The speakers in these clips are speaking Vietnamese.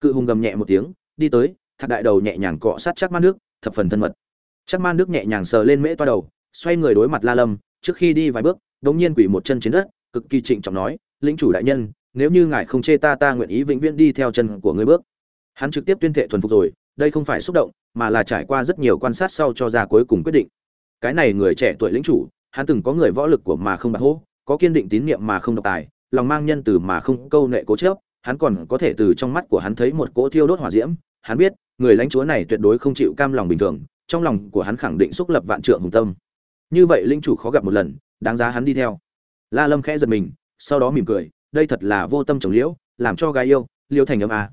cự hùng gầm nhẹ một tiếng, đi tới thạc đại đầu nhẹ nhàng cọ sát chắc man nước, thập phần thân mật. Chắc man nước nhẹ nhàng sờ lên mễ toa đầu, xoay người đối mặt la lâm, trước khi đi vài bước đống nhiên quỷ một chân trên đất, cực kỳ trịnh trọng nói, lĩnh chủ đại nhân, nếu như ngài không chê ta ta nguyện ý vĩnh viễn đi theo chân của ngươi bước. Hắn trực tiếp tuyên thệ thuần phục rồi, đây không phải xúc động, mà là trải qua rất nhiều quan sát sau cho ra cuối cùng quyết định. Cái này người trẻ tuổi lĩnh chủ, hắn từng có người võ lực của mà không bạc hô có kiên định tín nhiệm mà không độc tài, lòng mang nhân từ mà không câu nệ cố chấp hắn còn có thể từ trong mắt của hắn thấy một cỗ thiêu đốt hỏa diễm. Hắn biết, người lãnh chúa này tuyệt đối không chịu cam lòng bình thường, trong lòng của hắn khẳng định xúc lập vạn trượng hùng tâm. Như vậy linh chủ khó gặp một lần, đáng giá hắn đi theo. La lâm khẽ giật mình, sau đó mỉm cười, đây thật là vô tâm trồng liễu, làm cho gái yêu liễu thành âm à.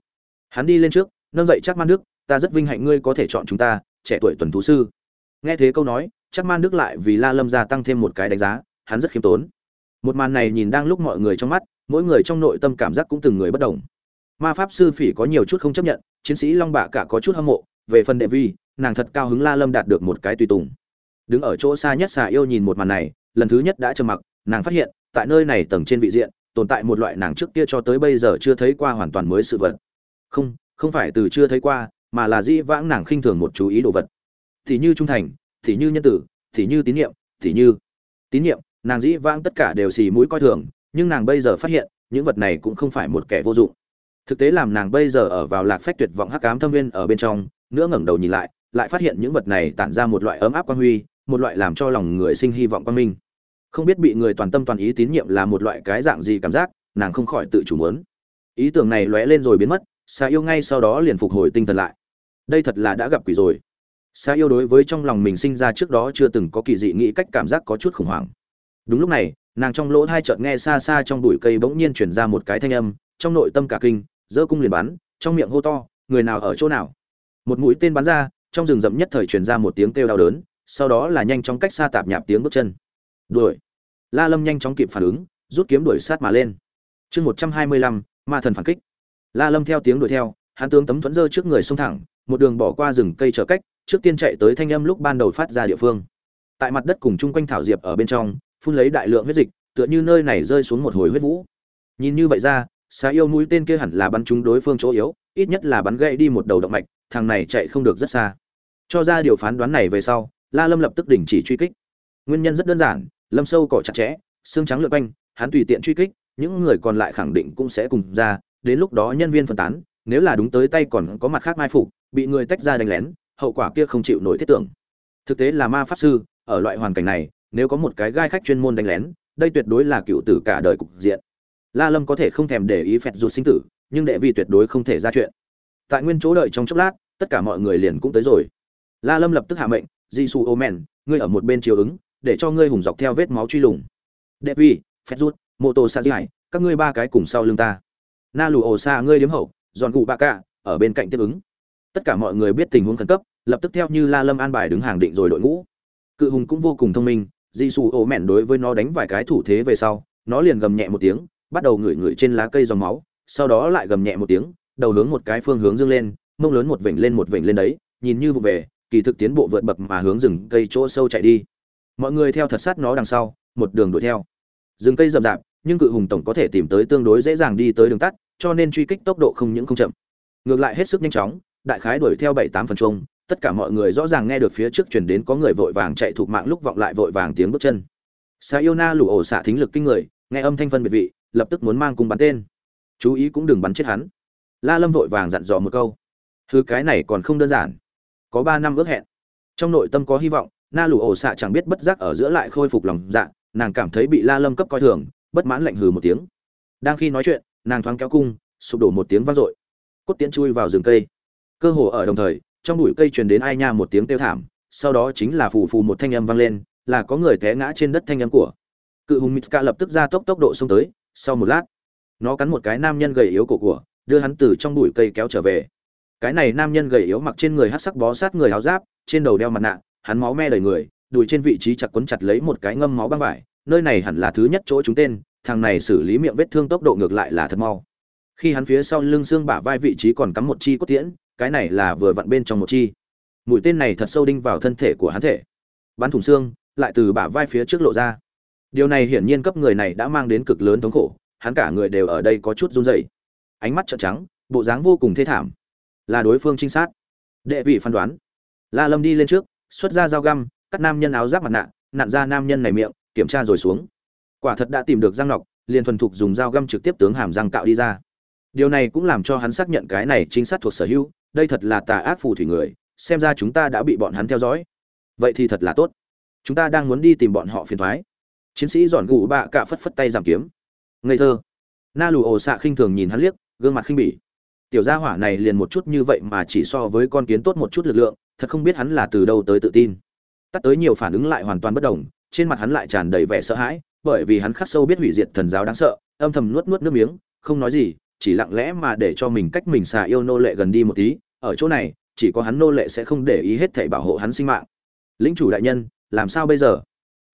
hắn đi lên trước, nâng dậy chắc man đức, ta rất vinh hạnh ngươi có thể chọn chúng ta, trẻ tuổi tuần thú sư. Nghe thế câu nói, chắc man đức lại vì la lâm gia tăng thêm một cái đánh giá, hắn rất khiêm tốn một màn này nhìn đang lúc mọi người trong mắt, mỗi người trong nội tâm cảm giác cũng từng người bất đồng. Ma pháp sư phỉ có nhiều chút không chấp nhận, chiến sĩ long bạ cả có chút hâm mộ, về phần đệ vi, nàng thật cao hứng la lâm đạt được một cái tùy tùng. Đứng ở chỗ xa nhất xà yêu nhìn một màn này, lần thứ nhất đã trầm mặc, nàng phát hiện, tại nơi này tầng trên vị diện, tồn tại một loại nàng trước kia cho tới bây giờ chưa thấy qua hoàn toàn mới sự vật. Không không phải từ chưa thấy qua, mà là dĩ vãng nàng khinh thường một chú ý đồ vật. Thì như trung thành, thì như nhân tử, thì như tín nhiệm thì như tín nhiệm nàng dĩ vãng tất cả đều xì mũi coi thường, nhưng nàng bây giờ phát hiện, những vật này cũng không phải một kẻ vô dụng. Thực tế làm nàng bây giờ ở vào lạc phách tuyệt vọng hắc ám thâm viên ở bên trong, nữa ngẩng đầu nhìn lại lại phát hiện những vật này tản ra một loại ấm áp quan huy, một loại làm cho lòng người sinh hy vọng quan minh. Không biết bị người toàn tâm toàn ý tín nhiệm là một loại cái dạng gì cảm giác, nàng không khỏi tự chủ muốn. Ý tưởng này lóe lên rồi biến mất xa yêu ngay sau đó liền phục hồi tinh thần lại. Đây thật là đã gặp quỷ rồi. Xa yêu đối với trong lòng mình sinh ra trước đó chưa từng có kỳ dị nghĩ cách cảm giác có chút khủng hoảng đúng lúc này, nàng trong lỗ hai chợt nghe xa xa trong bụi cây bỗng nhiên chuyển ra một cái thanh âm, trong nội tâm cả kinh, giơ cung liền bắn, trong miệng hô to, người nào ở chỗ nào? Một mũi tên bắn ra, trong rừng rậm nhất thời truyền ra một tiếng kêu đau đớn, sau đó là nhanh chóng cách xa tạp nhạp tiếng bước chân. Đuổi! La lâm nhanh chóng kịp phản ứng, rút kiếm đuổi sát mà lên. Chương một trăm hai mươi lăm, ma thần phản kích. La lâm theo tiếng đuổi theo, hắn tướng tấm thuẫn dơ trước người xông thẳng, một đường bỏ qua rừng cây trở cách, trước tiên chạy tới thanh âm lúc ban đầu phát ra địa phương. Tại mặt đất cùng chung quanh thảo diệp ở bên trong phun lấy đại lượng huyết dịch, tựa như nơi này rơi xuống một hồi huyết vũ. Nhìn như vậy ra xà yêu mũi tên kia hẳn là bắn trúng đối phương chỗ yếu, ít nhất là bắn gãy đi một đầu động mạch, thằng này chạy không được rất xa. Cho ra điều phán đoán này về sau, la lâm lập tức đình chỉ truy kích. Nguyên nhân rất đơn giản, lâm sâu cỏ chặt chẽ, xương trắng lượn quanh, hắn tùy tiện truy kích, những người còn lại khẳng định cũng sẽ cùng ra, đến lúc đó nhân viên phân tán, nếu là đúng tới tay còn có mặt khác mai phục, bị người tách ra đánh lén, hậu quả kia không chịu nổi thiết tưởng. Thực tế là ma pháp sư, ở loại hoàn cảnh này nếu có một cái gai khách chuyên môn đánh lén, đây tuyệt đối là cựu tử cả đời cục diện. La lâm có thể không thèm để ý phẹt ruột sinh tử, nhưng đệ vi tuyệt đối không thể ra chuyện. Tại nguyên chỗ đợi trong chốc lát, tất cả mọi người liền cũng tới rồi. La lâm lập tức hạ mệnh di su omen, ngươi ở một bên chiều ứng, để cho ngươi hùng dọc theo vết máu truy lùng. Đệ vi, phẹt ruột mô tô sa dài các ngươi ba cái cùng sau lưng ta. Na lù ồ xa ngươi điếm hậu dọn cụ ba cả, ở bên cạnh tiếp ứng. Tất cả mọi người biết tình huống khẩn cấp, lập tức theo như la lâm an bài đứng hàng định rồi đội ngũ. Cự hùng cũng vô cùng thông minh di xù ổ mẹn đối với nó đánh vài cái thủ thế về sau, nó liền gầm nhẹ một tiếng, bắt đầu ngửi ngửi trên lá cây dòng máu, sau đó lại gầm nhẹ một tiếng, đầu hướng một cái phương hướng dương lên, mông lớn một vểnh lên một vểnh lên đấy, nhìn như vụ về, kỳ thực tiến bộ vượt bậc mà hướng rừng cây chỗ sâu chạy đi. Mọi người theo thật sát nó đằng sau, một đường đuổi theo. Rừng cây rậm rạp, nhưng cự hùng tổng có thể tìm tới tương đối dễ dàng đi tới đường tắt, cho nên truy kích tốc độ không những không chậm. Ngược lại hết sức nhanh chóng, đại khái đuổi theo bảy tám phần chung tất cả mọi người rõ ràng nghe được phía trước chuyển đến có người vội vàng chạy thục mạng lúc vọng lại vội vàng tiếng bước chân. Sa yêu na lủ ổ xạ thính lực kinh người, nghe âm thanh phân biệt vị, lập tức muốn mang cung bắn tên. Chú ý cũng đừng bắn chết hắn. La lâm vội vàng dặn dò một câu. Thứ cái này còn không đơn giản. Có ba năm ước hẹn. Trong nội tâm có hy vọng, na lủ ổ xạ chẳng biết bất giác ở giữa lại khôi phục lòng dạ nàng cảm thấy bị la lâm cấp coi thường, bất mãn lạnh hừ một tiếng. Đang khi nói chuyện, nàng thoáng kéo cung, sụp đổ một tiếng vang dội. Cốt tiễn chui vào rừng cây. Cơ hồ ở đồng thời trong bụi cây truyền đến ai nha một tiếng kêu thảm, sau đó chính là phù phù một thanh âm vang lên, là có người té ngã trên đất thanh âm của cự hùng mitska lập tức ra tốc tốc độ xông tới, sau một lát, nó cắn một cái nam nhân gầy yếu cổ của, đưa hắn từ trong bụi cây kéo trở về. Cái này nam nhân gầy yếu mặc trên người hắc sắc bó sát người áo giáp, trên đầu đeo mặt nạ, hắn máu me đầy người, đùi trên vị trí chặt quấn chặt lấy một cái ngâm máu băng vải, nơi này hẳn là thứ nhất chỗ chúng tên, thằng này xử lý miệng vết thương tốc độ ngược lại là thật mau. Khi hắn phía sau lưng xương bả vai vị trí còn cắm một chi cốt tiễn cái này là vừa vặn bên trong một chi. Mũi tên này thật sâu đinh vào thân thể của hắn thể. Bắn thủng xương, lại từ bả vai phía trước lộ ra. Điều này hiển nhiên cấp người này đã mang đến cực lớn thống khổ, hắn cả người đều ở đây có chút run rẩy. Ánh mắt trợn trắng, bộ dáng vô cùng thê thảm. Là đối phương trinh sát. Đệ vị phán đoán. La lâm đi lên trước, xuất ra dao găm, cắt nam nhân áo giáp mặt nạ, nặn ra nam nhân này miệng, kiểm tra rồi xuống. Quả thật đã tìm được răng nọc, liền thuần thục dùng dao găm trực tiếp tướng hàm răng cạo đi ra. Điều này cũng làm cho hắn xác nhận cái này chính xác thuộc sở hữu đây thật là tà ác phù thủy người, xem ra chúng ta đã bị bọn hắn theo dõi. Vậy thì thật là tốt. Chúng ta đang muốn đi tìm bọn họ phiền thoái. Chiến sĩ giòn gù bạ cạ phất phất tay giảm kiếm. Ngây thơ. Na lù ồ xạ khinh thường nhìn hắn liếc, gương mặt khinh bỉ. Tiểu gia hỏa này liền một chút như vậy mà chỉ so với con kiến tốt một chút lực lượng, thật không biết hắn là từ đâu tới tự tin. Tắt tới nhiều phản ứng lại hoàn toàn bất đồng, trên mặt hắn lại tràn đầy vẻ sợ hãi, bởi vì hắn khắc sâu biết hủy diệt thần giáo đáng sợ, âm thầm nuốt nuốt nước miếng, không nói gì chỉ lặng lẽ mà để cho mình cách mình xà yêu nô lệ gần đi một tí, ở chỗ này, chỉ có hắn nô lệ sẽ không để ý hết thảy bảo hộ hắn sinh mạng. Lĩnh chủ đại nhân, làm sao bây giờ?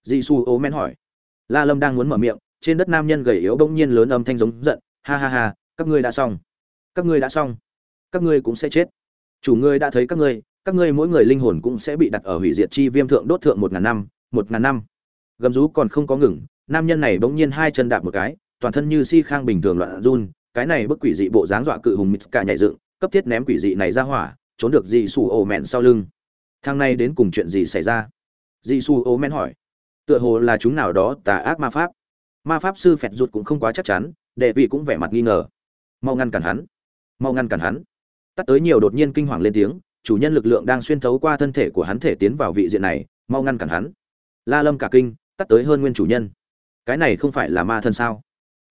Dị su ố men hỏi. La lâm đang muốn mở miệng, trên đất nam nhân gầy yếu bỗng nhiên lớn âm thanh giống giận, ha ha ha, các ngươi đã xong. Các ngươi đã xong. Các ngươi cũng sẽ chết. Chủ ngươi đã thấy các ngươi các ngươi mỗi người linh hồn cũng sẽ bị đặt ở hủy diệt chi viêm thượng đốt thượng một ngàn năm, một ngàn năm. Gầm rú còn không có ngừng, nam nhân này bỗng nhiên hai chân đạp một cái, toàn thân như si khang bình thường loạn run cái này bức quỷ dị bộ dáng dọa cự hùng mít cả nhảy dựng, cấp thiết ném quỷ dị này ra hỏa, trốn được dị sủ ổ mẹn sau lưng. Thang này đến cùng chuyện gì xảy ra? Dị sủ ổ mẹn hỏi. Tựa hồ là chúng nào đó tà ác ma pháp. Ma pháp sư phẹt rụt cũng không quá chắc chắn, đệ vị cũng vẻ mặt nghi ngờ. Mau ngăn cản hắn. Mau ngăn cản hắn. Tắt tới nhiều đột nhiên kinh hoàng lên tiếng, chủ nhân lực lượng đang xuyên thấu qua thân thể của hắn thể tiến vào vị diện này, mau ngăn cản hắn. La lâm cả kinh, tắt tới hơn nguyên chủ nhân. Cái này không phải là ma thân sao?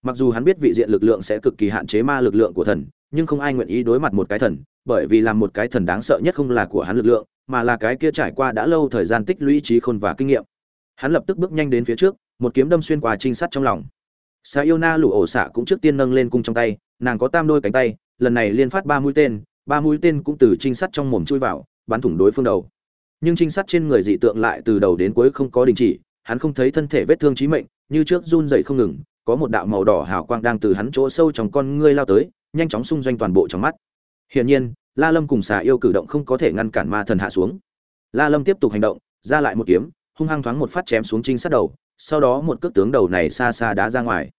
Mặc dù hắn biết vị diện lực lượng sẽ cực kỳ hạn chế ma lực lượng của thần, nhưng không ai nguyện ý đối mặt một cái thần, bởi vì làm một cái thần đáng sợ nhất không là của hắn lực lượng, mà là cái kia trải qua đã lâu thời gian tích lũy trí khôn và kinh nghiệm. Hắn lập tức bước nhanh đến phía trước, một kiếm đâm xuyên qua trinh sát trong lòng. Sa yêu na lũ ổ xạ cũng trước tiên nâng lên cung trong tay, nàng có tam đôi cánh tay, lần này liên phát ba mũi tên, ba mũi tên cũng từ trinh sát trong mồm chui vào, bắn thủng đối phương đầu. Nhưng trinh sát trên người dị tượng lại từ đầu đến cuối không có đình chỉ, hắn không thấy thân thể vết thương chí mệnh, như trước run dậy không ngừng có một đạo màu đỏ hào quang đang từ hắn chỗ sâu trong con ngươi lao tới, nhanh chóng xung doanh toàn bộ trong mắt. Hiển nhiên, la lâm cùng xà yêu cử động không có thể ngăn cản ma thần hạ xuống. La lâm tiếp tục hành động, ra lại một kiếm, hung hăng thoáng một phát chém xuống trinh sát đầu, sau đó một cước tướng đầu này xa xa đá ra ngoài.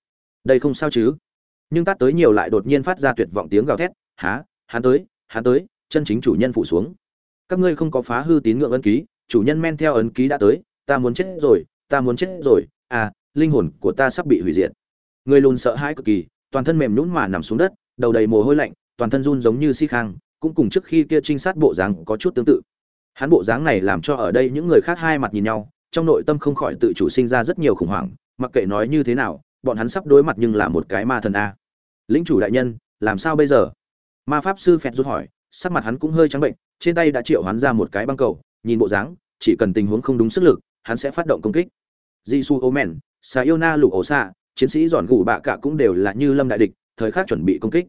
Đây không sao chứ? Nhưng tát tới nhiều lại đột nhiên phát ra tuyệt vọng tiếng gào thét, há, hắn tới hắn tới, chân chính chủ nhân phụ xuống. Các ngươi không có phá hư tín ngưỡng ấn ký, chủ nhân men theo ấn ký đã tới, ta muốn chết rồi, ta muốn chết rồi à linh hồn của ta sắp bị hủy diệt. Người lùn sợ hãi cực kỳ, toàn thân mềm nhũn mà nằm xuống đất, đầu đầy mồ hôi lạnh, toàn thân run giống như si khang, cũng cùng trước khi kia trinh sát bộ dáng có chút tương tự. Hắn bộ dáng này làm cho ở đây những người khác hai mặt nhìn nhau, trong nội tâm không khỏi tự chủ sinh ra rất nhiều khủng hoảng, mặc kệ nói như thế nào, bọn hắn sắp đối mặt nhưng là một cái ma thần a. Lĩnh chủ đại nhân, làm sao bây giờ? Ma pháp sư phẹt rút hỏi, sắc mặt hắn cũng hơi trắng bệnh, trên tay đã triệu hoán ra một cái băng cầu, nhìn bộ dáng, chỉ cần tình huống không đúng sức lực, hắn sẽ phát động công kích. Jisu omen xà yêu na lục ổ xạ, chiến sĩ giòn gù bạ cả cũng đều là như lâm đại địch, thời khắc chuẩn bị công kích.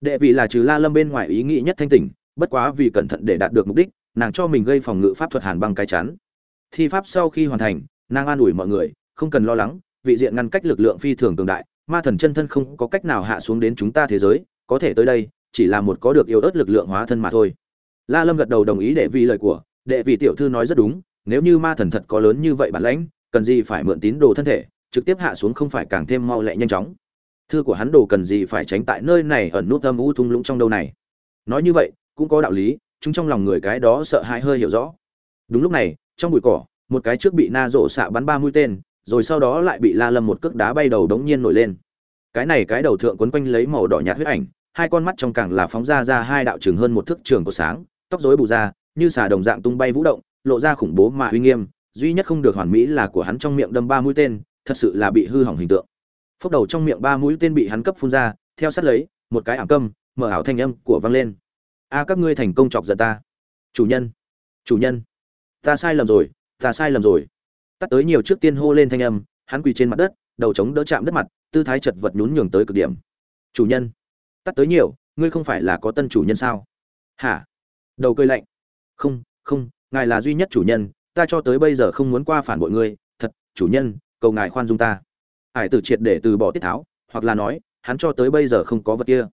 Đệ vị là trừ la lâm bên ngoài ý nghĩ nhất thanh tỉnh, bất quá vì cẩn thận để đạt được mục đích, nàng cho mình gây phòng ngự pháp thuật hàn băng cái chắn. Thi pháp sau khi hoàn thành, nàng an ủi mọi người, không cần lo lắng, vị diện ngăn cách lực lượng phi thường cường đại, ma thần chân thân không có cách nào hạ xuống đến chúng ta thế giới, có thể tới đây, chỉ là một có được yếu ớt lực lượng hóa thân mà thôi. La lâm gật đầu đồng ý đệ vị lời của, đệ vị tiểu thư nói rất đúng, nếu như ma thần thật có lớn như vậy bản lãnh, cần gì phải mượn tín đồ thân thể trực tiếp hạ xuống không phải càng thêm mau lẹ nhanh chóng. Thư của hắn đồ cần gì phải tránh tại nơi này ẩn nút âm u thung lũng trong đâu này? Nói như vậy, cũng có đạo lý, chúng trong lòng người cái đó sợ hãi hơi hiểu rõ. Đúng lúc này, trong bụi cỏ, một cái trước bị na rộ xạ bắn ba mũi tên, rồi sau đó lại bị la lâm một cước đá bay đầu đống nhiên nổi lên. Cái này cái đầu thượng quấn quanh lấy màu đỏ nhạt huyết ảnh, hai con mắt trong càng là phóng ra ra hai đạo trường hơn một thước trường của sáng, tóc rối bù ra, như xà đồng dạng tung bay vũ động, lộ ra khủng bố mà uy nghiêm, duy nhất không được hoàn mỹ là của hắn trong miệng đâm ba mũi tên thật sự là bị hư hỏng hình tượng. Phốc đầu trong miệng ba mũi tên bị hắn cấp phun ra, theo sát lấy, một cái ảm câm, mở ảo thanh âm của vang lên. A, các ngươi thành công chọc giận ta. Chủ nhân chủ nhân, ta sai lầm rồi, ta sai lầm rồi. Tắt tới nhiều trước tiên hô lên thanh âm, hắn quỳ trên mặt đất, đầu chống đỡ chạm đất mặt, tư thái chật vật nhún nhường tới cực điểm. Chủ nhân, tắt tới nhiều, ngươi không phải là có tân chủ nhân sao? Hả? Đầu cười lạnh. Không không, ngài là duy nhất chủ nhân, ta cho tới bây giờ không muốn qua phản bội ngươi, thật, chủ nhân cầu ngài khoan dung ta. Hải tử triệt để từ bỏ tiết tháo, hoặc là nói, hắn cho tới bây giờ không có vật kia.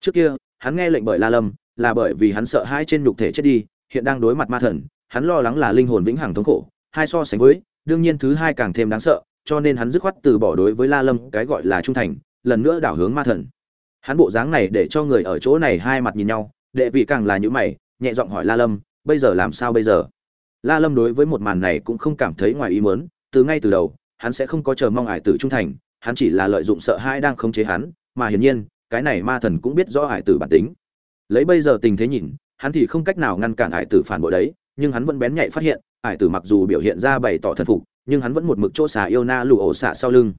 Trước kia, hắn nghe lệnh bởi la lâm, là bởi vì hắn sợ hai trên nhục thể chết đi, hiện đang đối mặt ma thần, hắn lo lắng là linh hồn vĩnh hằng thống khổ, hai so sánh với, đương nhiên thứ hai càng thêm đáng sợ, cho nên hắn dứt khoát từ bỏ đối với la lâm cái gọi là trung thành, lần nữa đảo hướng ma thần. Hắn bộ dáng này để cho người ở chỗ này hai mặt nhìn nhau, đệ vị càng là những mày, nhẹ giọng hỏi la lâm, bây giờ làm sao bây giờ? La lâm đối với một màn này cũng không cảm thấy ngoài ý muốn, từ ngay từ đầu hắn sẽ không có chờ mong ải tử trung thành, hắn chỉ là lợi dụng sợ hãi đang khống chế hắn, mà hiển nhiên, cái này ma thần cũng biết rõ ải tử bản tính. Lấy bây giờ tình thế nhìn, hắn thì không cách nào ngăn cản ải tử phản bội đấy, nhưng hắn vẫn bén nhạy phát hiện, ải tử mặc dù biểu hiện ra bày tỏ thần phục, nhưng hắn vẫn một mực chỗ xà yêu na lụ ổ xả sau lưng.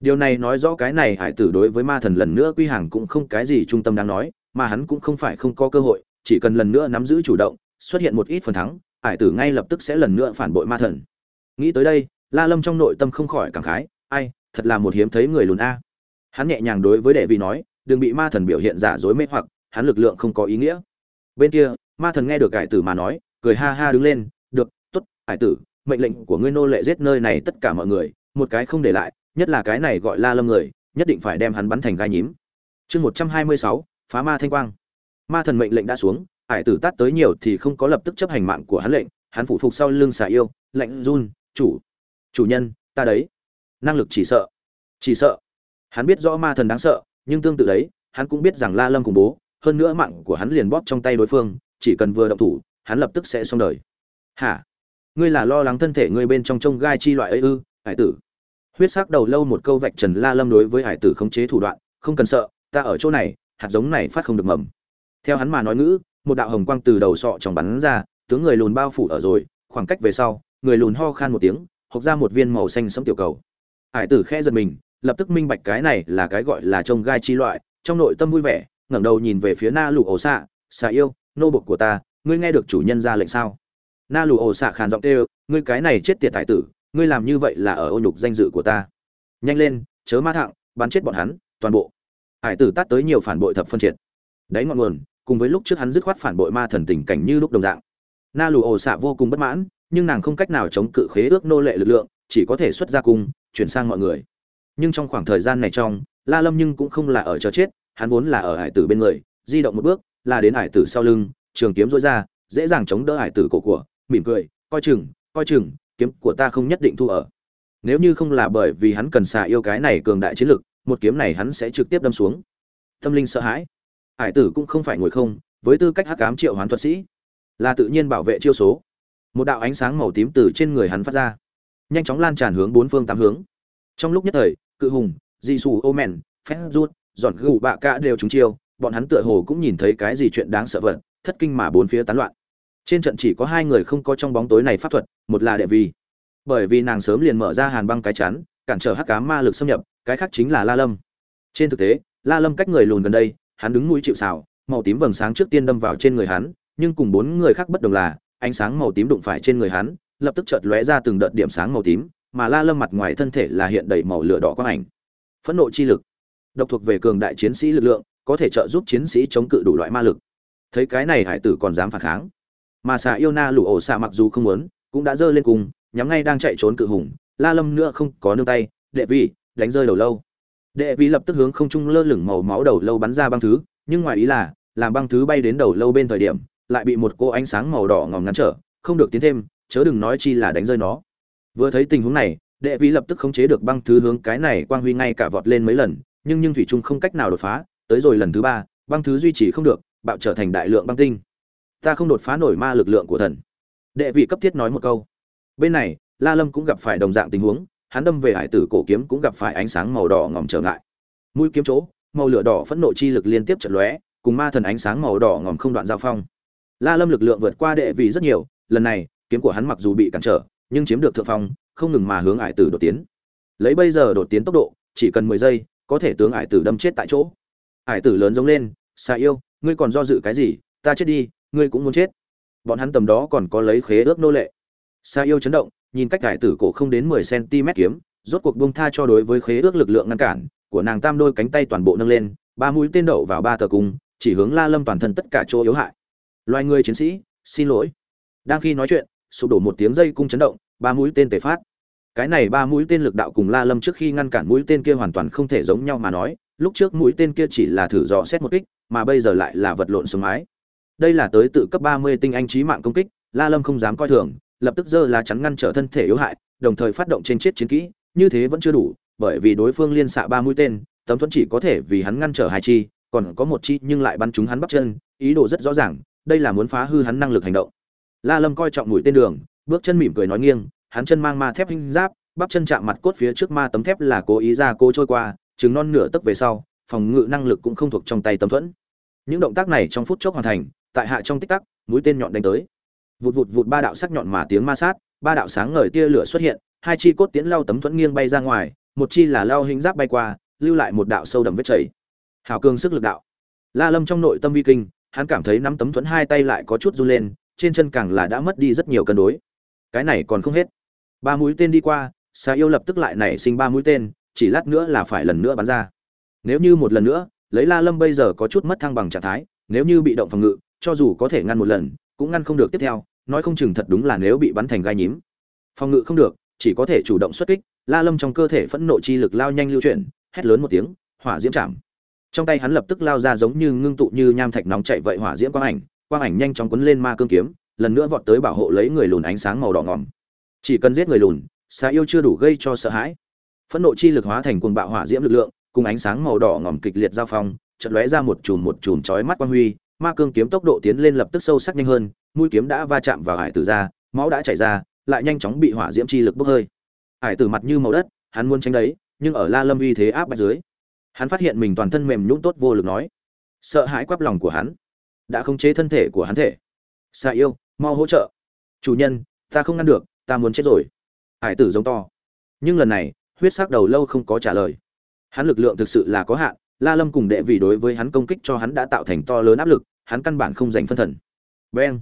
Điều này nói rõ cái này ải tử đối với ma thần lần nữa quy hàng cũng không cái gì trung tâm đáng nói, mà hắn cũng không phải không có cơ hội, chỉ cần lần nữa nắm giữ chủ động, xuất hiện một ít phần thắng, ải tử ngay lập tức sẽ lần nữa phản bội ma thần. Nghĩ tới đây la lâm trong nội tâm không khỏi cảm khái, ai, thật là một hiếm thấy người lùn a. Hắn nhẹ nhàng đối với đệ vị nói, đừng bị ma thần biểu hiện giả dối mê hoặc, hắn lực lượng không có ý nghĩa. Bên kia, ma thần nghe được cải tử mà nói, cười ha ha đứng lên, được, tốt hải tử, mệnh lệnh của ngươi nô lệ giết nơi này tất cả mọi người, một cái không để lại, nhất là cái này gọi la lâm người, nhất định phải đem hắn bắn thành gai nhím. Chương một trăm hai mươi sáu, phá ma thanh quang. Ma thần mệnh lệnh đã xuống hải tử tát tới nhiều thì không có lập tức chấp hành mạng của hắn lệnh, hắn phụ phục sau lưng xà yêu lệnh run, chủ chủ nhân, ta đấy. Năng lực chỉ sợ. Chỉ sợ. Hắn biết rõ ma thần đáng sợ, nhưng tương tự đấy, hắn cũng biết rằng la lâm khủng bố, hơn nữa mạng của hắn liền bóp trong tay đối phương, chỉ cần vừa động thủ, hắn lập tức sẽ xong đời. Hả? Ngươi là lo lắng thân thể ngươi bên trong trông gai chi loại ấy ư, hải tử? Huyết sắc đầu lâu một câu vạch trần la lâm đối với hải tử khống chế thủ đoạn, không cần sợ, ta ở chỗ này, hạt giống này phát không được mầm. Theo hắn mà nói ngữ, một đạo hồng quang từ đầu sọ trong bắn ra, tướng người lùn bao phủ ở rồi, khoảng cách về sau, người lùn ho khan một tiếng hộc ra một viên màu xanh sẫm tiểu cầu. Hải tử khẽ giật mình, lập tức minh bạch cái này là cái gọi là trông gai chi loại, trong nội tâm vui vẻ, ngẩng đầu nhìn về phía na lù ổ xạ xạ yêu, nô bộc của ta, ngươi nghe được chủ nhân ra lệnh sao? Na lù ổ xạ khàn giọng kêu, ngươi cái này chết tiệt hải tử, ngươi làm như vậy là ở ô nhục danh dự của ta. Nhanh lên, chớ ma thẳng, bắn chết bọn hắn, toàn bộ. Hải tử tát tới nhiều phản bội thập phân triệt. Đấy ngọn nguồn, cùng với lúc trước hắn dứt khoát phản bội ma thần tình cảnh như lúc đồng dạng. Na lù ổ xạ vô cùng bất mãn nhưng nàng không cách nào chống cự khế ước nô lệ lực lượng, chỉ có thể xuất ra cung chuyển sang mọi người. Nhưng trong khoảng thời gian này trong, la lâm nhưng cũng không là ở chờ chết, hắn vốn là ở hải tử bên người, di động một bước là đến hải tử sau lưng, trường kiếm rối ra, dễ dàng chống đỡ hải tử cổ của, mỉm cười, coi chừng coi chừng, kiếm của ta không nhất định thu ở. Nếu như không là bởi vì hắn cần xả yêu cái này cường đại chiến lực, một kiếm này hắn sẽ trực tiếp đâm xuống. Tâm linh sợ hãi. Hải tử cũng không phải ngồi không, với tư cách hắc ám triệu hoán thuật sĩ, là tự nhiên bảo vệ chiêu số một đạo ánh sáng màu tím từ trên người hắn phát ra, nhanh chóng lan tràn hướng bốn phương tám hướng. Trong lúc nhất thời, cự hùng di xù ô mèn Phép rút dọn gù, bạ cả đều trúng chiêu, bọn hắn tựa hồ cũng nhìn thấy cái gì chuyện đáng sợ vật, thất kinh mà bốn phía tán loạn. Trên trận chỉ có hai người không có trong bóng tối này pháp thuật, một là đệ vi. Bởi vì nàng sớm liền mở ra hàn băng cái chắn, cản trở hắc cá ma lực xâm nhập, cái khác chính là la lâm. Trên thực tế, la lâm cách người lùn gần đây, hắn đứng mũi chịu xào màu tím vầng sáng trước tiên đâm vào trên người hắn, nhưng cùng bốn người khác bất đồng là ánh sáng màu tím đụng phải trên người hắn, lập tức chợt lóe ra từng đợt điểm sáng màu tím, mà la lâm mặt ngoài thân thể là hiện đầy màu lửa đỏ quang ảnh. Phẫn nộ chi lực. Độc thuộc về cường đại chiến sĩ lực lượng, có thể trợ giúp chiến sĩ chống cự đủ loại ma lực. Thấy cái này hải tử còn dám phản kháng. Mà xà yêu na lũ ổ xạ mặc dù không muốn, cũng đã giơ lên cùng, nhắm ngay đang chạy trốn cự hùng, la lâm nữa không có nương tay, đệ vị, đánh rơi đầu lâu. Đệ vị lập tức hướng không trung lơ lửng màu máu đầu lâu bắn ra băng thứ, nhưng ngoài ý là, làm băng thứ bay đến đầu lâu bên thời điểm lại bị một cô ánh sáng màu đỏ ngòm ngăn trở, không được tiến thêm, chớ đừng nói chi là đánh rơi nó. Vừa thấy tình huống này, đệ vị lập tức khống chế được băng thứ hướng cái này quang huy ngay cả vọt lên mấy lần, nhưng nhưng thủy trung không cách nào đột phá, tới rồi lần thứ ba, băng thứ duy trì không được, bạo trở thành đại lượng băng tinh. Ta không đột phá nổi ma lực lượng của thần. Đệ vị cấp thiết nói một câu. Bên này, la lâm cũng gặp phải đồng dạng tình huống, hắn đâm về hải tử cổ kiếm cũng gặp phải ánh sáng màu đỏ ngòm trở ngại. Mũi kiếm chỗ, màu lửa đỏ phẫn nộ chi lực liên tiếp trận lóe, cùng ma thần ánh sáng màu đỏ ngòm không đoạn giao phong la lâm lực lượng vượt qua đệ vị rất nhiều lần này kiếm của hắn mặc dù bị cản trở nhưng chiếm được thượng phong không ngừng mà hướng hải tử đột tiến. Lấy bây giờ đột tiến tốc độ chỉ cần mười giây có thể tướng hải tử đâm chết tại chỗ. Hải tử lớn giống lên Sa yêu ngươi còn do dự cái gì? Ta chết đi ngươi cũng muốn chết. Bọn hắn tầm đó còn có lấy khế ước nô lệ. Sa yêu chấn động nhìn cách hải tử cổ không đến mười cm kiếm rốt cuộc buông tha cho đối với khế ước lực lượng ngăn cản của nàng tam đôi cánh tay toàn bộ nâng lên ba mũi tên đậu vào ba tờ cùng, chỉ hướng la lâm toàn thân tất cả chỗ yếu hại loài người chiến sĩ, xin lỗi. Đang khi nói chuyện, sụp đổ một tiếng dây cung chấn động, ba mũi tên tề phát. Cái này ba mũi tên lực đạo cùng la lâm trước khi ngăn cản mũi tên kia hoàn toàn không thể giống nhau mà nói. Lúc trước mũi tên kia chỉ là thử dò xét một kích, mà bây giờ lại là vật lộn xuống mái. Đây là tới tự cấp ba mươi tinh anh trí mạng công kích, la lâm không dám coi thường, lập tức giơ lá chắn ngăn trở thân thể yếu hại, đồng thời phát động trên chết chiến kỹ. Như thế vẫn chưa đủ, bởi vì đối phương liên xạ ba mũi tên, tấm thuẫn chỉ có thể vì hắn ngăn trở hai chi, còn có một chi nhưng lại bắn trúng hắn bắp chân, ý đồ rất rõ ràng đây là muốn phá hư hắn năng lực hành động. La lâm coi trọng mũi tên đường, bước chân mỉm cười nói nghiêng, hắn chân mang ma thép hình giáp, bắp chân chạm mặt cốt phía trước ma tấm thép là cố ý ra cố trôi qua trứng non nửa tấc về sau, phòng ngự năng lực cũng không thuộc trong tay tấm thuẫn. Những động tác này trong phút chốc hoàn thành, tại hạ trong tích tắc, mũi tên nhọn đánh tới. Vụt vụt vụt ba đạo sắc nhọn mà tiếng ma sát, ba đạo sáng ngời tia lửa xuất hiện, hai chi cốt tiến lao tấm thuẫn nghiêng bay ra ngoài, một chi là lao hình giáp bay qua, lưu lại một đạo sâu đậm vết chảy. Hảo cường sức lực đạo. La lâm trong nội tâm vi kinh hắn cảm thấy nắm tấm thuẫn hai tay lại có chút run lên, trên chân càng là đã mất đi rất nhiều cân đối. Cái này còn không hết. Ba mũi tên đi qua xà yêu lập tức lại nảy sinh ba mũi tên, chỉ lát nữa là phải lần nữa bắn ra. Nếu như một lần nữa, lấy la lâm bây giờ có chút mất thăng bằng trạng thái, nếu như bị động phòng ngự, cho dù có thể ngăn một lần, cũng ngăn không được tiếp theo, nói không chừng thật đúng là nếu bị bắn thành gai nhím. Phòng ngự không được, chỉ có thể chủ động xuất kích, la lâm trong cơ thể phẫn nộ chi lực lao nhanh lưu chuyển, hét lớn một tiếng, hỏa diễm chạm trong tay hắn lập tức lao ra giống như ngưng tụ như nham thạch nóng chạy vậy hỏa diễm quang ảnh quang ảnh nhanh chóng quấn lên ma cương kiếm, lần nữa vọt tới bảo hộ lấy người lùn ánh sáng màu đỏ ngòm. Chỉ cần giết người lùn, xà yêu chưa đủ gây cho sợ hãi. Phẫn nộ chi lực hóa thành cuồng bạo hỏa diễm lực lượng, cùng ánh sáng màu đỏ ngòm kịch liệt giao phong, chợt lóe ra một chùm một chùm chói mắt quang huy, ma cương kiếm tốc độ tiến lên lập tức sâu sắc nhanh hơn, mũi kiếm đã va chạm vào hải tử ra, máu đã chảy ra, lại nhanh chóng bị hỏa diễm chi lực bốc hơi. Hải tử mặt như màu đất, hắn muốn tránh đấy, nhưng ở la lâm uy thế áp bách dưới hắn phát hiện mình toàn thân mềm nhũn tốt vô lực nói, sợ hãi quắp lòng của hắn, đã khống chế thân thể của hắn thể. Xạ yêu, mau hỗ trợ. Chủ nhân, ta không ngăn được, ta muốn chết rồi. Hải tử giống to. Nhưng lần này, huyết sắc đầu lâu không có trả lời. Hắn lực lượng thực sự là có hạn, la lâm cùng đệ vì đối với hắn công kích cho hắn đã tạo thành to lớn áp lực, hắn căn bản không dành phân thần. Beng.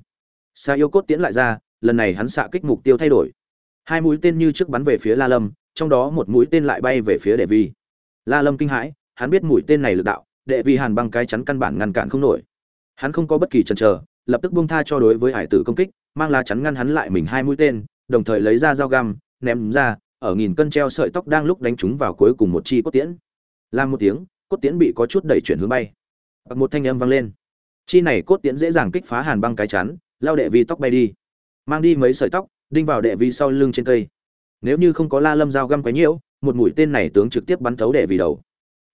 Xa yêu cốt tiến lại ra, lần này hắn xạ kích mục tiêu thay đổi. Hai mũi tên như trước bắn về phía la lâm, trong đó một mũi tên lại bay về phía đệ vi la lâm kinh hãi hắn biết mũi tên này lực đạo, đệ vi hàn băng cái chắn căn bản ngăn cản không nổi. Hắn không có bất kỳ chần chờ, lập tức buông tha cho đối với hải tử công kích, mang lá chắn ngăn hắn lại mình hai mũi tên, đồng thời lấy ra dao găm, ném ra, ở nghìn cân treo sợi tóc đang lúc đánh chúng vào cuối cùng một chi cốt tiễn. Làm một tiếng, cốt tiễn bị có chút đẩy chuyển hướng bay. Bật một thanh âm vang lên. Chi này cốt tiễn dễ dàng kích phá hàn băng cái chắn, lao đệ vi tóc bay đi. Mang đi mấy sợi tóc, đinh vào đệ vi sau lưng trên cây. Nếu như không có la lâm dao găm quấy nhiễu, một mũi tên này tướng trực tiếp bắn thấu đệ vi đầu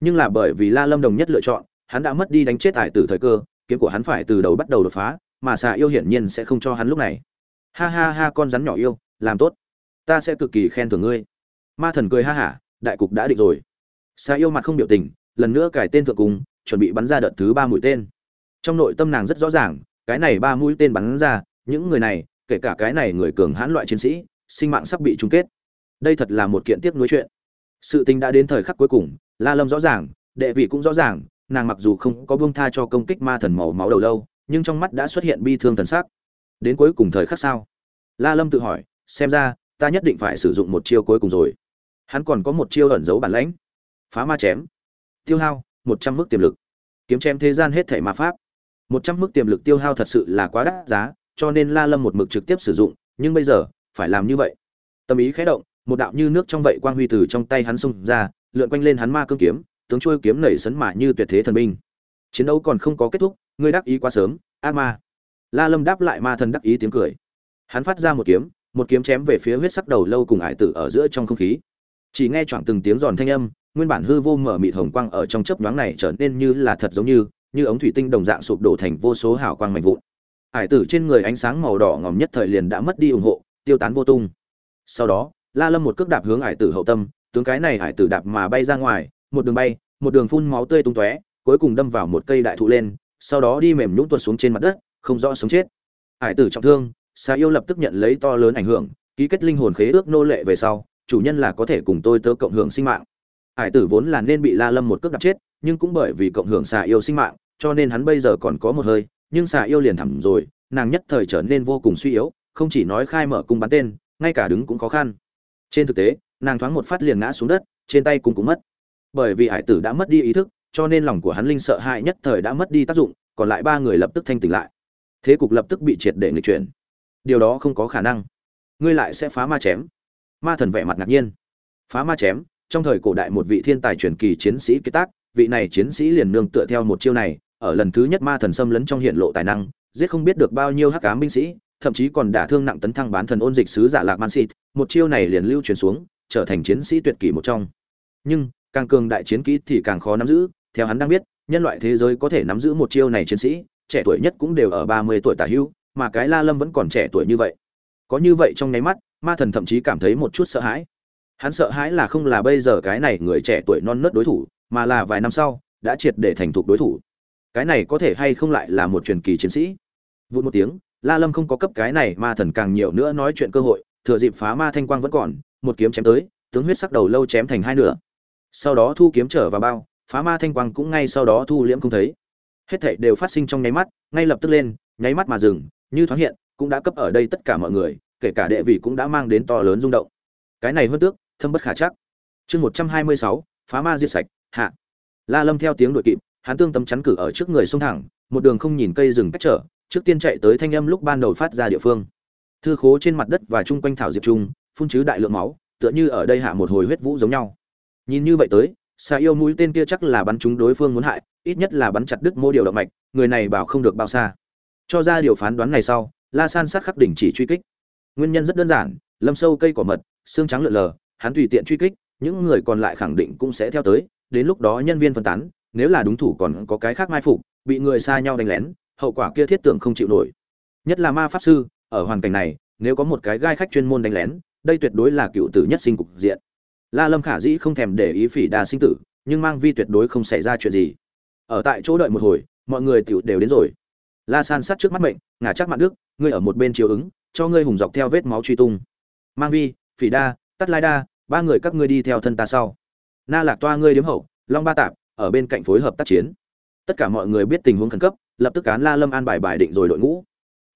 nhưng là bởi vì la lâm đồng nhất lựa chọn, hắn đã mất đi đánh chết tại tử thời cơ, kiếm của hắn phải từ đầu bắt đầu đột phá, mà xà yêu hiển nhiên sẽ không cho hắn lúc này. Ha ha ha, con rắn nhỏ yêu, làm tốt. Ta sẽ cực kỳ khen thưởng ngươi. Ma thần cười ha hả, đại cục đã định rồi. Xà yêu mặt không biểu tình, lần nữa cải tên thượng cung, chuẩn bị bắn ra đợt thứ ba mũi tên. Trong nội tâm nàng rất rõ ràng, cái này ba mũi tên bắn ra, những người này, kể cả cái này người cường hãn loại chiến sĩ, sinh mạng sắp bị chung kết. Đây thật là một kiện tiếp nối chuyện. Sự tình đã đến thời khắc cuối cùng la lâm rõ ràng, đệ vị cũng rõ ràng, nàng mặc dù không có buông tha cho công kích ma thần màu máu đầu lâu, nhưng trong mắt đã xuất hiện bi thương thần sắc. Đến cuối cùng thời khắc sao la lâm tự hỏi, xem ra, ta nhất định phải sử dụng một chiêu cuối cùng rồi. Hắn còn có một chiêu ẩn giấu bản lãnh. Phá ma chém. Tiêu hao, một trăm mức tiềm lực. Kiếm chém thế gian hết thể ma pháp. Một trăm mức tiềm lực tiêu hao thật sự là quá đắt giá, cho nên la lâm một mực trực tiếp sử dụng, nhưng bây giờ, phải làm như vậy. Tâm ý khẽ động, một đạo như nước trong vậy quang huy từ trong tay hắn xung ra lượn quanh lên hắn ma cương kiếm, tướng trôi kiếm nảy sấn mà như tuyệt thế thần binh. Chiến đấu còn không có kết thúc, ngươi đắc ý quá sớm, ác ma. La lâm đáp lại ma thần đắc ý tiếng cười. Hắn phát ra một kiếm một kiếm chém về phía huyết sắc đầu lâu cùng ải tử ở giữa trong không khí. Chỉ nghe choảng từng tiếng giòn thanh âm, nguyên bản hư vô mở mịt hồng quang ở trong chớp nhoáng này trở nên như là thật giống như như ống thủy tinh đồng dạng sụp đổ thành vô số hào quang mạnh vụn. Ải tử trên người ánh sáng màu đỏ ngòm nhất thời liền đã mất đi ủng hộ, tiêu tán vô tung. Sau đó, la lâm một cước đạp hướng ải tử hậu tâm tướng cái này hải tử đạp mà bay ra ngoài, một đường bay, một đường phun máu tươi tung tóe, cuối cùng đâm vào một cây đại thụ lên, sau đó đi mềm nhũng tuột xuống trên mặt đất, không rõ sống chết. Hải tử trọng thương xà yêu lập tức nhận lấy to lớn ảnh hưởng, ký kết linh hồn khế ước nô lệ về sau, chủ nhân là có thể cùng tôi tớ cộng hưởng sinh mạng. Hải tử vốn là nên bị la lâm một cước đập chết, nhưng cũng bởi vì cộng hưởng xà yêu sinh mạng, cho nên hắn bây giờ còn có một hơi, nhưng xà yêu liền thẳm rồi, nàng nhất thời trở nên vô cùng suy yếu, không chỉ nói khai mở cung bắn tên, ngay cả đứng cũng khó khăn. Trên thực tế nàng thoáng một phát liền ngã xuống đất, trên tay cùng cũng mất. Bởi vì hải tử đã mất đi ý thức, cho nên lòng của hắn linh sợ hãi nhất thời đã mất đi tác dụng, còn lại ba người lập tức thanh tỉnh lại. Thế cục lập tức bị triệt để nghịch chuyển. Điều đó không có khả năng. Ngươi lại sẽ phá ma chém. Ma thần vẻ mặt ngạc nhiên. Phá ma chém, trong thời cổ đại một vị thiên tài truyền kỳ chiến sĩ kế tác, vị này chiến sĩ liền nương tựa theo một chiêu này, ở lần thứ nhất ma thần xâm lấn trong hiện lộ tài năng, giết không biết được bao nhiêu hắc ám binh sĩ, thậm chí còn đả thương nặng tấn thăng bán thần ôn dịch sứ giả lạc man xịt một chiêu này liền lưu truyền xuống trở thành chiến sĩ tuyệt kỷ một trong. Nhưng, càng cường đại chiến kỹ thì càng khó nắm giữ, theo hắn đang biết, nhân loại thế giới có thể nắm giữ một chiêu này chiến sĩ, trẻ tuổi nhất cũng đều ở ba mươi tuổi tả hữu mà cái la lâm vẫn còn trẻ tuổi như vậy. Có như vậy trong nháy mắt, ma thần thậm chí cảm thấy một chút sợ hãi. Hắn sợ hãi là không là bây giờ cái này người trẻ tuổi non nớt đối thủ, mà là vài năm sau, đã triệt để thành thục đối thủ. Cái này có thể hay không lại là một truyền kỳ chiến sĩ? Vụt một tiếng, la lâm không có cấp cái này ma thần càng nhiều nữa nói chuyện cơ hội, thừa dịp phá ma thanh quang vẫn còn một kiếm chém tới, tướng huyết sắc đầu lâu chém thành hai nửa. Sau đó thu kiếm trở vào bao, phá ma thanh quang cũng ngay sau đó thu liễm không thấy. Hết thảy đều phát sinh trong nháy mắt, ngay lập tức lên, nháy mắt mà dừng, như thoáng hiện, cũng đã cấp ở đây tất cả mọi người, kể cả đệ vị cũng đã mang đến to lớn rung động. Cái này hơn tước, thâm bất khả chắc. Chương một trăm hai mươi sáu, phá ma diệt sạch, hạ. La lâm theo tiếng đội kịp, hắn tương tấm chắn cử ở trước người sông thẳng, một đường không nhìn cây rừng cách trở, trước tiên chạy tới thanh âm lúc ban đầu phát ra địa phương. Thư khố trên mặt đất và chung quanh thảo diệp trung phun chứ đại lượng máu, tựa như ở đây hạ một hồi huyết vũ giống nhau. Nhìn như vậy tới xà yêu mũi tên kia chắc là bắn chúng đối phương muốn hại, ít nhất là bắn chặt đứt mô điều động mạch, người này bảo không được bao xa. Cho ra điều phán đoán này sau, la san sát khắc đỉnh chỉ truy kích. Nguyên nhân rất đơn giản, lâm sâu cây cỏ mật, xương trắng lượn lờ, hắn tùy tiện truy kích, những người còn lại khẳng định cũng sẽ theo tới, đến lúc đó nhân viên phân tán, nếu là đúng thủ còn có cái khác mai phục, bị người xa nhau đánh lén, hậu quả kia thiết tưởng không chịu nổi. Nhất là ma pháp sư, ở hoàn cảnh này, nếu có một cái gai khách chuyên môn đánh lén đây tuyệt đối là cựu tử nhất sinh cục diện. La lâm khả dĩ không thèm để ý phỉ đa sinh tử, nhưng mang vi tuyệt đối không xảy ra chuyện gì. Ở tại chỗ đợi một hồi, mọi người tiểu đều đến rồi. La san sát trước mắt mệnh, ngả chắc mặt đức, ngươi ở một bên chiếu ứng, cho ngươi hùng dọc theo vết máu truy tung. Mang vi, phỉ đa, tắt lai đa, ba người các ngươi đi theo thân ta sau. Na lạc toa ngươi điếm hậu, long ba tạp, ở bên cạnh phối hợp tác chiến. Tất cả mọi người biết tình huống khẩn cấp, lập tức cán la lâm an bài bài định rồi đội ngũ.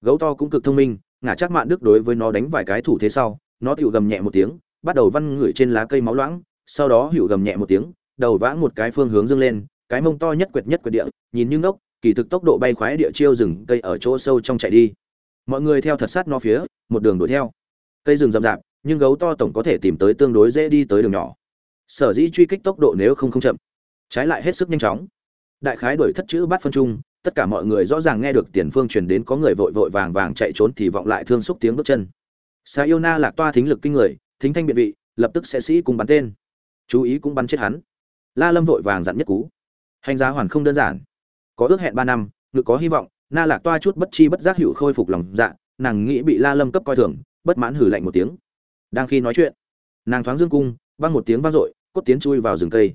Gấu to cũng cực thông minh, ngả chắc mạn đức đối với nó đánh vài cái thủ thế sau nó tự gầm nhẹ một tiếng, bắt đầu văn ngửi trên lá cây máu loãng, sau đó hữu gầm nhẹ một tiếng, đầu vãng một cái phương hướng dâng lên, cái mông to nhất quyệt nhất quyệt địa, nhìn như ngốc, kỳ thực tốc độ bay khoái địa chiêu rừng cây ở chỗ sâu trong chạy đi. Mọi người theo thật sát nó phía, một đường đuổi theo. Cây rừng rậm rạp, nhưng gấu to tổng có thể tìm tới tương đối dễ đi tới đường nhỏ. Sở dĩ truy kích tốc độ nếu không không chậm. Trái lại hết sức nhanh chóng. Đại khái đuổi thất chữ bắt phân trung tất cả mọi người rõ ràng nghe được tiền phương truyền đến có người vội vội vàng vàng chạy trốn thì vọng lại thương xúc tiếng bước chân sa yêu na lạc toa thính lực kinh người, thính thanh biện vị, lập tức sẽ sĩ cùng bắn tên. Chú ý cũng bắn chết hắn. La lâm vội vàng dặn nhất cú. Hành giá hoàn không đơn giản. Có ước hẹn ba năm ngự có hy vọng, na lạc toa chút bất chi bất giác hữu khôi phục lòng dạ nàng nghĩ bị la lâm cấp coi thường, bất mãn hử lạnh một tiếng. Đang khi nói chuyện, nàng thoáng dương cung, vang một tiếng vang dội, cốt tiến chui vào rừng cây.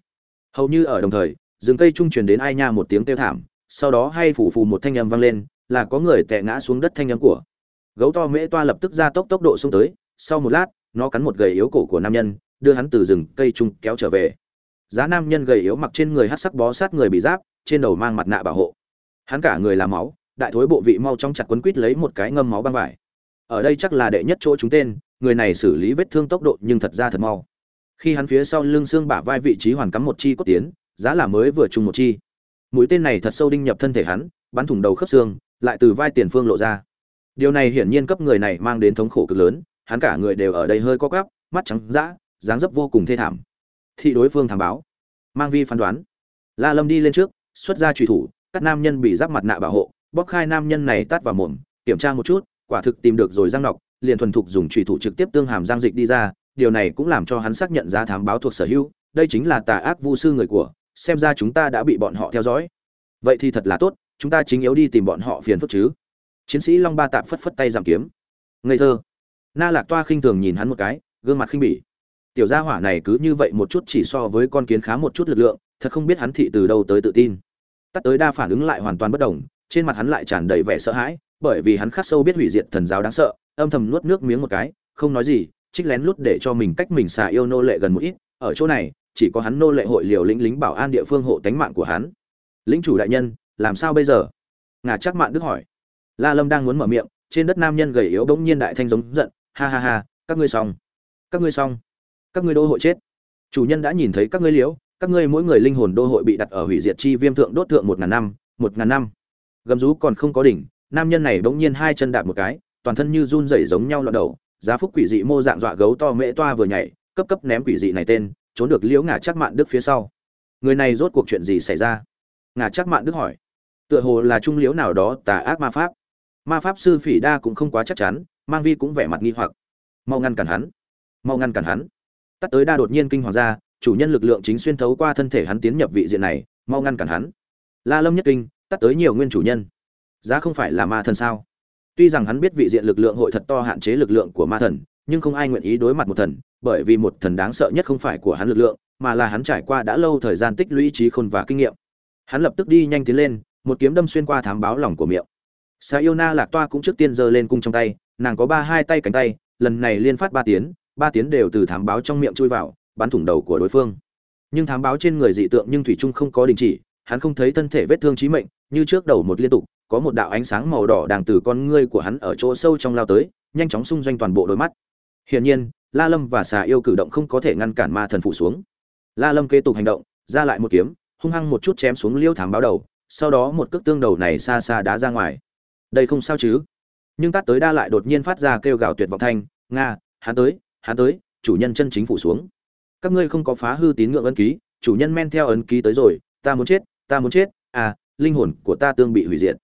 Hầu như ở đồng thời, rừng cây trung truyền đến ai nha một tiếng kêu thảm, sau đó hay phủ phù một thanh âm vang lên, là có người tè ngã xuống đất thanh âm của gấu to mễ toa lập tức ra tốc tốc độ xông tới, sau một lát, nó cắn một gầy yếu cổ của nam nhân, đưa hắn từ rừng cây trung kéo trở về. Giá nam nhân gầy yếu mặc trên người hát sắc bó sát người bị giáp, trên đầu mang mặt nạ bảo hộ. Hắn cả người làm máu, đại thối bộ vị mau trong chặt quấn quít lấy một cái ngâm máu băng vải. Ở đây chắc là đệ nhất chỗ chúng tên, người này xử lý vết thương tốc độ nhưng thật ra thật mau. Khi hắn phía sau lưng xương bả vai vị trí hoàn cắm một chi cốt tiến, giá là mới vừa trùng một chi. Mũi tên này thật sâu đinh nhập thân thể hắn, bắn thủng đầu khớp xương, lại từ vai tiền phương lộ ra điều này hiển nhiên cấp người này mang đến thống khổ cực lớn, hắn cả người đều ở đây hơi co quắp, mắt trắng dã, dáng dấp vô cùng thê thảm. Thị đối phương thảm báo, mang vi phán đoán. La lâm đi lên trước, xuất ra trùy thủ các nam nhân bị giáp mặt nạ bảo hộ bóc khai nam nhân này tát vào mồm, kiểm tra một chút, quả thực tìm được rồi răng nọc, liền thuần thục dùng trùy thủ trực tiếp tương hàm giang dịch đi ra, điều này cũng làm cho hắn xác nhận ra thám báo thuộc sở hữu, đây chính là tà ác vu sư người của, xem ra chúng ta đã bị bọn họ theo dõi. Vậy thì thật là tốt, chúng ta chính yếu đi tìm bọn họ phiền phức chứ chiến sĩ long ba tạp phất phất tay giảm kiếm. Ngây thơ. Na lạc toa khinh thường nhìn hắn một cái, gương mặt khinh bỉ. Tiểu gia hỏa này cứ như vậy một chút chỉ so với con kiến khá một chút lực lượng, thật không biết hắn thị từ đâu tới tự tin. Tắt tới đa phản ứng lại hoàn toàn bất đồng, trên mặt hắn lại tràn đầy vẻ sợ hãi, bởi vì hắn khắc sâu biết hủy diệt thần giáo đáng sợ, âm thầm nuốt nước miếng một cái, không nói gì, trích lén lút để cho mình cách mình xả yêu nô lệ gần một ít, ở chỗ này, chỉ có hắn nô lệ hội liều lĩnh lính bảo an địa phương hộ tánh mạng của hắn. Lính chủ đại nhân, làm sao bây giờ? Ngà chắc mạng đức hỏi la lâm đang muốn mở miệng, trên đất nam nhân gầy yếu bỗng nhiên đại thanh giống giận, ha ha ha, các ngươi xong. Các ngươi xong. Các ngươi đô hội chết. Chủ nhân đã nhìn thấy các ngươi liễu, các ngươi mỗi người linh hồn đô hội bị đặt ở hủy diệt chi viêm thượng đốt thượng một ngàn năm, một ngàn năm. Gầm rú còn không có đỉnh, nam nhân này bỗng nhiên hai chân đạp một cái, toàn thân như run rẩy giống nhau loạn đầu, giá phúc quỷ dị mô dạng dọa gấu to mễ toa vừa nhảy, cấp cấp ném quỷ dị này tên, trốn được liễu ngả chắc mạn đức phía sau. Người này rốt cuộc chuyện gì xảy ra? Ngả chắc mạn đức hỏi. Tựa hồ là trung liễu nào đó tà ác ma pháp ma pháp sư phỉ đa cũng không quá chắc chắn, mang vi cũng vẻ mặt nghi hoặc. Mau ngăn cản hắn. Mau ngăn cản hắn. Tắt tới đa đột nhiên kinh hoàng ra, chủ nhân lực lượng chính xuyên thấu qua thân thể hắn tiến nhập vị diện này, mau ngăn cản hắn. La lâm nhất kinh, tắt tới nhiều nguyên chủ nhân. Giá không phải là ma thần sao? Tuy rằng hắn biết vị diện lực lượng hội thật to hạn chế lực lượng của ma thần, nhưng không ai nguyện ý đối mặt một thần, bởi vì một thần đáng sợ nhất không phải của hắn lực lượng, mà là hắn trải qua đã lâu thời gian tích lũy trí khôn và kinh nghiệm. Hắn lập tức đi nhanh tiến lên, một kiếm đâm xuyên qua thám báo lòng của miệng sa yêu lạc toa cũng trước tiên giơ lên cung trong tay, nàng có ba hai tay cánh tay, lần này liên phát ba tiếng ba tiếng đều từ thám báo trong miệng chui vào, bắn thủng đầu của đối phương. Nhưng thám báo trên người dị tượng nhưng thủy trung không có đình chỉ, hắn không thấy thân thể vết thương chí mệnh, như trước đầu một liên tục, có một đạo ánh sáng màu đỏ đang từ con ngươi của hắn ở chỗ sâu trong lao tới, nhanh chóng xung doanh toàn bộ đôi mắt. Hiển nhiên, la lâm và xà yêu cử động không có thể ngăn cản ma thần phụ xuống. La lâm kế tục hành động, ra lại một kiếm, hung hăng một chút chém xuống liêu thám báo đầu, sau đó một cước tương đầu này xa xa đá ra ngoài đây không sao chứ? Nhưng tát tới đa lại đột nhiên phát ra kêu gào tuyệt vọng thanh, nga, hắn tới hắn tới, chủ nhân chân chính phủ xuống. Các ngươi không có phá hư tín ngưỡng ấn ký, chủ nhân men theo ấn ký tới rồi, ta muốn chết, ta muốn chết à linh hồn của ta tương bị hủy diệt.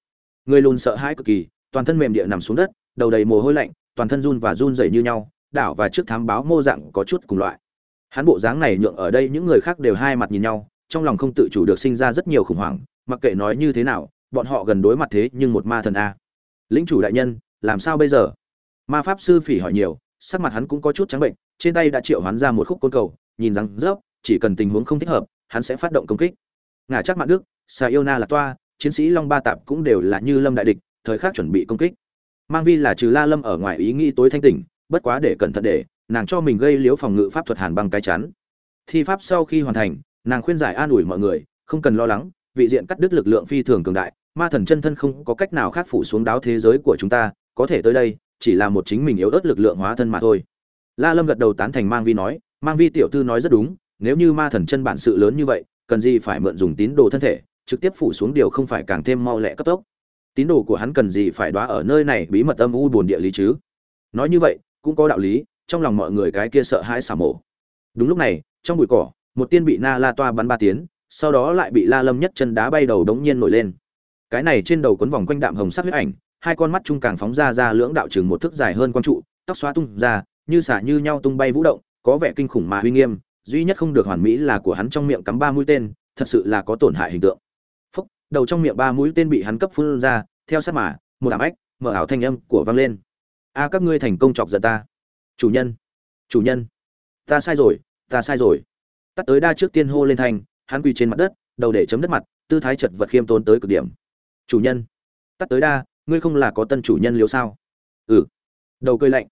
Người lùn sợ hãi cực kỳ, toàn thân mềm địa nằm xuống đất, đầu đầy mồ hôi lạnh, toàn thân run và run rẩy như nhau, đảo và trước thám báo mô dạng có chút cùng loại. Hắn bộ dáng này nhượng ở đây những người khác đều hai mặt nhìn nhau, trong lòng không tự chủ được sinh ra rất nhiều khủng hoảng, mặc kệ nói như thế nào bọn họ gần đối mặt thế nhưng một ma thần a. Lĩnh chủ đại nhân, làm sao bây giờ? Ma pháp sư phỉ hỏi nhiều, sắc mặt hắn cũng có chút trắng bệnh, trên tay đã triệu hắn ra một khúc côn cầu, nhìn rằng rớp chỉ cần tình huống không thích hợp, hắn sẽ phát động công kích. Ngả chắc mạng đức xà yêu na là toa, chiến sĩ long ba tạp cũng đều là như lâm đại địch, thời khắc chuẩn bị công kích. Mang vi là trừ la lâm ở ngoài ý nghĩ tối thanh tỉnh, bất quá để cẩn thận để, nàng cho mình gây liếu phòng ngự pháp thuật hàn bằng cái chắn. Thi pháp sau khi hoàn thành, nàng khuyên giải an ủi mọi người, không cần lo lắng vị diện cắt đứt lực lượng phi thường cường đại, ma thần chân thân không có cách nào khác phủ xuống đáo thế giới của chúng ta, có thể tới đây, chỉ là một chính mình yếu ớt lực lượng hóa thân mà thôi. La lâm gật đầu tán thành mang vi nói, mang vi tiểu thư nói rất đúng, nếu như ma thần chân bản sự lớn như vậy, cần gì phải mượn dùng tín đồ thân thể, trực tiếp phủ xuống điều không phải càng thêm mau lẹ cấp tốc. Tín đồ của hắn cần gì phải đoá ở nơi này bí mật âm u buồn địa lý chứ? Nói như vậy, cũng có đạo lý, trong lòng mọi người cái kia sợ hãi xả mổ. Đúng lúc này, trong bụi cỏ, một tiên bị na la toa bắn ba tiếng sau đó lại bị la lâm nhất chân đá bay đầu đống nhiên nổi lên. Cái này trên đầu quấn vòng quanh đạm hồng sắc huyết ảnh, hai con mắt trung càng phóng ra ra lưỡng đạo trường một thước dài hơn quan trụ, tóc xóa tung ra, như xả như nhau tung bay vũ động, có vẻ kinh khủng mà uy nghiêm, duy nhất không được hoàn mỹ là của hắn trong miệng cắm ba mũi tên, thật sự là có tổn hại hình tượng. Phốc đầu trong miệng ba mũi tên bị hắn cấp phun ra, theo sát mà, một ảm ách mở ảo thanh âm của vang lên. A, các ngươi thành công chọc giận ta. Chủ nhân chủ nhân, ta sai rồi, ta sai rồi. Tắt tới đa trước tiên hô lên thành hắn quỳ trên mặt đất, đầu để chấm đất mặt, tư thái chật vật khiêm tốn tới cực điểm. Chủ nhân, tắt tới đa, ngươi không là có tân chủ nhân liếu sao? Ừ. Đầu cười lạnh.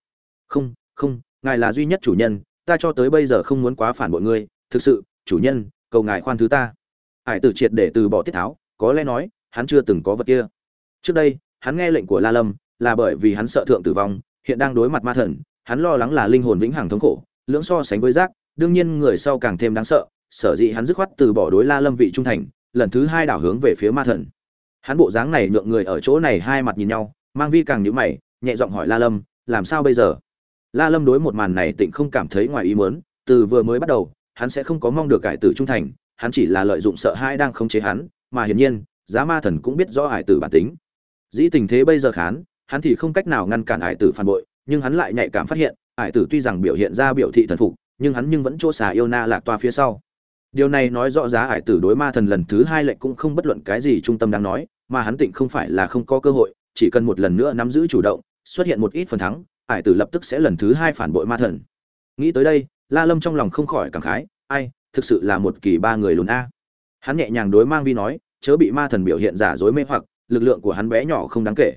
Không không, ngài là duy nhất chủ nhân, ta cho tới bây giờ không muốn quá phản bội ngươi. Thực sự, chủ nhân, cầu ngài khoan thứ ta. Hải tử triệt để từ bỏ tiết tháo, có lẽ nói, hắn chưa từng có vật kia. Trước đây, hắn nghe lệnh của la lâm, là bởi vì hắn sợ thượng tử vong, hiện đang đối mặt ma thần, hắn lo lắng là linh hồn vĩnh hằng thống khổ, lưỡng so sánh với giác đương nhiên người sau càng thêm đáng sợ sở dĩ hắn dứt khoát từ bỏ đối la lâm vị trung thành, lần thứ hai đảo hướng về phía ma thần. Hắn bộ dáng này nhượng người ở chỗ này hai mặt nhìn nhau, mang vi càng nhíu mày, nhẹ giọng hỏi la lâm, làm sao bây giờ? La lâm đối một màn này tịnh không cảm thấy ngoài ý muốn, từ vừa mới bắt đầu, hắn sẽ không có mong được cải tử trung thành, hắn chỉ là lợi dụng sợ hãi đang khống chế hắn, mà hiển nhiên, giá ma thần cũng biết rõ hải tử bản tính. Dĩ tình thế bây giờ khán, hắn thì không cách nào ngăn cản hải tử phản bội, nhưng hắn lại nhạy cảm phát hiện, hải tử tuy rằng biểu hiện ra biểu thị thần phục, nhưng hắn nhưng vẫn chỗ xà yêu na lạc toa phía sau điều này nói rõ giá ải tử đối ma thần lần thứ hai lệnh cũng không bất luận cái gì trung tâm đáng nói, mà hắn tịnh không phải là không có cơ hội, chỉ cần một lần nữa nắm giữ chủ động, xuất hiện một ít phần thắng, ải tử lập tức sẽ lần thứ hai phản bội ma thần. Nghĩ tới đây, la lâm trong lòng không khỏi cảm khái, ai, thực sự là một kỳ ba người lùn a. Hắn nhẹ nhàng đối mang vi nói, chớ bị ma thần biểu hiện giả dối mê hoặc, lực lượng của hắn bé nhỏ không đáng kể.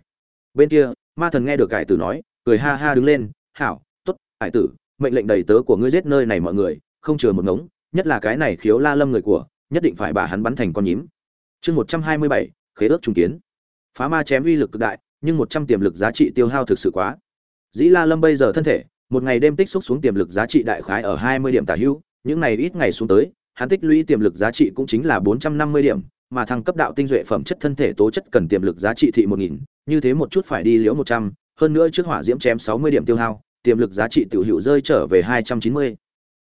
Bên kia, ma thần nghe được hải tử nói, cười ha ha đứng lên, hảo, tốt, ải tử, mệnh lệnh đầy tớ của ngươi giết nơi này mọi người, không chừa một ngống nhất là cái này khiếu la lâm người của, nhất định phải bà hắn bắn thành con nhím. Chương một trăm hai mươi bảy, khế ước trung kiến. Phá ma chém uy lực cực đại, nhưng một trăm tiềm lực giá trị tiêu hao thực sự quá. Dĩ la lâm bây giờ thân thể, một ngày đêm tích xúc xuống tiềm lực giá trị đại khái ở hai mươi điểm tả hữu, những ngày ít ngày xuống tới, hắn tích lũy tiềm lực giá trị cũng chính là bốn trăm năm mươi điểm, mà thăng cấp đạo tinh duệ phẩm chất thân thể tố chất cần tiềm lực giá trị thị một nghìn, như thế một chút phải đi liễu một trăm, hơn nữa trước hỏa diễm chém sáu mươi điểm tiêu hao, tiềm lực giá trị tiểu hữu rơi trở về hai trăm chín mươi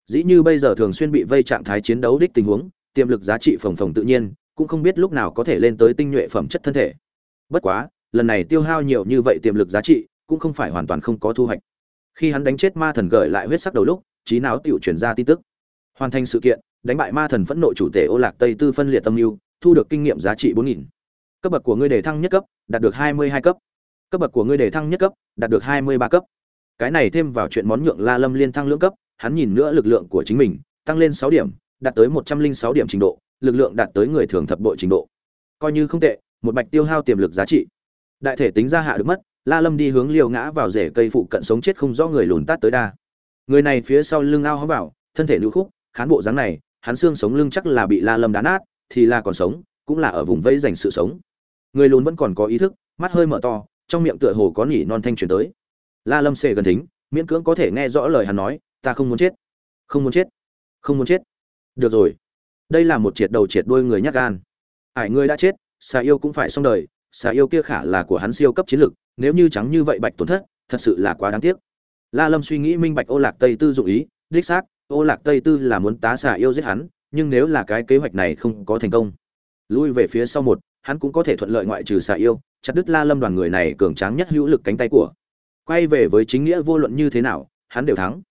dĩ như bây giờ thường xuyên bị vây trạng thái chiến đấu đích tình huống, tiềm lực giá trị phồng phồng tự nhiên, cũng không biết lúc nào có thể lên tới tinh nhuệ phẩm chất thân thể. Bất quá, lần này tiêu hao nhiều như vậy tiềm lực giá trị, cũng không phải hoàn toàn không có thu hoạch. Khi hắn đánh chết ma thần gợi lại huyết sắc đầu lúc, trí não tiểu chuyển ra tin tức. Hoàn thành sự kiện, đánh bại ma thần phẫn nộ chủ tể ô lạc tây tư phân liệt tâm lưu thu được kinh nghiệm giá trị bốn nghìn. Cấp bậc của ngươi đề thăng nhất cấp, đạt được hai mươi hai cấp. Cấp bậc của ngươi đề thăng nhất cấp, đạt được hai mươi ba cấp cái này thêm vào chuyện món nhượng la lâm liên thăng lưỡng cấp, hắn nhìn nữa lực lượng của chính mình, tăng lên sáu điểm, đạt tới một trăm linh sáu điểm trình độ, lực lượng đạt tới người thường thập bội trình độ. Coi như không tệ, một bạch tiêu hao tiềm lực giá trị. Đại thể tính ra hạ được mất, la lâm đi hướng liều ngã vào rễ cây phụ cận sống chết không rõ người lùn tát tới đa. Người này phía sau lưng ao hóa vào, thân thể lưu khúc, khán bộ dáng này, hắn xương sống lưng chắc là bị la lâm đá nát, thì là còn sống, cũng là ở vùng vẫy dành sự sống. Người lùn vẫn còn có ý thức, mắt hơi mở to, trong miệng tựa hồ có nhỉ non thanh truyền tới la lâm xề gần thính, miễn cưỡng có thể nghe rõ lời hắn nói, ta không muốn chết. Không muốn chết. Không muốn chết. Được rồi. Đây là một triệt đầu triệt đuôi người nhắc gan. Ải, ngươi đã chết, xà yêu cũng phải xong đời, xà yêu kia khả là của hắn siêu cấp chiến lực, nếu như trắng như vậy bạch tổn thất, thật sự là quá đáng tiếc. La lâm suy nghĩ minh bạch ô lạc tây tư dụng ý, đích xác, ô lạc tây tư là muốn tá xà yêu giết hắn, nhưng nếu là cái kế hoạch này không có thành công, lui về phía sau một, hắn cũng có thể thuận lợi ngoại trừ xà yêu, chặt đứt la lâm đoàn người này cường tráng nhất hữu lực cánh tay của quay về với chính nghĩa vô luận như thế nào, hắn đều thắng.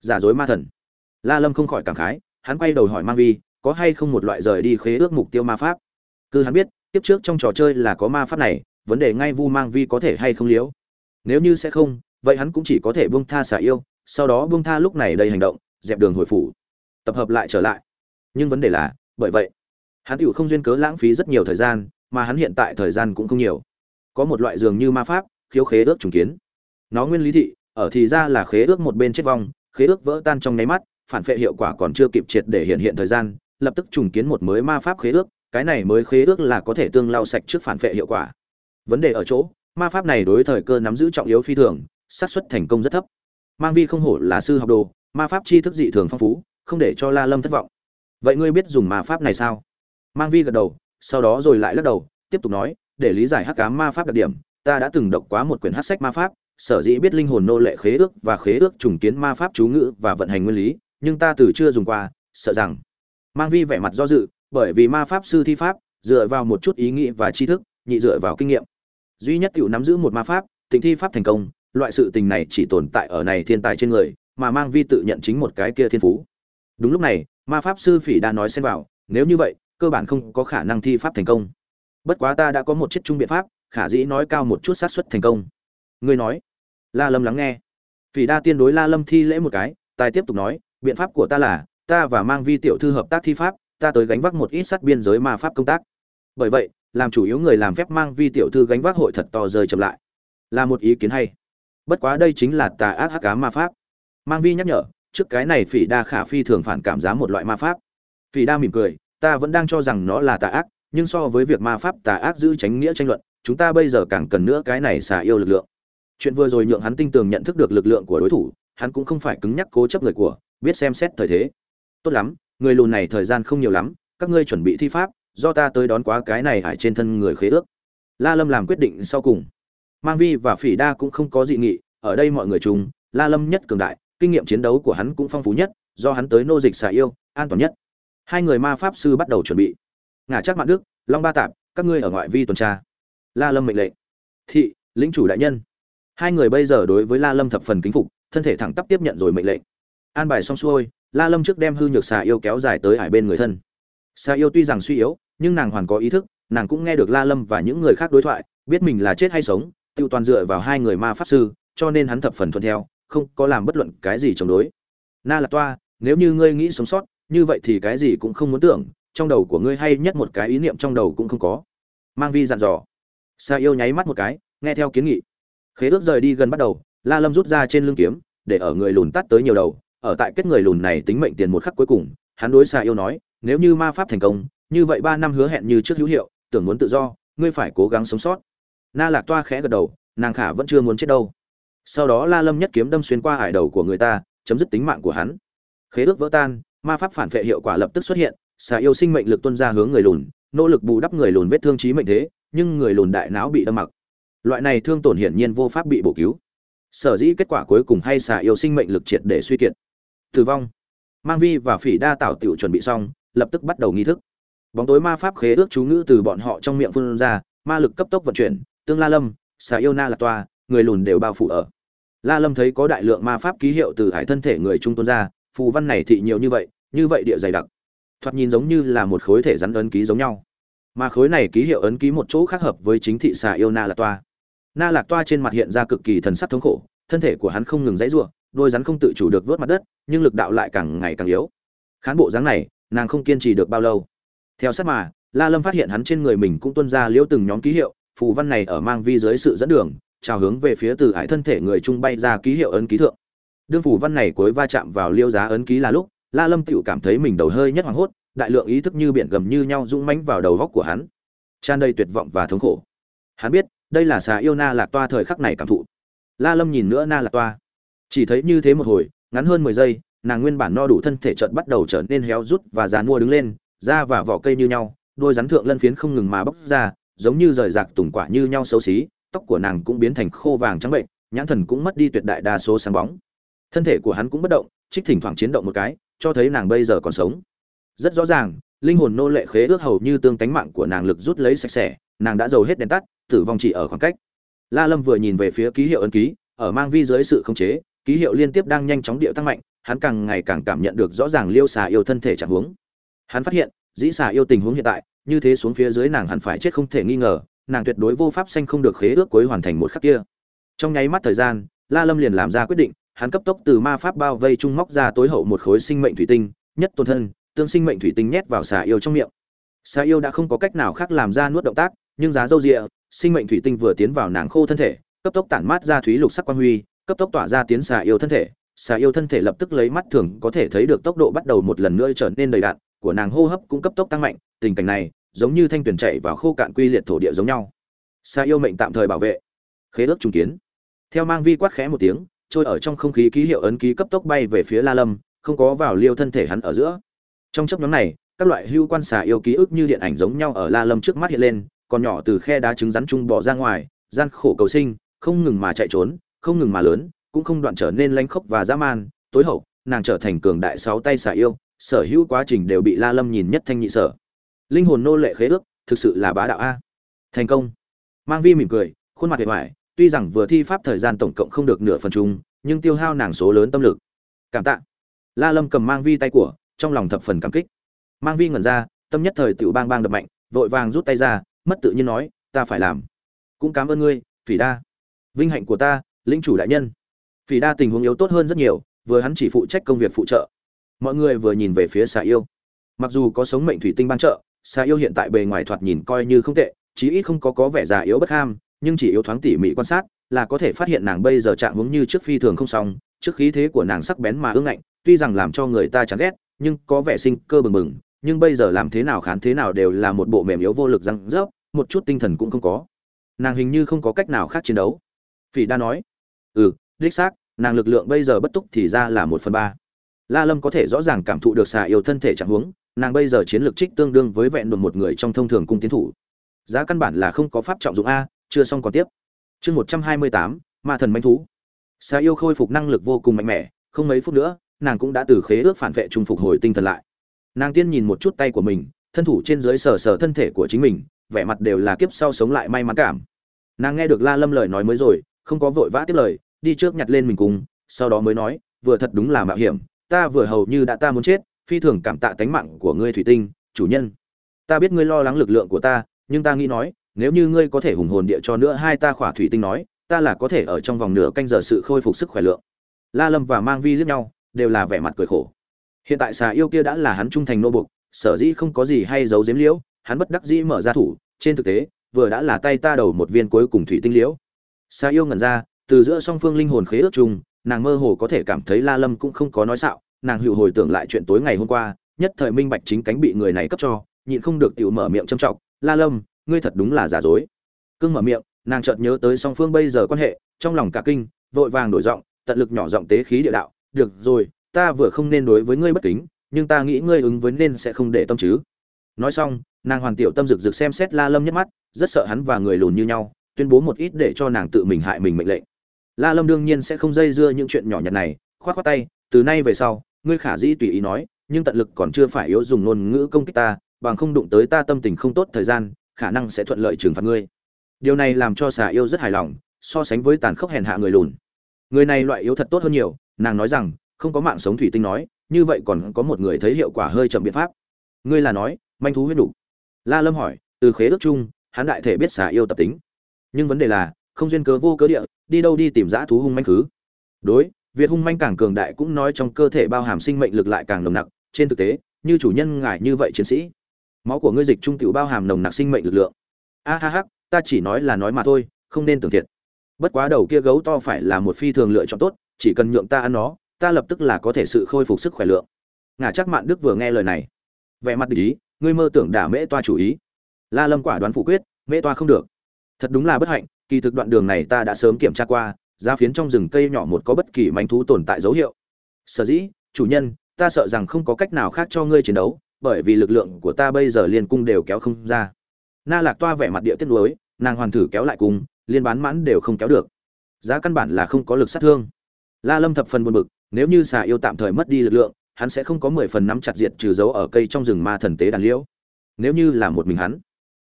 Giả dối ma thần. La lâm không khỏi cảm khái, hắn quay đầu hỏi mang vi, có hay không một loại rời đi khế ước mục tiêu ma pháp? Cứ hắn biết tiếp trước trong trò chơi là có ma pháp này, vấn đề ngay vu mang vi có thể hay không liếu. Nếu như sẽ không, vậy hắn cũng chỉ có thể buông tha xả yêu, sau đó buông tha lúc này đầy hành động, dẹp đường hồi phủ. Tập hợp lại trở lại. Nhưng vấn đề là, bởi vậy, hắn tựu không duyên cớ lãng phí rất nhiều thời gian, mà hắn hiện tại thời gian cũng không nhiều. Có một loại dường như ma pháp, khiếu khế ước trùng kiến nó nguyên lý thị, ở thì ra là khế ước một bên chết vong, khế ước vỡ tan trong nháy mắt, phản phệ hiệu quả còn chưa kịp triệt để hiện hiện thời gian, lập tức trùng kiến một mới ma pháp khế ước, cái này mới khế ước là có thể tương lao sạch trước phản phệ hiệu quả. Vấn đề ở chỗ, ma pháp này đối thời cơ nắm giữ trọng yếu phi thường, xác suất thành công rất thấp. Mang vi không hổ là sư học đồ, ma pháp tri thức dị thường phong phú, không để cho la lâm thất vọng. Vậy ngươi biết dùng ma pháp này sao? Mang vi gật đầu, sau đó rồi lại lắc đầu, tiếp tục nói, để lý giải hắc cám ma pháp đặc điểm, ta đã từng đọc quá một quyển hát sách ma pháp sở dĩ biết linh hồn nô lệ khế ước và khế ước trùng kiến ma pháp chú ngữ và vận hành nguyên lý, nhưng ta từ chưa dùng qua, sợ rằng. Mang vi vẻ mặt do dự, bởi vì ma pháp sư thi pháp, dựa vào một chút ý nghĩ và tri thức, nhị dựa vào kinh nghiệm. Duy nhất tiểu nắm giữ một ma pháp tình thi pháp thành công, loại sự tình này chỉ tồn tại ở này thiên tài trên người, mà mang vi tự nhận chính một cái kia thiên phú. Đúng lúc này, ma pháp sư phỉ đã nói xen vào, nếu như vậy, cơ bản không có khả năng thi pháp thành công. Bất quá ta đã có một chiếc trung biện pháp, khả dĩ nói cao một chút xác suất thành công ngươi nói. La lâm lắng nghe. Phỉ đa tiên đối la lâm thi lễ một cái, tài tiếp tục nói, biện pháp của ta là, ta và mang vi tiểu thư hợp tác thi pháp, ta tới gánh vác một ít sát biên giới ma pháp công tác. Bởi vậy, làm chủ yếu người làm phép mang vi tiểu thư gánh vác hội thật to rơi chậm lại. Là một ý kiến hay. Bất quá đây chính là tà ác hắc cá ma pháp. Mang vi nhắc nhở, trước cái này phỉ đa khả phi thường phản cảm giá một loại ma pháp. Phỉ đa mỉm cười, ta vẫn đang cho rằng nó là tà ác, nhưng so với việc ma pháp tà ác giữ tránh nghĩa tranh luận, chúng ta bây giờ càng cần nữa cái này xả yêu lực lượng chuyện vừa rồi nhượng hắn tinh tường nhận thức được lực lượng của đối thủ, hắn cũng không phải cứng nhắc cố chấp người của, biết xem xét thời thế. Tốt lắm, người lùn này thời gian không nhiều lắm, các ngươi chuẩn bị thi pháp, do ta tới đón quá cái này hải trên thân người khế ước. La lâm làm quyết định sau cùng. Mang vi và phỉ đa cũng không có dị nghị, ở đây mọi người chung, la lâm nhất cường đại, kinh nghiệm chiến đấu của hắn cũng phong phú nhất, do hắn tới nô dịch xà yêu, an toàn nhất. Hai người ma pháp sư bắt đầu chuẩn bị. Ngả chắc mạng đức, long ba tạp, các ngươi ở ngoại vi tuần tra. La lâm mệnh lệnh. Thị, lĩnh chủ đại nhân hai người bây giờ đối với la lâm thập phần kính phục, thân thể thẳng tắp tiếp nhận rồi mệnh lệnh. An bài xong xuôi, la lâm trước đem hư nhược xà yêu kéo dài tới hải bên người thân. Xà yêu tuy rằng suy yếu, nhưng nàng hoàn có ý thức, nàng cũng nghe được la lâm và những người khác đối thoại, biết mình là chết hay sống, tiêu toàn dựa vào hai người ma pháp sư, cho nên hắn thập phần thuận theo, không có làm bất luận cái gì chống đối. Na là toa, nếu như ngươi nghĩ sống sót, như vậy thì cái gì cũng không muốn tưởng, trong đầu của ngươi hay nhất một cái ý niệm trong đầu cũng không có. Mang vi dặn dò. Sa yêu nháy mắt một cái, nghe theo kiến nghị khế ước rời đi gần bắt đầu, la lâm rút ra trên lưng kiếm, để ở người lùn tắt tới nhiều đầu, ở tại kết người lùn này tính mệnh tiền một khắc cuối cùng, hắn đối sa yêu nói, nếu như ma pháp thành công, như vậy ba năm hứa hẹn như trước hữu hiệu, tưởng muốn tự do, ngươi phải cố gắng sống sót. Na lạc toa khẽ gật đầu, nàng khả vẫn chưa muốn chết đâu. Sau đó la lâm nhất kiếm đâm xuyên qua hải đầu của người ta, chấm dứt tính mạng của hắn. Khế ước vỡ tan, ma pháp phản vệ hiệu quả lập tức xuất hiện xà yêu sinh mệnh lực tuân ra hướng người lùn, nỗ lực bù đắp người lùn vết thương trí mệnh thế, nhưng người lùn đại não bị đâm mặc loại này thương tổn hiển nhiên vô pháp bị bổ cứu. Sở dĩ kết quả cuối cùng hay xả yêu sinh mệnh lực triệt để suy kiệt. Tử vong. Mang vi và phỉ đa tạo tiểu chuẩn bị xong, lập tức bắt đầu nghi thức. Bóng tối ma pháp khế ước chú ngữ từ bọn họ trong miệng phun ra, ma lực cấp tốc vận chuyển, tương la lâm xà yêu na là toa, người lùn đều bao phủ ở. La lâm thấy có đại lượng ma pháp ký hiệu từ hải thân thể người trung tuân ra, phù văn này thị nhiều như vậy như vậy địa dày đặc. Thoạt nhìn giống như là một khối thể rắn ấn ký giống nhau. Mà khối này ký hiệu ấn ký một chỗ khác hợp với chính thị xà yêu na là toa na lạc toa trên mặt hiện ra cực kỳ thần sắc thống khổ, thân thể của hắn không ngừng dãy giụa đôi rắn không tự chủ được vớt mặt đất, nhưng lực đạo lại càng ngày càng yếu. Khán bộ dáng này, nàng không kiên trì được bao lâu. Theo sát mà, la lâm phát hiện hắn trên người mình cũng tuân ra liễu từng nhóm ký hiệu, phù văn này ở mang vi dưới sự dẫn đường, trào hướng về phía từ hải thân thể người trung bay ra ký hiệu ấn ký thượng. Đương phù văn này cuối va chạm vào liêu giá ấn ký là lúc, la lâm tựu cảm thấy mình đầu hơi nhất hoảng hốt, đại lượng ý thức như biển gầm như nhau dũng mãnh vào đầu góc của hắn. Tràn đầy tuyệt vọng và thống khổ. Hắn biết đây là xà yêu na lạc toa thời khắc này cảm thụ. La lâm nhìn nữa na lạc toa. Chỉ thấy như thế một hồi, ngắn hơn mười giây, nàng nguyên bản no đủ thân thể chợt bắt đầu trở nên héo rút và dàn mua đứng lên, da và vỏ cây như nhau, đôi rắn thượng lân phiến không ngừng mà bốc ra, giống như rời rạc tùng quả như nhau xấu xí, tóc của nàng cũng biến thành khô vàng trắng bệnh, nhãn thần cũng mất đi tuyệt đại đa số sáng bóng. Thân thể của hắn cũng bất động, trích thỉnh thoảng chiến động một cái, cho thấy nàng bây giờ còn sống. Rất rõ ràng, linh hồn nô lệ khế ước hầu như tương tánh mạng của nàng lực rút lấy sạch sẽ, nàng đã giàu hết đèn tắt tử vong chỉ ở khoảng cách. La lâm vừa nhìn về phía ký hiệu ấn ký, ở mang vi dưới sự khống chế, ký hiệu liên tiếp đang nhanh chóng điệu tăng mạnh, hắn càng ngày càng cảm nhận được rõ ràng liêu xà yêu thân thể trạng huống. Hắn phát hiện, dĩ xà yêu tình huống hiện tại, như thế xuống phía dưới nàng hẳn phải chết không thể nghi ngờ, nàng tuyệt đối vô pháp sanh không được khế ước cuối hoàn thành một khắc kia. Trong nháy mắt thời gian, la lâm liền làm ra quyết định, hắn cấp tốc từ ma pháp bao vây trung móc ra tối hậu một khối sinh mệnh thủy tinh, nhất tôn thân, tương sinh mệnh thủy tinh nhét vào xà yêu trong miệng. Xà yêu đã không có cách nào khác làm ra nuốt động tác, nhưng giá dâu rịa sinh mệnh thủy tinh vừa tiến vào nàng khô thân thể, cấp tốc tản mát ra thúy lục sắc quang huy, cấp tốc tỏa ra tiến xà yêu thân thể. Xà yêu thân thể lập tức lấy mắt thường có thể thấy được tốc độ bắt đầu một lần nữa trở nên đầy đạn của nàng hô hấp cũng cấp tốc tăng mạnh, tình cảnh này giống như thanh tuyển chạy vào khô cạn quy liệt thổ địa giống nhau. Xà yêu mệnh tạm thời bảo vệ. Khế ước trùng kiến. Theo mang vi quát khẽ một tiếng, trôi ở trong không khí ký hiệu ấn ký cấp tốc bay về phía la lâm, không có vào liêu thân thể hắn ở giữa. Trong chấp nhóm này, các loại hưu quan xà yêu ký ức như điện ảnh giống nhau ở la lâm trước mắt hiện lên còn nhỏ từ khe đá trứng rắn chung bỏ ra ngoài, gian khổ cầu sinh, không ngừng mà chạy trốn, không ngừng mà lớn, cũng không đoạn trở nên lanh khốc và dã man, tối hậu, nàng trở thành cường đại sáu tay xà yêu, sở hữu quá trình đều bị la lâm nhìn nhất thanh nhị sở. Linh hồn nô lệ khế ước, thực sự là bá đạo a. Thành công. Mang vi mỉm cười, khuôn mặt hề hoài, tuy rằng vừa thi pháp thời gian tổng cộng không được nửa phần chung, nhưng tiêu hao nàng số lớn tâm lực. Cảm tạ. La lâm cầm mang vi tay của, trong lòng thập phần cảm kích. Mang vi ngẩn ra, tâm nhất thời tiểu bang bang đập mạnh, vội vàng rút tay ra mất tự nhiên nói, ta phải làm. Cũng cảm ơn ngươi, phỉ đa. Vinh hạnh của ta, lĩnh chủ đại nhân. Phỉ đa tình huống yếu tốt hơn rất nhiều, vừa hắn chỉ phụ trách công việc phụ trợ. Mọi người vừa nhìn về phía xà yêu. Mặc dù có sống mệnh thủy tinh ban trợ, xà yêu hiện tại bề ngoài thoạt nhìn coi như không tệ, chí ít không có có vẻ già yếu bất ham, nhưng chỉ yếu thoáng tỉ mỉ quan sát, là có thể phát hiện nàng bây giờ trạng hướng như trước phi thường không xong, trước khí thế của nàng sắc bén mà ương ngạnh, tuy rằng làm cho người ta chán ghét, nhưng có vẻ sinh cơ bừng bừng nhưng bây giờ làm thế nào khán thế nào đều là một bộ mềm yếu vô lực răng rớp, một chút tinh thần cũng không có. Nàng hình như không có cách nào khác chiến đấu. Phỉ đa nói ừ đích xác, nàng lực lượng bây giờ bất túc thì ra là một phần ba. La lâm có thể rõ ràng cảm thụ được xà yêu thân thể trạng huống, nàng bây giờ chiến lược trích tương đương với vẹn đồn một người trong thông thường cung tiến thủ. Giá căn bản là không có pháp trọng dụng a, chưa xong còn tiếp. Chương một trăm hai mươi tám, ma thần manh thú. Xà yêu khôi phục năng lực vô cùng mạnh mẽ, không mấy phút nữa, nàng cũng đã từ khế ước phản vệ trung phục hồi tinh thần lại nàng tiên nhìn một chút tay của mình, thân thủ trên dưới sờ sờ thân thể của chính mình, vẻ mặt đều là kiếp sau sống lại may mắn cảm. Nàng nghe được la lâm lời nói mới rồi, không có vội vã tiếp lời, đi trước nhặt lên mình cùng, sau đó mới nói, vừa thật đúng là mạo hiểm, ta vừa hầu như đã ta muốn chết, phi thường cảm tạ tánh mạng của ngươi thủy tinh, chủ nhân. Ta biết ngươi lo lắng lực lượng của ta, nhưng ta nghĩ nói, nếu như ngươi có thể hùng hồn địa cho nữa hai ta khỏa thủy tinh nói, ta là có thể ở trong vòng nửa canh giờ sự khôi phục sức khỏe lượng. La lâm và mang vi liếc nhau, đều là vẻ mặt cười khổ hiện tại xà yêu kia đã là hắn trung thành nô buộc, sở dĩ không có gì hay giấu giếm liễu, hắn bất đắc dĩ mở ra thủ, trên thực tế, vừa đã là tay ta đầu một viên cuối cùng thủy tinh liễu. Xà yêu ngẩn ra, từ giữa song phương linh hồn khế ước chung, nàng mơ hồ có thể cảm thấy la lâm cũng không có nói xạo, nàng hữu hồi tưởng lại chuyện tối ngày hôm qua, nhất thời minh bạch chính cánh bị người này cấp cho, nhịn không được tiểu mở miệng châm trọng, la lâm, ngươi thật đúng là giả dối. Cưng mở miệng, nàng chợt nhớ tới song phương bây giờ quan hệ, trong lòng cả kinh, vội vàng đổi giọng, tận lực nhỏ giọng tế khí địa đạo, được rồi ta vừa không nên đối với ngươi bất kính, nhưng ta nghĩ ngươi ứng với nên sẽ không để tâm chứ. Nói xong, nàng hoàn tiểu tâm rực rực xem xét la lâm nhất mắt, rất sợ hắn và người lùn như nhau, tuyên bố một ít để cho nàng tự mình hại mình mệnh lệnh. La lâm đương nhiên sẽ không dây dưa những chuyện nhỏ nhặt này, khoát khoát tay, từ nay về sau, ngươi khả dĩ tùy ý nói, nhưng tận lực còn chưa phải yếu dùng ngôn ngữ công kích ta, bằng không đụng tới ta tâm tình không tốt thời gian, khả năng sẽ thuận lợi trừng phạt ngươi. Điều này làm cho xà yêu rất hài lòng, so sánh với tàn khốc hèn hạ người lùn. Người này loại yếu thật tốt hơn nhiều, nàng nói rằng không có mạng sống thủy tinh nói, như vậy còn có một người thấy hiệu quả hơi chậm biện pháp. Ngươi là nói, manh thú huyết đủ. La lâm hỏi, từ khế ước chung, hắn đại thể biết xà yêu tập tính. Nhưng vấn đề là, không duyên cớ vô cớ địa, đi đâu đi tìm dã thú hung manh khứ. Đối, việc hung manh càng cường đại cũng nói trong cơ thể bao hàm sinh mệnh lực lại càng nồng nặc, trên thực tế, như chủ nhân ngài như vậy chiến sĩ, máu của ngươi dịch trung tiểu bao hàm nồng nặc sinh mệnh lực lượng. A ha ha, ta chỉ nói là nói mà thôi, không nên tưởng thiệt. Bất quá đầu kia gấu to phải là một phi thường lựa chọn tốt, chỉ cần nhượng ta ăn nó ta lập tức là có thể sự khôi phục sức khỏe lượng. Ngả chắc mạn đức vừa nghe lời này, vẻ mặt ý, ngươi mơ tưởng đả mễ toa chủ ý. La lâm quả đoán phủ quyết, mễ toa không được. Thật đúng là bất hạnh, kỳ thực đoạn đường này ta đã sớm kiểm tra qua, giá phiến trong rừng cây nhỏ một có bất kỳ manh thú tồn tại dấu hiệu. Sở dĩ, chủ nhân, ta sợ rằng không có cách nào khác cho ngươi chiến đấu, bởi vì lực lượng của ta bây giờ liên cung đều kéo không ra. Na lạc toa vẻ mặt địa tiết lối nàng hoàn thử kéo lại cung liên bán mãn đều không kéo được. Giá căn bản là không có lực sát thương. La lâm thập phần buồn bực nếu như xà yêu tạm thời mất đi lực lượng, hắn sẽ không có mười phần nắm chặt diệt trừ dấu ở cây trong rừng ma thần tế đàn liễu. Nếu như là một mình hắn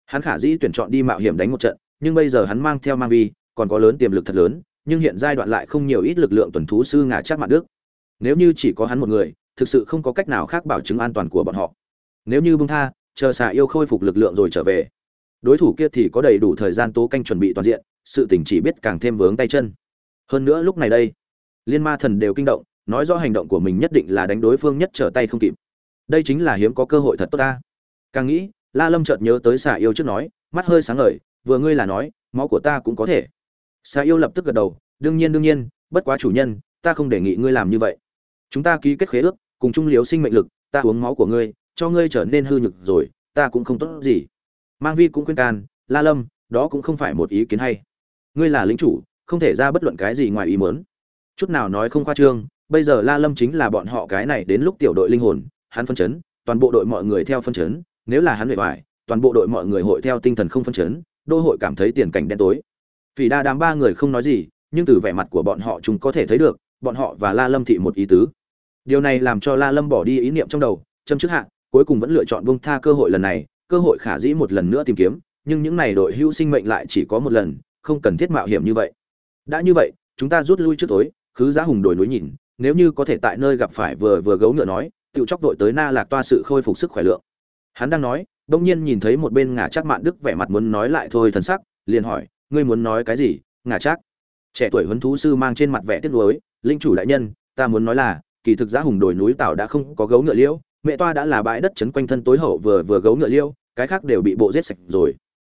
hắn khả dĩ tuyển chọn đi mạo hiểm đánh một trận, nhưng bây giờ hắn mang theo mang vi, còn có lớn tiềm lực thật lớn, nhưng hiện giai đoạn lại không nhiều ít lực lượng tuần thú sư ngà chắc mặt đức. Nếu như chỉ có hắn một người, thực sự không có cách nào khác bảo chứng an toàn của bọn họ. Nếu như bung tha, chờ xà yêu khôi phục lực lượng rồi trở về. Đối thủ kia thì có đầy đủ thời gian tố canh chuẩn bị toàn diện, sự tình chỉ biết càng thêm vướng tay chân. Hơn nữa lúc này đây, liên ma thần đều kinh động nói rõ hành động của mình nhất định là đánh đối phương nhất trở tay không kịp. Đây chính là hiếm có cơ hội thật tốt ta. Càng nghĩ, la lâm chợt nhớ tới xà yêu trước nói, mắt hơi sáng ngời, vừa ngươi là nói, máu của ta cũng có thể. Xà yêu lập tức gật đầu, đương nhiên đương nhiên, bất quá chủ nhân, ta không đề nghị ngươi làm như vậy. Chúng ta ký kết khế ước, cùng chung liếu sinh mệnh lực, ta uống máu của ngươi, cho ngươi trở nên hư nhược rồi, ta cũng không tốt gì. Mang vi cũng khuyên can, la lâm, đó cũng không phải một ý kiến hay. Ngươi là lính chủ, không thể ra bất luận cái gì ngoài ý muốn. Chút nào nói không khoa trương bây giờ la lâm chính là bọn họ cái này đến lúc tiểu đội linh hồn hắn phân chấn toàn bộ đội mọi người theo phân chấn nếu là hắn bị bại, toàn bộ đội mọi người hội theo tinh thần không phân chấn đô hội cảm thấy tiền cảnh đen tối. Vì đa đám ba người không nói gì nhưng từ vẻ mặt của bọn họ chúng có thể thấy được bọn họ và la lâm thị một ý tứ. Điều này làm cho la lâm bỏ đi ý niệm trong đầu châm trước hạ cuối cùng vẫn lựa chọn buông tha cơ hội lần này cơ hội khả dĩ một lần nữa tìm kiếm nhưng những này đội hữu sinh mệnh lại chỉ có một lần không cần thiết mạo hiểm như vậy. Đã như vậy chúng ta rút lui trước tối cứ giá hùng đồi núi nhìn nếu như có thể tại nơi gặp phải vừa vừa gấu ngựa nói tự chóc vội tới na lạc toa sự khôi phục sức khỏe lượng. Hắn đang nói, đông nhiên nhìn thấy một bên ngả chắc mạn đức vẻ mặt muốn nói lại thôi thần sắc, liền hỏi, ngươi muốn nói cái gì ngả chắc trẻ tuổi huấn thú sư mang trên mặt vẻ tiếc nuối, linh chủ đại nhân, ta muốn nói là, kỳ thực giá hùng đồi núi tảo đã không có gấu ngựa liễu, mẹ toa đã là bãi đất chấn quanh thân tối hậu vừa vừa gấu ngựa liễu, cái khác đều bị bộ giết sạch rồi.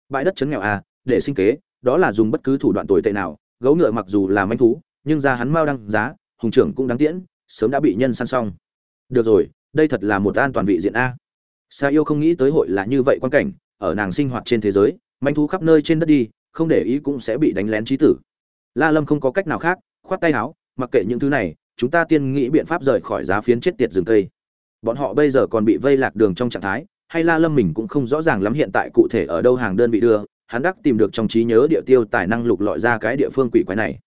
Bãi đất chấn nghèo à để sinh kế, đó là dùng bất cứ thủ đoạn tồi tệ nào, gấu ngựa mặc dù là manh thú, nhưng ra hắn mau đăng giá hùng trưởng cũng đáng tiễn, sớm đã bị nhân săn xong. Được rồi, đây thật là một an toàn vị diện a. Sa yêu không nghĩ tới hội là như vậy quan cảnh, ở nàng sinh hoạt trên thế giới, manh thú khắp nơi trên đất đi, không để ý cũng sẽ bị đánh lén trí tử. La lâm không có cách nào khác, khoát tay áo, mặc kệ những thứ này, chúng ta tiên nghĩ biện pháp rời khỏi giá phiến chết tiệt rừng cây. Bọn họ bây giờ còn bị vây lạc đường trong trạng thái, hay la lâm mình cũng không rõ ràng lắm hiện tại cụ thể ở đâu hàng đơn vị đưa, hắn đắc tìm được trong trí nhớ địa tiêu tài năng lục lọi ra cái địa phương quỷ quái này.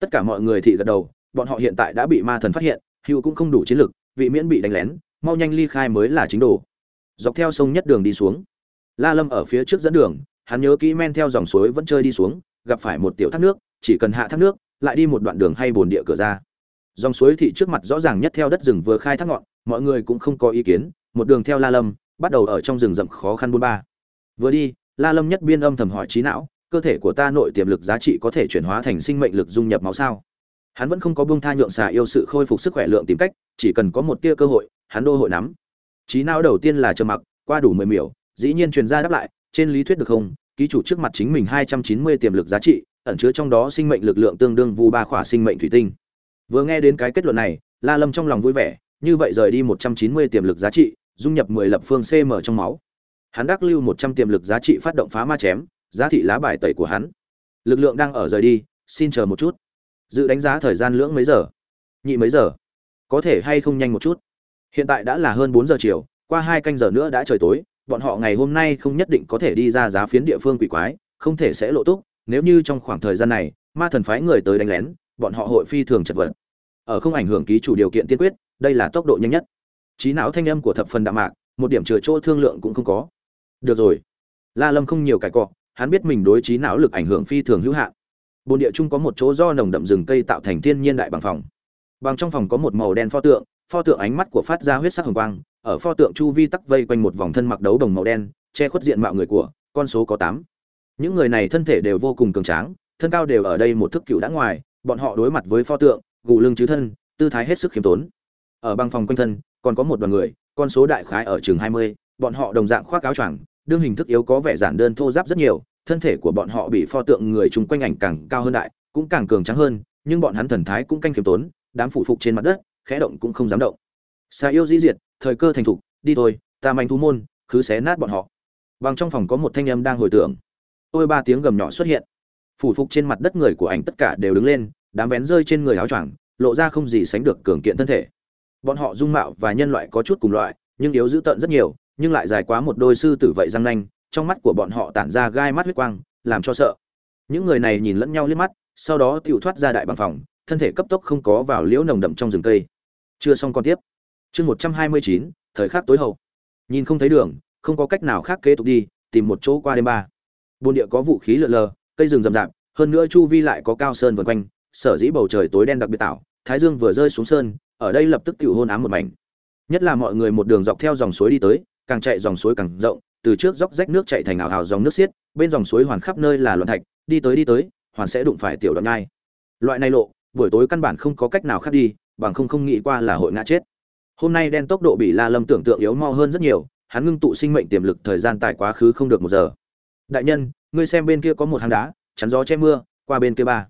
Tất cả mọi người thị gật đầu bọn họ hiện tại đã bị ma thần phát hiện hữu cũng không đủ chiến lực, vị miễn bị đánh lén, mau nhanh ly khai mới là chính đồ. Dọc theo sông nhất đường đi xuống. La lâm ở phía trước dẫn đường, hắn nhớ kỹ men theo dòng suối vẫn chơi đi xuống, gặp phải một tiểu thác nước, chỉ cần hạ thác nước, lại đi một đoạn đường hay bồn địa cửa ra. Dòng suối thị trước mặt rõ ràng nhất theo đất rừng vừa khai thác ngọn, mọi người cũng không có ý kiến, một đường theo la lâm, bắt đầu ở trong rừng rậm khó khăn buôn ba. Vừa đi, la lâm nhất biên âm thầm hỏi trí não, cơ thể của ta nội tiềm lực giá trị có thể chuyển hóa thành sinh mệnh lực dung nhập máu sao? Hắn vẫn không có buông tha nhượng xà yêu sự khôi phục sức khỏe lượng tìm cách, chỉ cần có một tia cơ hội, hắn đô hội nắm. Trí não đầu tiên là trầm mặc, qua đủ mười miểu, dĩ nhiên truyền ra đáp lại, trên lý thuyết được không? Ký chủ trước mặt chính mình hai trăm chín mươi tiềm lực giá trị, ẩn chứa trong đó sinh mệnh lực lượng tương đương vu ba khỏa sinh mệnh thủy tinh. Vừa nghe đến cái kết luận này, la lâm trong lòng vui vẻ, như vậy rời đi một trăm chín mươi tiềm lực giá trị, dung nhập mười lập phương cm trong máu. Hắn đắc lưu một trăm tiềm lực giá trị phát động phá ma chém, giá thị lá bài tẩy của hắn. Lực lượng đang ở rời đi, xin chờ một chút dự đánh giá thời gian lưỡng mấy giờ? Nhị mấy giờ? Có thể hay không nhanh một chút? Hiện tại đã là hơn bốn giờ chiều, qua hai canh giờ nữa đã trời tối, bọn họ ngày hôm nay không nhất định có thể đi ra giá phiến địa phương quỷ quái, không thể sẽ lộ túc. Nếu như trong khoảng thời gian này, ma thần phái người tới đánh lén, bọn họ hội phi thường chật vật. Ở không ảnh hưởng ký chủ điều kiện tiên quyết, đây là tốc độ nhanh nhất. Trí não thanh âm của thập phần đạm mạc, một điểm chừa chỗ thương lượng cũng không có. Được rồi. La lâm không nhiều cải cọ, hắn biết mình đối trí não lực ảnh hưởng phi thường hữu hạn bồn địa chung có một chỗ do nồng đậm rừng cây tạo thành thiên nhiên đại bằng phòng. Bằng trong phòng có một màu đen pho tượng pho tượng ánh mắt của phát ra huyết sắc hồng quang ở pho tượng chu vi tắc vây quanh một vòng thân mặc đấu đồng màu đen che khuất diện mạo người của con số có tám. Những người này thân thể đều vô cùng cường tráng thân cao đều ở đây một thức cựu đã ngoài bọn họ đối mặt với pho tượng gù lưng chứ thân tư thái hết sức khiêm tốn. Ở băng phòng quanh thân còn có một đoàn người con số đại khái ở chừng mươi, bọn họ đồng dạng khoác áo choàng đương hình thức yếu có vẻ giản đơn thô giáp rất nhiều thân thể của bọn họ bị pho tượng người chung quanh ảnh càng cao hơn đại, cũng càng cường trắng hơn, nhưng bọn hắn thần thái cũng canh khiêm tốn, đám phụ phục trên mặt đất, khẽ động cũng không dám động. Sa yêu di diệt, thời cơ thành thục, đi thôi, ta manh thú môn cứ xé nát bọn họ. Bằng trong phòng có một thanh âm đang hồi tưởng. Ôi, ba tiếng gầm nhỏ xuất hiện. Phủ phục trên mặt đất người của ảnh tất cả đều đứng lên, đám vén rơi trên người áo choàng, lộ ra không gì sánh được cường kiện thân thể. Bọn họ dung mạo và nhân loại có chút cùng loại, nhưng yếu dữ tợn rất nhiều, nhưng lại dài quá một đôi sư tử vậy răng nanh trong mắt của bọn họ tản ra gai mắt huyết quang, làm cho sợ. Những người này nhìn lẫn nhau liếc mắt, sau đó tự thoát ra đại bằng phòng, thân thể cấp tốc không có vào liễu nồng đậm trong rừng cây. Chưa xong con tiếp. Chương một trăm hai mươi chín, thời khắc tối hậu. Nhìn không thấy đường, không có cách nào khác kế tục đi, tìm một chỗ qua đêm ba. Buôn địa có vũ khí lượn lờ, cây rừng rậm rạp, hơn nữa chu vi lại có cao sơn vần quanh, sở dĩ bầu trời tối đen đặc biệt tạo thái dương vừa rơi xuống sơn, ở đây lập tức tự hôn ám một mảnh. Nhất là mọi người một đường dọc theo dòng suối đi tới, càng chạy dòng suối càng rộng từ trước dốc rách nước chạy thành ảo hào dòng nước xiết, bên dòng suối hoàn khắp nơi là loạn thạch, đi tới đi tới, hoàn sẽ đụng phải tiểu đoạn nhai. Loại này lộ, buổi tối căn bản không có cách nào khác đi, bằng không không nghĩ qua là hội ngã chết. Hôm nay đen tốc độ bị la lâm tưởng tượng yếu mau hơn rất nhiều, hắn ngưng tụ sinh mệnh tiềm lực thời gian tại quá khứ không được một giờ. Đại nhân, ngươi xem bên kia có một hang đá, chắn gió che mưa, qua bên kia ba.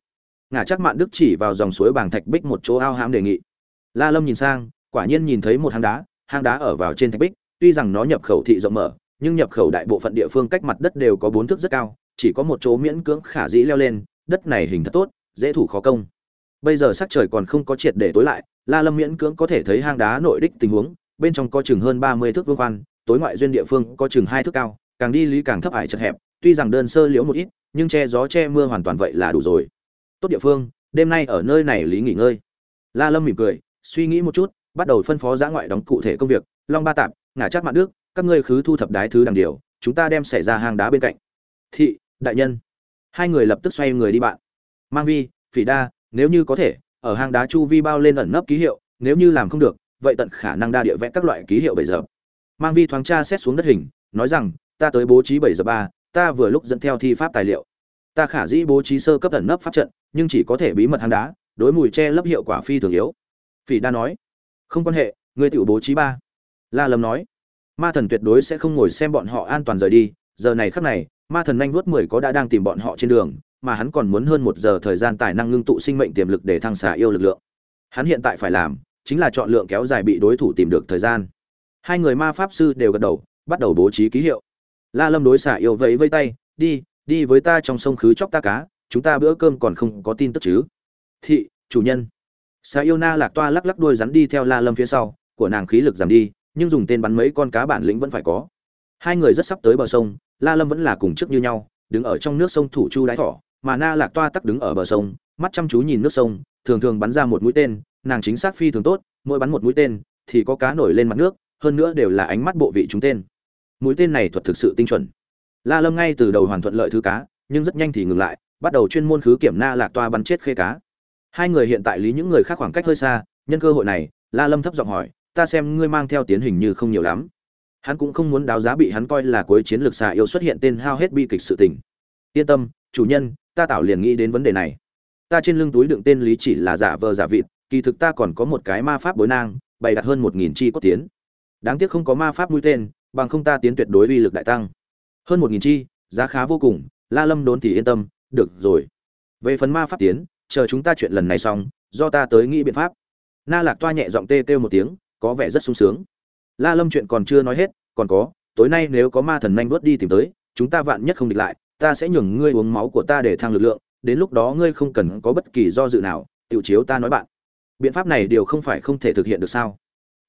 Ngã chắc mạn đức chỉ vào dòng suối bàng thạch bích một chỗ ao hãm đề nghị. La lâm nhìn sang, quả nhiên nhìn thấy một hang đá hang đá ở vào trên thạch bích, tuy rằng nó nhập khẩu thị rộng mở nhưng nhập khẩu đại bộ phận địa phương cách mặt đất đều có bốn thước rất cao, chỉ có một chỗ miễn cưỡng khả dĩ leo lên, đất này hình thật tốt, dễ thủ khó công. Bây giờ sắc trời còn không có triệt để tối lại, la lâm miễn cưỡng có thể thấy hang đá nội đích tình huống, bên trong có chừng hơn ba mươi thước vương khoan, tối ngoại duyên địa phương có chừng hai thước cao, càng đi lý càng thấp ải chật hẹp, tuy rằng đơn sơ liễu một ít, nhưng che gió che mưa hoàn toàn vậy là đủ rồi. Tốt địa phương, đêm nay ở nơi này lý nghỉ ngơi. La lâm mỉm cười, suy nghĩ một chút, bắt đầu phân phó giã ngoại đóng cụ thể công việc, long ba tạp, ngả chắc mạn đức các ngươi khứ thu thập đái thứ đằng điều, chúng ta đem xảy ra hang đá bên cạnh. Thị, đại nhân. Hai người lập tức xoay người đi bạn. Mang vi, phỉ đa, nếu như có thể, ở hang đá chu vi bao lên ẩn nấp ký hiệu, nếu như làm không được, vậy tận khả năng đa địa vẽ các loại ký hiệu bảy giờ. Mang vi thoáng tra xét xuống đất hình, nói rằng, ta tới bố trí bảy giờ ba, ta vừa lúc dẫn theo thi pháp tài liệu. Ta khả dĩ bố trí sơ cấp ẩn nấp pháp trận, nhưng chỉ có thể bí mật hang đá, đối mùi che lấp hiệu quả phi thường yếu. Phỉ đa nói, không quan hệ, ngươi tự bố trí ba. La lâm nói ma thần tuyệt đối sẽ không ngồi xem bọn họ an toàn rời đi, giờ này khắc này, ma thần nhanh vuốt mười có đã đang tìm bọn họ trên đường, mà hắn còn muốn hơn một giờ thời gian tài năng ngưng tụ sinh mệnh tiềm lực để thăng xả yêu lực lượng. Hắn hiện tại phải làm, chính là chọn lượng kéo dài bị đối thủ tìm được thời gian. Hai người ma pháp sư đều gật đầu, bắt đầu bố trí ký hiệu. La lâm đối xả yêu vẫy vây tay, đi đi với ta trong sông khứ chóc ta cá, chúng ta bữa cơm còn không có tin tức chứ? Thị, chủ nhân. Xà yêu na lạc toa lắc lắc đuôi rắn đi theo la lâm phía sau, của nàng khí lực giảm đi nhưng dùng tên bắn mấy con cá bản lĩnh vẫn phải có. Hai người rất sắp tới bờ sông, la lâm vẫn là cùng trước như nhau, đứng ở trong nước sông thủ chu đái thỏ, mà na lạc toa tắc đứng ở bờ sông, mắt chăm chú nhìn nước sông, thường thường bắn ra một mũi tên, nàng chính xác phi thường tốt, mỗi bắn một mũi tên thì có cá nổi lên mặt nước, hơn nữa đều là ánh mắt bộ vị chúng tên. Mũi tên này thuật thực sự tinh chuẩn. La lâm ngay từ đầu hoàn thuận lợi thứ cá, nhưng rất nhanh thì ngừng lại, bắt đầu chuyên môn khứ kiểm na lạc toa bắn chết khê cá. Hai người hiện tại lý những người khác khoảng cách hơi xa, nhân cơ hội này, la lâm thấp giọng hỏi ta xem ngươi mang theo tiến hình như không nhiều lắm. Hắn cũng không muốn đáo giá bị hắn coi là cuối chiến lược xà yêu xuất hiện tên hao hết bi kịch sự tình. Yên tâm, chủ nhân, ta tạo liền nghĩ đến vấn đề này. Ta trên lưng túi đựng tên lý chỉ là giả vờ giả vịt, kỳ thực ta còn có một cái ma pháp bối nang, bày đặt hơn một nghìn chi cốt tiến. Đáng tiếc không có ma pháp mũi tên, bằng không ta tiến tuyệt đối uy lực đại tăng. Hơn một nghìn chi, giá khá vô cùng, la lâm đốn thì yên tâm, được rồi. Về phần ma pháp tiến, chờ chúng ta chuyện lần này xong, do ta tới nghĩ biện pháp. Na lạc toa nhẹ giọng tê kêu một tiếng có vẻ rất sung sướng. La lâm chuyện còn chưa nói hết, còn có, tối nay nếu có ma thần nhanh vớt đi tìm tới, chúng ta vạn nhất không địch lại, ta sẽ nhường ngươi uống máu của ta để thăng lực lượng, đến lúc đó ngươi không cần có bất kỳ do dự nào, tiểu chiếu ta nói bạn. Biện pháp này điều không phải không thể thực hiện được sao?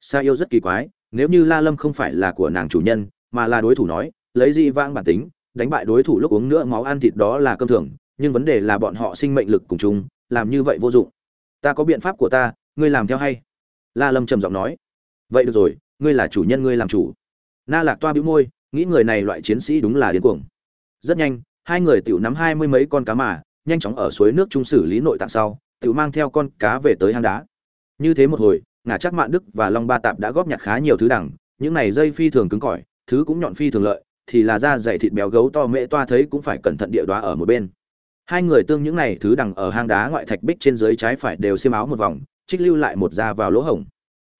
Sa yêu rất kỳ quái, nếu như la lâm không phải là của nàng chủ nhân, mà là đối thủ nói, lấy gì vang bản tính, đánh bại đối thủ lúc uống nữa máu ăn thịt đó là cơm thường, nhưng vấn đề là bọn họ sinh mệnh lực cùng chung, làm như vậy vô dụng. Ta có biện pháp của ta, ngươi làm theo hay? La lâm trầm giọng nói vậy được rồi, ngươi là chủ nhân, ngươi làm chủ. Na lạc toa bĩu môi, nghĩ người này loại chiến sĩ đúng là điên cuồng. Rất nhanh, hai người tiểu nắm hai mươi mấy con cá mà, nhanh chóng ở suối nước trung xử lý nội tạng sau, tiểu mang theo con cá về tới hang đá. Như thế một hồi ngả chắc mạn đức và long ba tạp đã góp nhặt khá nhiều thứ đẳng những này dây phi thường cứng cỏi, thứ cũng nhọn phi thường lợi, thì là da dày thịt béo gấu to mễ toa thấy cũng phải cẩn thận địa đoá ở một bên. Hai người tương những này thứ đằng ở hang đá ngoại thạch bích trên dưới trái phải đều xiêm áo một vòng, trích lưu lại một da vào lỗ hổng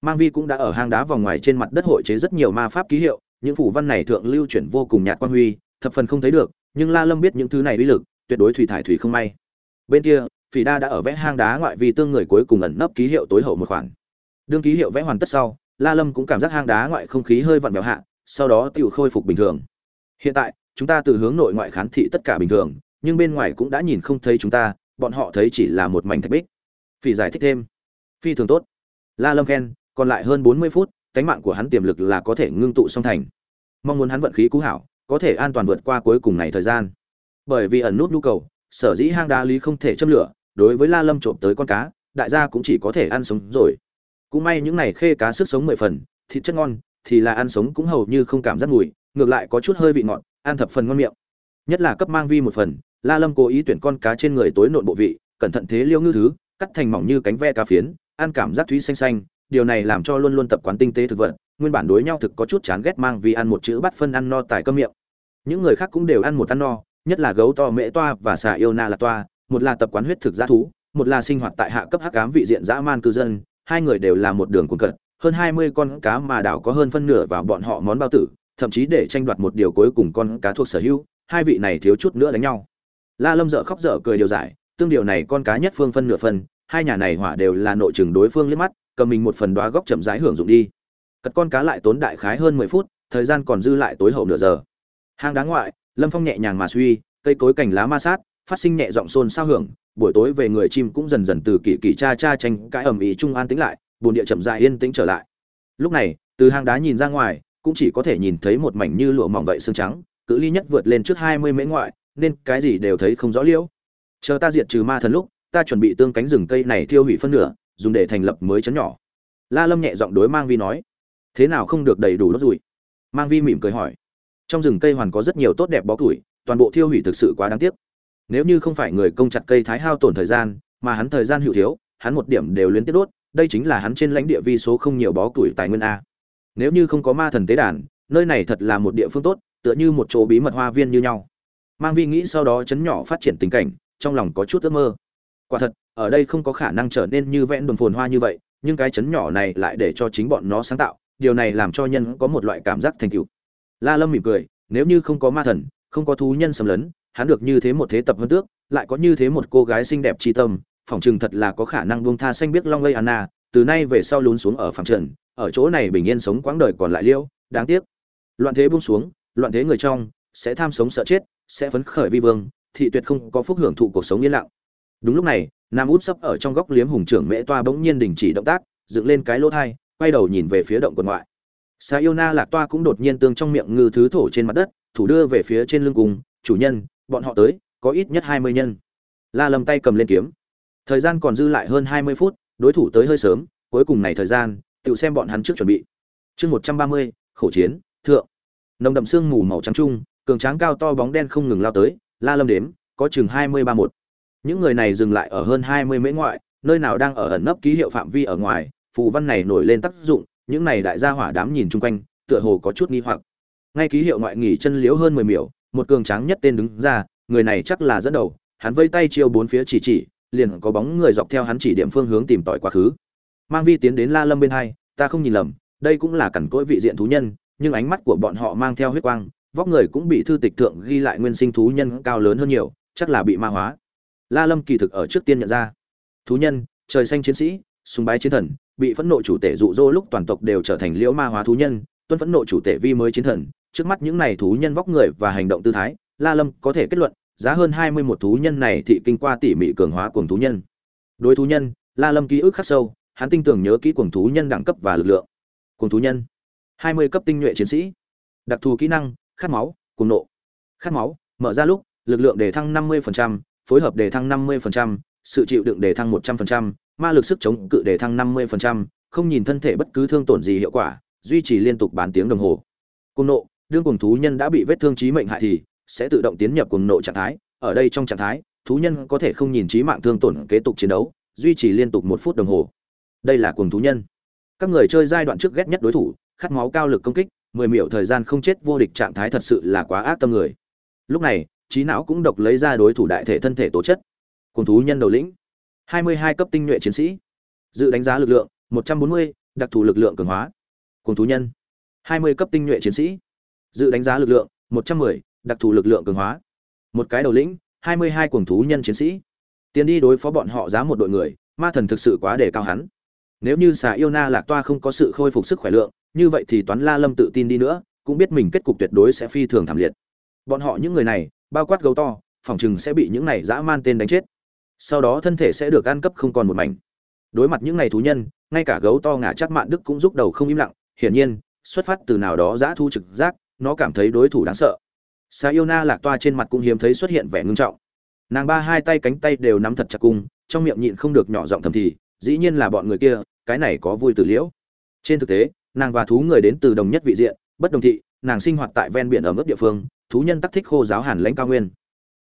mang vi cũng đã ở hang đá vòng ngoài trên mặt đất hội chế rất nhiều ma pháp ký hiệu, những phủ văn này thượng lưu chuyển vô cùng nhạt quan huy, thập phần không thấy được, nhưng la lâm biết những thứ này uy lực, tuyệt đối thủy thải thủy không may. Bên kia, phỉ đa đã ở vẽ hang đá ngoại vi tương người cuối cùng ẩn nấp ký hiệu tối hậu một khoản. Đương ký hiệu vẽ hoàn tất sau, la lâm cũng cảm giác hang đá ngoại không khí hơi vặn vẹo hạ, sau đó tự khôi phục bình thường. Hiện tại, chúng ta từ hướng nội ngoại khán thị tất cả bình thường, nhưng bên ngoài cũng đã nhìn không thấy chúng ta, bọn họ thấy chỉ là một mảnh thạch bích. Phỉ giải thích thêm. Phi thường tốt. La lâm khen còn lại hơn bốn mươi phút, cánh mạng của hắn tiềm lực là có thể ngưng tụ song thành. Mong muốn hắn vận khí cũ hảo, có thể an toàn vượt qua cuối cùng này thời gian. Bởi vì ẩn nút nhu cầu, sở dĩ hang đá lý không thể châm lửa, đối với la lâm trộm tới con cá, đại gia cũng chỉ có thể ăn sống rồi. Cũng may những này khê cá sức sống mười phần, thịt chất ngon, thì là ăn sống cũng hầu như không cảm giác mùi, ngược lại có chút hơi vị ngọt, ăn thập phần ngon miệng. Nhất là cấp mang vi một phần, la lâm cố ý tuyển con cá trên người tối nội bộ vị, cẩn thận thế liêu ngư thứ, cắt thành mỏng như cánh ve cá phiến, ăn cảm giác thúy xanh xanh điều này làm cho luôn luôn tập quán tinh tế thực vật, nguyên bản đối nhau thực có chút chán ghét mang vì ăn một chữ bắt phân ăn no tại cơm miệng. Những người khác cũng đều ăn một ăn no, nhất là gấu to, mễ toa và xà yêu na là toa, một là tập quán huyết thực giá thú, một là sinh hoạt tại hạ cấp hắc cám vị diện dã man cư dân, hai người đều là một đường cuồng cật hơn hai mươi con cá mà đảo có hơn phân nửa vào bọn họ món bao tử, thậm chí để tranh đoạt một điều cuối cùng con cá thuộc sở hữu, hai vị này thiếu chút nữa đánh nhau. La lâm dở khóc dở cười điều giải, tương điều này con cá nhất phương phân nửa phân, hai nhà này hỏa đều là nội chừng đối phương liếc mắt cầm mình một phần đoá góc chậm rãi hưởng dụng đi. Cật con cá lại tốn đại khái hơn mười phút, thời gian còn dư lại tối hậu nửa giờ. Hang đá ngoại, lâm phong nhẹ nhàng mà suy, cây cối cành lá ma sát, phát sinh nhẹ giọng xôn xao hưởng, buổi tối về người chim cũng dần dần từ kỳ kỳ cha cha tranh cãi ầm ĩ trung an tĩnh lại bồn địa chậm dại yên tĩnh trở lại. Lúc này, từ hang đá nhìn ra ngoài, cũng chỉ có thể nhìn thấy một mảnh như lụa mỏng vậy xương trắng, cự ly nhất vượt lên trước hai mươi mễ ngoại, nên cái gì đều thấy không rõ liễu. Chờ ta diệt trừ ma thần lúc, ta chuẩn bị tương cánh rừng cây này thiêu hủy phân nửa dùng để thành lập mới chấn nhỏ. La lâm nhẹ giọng đối mang vi nói, thế nào không được đầy đủ đốt rủi? Mang vi mỉm cười hỏi, trong rừng cây hoàn có rất nhiều tốt đẹp bó củi, toàn bộ thiêu hủy thực sự quá đáng tiếc. Nếu như không phải người công chặt cây thái hao tổn thời gian, mà hắn thời gian hữu thiếu, hắn một điểm đều liên tiếp đốt, đây chính là hắn trên lãnh địa vi số không nhiều bó củi tài nguyên a. Nếu như không có ma thần tế đàn, nơi này thật là một địa phương tốt, tựa như một chỗ bí mật hoa viên như nhau. Mang vi nghĩ sau đó chấn nhỏ phát triển tình cảnh, trong lòng có chút ước mơ. Quả thật ở đây không có khả năng trở nên như vẽn đồn phồn hoa như vậy, nhưng cái chấn nhỏ này lại để cho chính bọn nó sáng tạo, điều này làm cho nhân có một loại cảm giác thành tựu. La lâm mỉm cười, nếu như không có ma thần, không có thú nhân xâm lấn, hắn được như thế một thế tập hơn tước, lại có như thế một cô gái xinh đẹp tri tâm, phỏng chừng thật là có khả năng buông tha xanh biết long lây anna, từ nay về sau lún xuống ở phẳng trần, ở chỗ này bình yên sống quãng đời còn lại liêu, đáng tiếc. Loạn thế buông xuống, loạn thế người trong, sẽ tham sống sợ chết, sẽ phấn khởi vi vương, thị tuyệt không có phúc hưởng thụ cuộc sống yên lặng. Đúng lúc này nam út sấp ở trong góc liếm hùng trưởng mễ toa bỗng nhiên đình chỉ động tác, dựng lên cái lỗ thai, quay đầu nhìn về phía động quần ngoại. Sa yêu na lạc toa cũng đột nhiên tương trong miệng ngư thứ thổ trên mặt đất, thủ đưa về phía trên lưng cùng, chủ nhân, bọn họ tới, có ít nhất hai mươi nhân. La lầm tay cầm lên kiếm. Thời gian còn dư lại hơn hai mươi phút, đối thủ tới hơi sớm, cuối cùng này thời gian, tự xem bọn hắn trước chuẩn bị. Chương một trăm ba mươi khẩu chiến, thượng. Nồng đậm sương mù màu trắng trung, cường tráng cao to bóng đen không ngừng lao tới, la lâm đếm, có chừng hai mươi ba một những người này dừng lại ở hơn hai mươi mễ ngoại, nơi nào đang ở ẩn nấp ký hiệu phạm vi ở ngoài, phù văn này nổi lên tác dụng, những này đại gia hỏa đám nhìn chung quanh, tựa hồ có chút nghi hoặc. Ngay ký hiệu ngoại nghỉ chân liếu hơn mười miểu, một cường tráng nhất tên đứng ra, người này chắc là dẫn đầu, hắn vây tay chiêu bốn phía chỉ chỉ, liền có bóng người dọc theo hắn chỉ điểm phương hướng tìm tỏi quá khứ. Mang vi tiến đến la lâm bên hai, ta không nhìn lầm, đây cũng là cẩn cỗi vị diện thú nhân, nhưng ánh mắt của bọn họ mang theo huyết quang, vóc người cũng bị thư tịch thượng ghi lại nguyên sinh thú nhân cao lớn hơn nhiều, chắc là bị ma hóa la lâm kỳ thực ở trước tiên nhận ra. Thú nhân trời xanh chiến sĩ sùng bái chiến thần bị phẫn nộ chủ tể dụ dỗ lúc toàn tộc đều trở thành liễu ma hóa thú nhân tuân phẫn nộ chủ tể vi mới chiến thần. Trước mắt những này thú nhân vóc người và hành động tư thái la lâm có thể kết luận giá hơn hai mươi một thú nhân này thị kinh qua tỉ mỉ cường hóa cuồng thú nhân. Đối thú nhân la lâm ký ức khắc sâu hắn tinh tưởng nhớ kỹ cuồng thú nhân đẳng cấp và lực lượng. Cuồng thú nhân hai mươi cấp tinh nhuệ chiến sĩ. Đặc thù kỹ năng khát máu cuồng nộ. Khát máu mở ra lúc lực lượng đề thăng 50%, phối hợp đề thăng 50%, sự chịu đựng đề thăng 100%, ma lực sức chống cự đề thăng 50%, không nhìn thân thể bất cứ thương tổn gì hiệu quả, duy trì liên tục bán tiếng đồng hồ. Cuồng nộ, đương cuồng thú nhân đã bị vết thương chí mệnh hại thì sẽ tự động tiến nhập cuồng nộ trạng thái, ở đây trong trạng thái, thú nhân có thể không nhìn chí mạng thương tổn kế tục chiến đấu, duy trì liên tục một phút đồng hồ. Đây là cuồng thú nhân. Các người chơi giai đoạn trước ghét nhất đối thủ, khát máu cao lực công kích, mười miểu thời gian không chết vô địch trạng thái thật sự là quá ác tâm người lúc này trí não cũng độc lấy ra đối thủ đại thể thân thể tố chất. Cùng thú nhân đầu lĩnh. Hai mươi hai cấp tinh nhuệ chiến sĩ. Dự đánh giá lực lượng một trăm bốn mươi đặc thù lực lượng cường hóa. Cùng thú nhân. Hai mươi cấp tinh nhuệ chiến sĩ. Dự đánh giá lực lượng một trăm 110, đặc thù lực lượng cường hóa. Một cái đầu lĩnh hai mươi hai cuồng thú nhân chiến sĩ. Tiến đi đối phó bọn họ giá một đội người ma thần thực sự quá đề cao hắn. Nếu như xà yêu na lạc toa không có sự khôi phục sức khỏe lượng như vậy thì toán la lâm tự tin đi nữa cũng biết mình kết cục tuyệt đối sẽ phi thường thảm liệt. Bọn họ những người này bao quát gấu to, phòng chừng sẽ bị những này dã man tên đánh chết. Sau đó thân thể sẽ được ăn cấp không còn một mảnh. Đối mặt những này thú nhân, ngay cả gấu to ngả chắc mạn đức cũng rút đầu không im lặng. Hiển nhiên, xuất phát từ nào đó dã thu trực giác, nó cảm thấy đối thủ đáng sợ. Sa yêu na lạc toa trên mặt cũng hiếm thấy xuất hiện vẻ ngưng trọng. Nàng ba hai tay cánh tay đều nắm thật chặt cung trong miệng nhịn không được nhỏ giọng thầm thì, dĩ nhiên là bọn người kia, cái này có vui tử liễu. Trên thực tế, nàng và thú người đến từ đồng nhất vị diện, bất đồng thị, nàng sinh hoạt tại ven biển ở mức địa phương thú nhân tắc thích khô giáo hàn lãnh cao nguyên.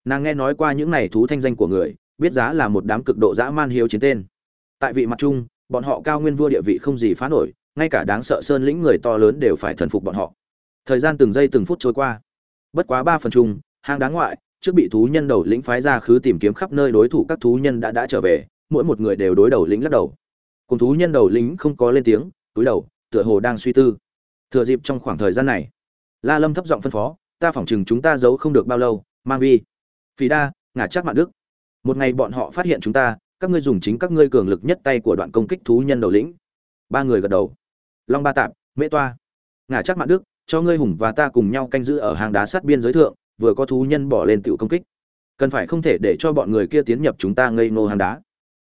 Nàng nghe nói qua những này thú thanh danh của người, biết giá là một đám cực độ dã man hiếu chiến tên. Tại vị mặt chung bọn họ cao nguyên vua địa vị không gì phá nổi, ngay cả đáng sợ sơn lĩnh người to lớn đều phải thần phục bọn họ. Thời gian từng giây từng phút trôi qua. Bất quá ba phần chung hang đáng ngoại, trước bị thú nhân đầu lĩnh phái ra khứ tìm kiếm khắp nơi đối thủ các thú nhân đã đã trở về, mỗi một người đều đối đầu lĩnh lắc đầu. Cùng thú nhân đầu lĩnh không có lên tiếng, túi đầu, tựa hồ đang suy tư. Thừa dịp trong khoảng thời gian này, la lâm thấp giọng phân phó ta phỏng chừng chúng ta giấu không được bao lâu, mang vi. Phí đa, ngả chắc mạng đức. Một ngày bọn họ phát hiện chúng ta, các ngươi dùng chính các ngươi cường lực nhất tay của đoạn công kích thú nhân đầu lĩnh. Ba người gật đầu. Long ba tạp, mễ toa. Ngả chắc mạng đức, cho ngươi hùng và ta cùng nhau canh giữ ở hàng đá sát biên giới thượng, vừa có thú nhân bỏ lên tựu công kích. Cần phải không thể để cho bọn người kia tiến nhập chúng ta ngây ngô hàng đá.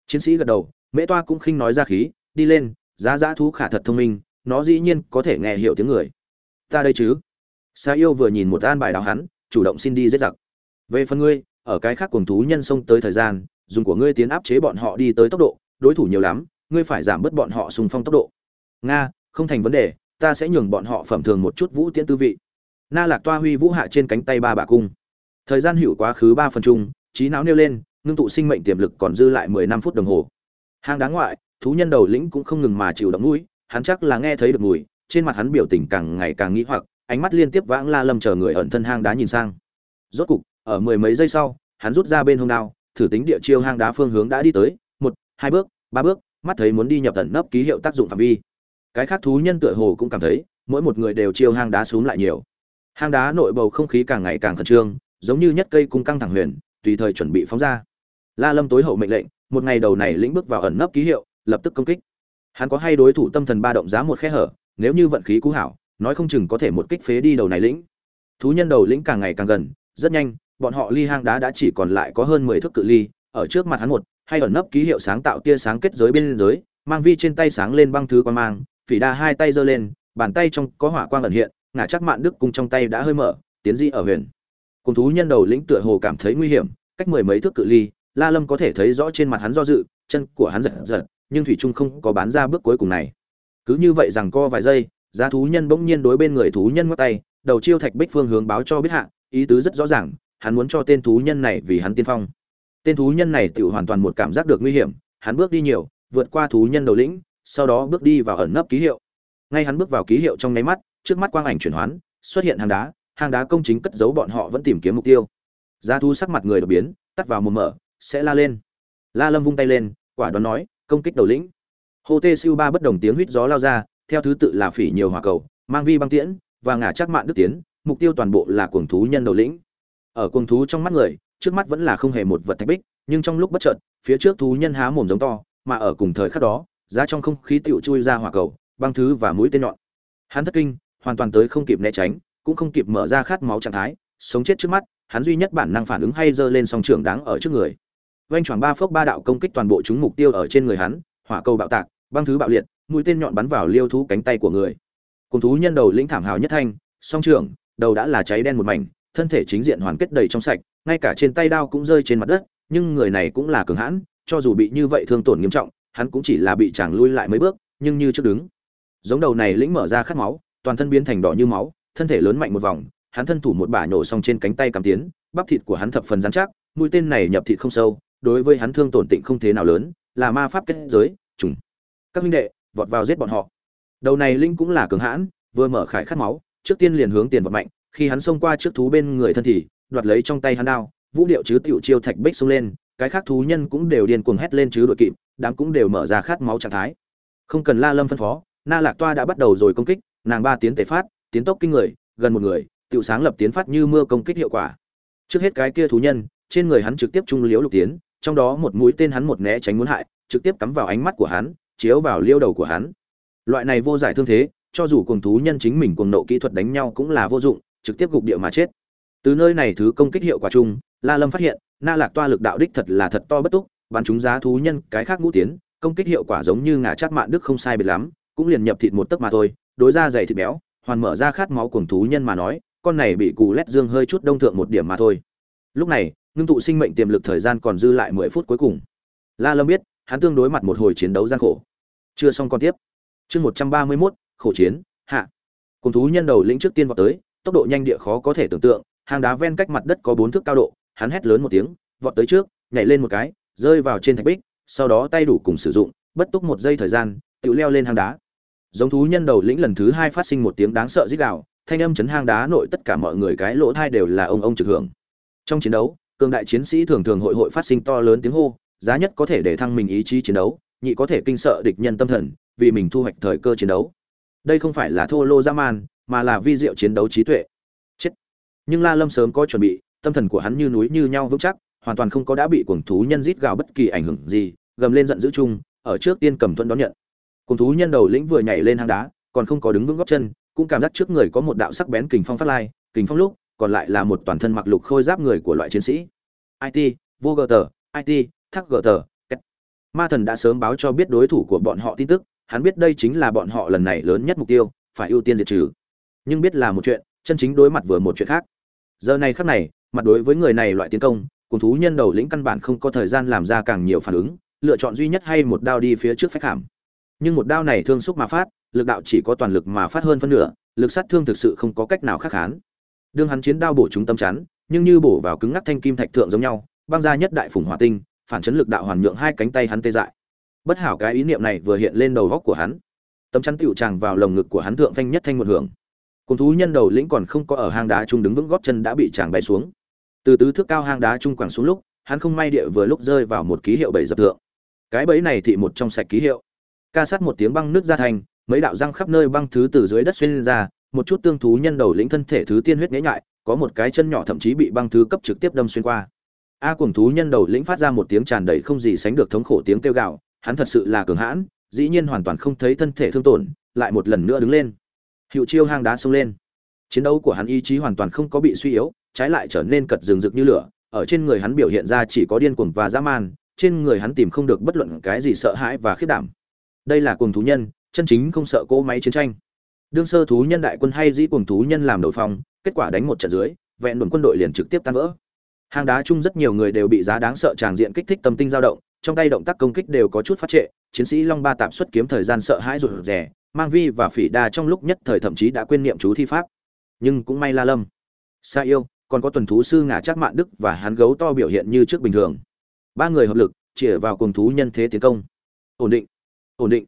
Chiến sĩ gật đầu, mễ toa cũng khinh nói ra khí, đi lên, giá giá thú khả thật thông minh, nó dĩ nhiên có thể nghe hiểu tiếng người. Ta đây chứ? Sa yêu vừa nhìn một an bài đào hắn, chủ động xin đi giết giặc. Về phần ngươi, ở cái khác cùng thú nhân xông tới thời gian, dùng của ngươi tiến áp chế bọn họ đi tới tốc độ, đối thủ nhiều lắm, ngươi phải giảm bớt bọn họ xung phong tốc độ. Nga, không thành vấn đề, ta sẽ nhường bọn họ phẩm thường một chút vũ tiễn tư vị. Na lạc toa huy vũ hạ trên cánh tay ba bà cung. Thời gian hữu quá khứ ba phần chung, trí não nêu lên, ngưng tụ sinh mệnh tiềm lực còn dư lại mười năm phút đồng hồ. Hang đáng ngoại, thú nhân đầu lĩnh cũng không ngừng mà chịu động mũi, hắn chắc là nghe thấy được mùi, trên mặt hắn biểu tình càng ngày càng nghi hoặc ánh mắt liên tiếp vãng la lâm chờ người ẩn thân hang đá nhìn sang. Rốt cục, ở mười mấy giây sau, hắn rút ra bên hông đao, thử tính địa chiêu hang đá phương hướng đã đi tới, một, hai bước, ba bước, mắt thấy muốn đi nhập tận nấp ký hiệu tác dụng phạm vi. Cái khác thú nhân tựa hồ cũng cảm thấy, mỗi một người đều chiêu hang đá xuống lại nhiều. Hang đá nội bầu không khí càng ngày càng khẩn trương, giống như nhất cây cung căng thẳng huyền, tùy thời chuẩn bị phóng ra. La lâm tối hậu mệnh lệnh, một ngày đầu này lĩnh bước vào ẩn nấp ký hiệu, lập tức công kích. Hắn có hay đối thủ tâm thần ba động giá một khe hở, nếu như vận khí cú hảo nói không chừng có thể một kích phế đi đầu này lĩnh. Thú nhân đầu lĩnh càng ngày càng gần, rất nhanh, bọn họ ly hang đá đã chỉ còn lại có hơn mười thước cự ly, ở trước mặt hắn một, hay ẩn nấp ký hiệu sáng tạo tia sáng kết giới bên giới mang vi trên tay sáng lên băng thứ quan mang, phỉ đa hai tay giơ lên, bàn tay trong có hỏa quang ẩn hiện, ngả chắc mạn đức cung trong tay đã hơi mở, tiến di ở huyền. Cùng thú nhân đầu lĩnh tựa hồ cảm thấy nguy hiểm, cách mười mấy thước cự ly, la lâm có thể thấy rõ trên mặt hắn do dự, chân của hắn giật giật, nhưng thủy trung không có bán ra bước cuối cùng này. Cứ như vậy rằng co vài giây giá thú nhân bỗng nhiên đối bên người thú nhân ngoắc tay, đầu chiêu thạch bích phương hướng báo cho biết hạ, ý tứ rất rõ ràng, hắn muốn cho tên thú nhân này vì hắn tiên phong. Tên thú nhân này tự hoàn toàn một cảm giác được nguy hiểm, hắn bước đi nhiều, vượt qua thú nhân đầu lĩnh, sau đó bước đi vào ẩn nấp ký hiệu. Ngay hắn bước vào ký hiệu trong nháy mắt, trước mắt quang ảnh chuyển hoán, xuất hiện hang đá hang đá công chính cất giấu bọn họ vẫn tìm kiếm mục tiêu. Giá thú sắc mặt người đột biến, tắt vào một mở, sẽ la lên. La lâm vung tay lên, quả đoán nói, công kích đầu lĩnh. Hô tê siêu ba bất đồng tiếng huýt gió lao ra theo thứ tự là phỉ nhiều hỏa cầu, mang vi băng tiễn, và ngả chắc mạn đức tiến, mục tiêu toàn bộ là cuồng thú nhân đầu lĩnh. Ở cuồng thú trong mắt người, trước mắt vẫn là không hề một vật thạch bích, nhưng trong lúc bất chợt, phía trước thú nhân há mồm giống to, mà ở cùng thời khắc đó, giá trong không khí tựu chui ra hỏa cầu, băng thứ và mũi tên nhọn. Hắn thất kinh, hoàn toàn tới không kịp né tránh, cũng không kịp mở ra khát máu trạng thái, sống chết trước mắt, hắn duy nhất bản năng phản ứng hay giơ lên song trường đáng ở trước người. Vanh choảng ba phốc ba đạo công kích toàn bộ chúng mục tiêu ở trên người hắn, hỏa cầu bạo tạc, băng thứ bạo liệt mũi tên nhọn bắn vào liêu thú cánh tay của người. Cùng thú nhân đầu lĩnh thảm hào nhất thanh, song trường đầu đã là cháy đen một mảnh, thân thể chính diện hoàn kết đầy trong sạch, ngay cả trên tay đao cũng rơi trên mặt đất, nhưng người này cũng là cường hãn, cho dù bị như vậy thương tổn nghiêm trọng, hắn cũng chỉ là bị chàng lui lại mấy bước, nhưng như trước đứng. Giống đầu này lĩnh mở ra khát máu, toàn thân biến thành đỏ như máu, thân thể lớn mạnh một vòng, hắn thân thủ một bả nhổ xong trên cánh tay cảm tiến, bắp thịt của hắn thập phần rắn chắc, mũi tên này nhập thịt không sâu, đối với hắn thương tổn tịnh không thế nào lớn, là ma pháp kết giới, trùng. Các huynh đệ vọt vào giết bọn họ. Đầu này linh cũng là cường hãn, vừa mở khải khát máu, trước tiên liền hướng tiền vọt mạnh, khi hắn xông qua trước thú bên người thân thì, đoạt lấy trong tay hắn đao, vũ điệu chứ tiểu chiêu thạch bích xông lên, cái khác thú nhân cũng đều điên cuồng hét lên chứ đội kịp, đám cũng đều mở ra khát máu trạng thái. Không cần la lâm phân phó, na lạc toa đã bắt đầu rồi công kích, nàng ba tiến tề phát, tiến tốc kinh người, gần một người, tiểu sáng lập tiến phát như mưa công kích hiệu quả. Trước hết cái kia thú nhân, trên người hắn trực tiếp trung liếu lục tiến, trong đó một mũi tên hắn một né tránh muốn hại, trực tiếp cắm vào ánh mắt của hắn chiếu vào liêu đầu của hắn. Loại này vô giải thương thế, cho dù cùng thú nhân chính mình cuồng nộ kỹ thuật đánh nhau cũng là vô dụng, trực tiếp gục địa mà chết. Từ nơi này thứ công kích hiệu quả chung, la lâm phát hiện, na lạc toa lực đạo đích thật là thật to bất túc, bắn chúng giá thú nhân cái khác ngũ tiến, công kích hiệu quả giống như ngã chắc mạn đức không sai biệt lắm, cũng liền nhập thịt một tấc mà thôi, đối ra dày thịt béo, hoàn mở ra khát máu cuồng thú nhân mà nói, con này bị cù lét dương hơi chút đông thượng một điểm mà thôi. Lúc này, ngưng tụ sinh mệnh tiềm lực thời gian còn dư lại mười phút cuối cùng. La lâm biết hắn tương đối mặt một hồi chiến đấu gian khổ. Chưa xong còn tiếp. Chương một trăm ba mươi 131, khổ chiến hạ. Cùng thú nhân đầu lĩnh trước tiên vọt tới tốc độ nhanh địa khó có thể tưởng tượng hang đá ven cách mặt đất có bốn thước cao độ hắn hét lớn một tiếng vọt tới trước nhảy lên một cái rơi vào trên thạch bích sau đó tay đủ cùng sử dụng bất túc một giây thời gian tự leo lên hang đá. Giống thú nhân đầu lĩnh lần thứ hai phát sinh một tiếng đáng sợ rít gào thanh âm chấn hang đá nội tất cả mọi người cái lỗ tai đều là ông ông trực hưởng. Trong chiến đấu cường đại chiến sĩ thường thường hội hội phát sinh to lớn tiếng hô giá nhất có thể để thăng mình ý chí chiến đấu, nhị có thể kinh sợ địch nhân tâm thần, vì mình thu hoạch thời cơ chiến đấu. Đây không phải là thô lô dã man, mà là vi diệu chiến đấu trí tuệ. Chết. Nhưng la lâm sớm có chuẩn bị, tâm thần của hắn như núi như nhau vững chắc, hoàn toàn không có đã bị cuồng thú nhân rít gào bất kỳ ảnh hưởng gì, gầm lên giận dữ chung, ở trước tiên cầm thuận đón nhận. Cuồng thú nhân đầu lĩnh vừa nhảy lên hang đá, còn không có đứng vững gót chân, cũng cảm giác trước người có một đạo sắc bén kình phong phát lai, kình phong lúc, còn lại là một toàn thân mặc lục khôi giáp người của loại chiến sĩ. It vô gờ tờ it thắc gờ tờ ma thần đã sớm báo cho biết đối thủ của bọn họ tin tức, hắn biết đây chính là bọn họ lần này lớn nhất mục tiêu, phải ưu tiên diệt trừ. Nhưng biết là một chuyện, chân chính đối mặt vừa một chuyện khác. Giờ này khắc này, mặt đối với người này loại tiến công, cùng thú nhân đầu lĩnh căn bản không có thời gian làm ra càng nhiều phản ứng, lựa chọn duy nhất hay một đao đi phía trước phách hàm. Nhưng một đao này thương xúc mà phát, lực đạo chỉ có toàn lực mà phát hơn phân nửa, lực sát thương thực sự không có cách nào khác hán đương hắn chiến đao bổ chúng tâm chắn, nhưng như bổ vào cứng ngắc thanh kim thạch thượng giống nhau, băng ra nhất đại phủng hỏa tinh phản chấn lực đạo hoàn nhượng hai cánh tay hắn tê dại. Bất hảo cái ý niệm này vừa hiện lên đầu góc của hắn. Tấm chắn tựu tràng vào lồng ngực của hắn thượng phanh nhất thanh một hưởng. Cùng thú nhân đầu lĩnh còn không có ở hang đá trung đứng vững góp chân đã bị chàng bay xuống. Từ tứ thước cao hang đá trung quẳng xuống lúc, hắn không may địa vừa lúc rơi vào một ký hiệu bảy dập thượng. Cái bẫy này thị một trong sạch ký hiệu. Ca sát một tiếng băng nước ra thành, mấy đạo răng khắp nơi băng thứ từ dưới đất xuyên lên ra, một chút tương thú nhân đầu lĩnh thân thể thứ tiên huyết nhễ nhại, có một cái chân nhỏ thậm chí bị băng thứ cấp trực tiếp đâm xuyên qua a Cuồng thú nhân đầu lĩnh phát ra một tiếng tràn đầy không gì sánh được thống khổ tiếng kêu gào, hắn thật sự là cường hãn, dĩ nhiên hoàn toàn không thấy thân thể thương tổn, lại một lần nữa đứng lên. Hiệu chiêu hang đá xông lên. Chiến đấu của hắn ý chí hoàn toàn không có bị suy yếu, trái lại trở nên cật rừng rực như lửa, ở trên người hắn biểu hiện ra chỉ có điên cuồng và dã man, trên người hắn tìm không được bất luận cái gì sợ hãi và khiết đảm. Đây là cuồng thú nhân, chân chính không sợ cỗ máy chiến tranh. Đương sơ thú nhân đại quân hay dĩ cuồng thú nhân làm đội phòng, kết quả đánh một trận dưới, vẹn đồn quân đội liền trực tiếp tan vỡ hang đá chung rất nhiều người đều bị giá đáng sợ tràng diện kích thích tâm tinh dao động, trong tay động tác công kích đều có chút phát trệ, chiến sĩ long ba tạm xuất kiếm thời gian sợ hãi rụt rè, mang vi và phỉ đa trong lúc nhất thời thậm chí đã quên niệm chú thi pháp. Nhưng cũng may la lâm, sa yêu, còn có tuần thú sư ngả chắc mạn đức và hắn gấu to biểu hiện như trước bình thường. Ba người hợp lực chĩa vào cùng thú nhân thế tiến công. Ổn định ổn định.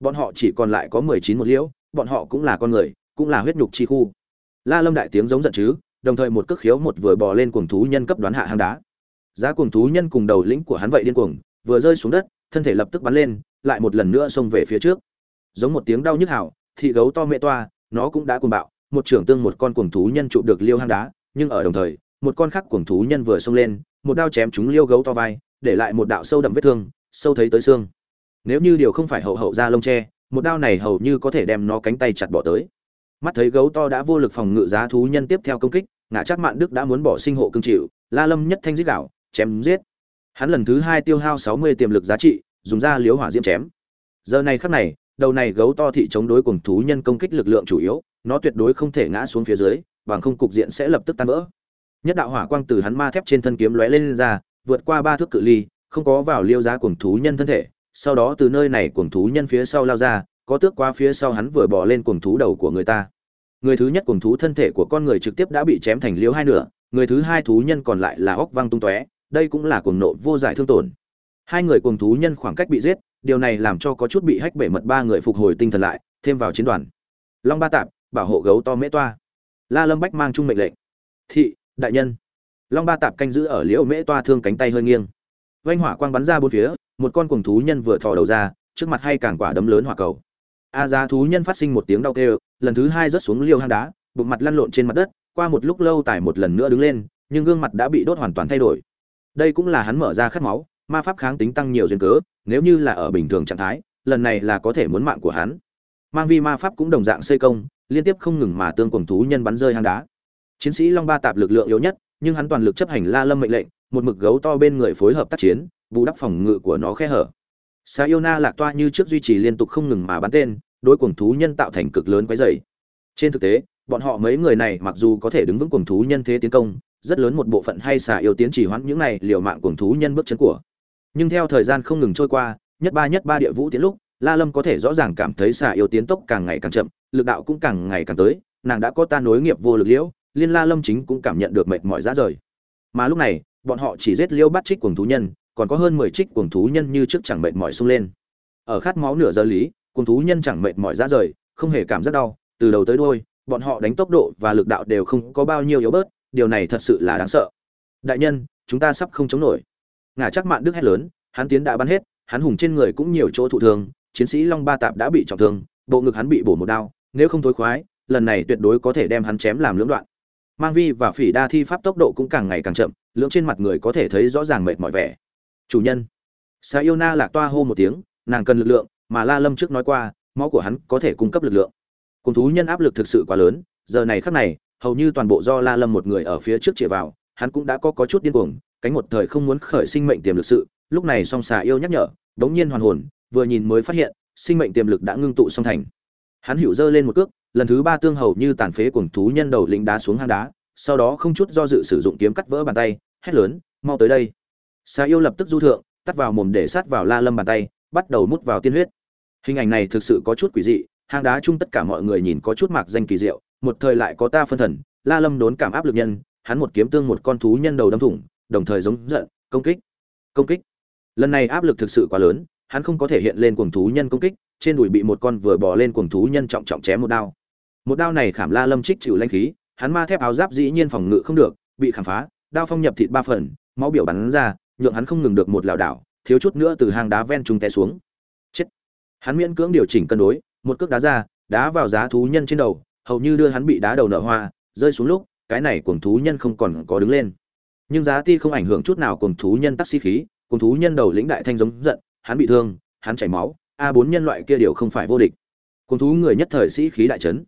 Bọn họ chỉ còn lại có mười chín một liễu, bọn họ cũng là con người, cũng là huyết nhục chi khu. La lâm đại tiếng giống giận chứ đồng thời một cước khiếu một vừa bò lên cuồng thú nhân cấp đoán hạ hang đá. Giá cuồng thú nhân cùng đầu lĩnh của hắn vậy điên cuồng, vừa rơi xuống đất, thân thể lập tức bắn lên, lại một lần nữa xông về phía trước. Giống một tiếng đau nhức hảo thị gấu to mẹ toa, nó cũng đã cuồng bạo, một trưởng tương một con cuồng thú nhân trụ được liêu hang đá, nhưng ở đồng thời, một con khác cuồng thú nhân vừa xông lên, một đao chém chúng liêu gấu to vai, để lại một đạo sâu đậm vết thương, sâu thấy tới xương. Nếu như điều không phải hậu hậu ra lông tre một đao này hầu như có thể đem nó cánh tay chặt bỏ tới mắt thấy gấu to đã vô lực phòng ngự giá thú nhân tiếp theo công kích ngã chắc mạn đức đã muốn bỏ sinh hộ cương chịu la lâm nhất thanh giết đảo chém giết. Hắn lần thứ hai tiêu hao sáu mươi tiềm lực giá trị dùng ra liếu hỏa diễm chém. Giờ này khắc này đầu này gấu to thị chống đối cùng thú nhân công kích lực lượng chủ yếu nó tuyệt đối không thể ngã xuống phía dưới bằng không cục diện sẽ lập tức tan vỡ. Nhất đạo hỏa quang từ hắn ma thép trên thân kiếm lóe lên, lên ra vượt qua ba thước cự ly không có vào liêu giá cuồng thú nhân thân thể sau đó từ nơi này cuồng thú nhân phía sau lao ra có tước qua phía sau hắn vừa bỏ lên cuồng thú đầu của người ta. Người thứ nhất cuồng thú thân thể của con người trực tiếp đã bị chém thành liêu hai nửa, người thứ hai thú nhân còn lại là óc văng tung tóe, đây cũng là cuồng nộ vô giải thương tổn. Hai người cuồng thú nhân khoảng cách bị giết, điều này làm cho có chút bị hách bể mật ba người phục hồi tinh thần lại, thêm vào chiến đoàn. Long ba tạp, bảo hộ gấu to mễ toa. La lâm bách mang chung mệnh lệnh. Thị, đại nhân. Long ba tạp canh giữ ở liễu mễ toa thương cánh tay hơi nghiêng. Vanh hỏa quang bắn ra bốn phía, một con cuồng thú nhân vừa thò đầu ra, trước mặt hay càng quả đấm lớn hỏa cầu a giá thú nhân phát sinh một tiếng đau kêu, lần thứ hai rớt xuống liêu hang đá, bụng mặt lăn lộn trên mặt đất, qua một lúc lâu tải một lần nữa đứng lên, nhưng gương mặt đã bị đốt hoàn toàn thay đổi. Đây cũng là hắn mở ra khát máu, ma pháp kháng tính tăng nhiều duyên cớ, nếu như là ở bình thường trạng thái, lần này là có thể muốn mạng của hắn. Mang vi ma pháp cũng đồng dạng xây công, liên tiếp không ngừng mà tương quần thú nhân bắn rơi hang đá. Chiến sĩ long ba tạp lực lượng yếu nhất, nhưng hắn toàn lực chấp hành la lâm mệnh lệnh, một mực gấu to bên người phối hợp tác chiến vụ đắp phòng ngự của nó khe hở. Sa Iona lạc toa như trước duy trì liên tục không ngừng mà bắn tên, đối cuồng thú nhân tạo thành cực lớn quấy rầy. Trên thực tế, bọn họ mấy người này mặc dù có thể đứng vững cuồng thú nhân thế tiến công, rất lớn một bộ phận hay xà yêu tiến chỉ hoãn những này liều mạng cuồng thú nhân bước chân của. Nhưng theo thời gian không ngừng trôi qua, nhất ba nhất ba địa vũ tiến lúc, La Lâm có thể rõ ràng cảm thấy xà yêu tiến tốc càng ngày càng chậm, lực đạo cũng càng ngày càng tới, nàng đã có ta nối nghiệp vô lực liễu, liên La Lâm chính cũng cảm nhận được mệt mỏi ra rời. Mà lúc này, bọn họ chỉ giết liêu bắt trích cuồng thú nhân, còn có hơn mười trích cuồng thú nhân như trước chẳng mệt mỏi xung lên. Ở khát máu nửa giờ lý, cuồng thú nhân chẳng mệt mỏi ra rời, không hề cảm giác đau, từ đầu tới đuôi, bọn họ đánh tốc độ và lực đạo đều không có bao nhiêu yếu bớt, điều này thật sự là đáng sợ. Đại nhân, chúng ta sắp không chống nổi. ngã chắc mạn đức hét lớn, hắn tiến đã bắn hết, hắn hùng trên người cũng nhiều chỗ thụ thương, chiến sĩ Long Ba Tạp đã bị trọng thương, bộ ngực hắn bị bổ một đao, nếu không thối khoái, lần này tuyệt đối có thể đem hắn chém làm lưỡng đoạn. Mang Vi và Phỉ Đa thi pháp tốc độ cũng càng ngày càng chậm, lưỡng trên mặt người có thể thấy rõ ràng mệt mỏi vẻ chủ nhân. Sa yêu na lạc toa hô một tiếng, nàng cần lực lượng, mà la lâm trước nói qua, máu của hắn có thể cung cấp lực lượng. Cùng thú nhân áp lực thực sự quá lớn, giờ này khắc này, hầu như toàn bộ do la lâm một người ở phía trước chĩa vào, hắn cũng đã có có chút điên cuồng, cánh một thời không muốn khởi sinh mệnh tiềm lực sự, lúc này song xà yêu nhắc nhở đống nhiên hoàn hồn, vừa nhìn mới phát hiện, sinh mệnh tiềm lực đã ngưng tụ song thành. Hắn hữu dơ lên một cước, lần thứ ba tương hầu như tàn phế cuồng thú nhân đầu lính đá xuống hang đá, sau đó không chút do dự sử dụng kiếm cắt vỡ bàn tay, hét lớn, mau tới đây xà yêu lập tức du thượng, tắt vào mồm để sát vào la lâm bàn tay, bắt đầu mút vào tiên huyết. Hình ảnh này thực sự có chút quỷ dị, hang đá chung tất cả mọi người nhìn có chút mạc danh kỳ diệu, một thời lại có ta phân thần, la lâm đốn cảm áp lực nhân, hắn một kiếm tương một con thú nhân đầu đâm thủng, đồng thời giống giận, công kích công kích. Lần này áp lực thực sự quá lớn, hắn không có thể hiện lên cuồng thú nhân công kích, trên đùi bị một con vừa bò lên cuồng thú nhân trọng trọng chém một đao. Một đao này khảm la lâm trích chịu lanh khí, hắn ma thép áo giáp dĩ nhiên phòng ngự không được, bị khảm phá, đao phong nhập thịt ba phần, máu biểu bắn ra nhượng hắn không ngừng được một lảo đảo, thiếu chút nữa từ hang đá ven trung té xuống. Chết. Hắn miễn cưỡng điều chỉnh cân đối, một cước đá ra, đá vào giá thú nhân trên đầu, hầu như đưa hắn bị đá đầu nở hoa, rơi xuống lúc, cái này cuồng thú nhân không còn có đứng lên. Nhưng giá ti không ảnh hưởng chút nào cuồng thú nhân tắc sĩ khí, cuồng thú nhân đầu lĩnh đại thanh giống giận, hắn bị thương, hắn chảy máu, a bốn nhân loại kia đều không phải vô địch. Cuồng thú người nhất thời sĩ khí đại chấn.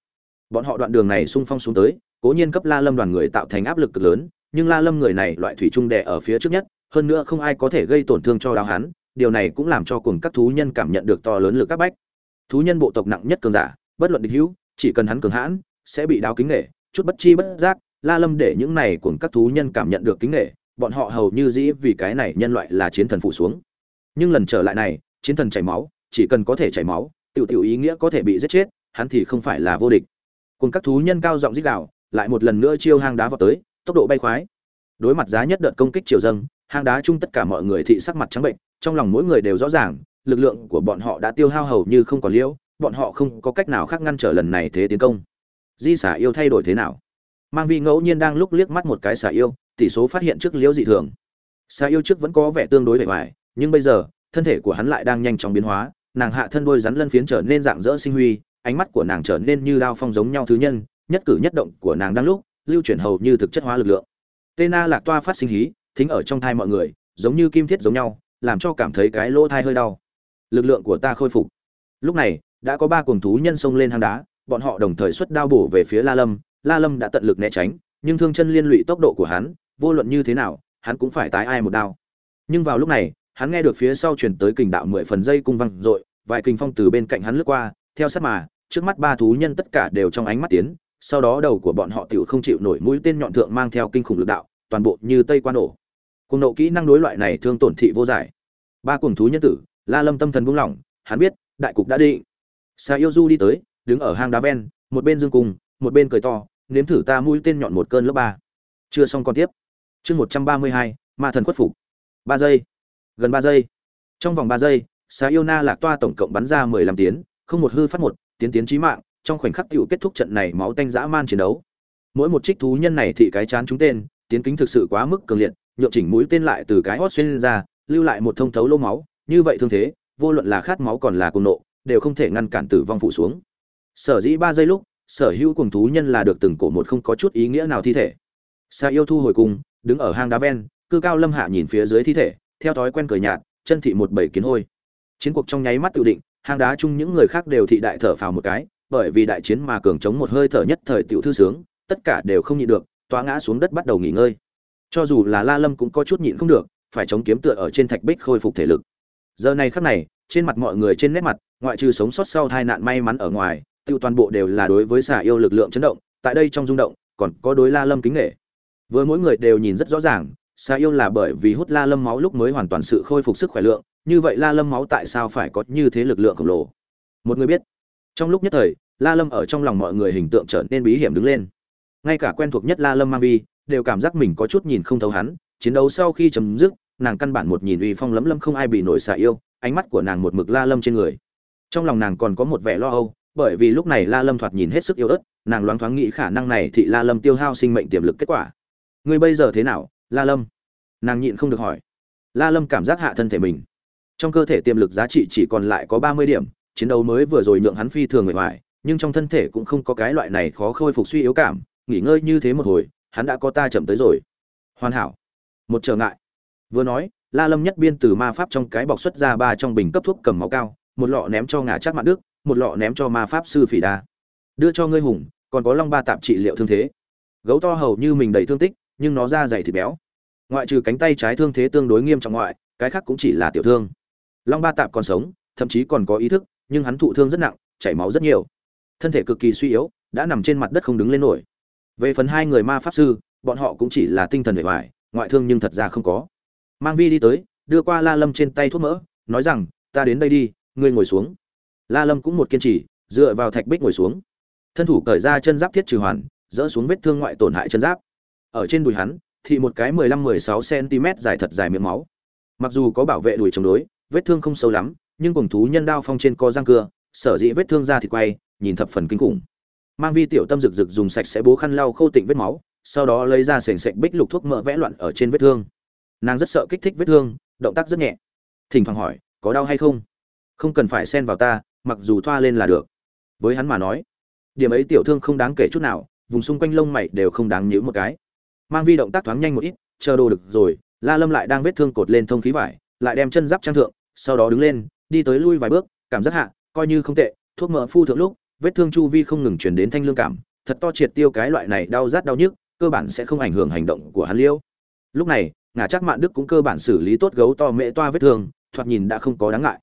Bọn họ đoạn đường này xung phong xuống tới, cố nhiên cấp La Lâm đoàn người tạo thành áp lực cực lớn, nhưng La Lâm người này loại thủy trung đè ở phía trước nhất, hơn nữa không ai có thể gây tổn thương cho đao hắn, điều này cũng làm cho cùng các thú nhân cảm nhận được to lớn lực các bách. Thú nhân bộ tộc nặng nhất cường giả, bất luận địch hữu, chỉ cần hắn cường hãn, sẽ bị đao kính nghệ chút bất chi bất giác, la lâm để những này cùng các thú nhân cảm nhận được kính nghệ bọn họ hầu như dĩ vì cái này nhân loại là chiến thần phụ xuống. Nhưng lần trở lại này, chiến thần chảy máu, chỉ cần có thể chảy máu, tiểu tiểu ý nghĩa có thể bị giết chết, hắn thì không phải là vô địch. Cùng các thú nhân cao giọng rít đảo lại một lần nữa chiêu hang đá vào tới, tốc độ bay khoái. Đối mặt giá nhất đợt công kích chiều dâng hang đá chung tất cả mọi người thị sắc mặt trắng bệnh, trong lòng mỗi người đều rõ ràng, lực lượng của bọn họ đã tiêu hao hầu như không còn liễu, bọn họ không có cách nào khác ngăn trở lần này thế tiến công. Di xả yêu thay đổi thế nào? Mang vi ngẫu nhiên đang lúc liếc mắt một cái xả yêu, tỷ số phát hiện trước liễu dị thường. Xả yêu trước vẫn có vẻ tương đối bề vải nhưng bây giờ, thân thể của hắn lại đang nhanh chóng biến hóa, nàng hạ thân đôi rắn lân phiến trở nên dạng dỡ sinh huy, ánh mắt của nàng trở nên như đao phong giống nhau thứ nhân, nhất cử nhất động của nàng đang lúc, lưu chuyển hầu như thực chất hóa lực lượng. Tê na lạc toa phát sinh hí thính ở trong thai mọi người, giống như kim thiết giống nhau, làm cho cảm thấy cái lỗ thai hơi đau. Lực lượng của ta khôi phục. Lúc này, đã có ba cuồng thú nhân xông lên hang đá, bọn họ đồng thời xuất đao bổ về phía la lâm. La lâm đã tận lực né tránh, nhưng thương chân liên lụy tốc độ của hắn, vô luận như thế nào, hắn cũng phải tái ai một đao. Nhưng vào lúc này, hắn nghe được phía sau truyền tới kình đạo mười phần dây cung văng dội, vài kình phong từ bên cạnh hắn lướt qua, theo sát mà, trước mắt ba thú nhân tất cả đều trong ánh mắt tiến, sau đó đầu của bọn họ tiểu không chịu nổi mũi tên nhọn thượng mang theo kinh khủng lực đạo, toàn bộ như tây quan ổ cùng nộ kỹ năng đối loại này thương tổn thị vô giải. Ba cuồng thú nhân tử, la lâm tâm thần buông lỏng, hắn biết, đại cục đã định. Sa yêu du đi tới, đứng ở hang đá ven, một bên dương cung, một bên cười to, nếm thử ta mũi tên nhọn một cơn lớp ba. Chưa xong còn tiếp. Chương một trăm ba mươi hai, ma thần khuất phục. Ba giây. Gần ba giây. Trong vòng ba giây, sa yêu na lạc toa tổng cộng bắn ra mười lăm tiến, không một hư phát một, tiến tiến trí mạng, trong khoảnh khắc tiểu kết thúc trận này máu tanh dã man chiến đấu. Mỗi một trích thú nhân này thị cái chán chúng tên, tiến kính thực sự quá mức cường liệt nhượng chỉnh mũi tên lại từ cái hót xuyên ra, lưu lại một thông thấu lô máu. Như vậy thương thế, vô luận là khát máu còn là cùng nộ, đều không thể ngăn cản tử vong phụ xuống. Sở dĩ ba giây lúc, sở hữu cùng thú nhân là được từng cổ một không có chút ý nghĩa nào thi thể. Xa yêu thu hồi cùng, đứng ở hang đá ven, cư cao lâm hạ nhìn phía dưới thi thể, theo thói quen cười nhạt, chân thị một bảy kiến hôi. Chiến cuộc trong nháy mắt tự định, hang đá chung những người khác đều thị đại thở phào một cái, bởi vì đại chiến mà cường chống một hơi thở nhất thời tiểu thư sướng, tất cả đều không nhịn được toa ngã xuống đất bắt đầu nghỉ ngơi cho dù là la lâm cũng có chút nhịn không được, phải chống kiếm tựa ở trên thạch bích khôi phục thể lực. Giờ này khắc này, trên mặt mọi người trên nét mặt, ngoại trừ sống sót sau tai nạn may mắn ở ngoài, tiêu toàn bộ đều là đối với xà yêu lực lượng chấn động, tại đây trong rung động, còn có đối la lâm kính nghệ với mỗi người đều nhìn rất rõ ràng, xà yêu là bởi vì hút la lâm máu lúc mới hoàn toàn sự khôi phục sức khỏe lượng, như vậy la lâm máu tại sao phải có như thế lực lượng khổng lồ? Một người biết. Trong lúc nhất thời, la lâm ở trong lòng mọi người hình tượng trở nên bí hiểm đứng lên ngay cả quen thuộc nhất la lâm mang vi, đều cảm giác mình có chút nhìn không thấu hắn. Chiến đấu sau khi chấm dứt, nàng căn bản một nhìn uy phong lấm lâm không ai bị nổi xả yêu, ánh mắt của nàng một mực la lâm trên người. Trong lòng nàng còn có một vẻ lo âu, bởi vì lúc này la lâm thoạt nhìn hết sức yếu ớt, nàng loáng thoáng nghĩ khả năng này thì la lâm tiêu hao sinh mệnh tiềm lực kết quả. Ngươi bây giờ thế nào, la lâm? Nàng nhịn không được hỏi. La lâm cảm giác hạ thân thể mình. Trong cơ thể tiềm lực giá trị chỉ còn lại có ba mươi điểm, chiến đấu mới vừa rồi nhượng hắn phi thường người ngoài nhưng trong thân thể cũng không có cái loại này khó khôi phục suy yếu cảm nghỉ ngơi như thế một hồi, hắn đã có ta chậm tới rồi. Hoàn hảo. Một trở ngại. Vừa nói, la lâm nhất biên từ ma pháp trong cái bọc xuất ra ba trong bình cấp thuốc cầm máu cao, một lọ ném cho ngã chắc mạng đức, một lọ ném cho ma pháp sư phỉ đa. Đưa cho ngươi hùng, còn có long ba tạp trị liệu thương thế. Gấu to hầu như mình đầy thương tích, nhưng nó da dày thịt béo. Ngoại trừ cánh tay trái thương thế tương đối nghiêm trọng ngoại, cái khác cũng chỉ là tiểu thương. Long ba tạp còn sống, thậm chí còn có ý thức, nhưng hắn thụ thương rất nặng, chảy máu rất nhiều. Thân thể cực kỳ suy yếu, đã nằm trên mặt đất không đứng lên nổi về phần hai người ma pháp sư, bọn họ cũng chỉ là tinh thần bề ngoài, ngoại thương nhưng thật ra không có. Mang vi đi tới, đưa qua la lâm trên tay thuốc mỡ, nói rằng, ta đến đây đi, ngươi ngồi xuống. La lâm cũng một kiên trì, dựa vào thạch bích ngồi xuống. Thân thủ cởi ra chân giáp thiết trừ hoàn, dỡ xuống vết thương ngoại tổn hại chân giáp. Ở trên đùi hắn, thì một cái 15-16 cm dài thật dài miệng máu. Mặc dù có bảo vệ đùi chống đối, vết thương không sâu lắm, nhưng cùng thú nhân đao phong trên co răng cưa, sở dĩ vết thương ra thì quay, nhìn thập phần kinh khủng mang vi tiểu tâm rực rực dùng sạch sẽ bố khăn lau khô tịnh vết máu, sau đó lấy ra sền sạch bích lục thuốc mỡ vẽ loạn ở trên vết thương. Nàng rất sợ kích thích vết thương, động tác rất nhẹ. Thỉnh thoảng hỏi, có đau hay không? Không cần phải xen vào ta, mặc dù thoa lên là được. Với hắn mà nói, điểm ấy tiểu thương không đáng kể chút nào, vùng xung quanh lông mày đều không đáng nhữ một cái. Mang vi động tác thoáng nhanh một ít, chờ đồ được rồi, la lâm lại đang vết thương cột lên thông khí vải, lại đem chân giáp trang thượng, sau đó đứng lên, đi tới lui vài bước, cảm giác hạ, coi như không tệ, thuốc mỡ phu thượng lúc vết thương chu vi không ngừng truyền đến thanh lương cảm, thật to triệt tiêu cái loại này đau rát đau nhức, cơ bản sẽ không ảnh hưởng hành động của hắn liêu. Lúc này, ngả chắc mạn đức cũng cơ bản xử lý tốt gấu to mẹ toa vết thương, thoạt nhìn đã không có đáng ngại.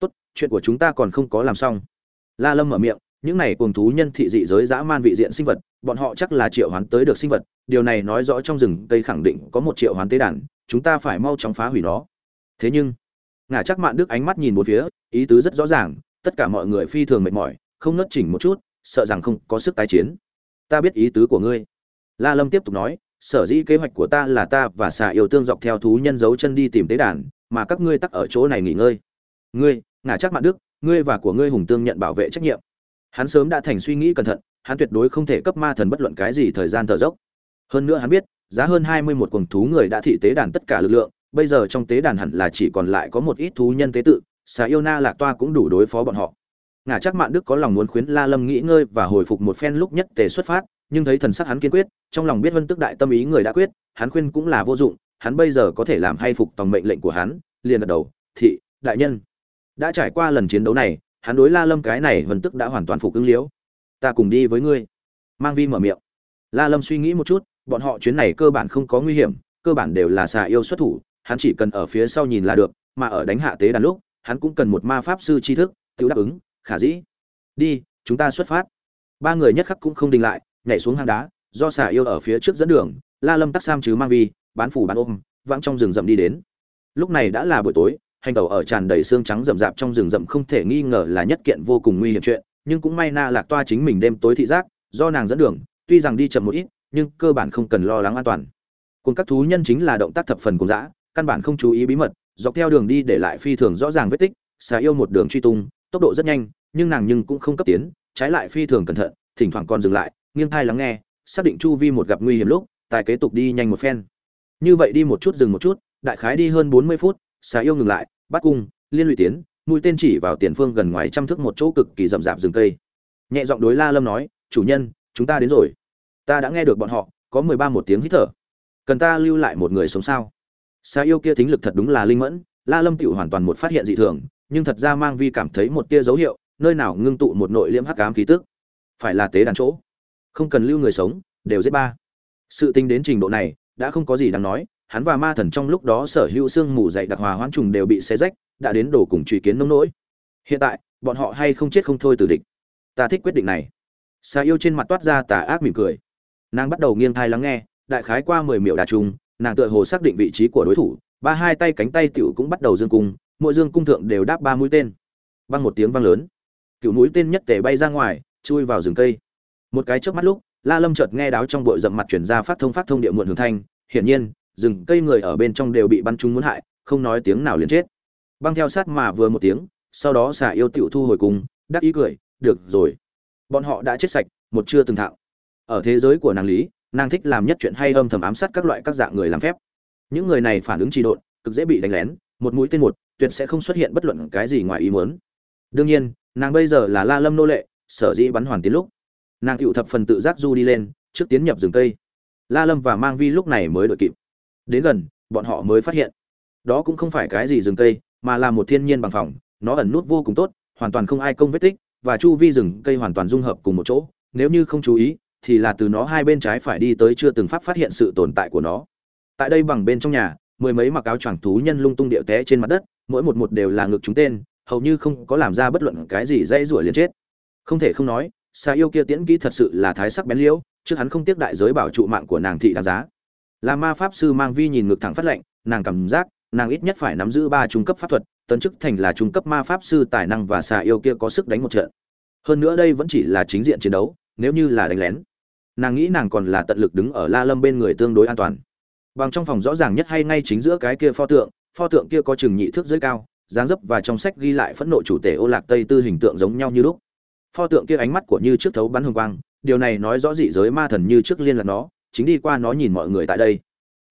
Tốt, chuyện của chúng ta còn không có làm xong. La lâm mở miệng, những này cuồng thú nhân thị dị giới dã man vị diện sinh vật, bọn họ chắc là triệu hoán tới được sinh vật, điều này nói rõ trong rừng cây khẳng định có một triệu hoán tế đàn, chúng ta phải mau chóng phá hủy nó. Thế nhưng, ngả chắc mạn đức ánh mắt nhìn một phía, ý tứ rất rõ ràng, tất cả mọi người phi thường mệt mỏi không nớt chỉnh một chút, sợ rằng không có sức tái chiến. Ta biết ý tứ của ngươi. La lâm tiếp tục nói, sở dĩ kế hoạch của ta là ta và xà yêu tương dọc theo thú nhân giấu chân đi tìm tế đàn, mà các ngươi tắc ở chỗ này nghỉ ngơi. Ngươi, ngả chắc mạng đức, ngươi và của ngươi hùng tương nhận bảo vệ trách nhiệm. Hắn sớm đã thành suy nghĩ cẩn thận, hắn tuyệt đối không thể cấp ma thần bất luận cái gì thời gian thở dốc. Hơn nữa hắn biết, giá hơn hai mươi một quần thú người đã thị tế đàn tất cả lực lượng, bây giờ trong tế đàn hẳn là chỉ còn lại có một ít thú nhân tế tự, xà yêu na lạc toa cũng đủ đối phó bọn họ ngả chắc mạn đức có lòng muốn khuyến la lâm nghỉ ngơi và hồi phục một phen lúc nhất tề xuất phát, nhưng thấy thần sắc hắn kiên quyết, trong lòng biết vân tức đại tâm ý người đã quyết, hắn khuyên cũng là vô dụng, hắn bây giờ có thể làm hay phục tòng mệnh lệnh của hắn, liền gật đầu, thị, đại nhân. Đã trải qua lần chiến đấu này, hắn đối la lâm cái này vân tức đã hoàn toàn phục ứng liễu ta cùng đi với ngươi. Mang vi mở miệng. La lâm suy nghĩ một chút, bọn họ chuyến này cơ bản không có nguy hiểm, cơ bản đều là xà yêu xuất thủ, hắn chỉ cần ở phía sau nhìn là được, mà ở đánh hạ tế đàn lúc, hắn cũng cần một ma pháp sư tri thức, tự đáp ứng khả dĩ. Đi, chúng ta xuất phát. Ba người nhất khắc cũng không đình lại, nhảy xuống hang đá, do xà yêu ở phía trước dẫn đường, la lâm tắc sam chứ mang vi, bán phủ bán ôm, vãng trong rừng rậm đi đến. Lúc này đã là buổi tối, hành tàu ở tràn đầy xương trắng rậm rạp trong rừng rậm không thể nghi ngờ là nhất kiện vô cùng nguy hiểm chuyện, nhưng cũng may na lạc toa chính mình đêm tối thị giác, do nàng dẫn đường, tuy rằng đi chậm một ít, nhưng cơ bản không cần lo lắng an toàn. Cùng các thú nhân chính là động tác thập phần cùng dã, căn bản không chú ý bí mật, dọc theo đường đi để lại phi thường rõ ràng vết tích, xà yêu một đường truy tung, tốc độ rất nhanh nhưng nàng nhưng cũng không cấp tiến, trái lại phi thường cẩn thận, thỉnh thoảng còn dừng lại, nghiêng thai lắng nghe, xác định chu vi một gặp nguy hiểm lúc, tài kế tục đi nhanh một phen. Như vậy đi một chút dừng một chút, đại khái đi hơn bốn mươi phút, xà yêu ngừng lại, bắt cung, liên lụy tiến, mũi tên chỉ vào tiền phương gần ngoài trăm thước một chỗ cực kỳ rậm rạp rừng cây. Nhẹ giọng đối la lâm nói, chủ nhân, chúng ta đến rồi. Ta đã nghe được bọn họ, có mười ba một tiếng hít thở. Cần ta lưu lại một người sống sao? Xà yêu kia thính lực thật đúng là linh mẫn, la lâm tự hoàn toàn một phát hiện dị thường, nhưng thật ra mang vi cảm thấy một tia dấu hiệu nơi nào ngưng tụ một nội liễm hắc ám khí tức? Phải là tế đàn chỗ. Không cần lưu người sống, đều giết ba. Sự tính đến trình độ này, đã không có gì đáng nói. Hắn và ma thần trong lúc đó sở hữu xương mù dậy đặc hòa hoãn trùng đều bị xé rách, đã đến đổ cùng truy kiến nông nỗi. Hiện tại, bọn họ hay không chết không thôi từ địch. Ta thích quyết định này. Sa yêu trên mặt toát ra tà ác mỉm cười. Nàng bắt đầu nghiêng tai lắng nghe, đại khái qua mười miểu đà trùng, nàng tựa hồ xác định vị trí của đối thủ. Ba hai tay cánh tay tiểu cũng bắt đầu dương cung, mỗi dương cung thượng đều đáp ba mũi tên. Bằng một tiếng vang lớn cựu mũi tên nhất tề bay ra ngoài, chui vào rừng cây. Một cái trước mắt lúc, la lâm chợt nghe đáo trong bội rậm mặt chuyển ra phát thông phát thông địa muộn hưởng thanh, hiển nhiên, rừng cây người ở bên trong đều bị bắn trúng muốn hại, không nói tiếng nào liền chết. Băng theo sát mà vừa một tiếng, sau đó xả yêu tiểu thu hồi cùng, đắc ý cười, được rồi. Bọn họ đã chết sạch, một chưa từng thạo. Ở thế giới của nàng lý, nàng thích làm nhất chuyện hay âm thầm ám sát các loại các dạng người làm phép. Những người này phản ứng trì độn, cực dễ bị đánh lén, một mũi tên một, tuyệt sẽ không xuất hiện bất luận cái gì ngoài ý muốn. Đương nhiên nàng bây giờ là la lâm nô lệ, sở dĩ bắn hoàn tiến lúc. Nàng cựu thập phần tự giác du đi lên, trước tiến nhập rừng cây. La lâm và mang vi lúc này mới đội kịp. Đến gần, bọn họ mới phát hiện. Đó cũng không phải cái gì rừng cây, mà là một thiên nhiên bằng phòng nó ẩn nút vô cùng tốt, hoàn toàn không ai công vết tích, và chu vi rừng cây hoàn toàn dung hợp cùng một chỗ. Nếu như không chú ý, thì là từ nó hai bên trái phải đi tới chưa từng pháp phát hiện sự tồn tại của nó. Tại đây bằng bên trong nhà, mười mấy mặc áo choàng thú nhân lung tung điệu té trên mặt đất, mỗi một một đều là ngực chúng tên hầu như không có làm ra bất luận cái gì dây rủa liền chết. Không thể không nói xa yêu kia tiễn kỹ thật sự là thái sắc bén liễu, trước hắn không tiếc đại giới bảo trụ mạng của nàng thị đáng giá. Là ma pháp sư mang vi nhìn ngực thẳng phát lệnh, nàng cảm giác, nàng ít nhất phải nắm giữ ba trung cấp pháp thuật, tấn chức thành là trung cấp ma pháp sư tài năng và xà yêu kia có sức đánh một trận. Hơn nữa đây vẫn chỉ là chính diện chiến đấu, nếu như là đánh lén, nàng nghĩ nàng còn là tận lực đứng ở la lâm bên người tương đối an toàn. Bằng trong phòng rõ ràng nhất hay ngay chính giữa cái kia pho tượng pho tượng kia có chừng nhị thước dưới cao dáng dấp và trong sách ghi lại phẫn nộ chủ tể ô lạc tây tư hình tượng giống nhau như lúc. Pho tượng kia ánh mắt của như trước thấu bắn hồng quang, điều này nói rõ dị giới ma thần như trước liên lạc nó, chính đi qua nó nhìn mọi người tại đây.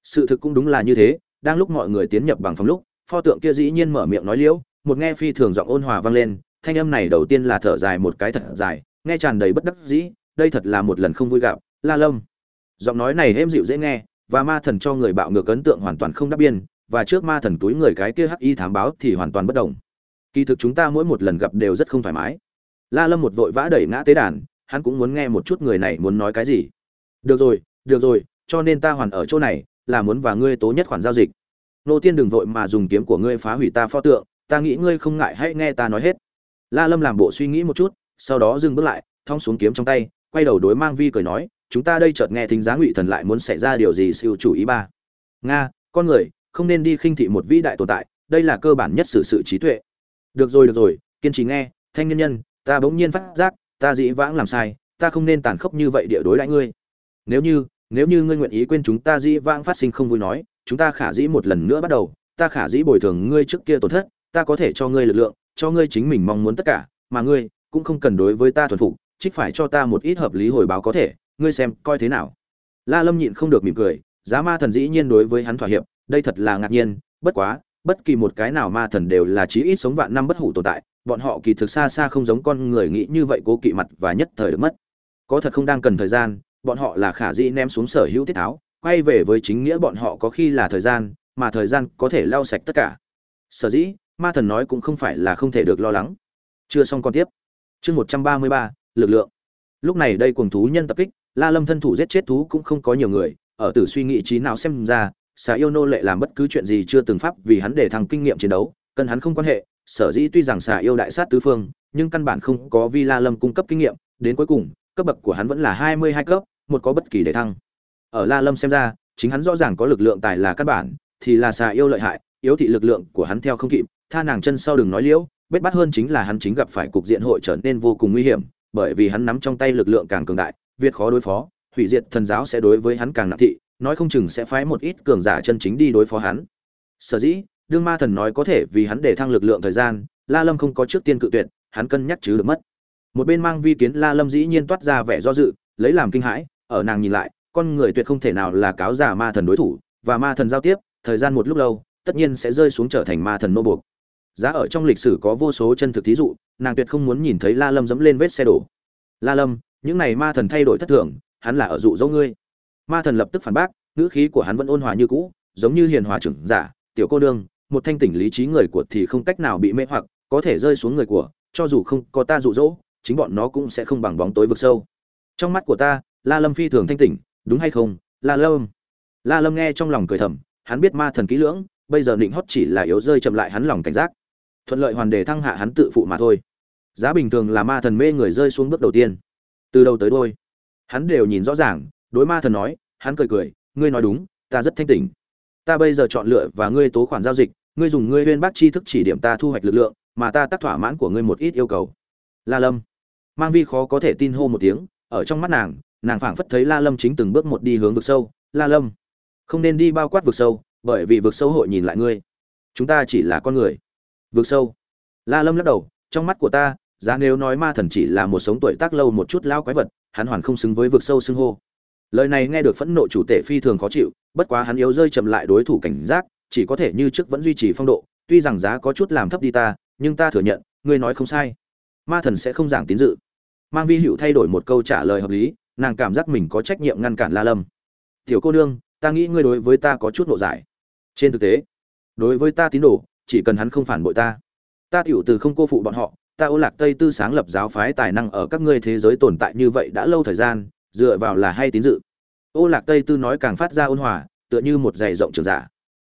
Sự thực cũng đúng là như thế, đang lúc mọi người tiến nhập bằng phòng lúc, pho tượng kia dĩ nhiên mở miệng nói liễu, một nghe phi thường giọng ôn hòa vang lên, thanh âm này đầu tiên là thở dài một cái thật dài, nghe tràn đầy bất đắc dĩ, đây thật là một lần không vui gặp, la lâm. Giọng nói này êm dịu dễ nghe, và ma thần cho người bạo ngược ấn tượng hoàn toàn không đáp biên và trước ma thần túi người cái kia hắc y thám báo thì hoàn toàn bất đồng kỳ thực chúng ta mỗi một lần gặp đều rất không thoải mái. La lâm một vội vã đẩy ngã tế đàn, hắn cũng muốn nghe một chút người này muốn nói cái gì. Được rồi được rồi, cho nên ta hoàn ở chỗ này, là muốn và ngươi tố nhất khoản giao dịch. Nô tiên đừng vội mà dùng kiếm của ngươi phá hủy ta pho tượng, ta nghĩ ngươi không ngại hãy nghe ta nói hết. La lâm làm bộ suy nghĩ một chút, sau đó dừng bước lại, thong xuống kiếm trong tay, quay đầu đối mang vi cười nói, chúng ta đây chợt nghe thính giá ngụy thần lại muốn xảy ra điều gì, siêu chủ ý ba? Nga, con người không nên đi khinh thị một vĩ đại tồn tại, đây là cơ bản nhất sự sự trí tuệ. Được rồi được rồi, kiên trì nghe, thanh nhân nhân, ta bỗng nhiên phát giác, ta dĩ vãng làm sai, ta không nên tàn khốc như vậy địa đối đãi ngươi. Nếu như nếu như ngươi nguyện ý quên chúng ta dĩ vãng phát sinh không vui nói, chúng ta khả dĩ một lần nữa bắt đầu, ta khả dĩ bồi thường ngươi trước kia tổn thất, ta có thể cho ngươi lực lượng, cho ngươi chính mình mong muốn tất cả, mà ngươi cũng không cần đối với ta thuần phục, trích phải cho ta một ít hợp lý hồi báo có thể, ngươi xem coi thế nào. La lâm nhịn không được mỉm cười giá ma thần dĩ nhiên đối với hắn thỏa hiệp, đây thật là ngạc nhiên, bất quá, bất kỳ một cái nào ma thần đều là chí ít sống vạn năm bất hủ tồn tại, bọn họ kỳ thực xa xa không giống con người nghĩ như vậy cố kỵ mặt và nhất thời được mất. Có thật không đang cần thời gian, bọn họ là khả dĩ ném xuống sở hữu tiết tháo, quay về với chính nghĩa bọn họ có khi là thời gian, mà thời gian có thể lau sạch tất cả. Sở dĩ, ma thần nói cũng không phải là không thể được lo lắng. Chưa xong còn tiếp. Chương một trăm ba mươi ba, lực lượng. Lúc này đây cuồng thú nhân tập kích, la lâm thân thủ giết chết thú cũng không có nhiều người ở tử suy nghĩ trí nào xem ra, xà yêu nô lệ làm bất cứ chuyện gì chưa từng pháp vì hắn để thằng kinh nghiệm chiến đấu cần hắn không quan hệ, sở dĩ tuy rằng xà yêu đại sát tứ phương, nhưng căn bản không có vi la lâm cung cấp kinh nghiệm, đến cuối cùng, cấp bậc của hắn vẫn là hai mươi hai cấp, một có bất kỳ để thăng. Ở la lâm xem ra, chính hắn rõ ràng có lực lượng tài là căn bản, thì là xà yêu lợi hại, yếu thị lực lượng của hắn theo không kịp, tha nàng chân sau đừng nói liễu, bết bắt hơn chính là hắn chính gặp phải cục diện hội trở nên vô cùng nguy hiểm, bởi vì hắn nắm trong tay lực lượng càng cường đại việt khó đối phó hủy diệt thần giáo sẽ đối với hắn càng nặng thị, nói không chừng sẽ phái một ít cường giả chân chính đi đối phó hắn. Sở dĩ, đương ma thần nói có thể vì hắn để thăng lực lượng thời gian, la lâm không có trước tiên cự tuyệt, hắn cân nhắc chứ được mất. Một bên mang vi kiến, la lâm dĩ nhiên toát ra vẻ do dự, lấy làm kinh hãi, ở nàng nhìn lại, con người tuyệt không thể nào là cáo giả ma thần đối thủ, và ma thần giao tiếp, thời gian một lúc lâu, tất nhiên sẽ rơi xuống trở thành ma thần nô buộc. Giá ở trong lịch sử có vô số chân thực thí dụ, nàng tuyệt không muốn nhìn thấy la lâm dẫm lên vết xe đổ. La lâm, những này ma thần thay đổi thất thường hắn là ở dụ dỗ ngươi. Ma thần lập tức phản bác, ngữ khí của hắn vẫn ôn hòa như cũ, giống như hiền hòa trưởng giả, tiểu cô nương, một thanh tỉnh lý trí người của thì không cách nào bị mê hoặc, có thể rơi xuống người của, cho dù không có ta dụ dỗ, chính bọn nó cũng sẽ không bằng bóng tối vực sâu. Trong mắt của ta, la lâm phi thường thanh tỉnh, đúng hay không? La lâm. La lâm nghe trong lòng cười thầm, hắn biết ma thần kỹ lưỡng, bây giờ định hót chỉ là yếu rơi chậm lại hắn lòng cảnh giác. Thuận lợi hoàn đề thăng hạ hắn tự phụ mà thôi. Giá bình thường là ma thần mê người rơi xuống bước đầu tiên. Từ đầu tới đôi hắn đều nhìn rõ ràng, đối ma thần nói, hắn cười cười, ngươi nói đúng, ta rất thanh tỉnh. Ta bây giờ chọn lựa và ngươi tố khoản giao dịch, ngươi dùng ngươi huyên bác chi thức chỉ điểm ta thu hoạch lực lượng, mà ta tác thỏa mãn của ngươi một ít yêu cầu. La lâm. Mang vi khó có thể tin hô một tiếng, ở trong mắt nàng nàng phảng phất thấy la lâm chính từng bước một đi hướng vực sâu. La lâm, không nên đi bao quát vực sâu, bởi vì vực sâu hội nhìn lại ngươi. Chúng ta chỉ là con người. Vực sâu. La lâm lắc đầu, trong mắt của ta, giá nếu nói ma thần chỉ là một sống tuổi tác lâu một chút lao quái vật hắn hoàn không xứng với vực sâu xưng hô. Lời này nghe được phẫn nộ chủ tể phi thường khó chịu, bất quá hắn yếu rơi chậm lại đối thủ cảnh giác, chỉ có thể như trước vẫn duy trì phong độ, tuy rằng giá có chút làm thấp đi ta, nhưng ta thừa nhận, ngươi nói không sai. Ma thần sẽ không giảng tín dự. Mang vi hữu thay đổi một câu trả lời hợp lý, nàng cảm giác mình có trách nhiệm ngăn cản la lâm. Tiểu cô nương, ta nghĩ ngươi đối với ta có chút nộ giải trên thực tế, đối với ta tín đồ, chỉ cần hắn không phản bội ta ta tiểu từ không cô phụ bọn họ ta ô lạc tây tư sáng lập giáo phái tài năng ở các ngươi thế giới tồn tại như vậy đã lâu thời gian, dựa vào là hay tín dự. Ô lạc tây tư nói càng phát ra ôn hòa, tựa như một giày rộng trường giả.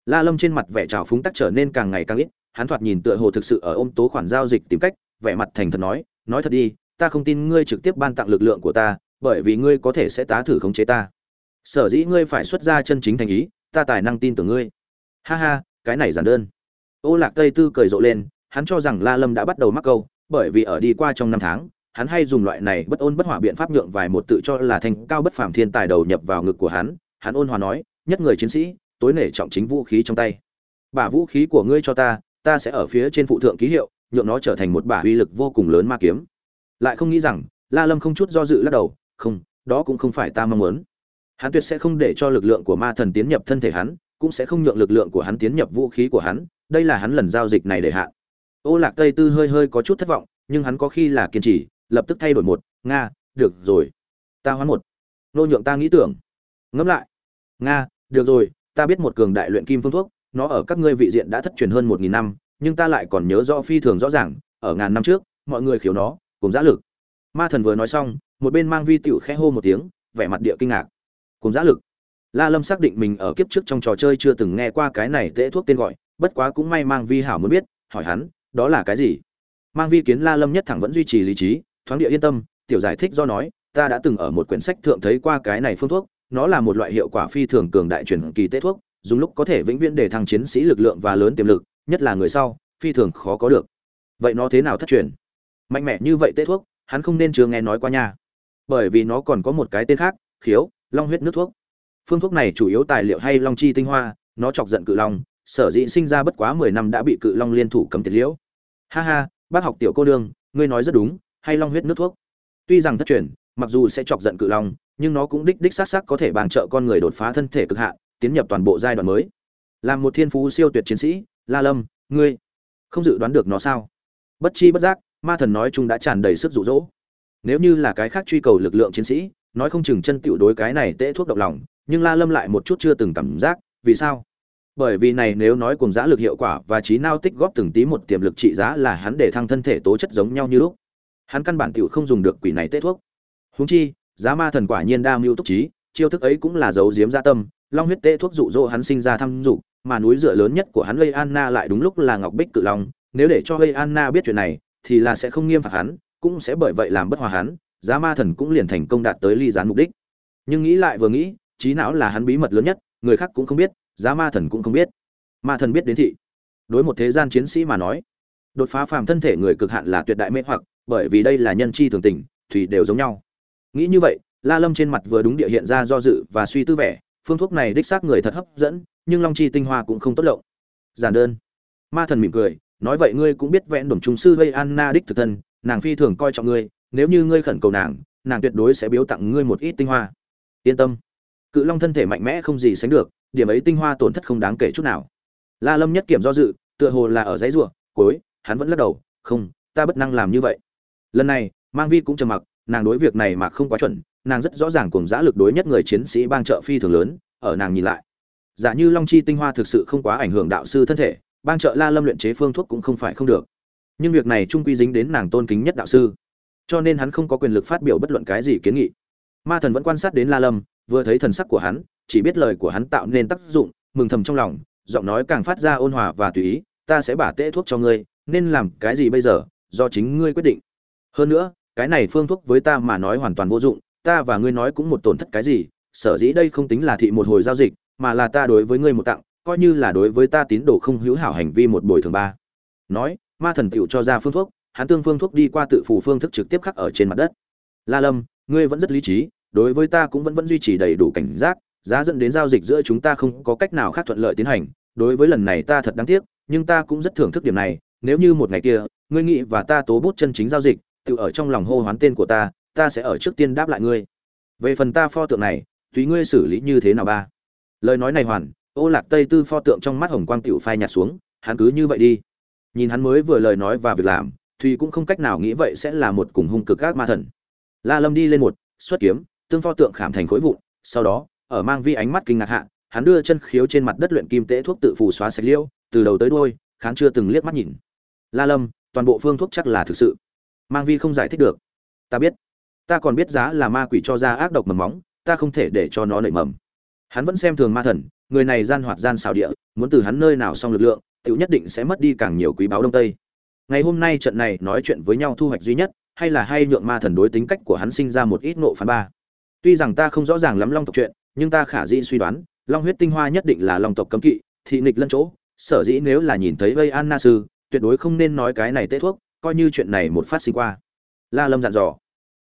La lâm trên mặt vẻ trào phúng tắc trở nên càng ngày càng ít, hắn thoạt nhìn tựa hồ thực sự ở ôm tố khoản giao dịch tìm cách, vẻ mặt thành thật nói nói thật đi, ta không tin ngươi trực tiếp ban tặng lực lượng của ta, bởi vì ngươi có thể sẽ tá thử khống chế ta. Sở dĩ ngươi phải xuất ra chân chính thành ý, ta tài năng tin tưởng ngươi. Ha ha, cái này giản đơn. Ô lạc tây tư cười rộ lên, hắn cho rằng la lâm đã bắt đầu mắc câu bởi vì ở đi qua trong năm tháng, hắn hay dùng loại này bất ôn bất hỏa biện pháp nhượng vài một tự cho là thành cao bất phàm thiên tài đầu nhập vào ngực của hắn hắn ôn hòa nói, nhất người chiến sĩ, tối nể trọng chính vũ khí trong tay. Bả vũ khí của ngươi cho ta ta sẽ ở phía trên phụ thượng ký hiệu, nhượng nó trở thành một bả uy lực vô cùng lớn ma kiếm. Lại không nghĩ rằng, la lâm không chút do dự lắc đầu, không, đó cũng không phải ta mong muốn. Hắn tuyệt sẽ không để cho lực lượng của ma thần tiến nhập thân thể hắn, cũng sẽ không nhượng lực lượng của hắn tiến nhập vũ khí của hắn, đây là hắn lần giao dịch này để hạn ô lạc tây tư hơi hơi có chút thất vọng, nhưng hắn có khi là kiên trì, lập tức thay đổi một, nga, được rồi, ta hoán một. Nô nhượng ta nghĩ tưởng. Ngẫm lại. Nga, được rồi, ta biết một cường đại luyện kim phương thuốc, nó ở các ngươi vị diện đã thất truyền hơn một nghìn năm, nhưng ta lại còn nhớ rõ phi thường rõ ràng, ở ngàn năm trước, mọi người khiếu nó, cùng giã lực. Ma thần vừa nói xong, một bên mang vi tiểu khẽ hô một tiếng, vẻ mặt địa kinh ngạc. Cùng giã lực. La lâm xác định mình ở kiếp trước trong trò chơi chưa từng nghe qua cái này tễ thuốc tên gọi, bất quá cũng may mang vi hảo muốn biết, hỏi hắn đó là cái gì? Mang vi kiến la lâm nhất thẳng vẫn duy trì lý trí, thoáng địa yên tâm, tiểu giải thích do nói, ta đã từng ở một quyển sách thượng thấy qua cái này phương thuốc, nó là một loại hiệu quả phi thường cường đại truyền kỳ tế thuốc, dùng lúc có thể vĩnh viễn để thăng chiến sĩ lực lượng và lớn tiềm lực, nhất là người sau, phi thường khó có được. Vậy nó thế nào thất truyền? Mạnh mẽ như vậy tế thuốc, hắn không nên chưa nghe nói qua nha. Bởi vì nó còn có một cái tên khác, khiếu, long huyết nước thuốc. Phương thuốc này chủ yếu tài liệu hay long chi tinh hoa, nó chọc giận cự long, sở dĩ sinh ra bất quá mười năm đã bị cự long liên thủ cấm tiệt liễu ha ha, bác học tiểu cô đương ngươi nói rất đúng, hay long huyết nước thuốc. Tuy rằng thất truyền, mặc dù sẽ chọc giận cự long, nhưng nó cũng đích đích xác xác có thể bàn trợ con người đột phá thân thể cực hạn, tiến nhập toàn bộ giai đoạn mới. Làm một thiên phú siêu tuyệt chiến sĩ, la lâm, ngươi không dự đoán được nó sao? Bất chi bất giác, ma thần nói chung đã tràn đầy sức rụ rỗ nếu như là cái khác truy cầu lực lượng chiến sĩ, nói không chừng chân tiểu đối cái này tễ thuốc độc lòng, nhưng la lâm lại một chút chưa từng cảm giác, vì sao? Bởi vì này nếu nói cùng giã lực hiệu quả và trí nao tích góp từng tí một tiềm lực trị giá là hắn để thăng thân thể tố chất giống nhau như lúc. Hắn căn bản tiểu không dùng được quỷ này tết thuốc. Húng chi, giá ma thần quả nhiên đa mưu túc trí, chiêu thức ấy cũng là dấu diếm gia tâm, long huyết tê thuốc dụ dỗ hắn sinh ra thăm dục, mà núi dựa lớn nhất của hắn gây anna lại đúng lúc là ngọc bích cự long. Nếu để cho gây anna biết chuyện này, thì là sẽ không nghiêm phạt hắn, cũng sẽ bởi vậy làm bất hòa hắn, giá ma thần cũng liền thành công đạt tới ly gián mục đích. Nhưng nghĩ lại vừa nghĩ, trí não là hắn bí mật lớn nhất, người khác cũng không biết giá ma thần cũng không biết. Ma thần biết đến thị. Đối một thế gian chiến sĩ mà nói, đột phá phàm thân thể người cực hạn là tuyệt đại mê hoặc, bởi vì đây là nhân chi thường tình, thủy đều giống nhau. Nghĩ như vậy, la lâm trên mặt vừa đúng địa hiện ra do dự và suy tư vẻ, phương thuốc này đích xác người thật hấp dẫn, nhưng long chi tinh hoa cũng không tốt lộng. Giản đơn. Ma thần mỉm cười, nói vậy ngươi cũng biết vẽn đồng trung sư gây anna đích thực thân, nàng phi thường coi trọng ngươi, nếu như ngươi khẩn cầu nàng nàng tuyệt đối sẽ biếu tặng ngươi một ít tinh hoa. Yên tâm. Cự long thân thể mạnh mẽ không gì sánh được điểm ấy tinh hoa tổn thất không đáng kể chút nào. La lâm nhất kiểm do dự, tựa hồ là ở giấy rùa cuối hắn vẫn lắc đầu, không, ta bất năng làm như vậy. Lần này, mang vi cũng trầm mặc, nàng đối việc này mà không quá chuẩn, nàng rất rõ ràng cùng giã lực đối nhất người chiến sĩ bang trợ phi thường lớn, ở nàng nhìn lại. Giả như long chi tinh hoa thực sự không quá ảnh hưởng đạo sư thân thể, bang trợ la lâm luyện chế phương thuốc cũng không phải không được. Nhưng việc này trung quy dính đến nàng tôn kính nhất đạo sư. Cho nên hắn không có quyền lực phát biểu bất luận cái gì kiến nghị. Ma thần vẫn quan sát đến la lâm, vừa thấy thần sắc của hắn chỉ biết lời của hắn tạo nên tác dụng, mừng thầm trong lòng, giọng nói càng phát ra ôn hòa và tùy ý, ta sẽ bả tễ thuốc cho ngươi, nên làm cái gì bây giờ, do chính ngươi quyết định. Hơn nữa, cái này phương thuốc với ta mà nói hoàn toàn vô dụng, ta và ngươi nói cũng một tổn thất cái gì, sở dĩ đây không tính là thị một hồi giao dịch, mà là ta đối với ngươi một tặng, coi như là đối với ta tín đồ không hữu hảo hành vi một bồi thường ba. Nói, ma thần tựu cho ra phương thuốc, hắn tương phương thuốc đi qua tự phù phương thức trực tiếp khắc ở trên mặt đất. La lâm, ngươi vẫn rất lý trí, đối với ta cũng vẫn vẫn duy trì đầy đủ cảnh giác giá dẫn đến giao dịch giữa chúng ta không có cách nào khác thuận lợi tiến hành. Đối với lần này ta thật đáng tiếc, nhưng ta cũng rất thưởng thức điểm này. Nếu như một ngày kia, ngươi nghĩ và ta tố bút chân chính giao dịch, tự ở trong lòng hô hoán tên của ta ta sẽ ở trước tiên đáp lại ngươi. Về phần ta pho tượng này, tùy ngươi xử lý như thế nào ba? Lời nói này hoàn, ô lạc tây tư pho tượng trong mắt hồng quang tiểu phai nhạt xuống, hắn cứ như vậy đi. Nhìn hắn mới vừa lời nói và việc làm, thùy cũng không cách nào nghĩ vậy sẽ là một cùng hung cực các ma thần. La lâm đi lên một, xuất kiếm, tương pho tượng khảm thành khối vụn, sau đó ở mang vi ánh mắt kinh ngạc hạ, hắn đưa chân khiếu trên mặt đất luyện kim tễ thuốc tự phù xóa sạch liêu từ đầu tới đuôi, khán chưa từng liếc mắt nhìn. La lâm, toàn bộ phương thuốc chắc là thực sự. Mang vi không giải thích được. Ta biết. Ta còn biết giá là ma quỷ cho ra ác độc mầm móng, ta không thể để cho nó nảy mầm. Hắn vẫn xem thường ma thần, người này gian hoạt gian xào địa, muốn từ hắn nơi nào xong lực lượng, tiểu nhất định sẽ mất đi càng nhiều quý báu đông tây. Ngày hôm nay trận này nói chuyện với nhau thu hoạch duy nhất, hay là hay nhượng ma thần đối tính cách của hắn sinh ra một ít nộ phán ba. Tuy rằng ta không rõ ràng lắm long tộc chuyện nhưng ta khả dĩ suy đoán, long huyết tinh hoa nhất định là long tộc cấm kỵ, thị nghịch lân chỗ. Sở dĩ nếu là nhìn thấy vây an na sư, tuyệt đối không nên nói cái này tê thuốc, coi như chuyện này một phát sinh qua. La lâm dặn dò.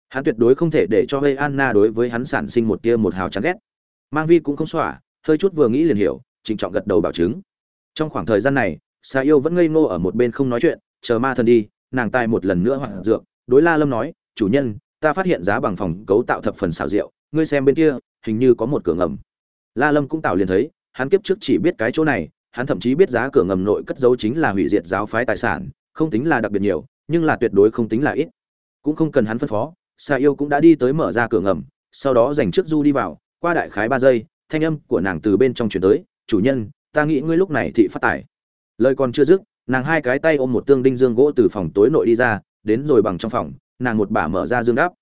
Hắn tuyệt đối không thể để cho vây an na đối với hắn sản sinh một tia một hào chán ghét. Mang vi cũng không xỏa hơi chút vừa nghĩ liền hiểu, trịnh trọng gật đầu bảo chứng. Trong khoảng thời gian này xà yêu vẫn ngây ngô ở một bên không nói chuyện, chờ ma thần đi, nàng tai một lần nữa hoặc dược, đối la lâm nói, chủ nhân, ta phát hiện giá bằng phòng cấu tạo thập phần xảo diệu, ngươi xem bên kia hình như có một cửa ngầm. La lâm cũng tạo liền thấy, hắn kiếp trước chỉ biết cái chỗ này, hắn thậm chí biết giá cửa ngầm nội cất dấu chính là hủy diệt giáo phái tài sản, không tính là đặc biệt nhiều, nhưng là tuyệt đối không tính là ít. Cũng không cần hắn phân phó xà yêu cũng đã đi tới mở ra cửa ngầm, sau đó dành trước du đi vào, qua đại khái ba giây, thanh âm của nàng từ bên trong chuyển tới, chủ nhân, ta nghĩ ngươi lúc này thị phát tải lời còn chưa dứt, nàng hai cái tay ôm một tương đinh dương gỗ từ phòng tối nội đi ra, đến rồi bằng trong phòng, nàng một bả mở ra dương đáp.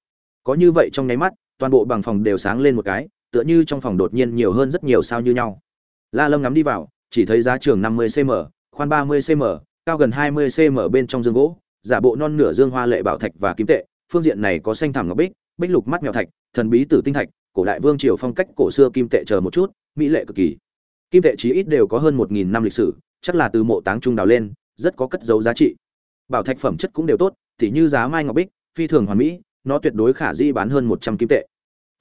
Có như vậy trong nháy mắt toàn bộ bằng phòng đều sáng lên một cái, tựa như trong phòng đột nhiên nhiều hơn rất nhiều sao như nhau. La lâm ngắm đi vào, chỉ thấy giá trường 50 cm khoan 30 cm cao gần 20 cm bên trong dương gỗ, giả bộ non nửa dương hoa lệ bảo thạch và kim tệ, phương diện này có xanh thẳm ngọc bích bích lục mắt mèo thạch, thần bí tử tinh thạch, cổ đại vương triều phong cách cổ xưa kim tệ chờ một chút, mỹ lệ cực kỳ. Kim tệ chí ít đều có hơn một nghìn năm lịch sử, chắc là từ mộ táng trung đào lên, rất có cất dấu giá trị. Bảo thạch phẩm chất cũng đều tốt, tỉ như giá mai ngọc bích, phi thường hoàn mỹ nó tuyệt đối khả dĩ bán hơn một trăm kim tệ.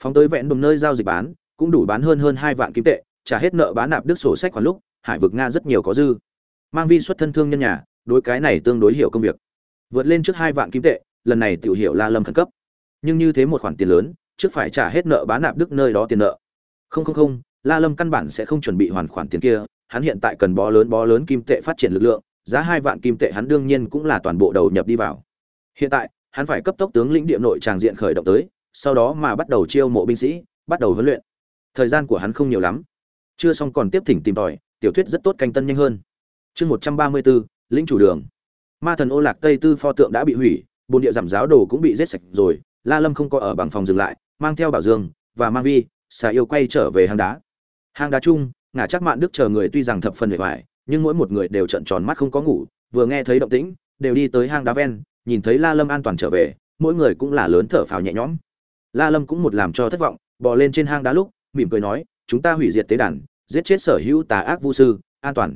Phóng tới vẹn đồng nơi giao dịch bán, cũng đủ bán hơn hơn hai vạn kim tệ, trả hết nợ bán nạp đức sổ sách khoản lúc, hải vực nga rất nhiều có dư. Mang vi xuất thân thương nhân nhà, đối cái này tương đối hiểu công việc. Vượt lên trước hai vạn kim tệ, lần này tiểu hiểu la lâm khẩn cấp. Nhưng như thế một khoản tiền lớn, trước phải trả hết nợ bán nạp đức nơi đó tiền nợ. Không không không, la lâm căn bản sẽ không chuẩn bị hoàn khoản tiền kia, hắn hiện tại cần bó lớn bó lớn kim tệ phát triển lực lượng, giá hai vạn kim tệ hắn đương nhiên cũng là toàn bộ đầu nhập đi vào. Hiện tại hắn phải cấp tốc tướng lĩnh địa nội tràng diện khởi động tới, sau đó mà bắt đầu chiêu mộ binh sĩ, bắt đầu huấn luyện. Thời gian của hắn không nhiều lắm. Chưa xong còn tiếp thỉnh tìm tòi, tiểu thuyết rất tốt canh tân nhanh hơn. Chương một trăm ba mươi bốn lĩnh chủ đường. Ma thần ô lạc tây tư pho tượng đã bị hủy bốn địa giảm giáo đồ cũng bị giết sạch rồi, la lâm không có ở bằng phòng dừng lại, mang theo bảo dương và mang vi, xà yêu quay trở về hang đá. Hang đá chung, ngả chắc mạn đức chờ người tuy rằng thập phần bề ngoài nhưng mỗi một người đều trợn tròn mắt không có ngủ, vừa nghe thấy động tĩnh, đều đi tới hang đá ven nhìn thấy la lâm an toàn trở về, mỗi người cũng là lớn thở phào nhẹ nhõm. La lâm cũng một làm cho thất vọng, bò lên trên hang đá lúc, mỉm cười nói, chúng ta hủy diệt tế đàn, giết chết sở hữu tà ác vu sư, an toàn.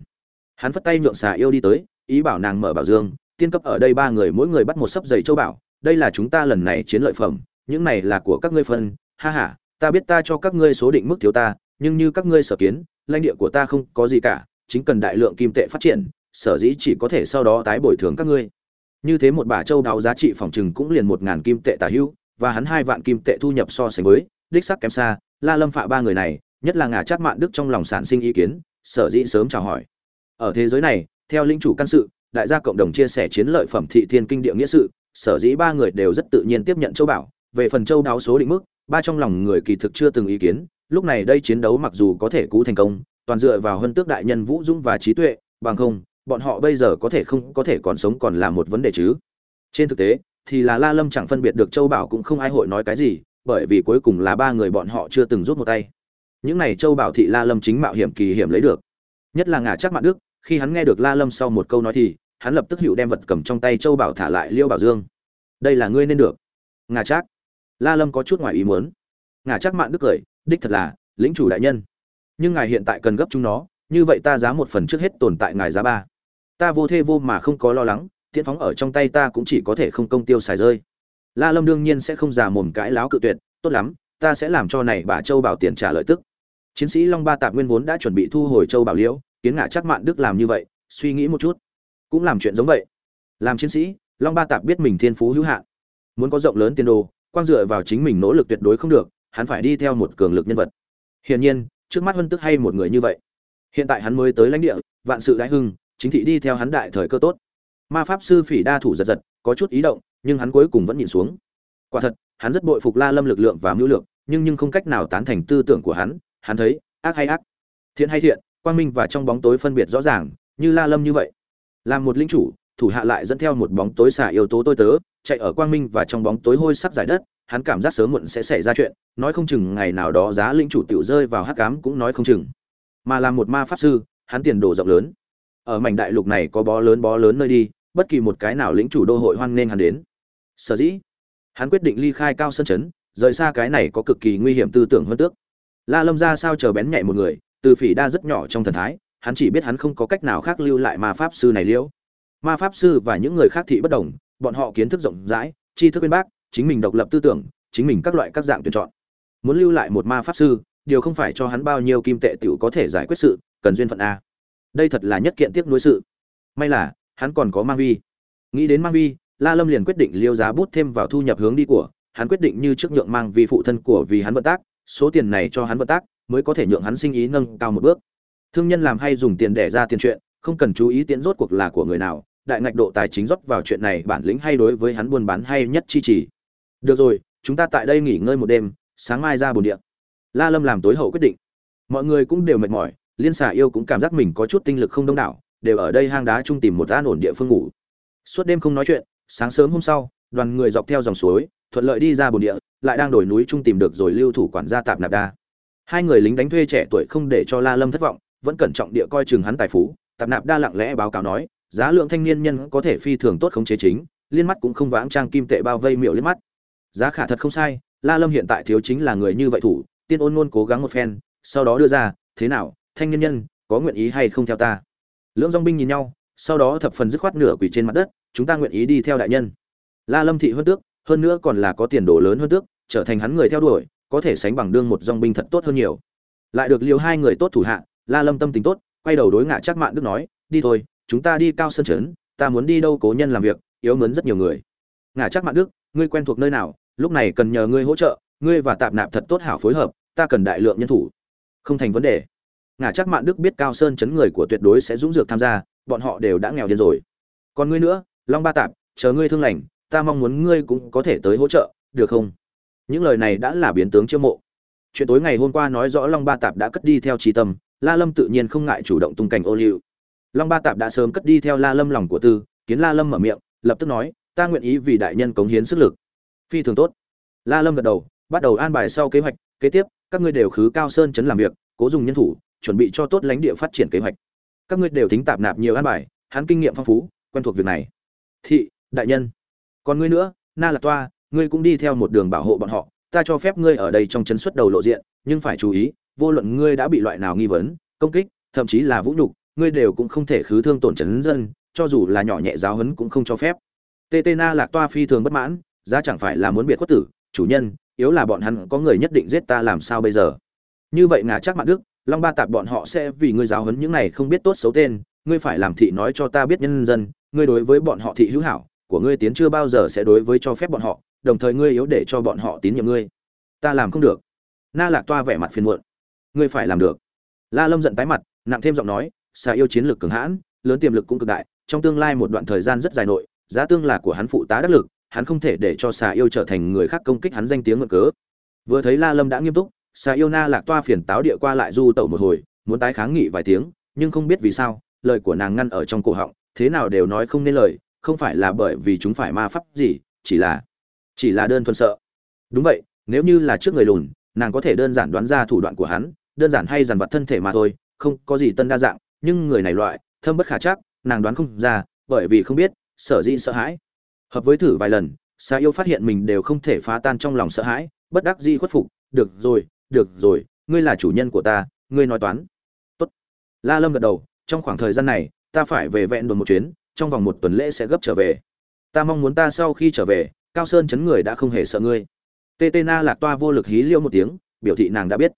Hắn phất tay nhượng xà yêu đi tới, ý bảo nàng mở bảo dương, tiên cấp ở đây ba người mỗi người bắt một sấp giày châu bảo, đây là chúng ta lần này chiến lợi phẩm, những này là của các ngươi phân, ha ha, ta biết ta cho các ngươi số định mức thiếu ta, nhưng như các ngươi sở kiến, lãnh địa của ta không có gì cả, chính cần đại lượng kim tệ phát triển, sở dĩ chỉ có thể sau đó tái bồi thường các ngươi như thế một bả châu đáo giá trị phòng trừng cũng liền một ngàn kim tệ tả hữu, và hắn hai vạn kim tệ thu nhập so sánh với, đích sắc kém xa, la lâm phạ ba người này, nhất là ngà chát mạn đức trong lòng sản sinh ý kiến, sở dĩ sớm chào hỏi. Ở thế giới này, theo linh chủ căn sự, đại gia cộng đồng chia sẻ chiến lợi phẩm thị thiên kinh địa nghĩa sự, sở dĩ ba người đều rất tự nhiên tiếp nhận châu bảo, về phần châu đáo số định mức, ba trong lòng người kỳ thực chưa từng ý kiến, lúc này đây chiến đấu mặc dù có thể cú thành công, toàn dựa vào hơn tước đại nhân vũ dũng và trí tuệ, bằng không bọn họ bây giờ có thể không có thể còn sống còn là một vấn đề chứ. Trên thực tế, thì là la lâm chẳng phân biệt được châu bảo cũng không ai hội nói cái gì, bởi vì cuối cùng là ba người bọn họ chưa từng rút một tay. Những này châu bảo thị la lâm chính mạo hiểm kỳ hiểm lấy được. Nhất là ngả chắc mạn đức, khi hắn nghe được la lâm sau một câu nói thì, hắn lập tức hữu đem vật cầm trong tay châu bảo thả lại liêu bảo dương. Đây là ngươi nên được. Ngà chắc. La lâm có chút ngoài ý muốn. Ngà chắc mạn đức cười, đích thật là, lĩnh chủ đại nhân. Nhưng ngài hiện tại cần gấp chúng nó, như vậy ta giá một phần trước hết tồn tại ngài giá ba ta vô thê vô mà không có lo lắng, tiễn phóng ở trong tay ta cũng chỉ có thể không công tiêu xài rơi. La lâm đương nhiên sẽ không già mồm cãi láo cự tuyệt, tốt lắm, ta sẽ làm cho này bà châu bảo tiền trả lợi tức. Chiến sĩ long ba tạp nguyên vốn đã chuẩn bị thu hồi châu bảo liễu, kiến ngã chắc mạn đức làm như vậy, suy nghĩ một chút, cũng làm chuyện giống vậy. Làm chiến sĩ, long ba tạp biết mình thiên phú hữu hạn, muốn có rộng lớn tiền đồ, quang dựa vào chính mình nỗ lực tuyệt đối không được, hắn phải đi theo một cường lực nhân vật. Hiển nhiên, trước mắt vân tức hay một người như vậy. Hiện tại hắn mới tới lãnh địa, vạn sự đại hưng chính thị đi theo hắn đại thời cơ tốt. Ma pháp sư phỉ đa thủ giật giật, có chút ý động, nhưng hắn cuối cùng vẫn nhìn xuống. Quả thật, hắn rất bội phục la lâm lực lượng và mưu lược, nhưng nhưng không cách nào tán thành tư tưởng của hắn hắn thấy, ác hay ác. Thiện hay thiện, quang minh và trong bóng tối phân biệt rõ ràng, như la lâm như vậy. Làm một linh chủ, thủ hạ lại dẫn theo một bóng tối xả yếu tố tôi tớ, chạy ở quang minh và trong bóng tối hôi sắc giải đất, hắn cảm giác sớm muộn sẽ xảy ra chuyện, nói không chừng ngày nào đó giá linh chủ tiểu rơi vào hắc cám cũng nói không chừng. Mà làm một ma pháp sư, hắn tiền đồ rộng lớn ở mảnh đại lục này có bó lớn bó lớn nơi đi, bất kỳ một cái nào lĩnh chủ đô hội hoan nên hắn đến. Sở dĩ, hắn quyết định ly khai cao sân chấn, rời xa cái này có cực kỳ nguy hiểm tư tưởng hơn tước. La lâm ra sao chờ bén nhạy một người, từ phỉ đa rất nhỏ trong thần thái, hắn chỉ biết hắn không có cách nào khác lưu lại ma pháp sư này liễu. Ma pháp sư và những người khác thị bất đồng, bọn họ kiến thức rộng rãi, tri thức bên bác, chính mình độc lập tư tưởng, chính mình các loại các dạng tuyển chọn. Muốn lưu lại một ma pháp sư, điều không phải cho hắn bao nhiêu kim tệ tiểu có thể giải quyết sự, cần duyên phận a đây thật là nhất kiện tiếc nuối sự. May là, hắn còn có mang vi. Nghĩ đến mang vi, la lâm liền quyết định liêu giá bút thêm vào thu nhập hướng đi của, hắn quyết định như trước nhượng mang vi phụ thân của vì hắn vận tác, số tiền này cho hắn vận tác, mới có thể nhượng hắn sinh ý nâng cao một bước. Thương nhân làm hay dùng tiền để ra tiền chuyện, không cần chú ý tiễn rốt cuộc là của người nào, đại ngạch độ tài chính rót vào chuyện này bản lĩnh hay đối với hắn buôn bán hay nhất chi trì được rồi, chúng ta tại đây nghỉ ngơi một đêm, sáng mai ra bồn địa. La lâm làm tối hậu quyết định. Mọi người cũng đều mệt mỏi liên xà yêu cũng cảm giác mình có chút tinh lực không đông đảo, đều ở đây hang đá chung tìm một an ổn địa phương ngủ. Suốt đêm không nói chuyện, sáng sớm hôm sau, đoàn người dọc theo dòng suối, thuận lợi đi ra bồn địa, lại đang đổi núi chung tìm được rồi lưu thủ quản gia tạp nạp đa. Hai người lính đánh thuê trẻ tuổi không để cho la lâm thất vọng, vẫn cẩn trọng địa coi chừng hắn tài phú, tạp nạp đa lặng lẽ báo cáo nói, giá lượng thanh niên nhân có thể phi thường tốt khống chế chính, liên mắt cũng không vãng trang kim tệ bao vây miệu liên mắt. Giá khả thật không sai, la lâm hiện tại thiếu chính là người như vậy thủ, tiên ôn ngôn cố gắng một phen, sau đó đưa ra, thế nào thanh niên nhân, có nguyện ý hay không theo ta? Lưỡng dong binh nhìn nhau, sau đó thập phần dứt khoát nửa quỳ trên mặt đất, chúng ta nguyện ý đi theo đại nhân. La lâm thị hơn tước, hơn nữa còn là có tiền đồ lớn hơn tước, trở thành hắn người theo đuổi, có thể sánh bằng đương một dong binh thật tốt hơn nhiều. Lại được liều hai người tốt thủ hạ, la lâm tâm tình tốt, quay đầu đối ngã chắc mạn đức nói, đi thôi, chúng ta đi cao sơn trấn, ta muốn đi đâu cố nhân làm việc, yếu mướn rất nhiều người. Ngã chắc mạn đức, ngươi quen thuộc nơi nào, lúc này cần nhờ ngươi hỗ trợ, ngươi và tạp nạp thật tốt hảo phối hợp, ta cần đại lượng nhân thủ. Không thành vấn đề ngả chắc mạn đức biết cao sơn chấn người của tuyệt đối sẽ dũng dược tham gia, bọn họ đều đã nghèo điên rồi. Còn ngươi nữa, long ba tạp, chờ ngươi thương lành, ta mong muốn ngươi cũng có thể tới hỗ trợ, được không? Những lời này đã là biến tướng chiêu mộ. Chuyện tối ngày hôm qua nói rõ long ba tạp đã cất đi theo trí tâm, la lâm tự nhiên không ngại chủ động tung cảnh ô liu. Long ba tạp đã sớm cất đi theo la lâm lòng của tư, kiến la lâm mở miệng, lập tức nói, ta nguyện ý vì đại nhân cống hiến sức lực. Phi thường tốt. La lâm gật đầu, bắt đầu an bài sau kế hoạch, kế tiếp, các ngươi đều khứ cao sơn chấn làm việc, cố dùng nhân thủ chuẩn bị cho tốt lãnh địa phát triển kế hoạch. Các ngươi đều tính tạp nạp nhiều an bài, hắn kinh nghiệm phong phú, quen thuộc việc này. Thị, đại nhân. Còn ngươi nữa, na là toa, ngươi cũng đi theo một đường bảo hộ bọn họ. Ta cho phép ngươi ở đây trong chấn xuất đầu lộ diện, nhưng phải chú ý, vô luận ngươi đã bị loại nào nghi vấn, công kích, thậm chí là vũ nhục, ngươi đều cũng không thể khứ thương tổn chấn dân, cho dù là nhỏ nhẹ giáo hấn cũng không cho phép. Tê tê na lạc toa phi thường bất mãn, giá chẳng phải là muốn biệt khuất tử, chủ nhân, yếu là bọn hắn có người nhất định giết ta làm sao bây giờ? Như vậy ngà chắc mạng đức long ba tạp bọn họ sẽ vì ngươi giáo huấn những này không biết tốt xấu tên, ngươi phải làm thị nói cho ta biết nhân dân, ngươi đối với bọn họ thị hữu hảo, của ngươi tiến chưa bao giờ sẽ đối với cho phép bọn họ, đồng thời ngươi yếu để cho bọn họ tín nhiệm ngươi. Ta làm không được. Na lạc toa vẻ mặt phiền muộn. Ngươi phải làm được. La lâm giận tái mặt, nặng thêm giọng nói, xà yêu chiến lược cường hãn, lớn tiềm lực cũng cực đại, trong tương lai một đoạn thời gian rất dài nội, giá tương là của hắn phụ tá đắc lực, hắn không thể để cho xà yêu trở thành người khác công kích hắn danh tiếng ngợi cớ. Vừa thấy la lâm đã nghiêm túc xà yêu na lạc toa phiền táo địa qua lại du tẩu một hồi, muốn tái kháng nghị vài tiếng, nhưng không biết vì sao, lời của nàng ngăn ở trong cổ họng, thế nào đều nói không nên lời, không phải là bởi vì chúng phải ma pháp gì, chỉ là chỉ là đơn thuần sợ. Đúng vậy, nếu như là trước người lùn, nàng có thể đơn giản đoán ra thủ đoạn của hắn, đơn giản hay dằn vặt thân thể mà thôi, không có gì tân đa dạng, nhưng người này loại, thâm bất khả chắc, nàng đoán không ra, bởi vì không biết, sở dĩ sợ hãi. Hợp với thử vài lần xa yêu phát hiện mình đều không thể phá tan trong lòng sợ hãi, bất đắc dĩ khuất phục, được rồi được rồi ngươi là chủ nhân của ta ngươi nói toán. Tốt. La lâm gật đầu trong khoảng thời gian này ta phải về vẹn đồn một chuyến trong vòng một tuần lễ sẽ gấp trở về. Ta mong muốn ta sau khi trở về cao sơn chấn người đã không hề sợ ngươi. Tê tê na lạc toa vô lực hí liêu một tiếng biểu thị nàng đã biết.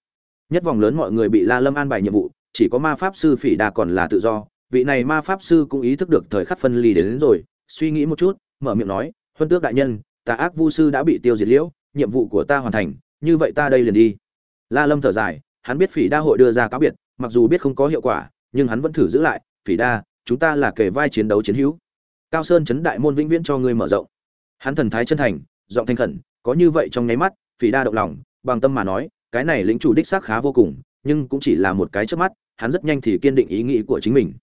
Nhất vòng lớn mọi người bị la lâm an bài nhiệm vụ chỉ có ma pháp sư phỉ đà còn là tự do. Vị này ma pháp sư cũng ý thức được thời khắc phân ly đến, đến rồi suy nghĩ một chút mở miệng nói huân tước đại nhân tà ác vu sư đã bị tiêu diệt liễu nhiệm vụ của ta hoàn thành như vậy ta đây liền đi la lâm thở dài, hắn biết phỉ đa hội đưa ra cáo biệt, mặc dù biết không có hiệu quả, nhưng hắn vẫn thử giữ lại, phỉ đa, chúng ta là kề vai chiến đấu chiến hữu. Cao sơn chấn đại môn vĩnh viễn cho ngươi mở rộng. Hắn thần thái chân thành, giọng thanh khẩn, có như vậy trong nháy mắt, phỉ đa động lòng, bằng tâm mà nói, cái này lĩnh chủ đích xác khá vô cùng, nhưng cũng chỉ là một cái chớp mắt, hắn rất nhanh thì kiên định ý nghĩ của chính mình.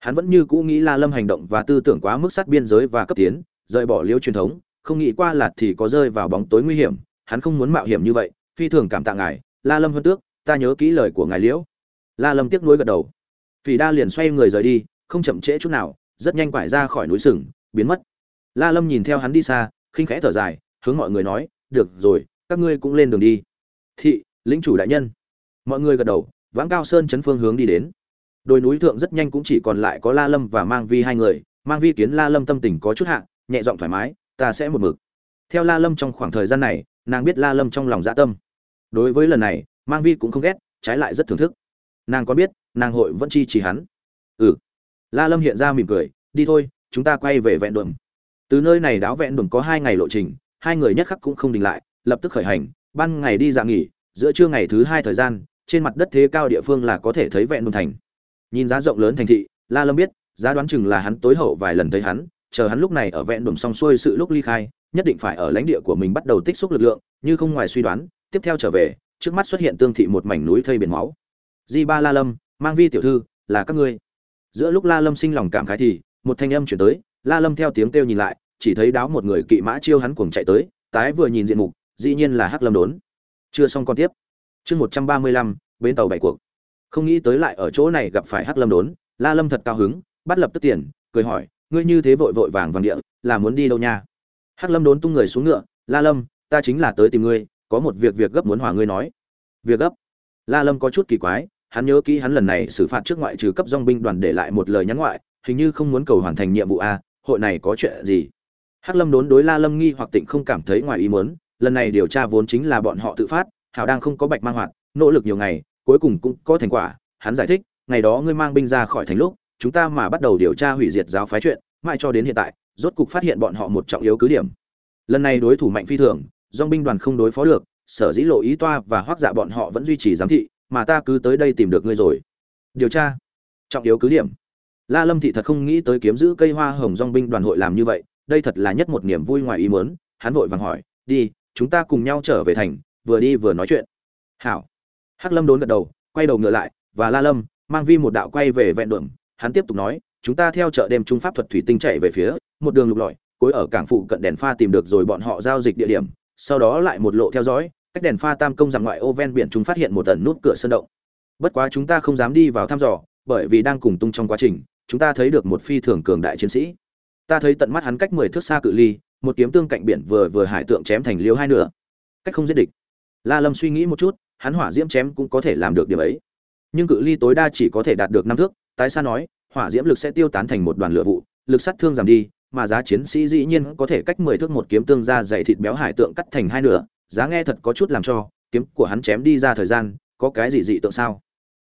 Hắn vẫn như cũ nghĩ la lâm hành động và tư tưởng quá mức sát biên giới và cấp tiến, rời bỏ liêu truyền thống, không nghĩ qua là thì có rơi vào bóng tối nguy hiểm, hắn không muốn mạo hiểm như vậy, phi thường cảm tạ ngài la lâm huân tước, ta nhớ kỹ lời của ngài liễu. La lâm tiếc nuối gật đầu. Phỉ đa liền xoay người rời đi, không chậm trễ chút nào, rất nhanh quải ra khỏi núi sừng, biến mất. La lâm nhìn theo hắn đi xa, khinh khẽ thở dài, hướng mọi người nói, được rồi, các ngươi cũng lên đường đi. Thị, lĩnh chủ đại nhân. Mọi người gật đầu, vãng cao sơn chấn phương hướng đi đến. Đồi núi thượng rất nhanh cũng chỉ còn lại có la lâm và mang vi hai người, mang vi kiến la lâm tâm tình có chút hạ, nhẹ giọng thoải mái, ta sẽ một mực. Theo la lâm trong khoảng thời gian này, nàng biết la lâm trong lòng dạ tâm đối với lần này, mang vi cũng không ghét, trái lại rất thưởng thức. Nàng có biết, nàng hội vẫn chi trì hắn. Ừ. La lâm hiện ra mỉm cười, đi thôi, chúng ta quay về vẹn đuẩm từ nơi này đáo vẹn đuẩm có hai ngày lộ trình, hai người nhất khắc cũng không đình lại, lập tức khởi hành, ban ngày đi dạng nghỉ, giữa trưa ngày thứ hai thời gian, trên mặt đất thế cao địa phương là có thể thấy vẹn đồn thành. Nhìn giá rộng lớn thành thị, la lâm biết, giá đoán chừng là hắn tối hậu vài lần thấy hắn, chờ hắn lúc này ở vẹn đồn xong xuôi sự lúc ly khai, nhất định phải ở lãnh địa của mình bắt đầu tích xúc lực lượng, như không ngoài suy đoán tiếp theo trở về, trước mắt xuất hiện tương thị một mảnh núi thây biển máu. Di ba la lâm, mang vi tiểu thư, là các ngươi. Giữa lúc la lâm sinh lòng cảm khái thì, một thanh âm chuyển tới, la lâm theo tiếng kêu nhìn lại, chỉ thấy đáo một người kỵ mã chiêu hắn cuồng chạy tới, tái vừa nhìn diện mục, dĩ nhiên là hắc lâm đốn. Chưa xong con tiếp. Chương một trăm ba mươi lăm, bến tàu bảy cuộc. Không nghĩ tới lại ở chỗ này gặp phải hắc lâm đốn, la lâm thật cao hứng, bắt lập tức tiền, cười hỏi, ngươi như thế vội vội vàng vàng địa, là muốn đi đâu nha? Hắc lâm đốn tung người xuống ngựa, la lâm, ta chính là tới tìm ngươi có một việc việc gấp muốn hòa ngươi nói. Việc gấp? La lâm có chút kỳ quái, hắn nhớ kỹ hắn lần này xử phạt trước ngoại trừ cấp dong binh đoàn để lại một lời nhắn ngoại, hình như không muốn cầu hoàn thành nhiệm vụ a, hội này có chuyện gì? Hắc lâm đốn đối la lâm nghi hoặc tịnh không cảm thấy ngoài ý muốn, lần này điều tra vốn chính là bọn họ tự phát, hảo đang không có bạch mang hoạt, nỗ lực nhiều ngày, cuối cùng cũng có thành quả, hắn giải thích, ngày đó ngươi mang binh ra khỏi thành lúc, chúng ta mà bắt đầu điều tra hủy diệt giáo phái chuyện, mãi cho đến hiện tại, rốt cục phát hiện bọn họ một trọng yếu cứ điểm. Lần này đối thủ mạnh phi thường dong binh đoàn không đối phó được, sở dĩ lộ ý toa và hoác dạ bọn họ vẫn duy trì giám thị, mà ta cứ tới đây tìm được ngươi rồi. Điều tra. Trọng yếu cứ điểm. La lâm thị thật không nghĩ tới kiếm giữ cây hoa hồng dong binh đoàn hội làm như vậy, đây thật là nhất một niềm vui ngoài ý muốn, hắn vội vàng hỏi, đi, chúng ta cùng nhau trở về thành, vừa đi vừa nói chuyện. Hảo. Hắc lâm đốn gật đầu, quay đầu ngựa lại, và la lâm mang vi một đạo quay về vẹn đường. Hắn tiếp tục nói, chúng ta theo chợ đêm trung pháp thuật thủy tinh chạy về phía, một đường lục lọi, cuối ở cảng phụ cận đèn pha tìm được rồi bọn họ giao dịch địa điểm sau đó lại một lộ theo dõi, cách đèn pha tam công rằng ngoại ô ven biển chúng phát hiện một tần nút cửa sơn động. Bất quá chúng ta không dám đi vào thăm dò, bởi vì đang cùng tung trong quá trình, chúng ta thấy được một phi thường cường đại chiến sĩ. Ta thấy tận mắt hắn cách mười thước xa cự ly, một kiếm tương cạnh biển vừa vừa hải tượng chém thành liêu hai nửa. Cách không giết địch. La lâm suy nghĩ một chút, hắn hỏa diễm chém cũng có thể làm được điểm ấy. Nhưng cự ly tối đa chỉ có thể đạt được năm thước, tái xa nói, hỏa diễm lực sẽ tiêu tán thành một đoàn lửa vụ, lực sát thương giảm đi mà giá chiến sĩ dĩ nhiên có thể cách mười thước một kiếm tương ra dày thịt béo hải tượng cắt thành hai nửa, giá nghe thật có chút làm cho, kiếm của hắn chém đi ra thời gian, có cái gì dị tượng sao?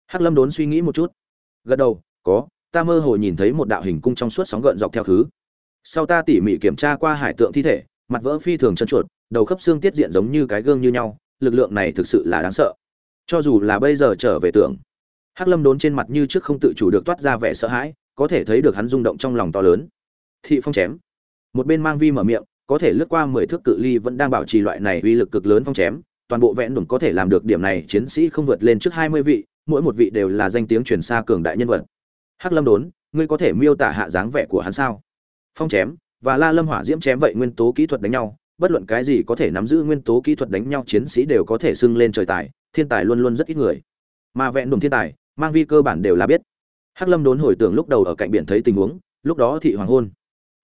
Hắc lâm đốn suy nghĩ một chút. Gật đầu, có, ta mơ hồ nhìn thấy một đạo hình cung trong suốt sóng gợn dọc theo thứ sau ta tỉ mỉ kiểm tra qua hải tượng thi thể, mặt vỡ phi thường chân chuột đầu khớp xương tiết diện giống như cái gương như nhau, lực lượng này thực sự là đáng sợ. Cho dù là bây giờ trở về tưởng. Hắc lâm đốn trên mặt như trước không tự chủ được toát ra vẻ sợ hãi, có thể thấy được hắn rung động trong lòng to lớn thị phong chém. Một bên mang vi mở miệng, có thể lướt qua mười thước cự ly vẫn đang bảo trì loại này uy lực cực lớn phong chém. Toàn bộ vẹn đồn có thể làm được điểm này, chiến sĩ không vượt lên trước hai mươi vị, mỗi một vị đều là danh tiếng truyền xa cường đại nhân vật. Hắc lâm đốn, ngươi có thể miêu tả hạ dáng vẻ của hắn sao? Phong chém và la lâm hỏa diễm chém vậy nguyên tố kỹ thuật đánh nhau, bất luận cái gì có thể nắm giữ nguyên tố kỹ thuật đánh nhau, chiến sĩ đều có thể xưng lên trời tài, thiên tài luôn luôn rất ít người. Mà vẹn đồn thiên tài, mang vi cơ bản đều là biết. Hắc lâm đốn hồi tưởng lúc đầu ở cạnh biển thấy tình huống, lúc đó thị hoàng hôn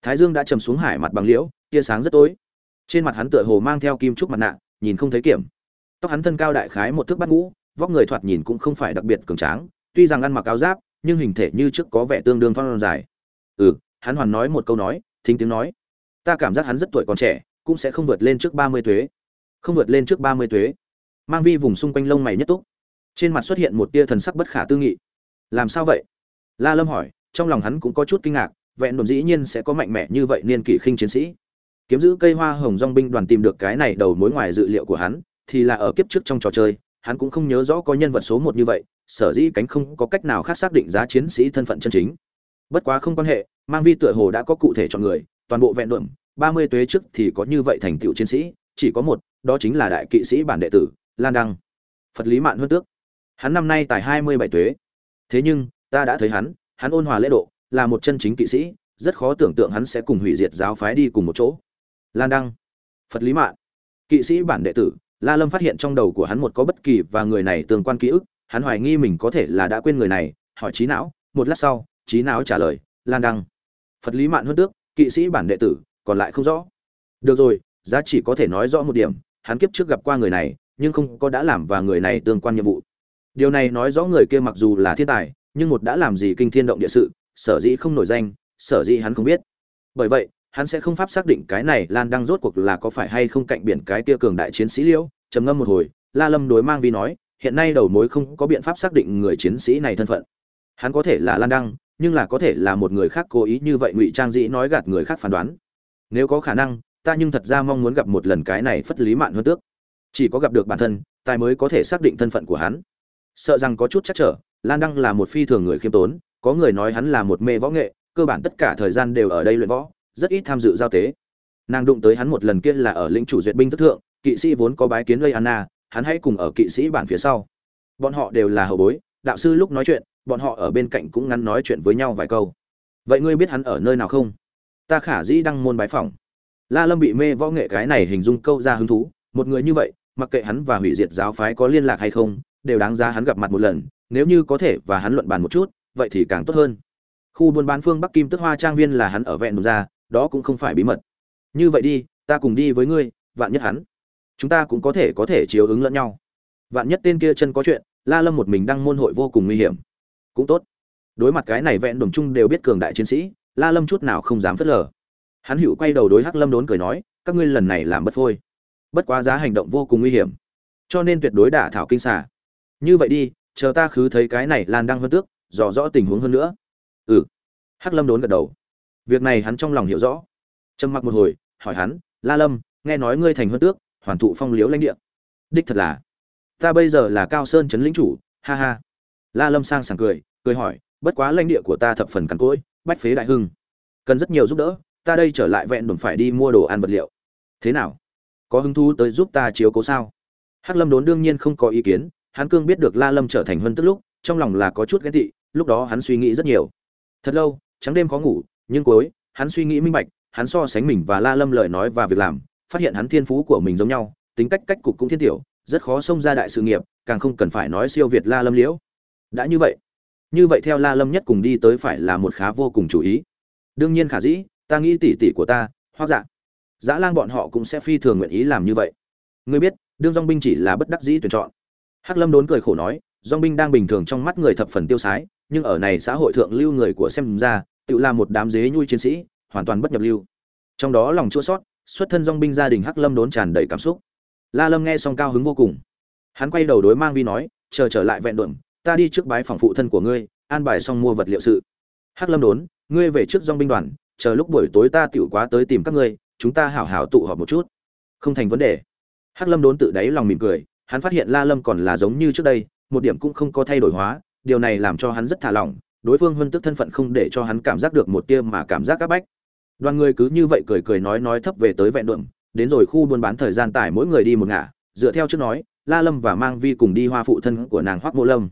thái dương đã trầm xuống hải mặt bằng liễu, tia sáng rất tối. Trên mặt hắn tựa hồ mang theo kim trúc mặt nạ, nhìn không thấy kiểm. Tóc hắn thân cao đại khái một thước bắt ngũ, vóc người thoạt nhìn cũng không phải đặc biệt cường tráng, tuy rằng ăn mặc áo giáp, nhưng hình thể như trước có vẻ tương đương thon dài. Ừ hắn hoàn nói một câu nói, thính tiếng nói. Ta cảm giác hắn rất tuổi còn trẻ, cũng sẽ không vượt lên trước ba mươi tuế. Không vượt lên trước ba mươi tuế. Mang vi vùng xung quanh lông mày nhất túc. Trên mặt xuất hiện một tia thần sắc bất khả tư nghị. Làm sao vậy? La lâm hỏi, trong lòng hắn cũng có chút kinh ngạc vẹn đồn dĩ nhiên sẽ có mạnh mẽ như vậy niên kỷ khinh chiến sĩ. Kiếm giữ cây hoa hồng dong binh đoàn tìm được cái này đầu mối ngoài dự liệu của hắn, thì là ở kiếp trước trong trò chơi, hắn cũng không nhớ rõ có nhân vật số một như vậy, sở dĩ cánh không có cách nào khác xác định giá chiến sĩ thân phận chân chính. Bất quá không quan hệ, mang vi tựa hồ đã có cụ thể chọn người, toàn bộ vẹn đồn, ba mươi tuế trước thì có như vậy thành tựu chiến sĩ, chỉ có một, đó chính là đại kỵ sĩ bản đệ tử, lan đăng. Phật lý mạn huân tước. Hắn năm nay tài hai mươi bảy tuế. Thế nhưng, ta đã thấy hắn hắn ôn hòa lễ độ là một chân chính kỵ sĩ, rất khó tưởng tượng hắn sẽ cùng hủy diệt giáo phái đi cùng một chỗ. Lan đăng, phật lý mạn. Kỵ sĩ bản đệ tử, la lâm phát hiện trong đầu của hắn một có bất kỳ và người này tương quan ký ức, hắn hoài nghi mình có thể là đã quên người này, hỏi trí não, một lát sau trí não trả lời, lan đăng. Phật lý mạn hơn tước kỵ sĩ bản đệ tử, còn lại không rõ. Được rồi, giá chỉ có thể nói rõ một điểm, hắn kiếp trước gặp qua người này, nhưng không có đã làm và người này tương quan nhiệm vụ. Điều này nói rõ người kia mặc dù là thiên tài, nhưng một đã làm gì kinh thiên động địa sự sở dĩ không nổi danh, sở dĩ hắn không biết. Bởi vậy, hắn sẽ không pháp xác định cái này lan đăng rốt cuộc là có phải hay không cạnh biển cái kia cường đại chiến sĩ liễu. Trầm ngâm một hồi, la lâm đối mang vi nói, hiện nay đầu mối không có biện pháp xác định người chiến sĩ này thân phận. Hắn có thể là lan đăng, nhưng là có thể là một người khác cố ý như vậy ngụy trang dĩ nói gạt người khác phán đoán. Nếu có khả năng, ta nhưng thật ra mong muốn gặp một lần cái này phất lý mạn hơn tước. Chỉ có gặp được bản thân, tài mới có thể xác định thân phận của hắn. Sợ rằng có chút chắc trở, lan đăng là một phi thường người khiêm tốn có người nói hắn là một mê võ nghệ, cơ bản tất cả thời gian đều ở đây luyện võ, rất ít tham dự giao tế. Nàng đụng tới hắn một lần kia là ở lĩnh chủ duyệt binh tức thượng, kỵ sĩ vốn có bái kiến lây anna hắn hãy cùng ở kỵ sĩ bản phía sau. Bọn họ đều là hậu bối, đạo sư lúc nói chuyện, bọn họ ở bên cạnh cũng ngắn nói chuyện với nhau vài câu. Vậy ngươi biết hắn ở nơi nào không? Ta khả dĩ đăng môn bái phỏng. La lâm bị mê võ nghệ cái này hình dung câu ra hứng thú, một người như vậy, mặc kệ hắn và hủy diệt giáo phái có liên lạc hay không, đều đáng giá hắn gặp mặt một lần, nếu như có thể và hắn luận bàn một chút vậy thì càng tốt hơn. Khu buôn bán phương bắc kim tức hoa trang viên là hắn ở vẹn đồn ra, đó cũng không phải bí mật. Như vậy đi, ta cùng đi với ngươi, vạn nhất hắn. Chúng ta cũng có thể có thể chiếu ứng lẫn nhau. Vạn nhất tên kia chân có chuyện, la lâm một mình đăng môn hội vô cùng nguy hiểm. Cũng tốt. Đối mặt cái này vẹn đồng chung đều biết cường đại chiến sĩ, la lâm chút nào không dám phớt lờ. Hắn hữu quay đầu đối hắc lâm đốn cười nói, các ngươi lần này làm bất phôi. Bất quá giá hành động vô cùng nguy hiểm. Cho nên tuyệt đối đả thảo kinh xả như vậy đi, chờ ta khứ thấy cái này lan đang hơn tước dò rõ tình huống hơn nữa. Ừ. Hắc lâm đốn gật đầu. Việc này hắn trong lòng hiểu rõ. Trầm mặc một hồi, hỏi hắn, la lâm, nghe nói ngươi thành hơn tước, hoàn thụ phong liếu lãnh địa. Đích thật là. Ta bây giờ là cao sơn trấn lĩnh chủ, ha ha. La lâm sang sảng cười cười hỏi, bất quá lãnh địa của ta thập phần cằn cỗi, bách phế đại hưng. Cần rất nhiều giúp đỡ, ta đây trở lại vẹn đồn phải đi mua đồ ăn vật liệu. Thế nào? Có hứng thú tới giúp ta chiếu cố sao? Hắc lâm đốn đương nhiên không có ý kiến, hắn cương biết được la lâm trở thành huân tức lúc, trong lòng là có chút ghen tị lúc đó hắn suy nghĩ rất nhiều. Thật lâu, trắng đêm khó ngủ, nhưng cuối, hắn suy nghĩ minh bạch, hắn so sánh mình và la lâm lời nói và việc làm, phát hiện hắn thiên phú của mình giống nhau, tính cách cách cục cũng thiên tiểu, rất khó xông ra đại sự nghiệp, càng không cần phải nói siêu việt la lâm liễu. Đã như vậy như vậy theo la lâm nhất cùng đi tới phải là một khá vô cùng chú ý. Đương nhiên khả dĩ, ta nghĩ tỉ tỉ của ta hoác dạ dã lang bọn họ cũng sẽ phi thường nguyện ý làm như vậy. Ngươi biết, đương dong binh chỉ là bất đắc dĩ tuyển chọn. Hắc lâm đốn cười khổ nói, dong binh đang bình thường trong mắt người thập phần tiêu sái nhưng ở này xã hội thượng lưu người của xem ra, tự là một đám dế nhui chiến sĩ, hoàn toàn bất nhập lưu. Trong đó lòng chua sót xuất thân dong binh gia đình hắc lâm đốn tràn đầy cảm xúc. La lâm nghe xong cao hứng vô cùng. Hắn quay đầu đối mang vi nói, chờ trở lại vẹn đượm ta đi trước bái phòng phụ thân của ngươi, an bài xong mua vật liệu sự. Hắc lâm đốn, ngươi về trước dong binh đoàn, chờ lúc buổi tối ta tiểu quá tới tìm các ngươi, chúng ta hảo hảo tụ họp một chút. Không thành vấn đề. Hắc lâm đốn tự đáy lòng mỉm cười, hắn phát hiện la lâm còn là giống như trước đây, một điểm cũng không có thay đổi hóa điều này làm cho hắn rất thả lỏng, đối phương huân tức thân phận không để cho hắn cảm giác được một tia mà cảm giác áp bách. Đoàn người cứ như vậy cười cười nói nói thấp về tới vẹn đượm, đến rồi khu buôn bán thời gian tải mỗi người đi một ngả, dựa theo trước nói, la lâm và mang vi cùng đi hoa phụ thân của nàng hoắc mộ lâm.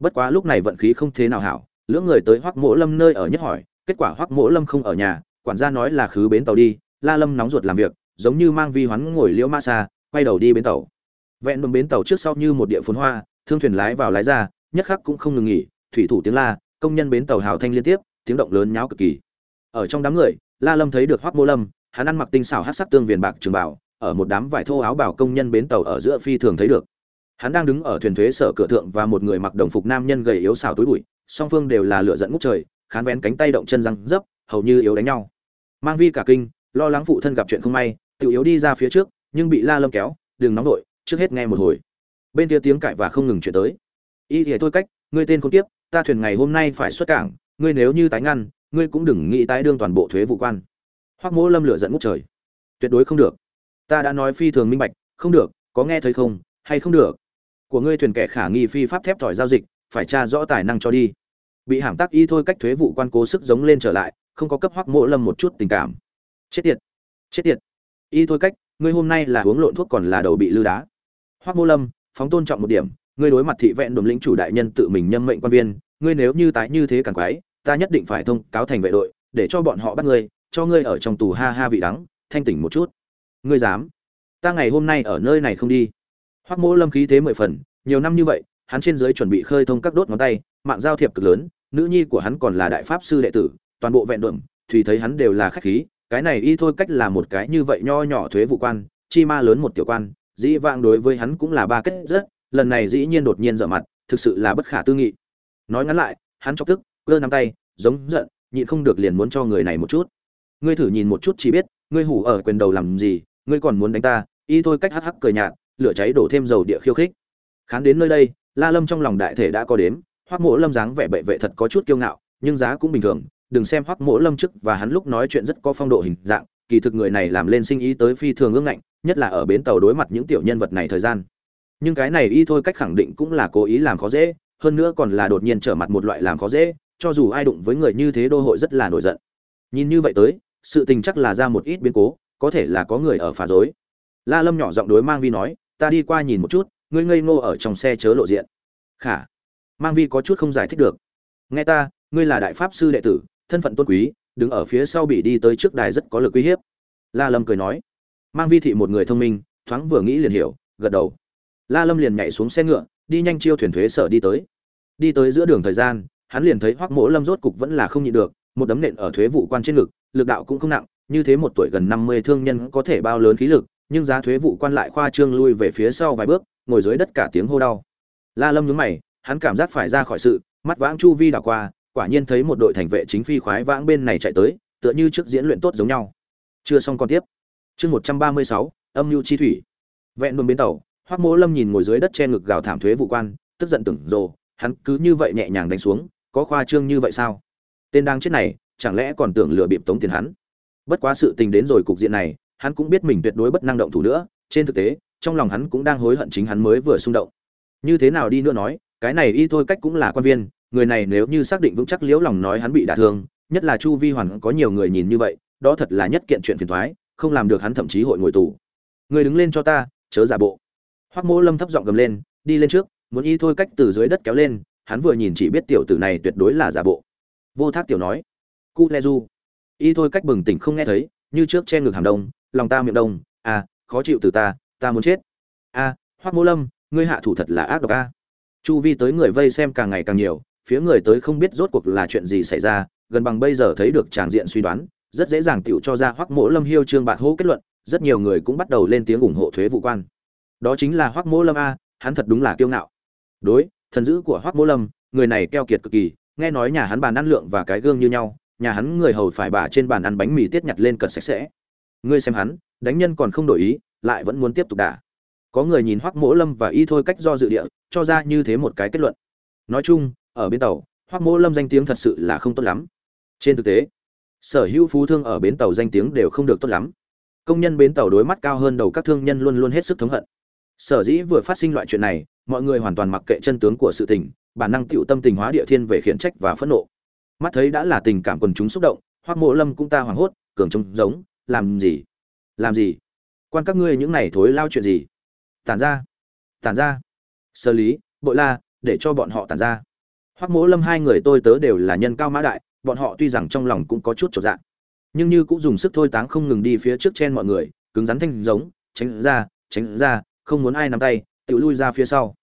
Bất quá lúc này vận khí không thế nào hảo, lưỡng người tới hoắc mộ lâm nơi ở nhất hỏi, kết quả hoắc mộ lâm không ở nhà, quản gia nói là khứ bến tàu đi, la lâm nóng ruột làm việc, giống như mang vi hoán ngồi liễu ma xa, quay đầu đi bến tàu. Vẹn bấm bến tàu trước sau như một địa phun hoa, thương thuyền lái vào lái ra nhất khắc cũng không ngừng nghỉ, thủy thủ tiếng la, công nhân bến tàu hào thanh liên tiếp, tiếng động lớn nháo cực kỳ. Ở trong đám người, la lâm thấy được hoắc Mô lâm, hắn ăn mặc tinh xảo hát sắc tương viền bạc trường bảo ở một đám vải thô áo bảo công nhân bến tàu ở giữa phi thường thấy được. Hắn đang đứng ở thuyền thuế sở cửa thượng và một người mặc đồng phục nam nhân gầy yếu xảo túi bụi, song phương đều là lửa giận ngút trời, khán vén cánh tay động chân răng dấp, hầu như yếu đánh nhau. Mang vi cả kinh, lo lắng phụ thân gặp chuyện không may, tự yếu đi ra phía trước, nhưng bị la lâm kéo, đừng nóng vội, trước hết nghe một hồi. Bên kia tiếng cãi và không ngừng chuyển tới y thì thôi cách, ngươi tên con tiếp ta thuyền ngày hôm nay phải xuất cảng, ngươi nếu như tái ngăn, ngươi cũng đừng nghĩ tái đương toàn bộ thuế vụ quan. Hoắc mỗ lâm lửa giận ngút trời. Tuyệt đối không được. Ta đã nói phi thường minh bạch, không được, có nghe thấy không, hay không được. Của ngươi thuyền kẻ khả nghi phi pháp thép tỏi giao dịch, phải tra rõ tài năng cho đi. Bị hãm tác y thôi cách thuế vụ quan cố sức giống lên trở lại, không có cấp hoắc mỗ lâm một chút tình cảm. Chết tiệt chết tiệt. Y thôi cách, ngươi hôm nay là uống lộn thuốc còn là đầu bị lư đá. Hoắc mỗ lâm, phóng tôn trọng một điểm ngươi đối mặt thị vẹn đồn lĩnh chủ đại nhân tự mình nhâm mệnh quan viên, ngươi nếu như tái như thế càng quái, ta nhất định phải thông cáo thành vệ đội, để cho bọn họ bắt ngươi, cho ngươi ở trong tù ha ha vị đắng, thanh tỉnh một chút. Ngươi dám? Ta ngày hôm nay ở nơi này không đi. Hoắc mỗ lâm khí thế mười phần, nhiều năm như vậy, hắn trên dưới chuẩn bị khơi thông các đốt ngón tay, mạng giao thiệp cực lớn, nữ nhi của hắn còn là đại pháp sư đệ tử, toàn bộ vẹn đồn thùy thấy hắn đều là khách khí, cái này y thôi cách là một cái như vậy nho nhỏ thuế vụ quan, chi ma lớn một tiểu quan, dĩ vãng đối với hắn cũng là ba kết rất lần này dĩ nhiên đột nhiên dở mặt, thực sự là bất khả tư nghị. Nói ngắn lại, hắn chọc tức, cơ nắm tay, giống giận, nhịn không được liền muốn cho người này một chút. Ngươi thử nhìn một chút chỉ biết, ngươi hủ ở quyền đầu làm gì, ngươi còn muốn đánh ta, y thôi cách hắc hắc cười nhạt, lửa cháy đổ thêm dầu địa khiêu khích. Khán đến nơi đây, la lâm trong lòng đại thể đã có đếm, hoắc mỗ lâm dáng vẻ bệ vệ thật có chút kiêu ngạo, nhưng giá cũng bình thường, đừng xem hoắc mỗ lâm trước và hắn lúc nói chuyện rất có phong độ hình dạng, kỳ thực người này làm lên sinh ý tới phi thường ương ngạnh, nhất là ở bến tàu đối mặt những tiểu nhân vật này thời gian nhưng cái này y thôi cách khẳng định cũng là cố ý làm khó dễ, hơn nữa còn là đột nhiên trở mặt một loại làm khó dễ, cho dù ai đụng với người như thế đô hội rất là nổi giận. Nhìn như vậy tới, sự tình chắc là ra một ít biến cố, có thể là có người ở phá rối. La lâm nhỏ giọng đối mang vi nói, ta đi qua nhìn một chút, ngươi ngây ngô ở trong xe chớ lộ diện. Khả. Mang vi có chút không giải thích được. Nghe ta, ngươi là đại pháp sư đệ tử, thân phận tôn quý, đứng ở phía sau bị đi tới trước đài rất có lực uy hiếp. La lâm cười nói. Mang vi thị một người thông minh, thoáng vừa nghĩ liền hiểu, gật đầu la lâm liền nhảy xuống xe ngựa, đi nhanh chiêu thuyền thuế sở đi tới. Đi tới giữa đường thời gian, hắn liền thấy hoắc mỗ lâm rốt cục vẫn là không nhịn được, một đấm nện ở thuế vụ quan trên ngực, lực đạo cũng không nặng, như thế một tuổi gần năm mươi thương nhân có thể bao lớn khí lực, nhưng giá thuế vụ quan lại khoa trương lui về phía sau vài bước, ngồi dưới đất cả tiếng hô đau. La lâm nhướng mày, hắn cảm giác phải ra khỏi sự, mắt vãng chu vi đảo qua, quả nhiên thấy một đội thành vệ chính phi khoái vãng bên này chạy tới, tựa như trước diễn luyện tốt giống nhau. Chưa xong còn tiếp. Chương một trăm ba mươi sáu, âm mưu chi thủy. Vẹn đồn bến tàu hoắc mỗ lâm nhìn ngồi dưới đất che ngực gào thảm thuế vụ quan, tức giận tưởng rồ, hắn cứ như vậy nhẹ nhàng đánh xuống, có khoa trương như vậy sao? Tên đang chết này, chẳng lẽ còn tưởng lừa bịp tống tiền hắn? Bất quá sự tình đến rồi cục diện này, hắn cũng biết mình tuyệt đối bất năng động thủ nữa, trên thực tế, trong lòng hắn cũng đang hối hận chính hắn mới vừa xung động. Như thế nào đi nữa nói, cái này y thôi cách cũng là quan viên, người này nếu như xác định vững chắc liễu lòng nói hắn bị đả thương, nhất là chu vi hoàn có nhiều người nhìn như vậy, đó thật là nhất kiện chuyện phiền toái không làm được hắn thậm chí hội ngồi tù. Người đứng lên cho ta, chớ giả bộ hoắc mỗ lâm thấp giọng gầm lên đi lên trước muốn y thôi cách từ dưới đất kéo lên hắn vừa nhìn chỉ biết tiểu tử này tuyệt đối là giả bộ. Vô thác tiểu nói cu le du y thôi cách bừng tỉnh không nghe thấy như trước che ngực hàm đông lòng ta miệng đông à khó chịu từ ta ta muốn chết. A à, hoắc mỗ lâm ngươi hạ thủ thật là ác độc a. Chu vi tới người vây xem càng ngày càng nhiều phía người tới không biết rốt cuộc là chuyện gì xảy ra gần bằng bây giờ thấy được tràng diện suy đoán rất dễ dàng tiểu cho ra hoắc mỗ lâm hiêu trương bạt hô kết luận rất nhiều người cũng bắt đầu lên tiếng ủng hộ thuế vụ quan đó chính là hoắc mỗ lâm a, hắn thật đúng là kiêu ngạo. Đối, thần dữ của hoắc mỗ lâm, người này keo kiệt cực kỳ, nghe nói nhà hắn bàn ăn lượng và cái gương như nhau, nhà hắn người hầu phải bà trên bàn ăn bánh mì tiết nhặt lên cật sạch sẽ. Ngươi xem hắn, đánh nhân còn không đổi ý, lại vẫn muốn tiếp tục đả. Có người nhìn hoắc mỗ lâm và y thôi cách do dự địa, cho ra như thế một cái kết luận. Nói chung, ở bên tàu, hoắc mỗ lâm danh tiếng thật sự là không tốt lắm. Trên thực tế, sở hữu phú thương ở bến tàu danh tiếng đều không được tốt lắm. Công nhân bến tàu đối mắt cao hơn đầu các thương nhân luôn luôn hết sức thống hận sở dĩ vừa phát sinh loại chuyện này, mọi người hoàn toàn mặc kệ chân tướng của sự tình, bản năng tựu tâm tình hóa địa thiên về khiển trách và phẫn nộ. Mắt thấy đã là tình cảm quần chúng xúc động, hoắc mộ lâm cũng ta hoảng hốt, cường trông giống, làm gì? Làm gì? Quan các ngươi những này thối lao chuyện gì? Tản ra tản ra. Sơ lý, bội la, để cho bọn họ tản ra. Hoắc mỗ lâm hai người tôi tớ đều là nhân cao mã đại, bọn họ tuy rằng trong lòng cũng có chút trọn dạng nhưng như cũng dùng sức thôi táng không ngừng đi phía trước trên mọi người, cứng rắn thanh giống, tránh ra tránh ra không muốn ai nắm tay tự lui ra phía sau.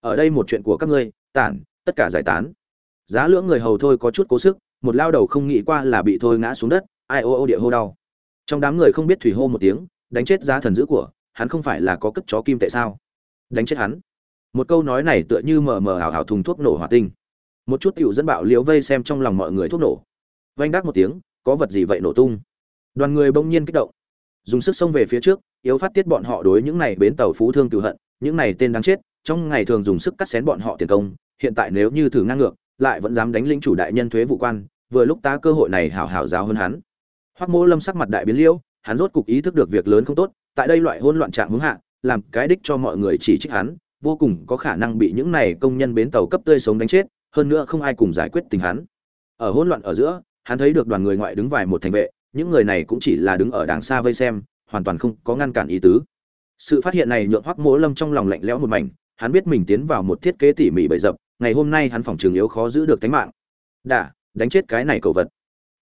Ở đây một chuyện của các ngươi, tản, tất cả giải tán. Giá lưỡng người hầu thôi có chút cố sức, một lao đầu không nghĩ qua là bị thôi ngã xuống đất, ai ô ô địa hô đau. Trong đám người không biết thủy hô một tiếng, đánh chết giá thần dữ của, hắn không phải là có cất chó kim tệ sao? Đánh chết hắn. Một câu nói này tựa như mờ mờ hào hào thùng thuốc nổ hỏa tinh. Một chút tiểu dẫn bạo liễu vây xem trong lòng mọi người thuốc nổ. Vanh đắc một tiếng, có vật gì vậy nổ tung? Đoàn người bỗng nhiên kích động dùng sức xông về phía trước, yếu phát tiết bọn họ đối những này bến tàu phú thương cựu hận, những này tên đáng chết, trong ngày thường dùng sức cắt xén bọn họ tiền công, hiện tại nếu như thử ngang ngược, lại vẫn dám đánh lĩnh chủ đại nhân thuế vụ quan, vừa lúc ta cơ hội này hảo hảo giáo hơn hắn. Hoắc mỗ lâm sắc mặt đại biến liễu, hắn rốt cục ý thức được việc lớn không tốt, tại đây loại hỗn loạn trạng hướng hạ, làm cái đích cho mọi người chỉ trích hắn, vô cùng có khả năng bị những này công nhân bến tàu cấp tươi sống đánh chết, hơn nữa không ai cùng giải quyết tình hắn. Ở hỗn loạn ở giữa, hắn thấy được đoàn người ngoại đứng vài một thành vệ những người này cũng chỉ là đứng ở đàng xa vây xem, hoàn toàn không có ngăn cản ý tứ. Sự phát hiện này nhượng hoắc mỗ lâm trong lòng lạnh lẽo một mảnh, hắn biết mình tiến vào một thiết kế tỉ mỉ bậy dập ngày hôm nay hắn phòng trường yếu khó giữ được tính mạng. Đã đánh chết cái này cầu vật.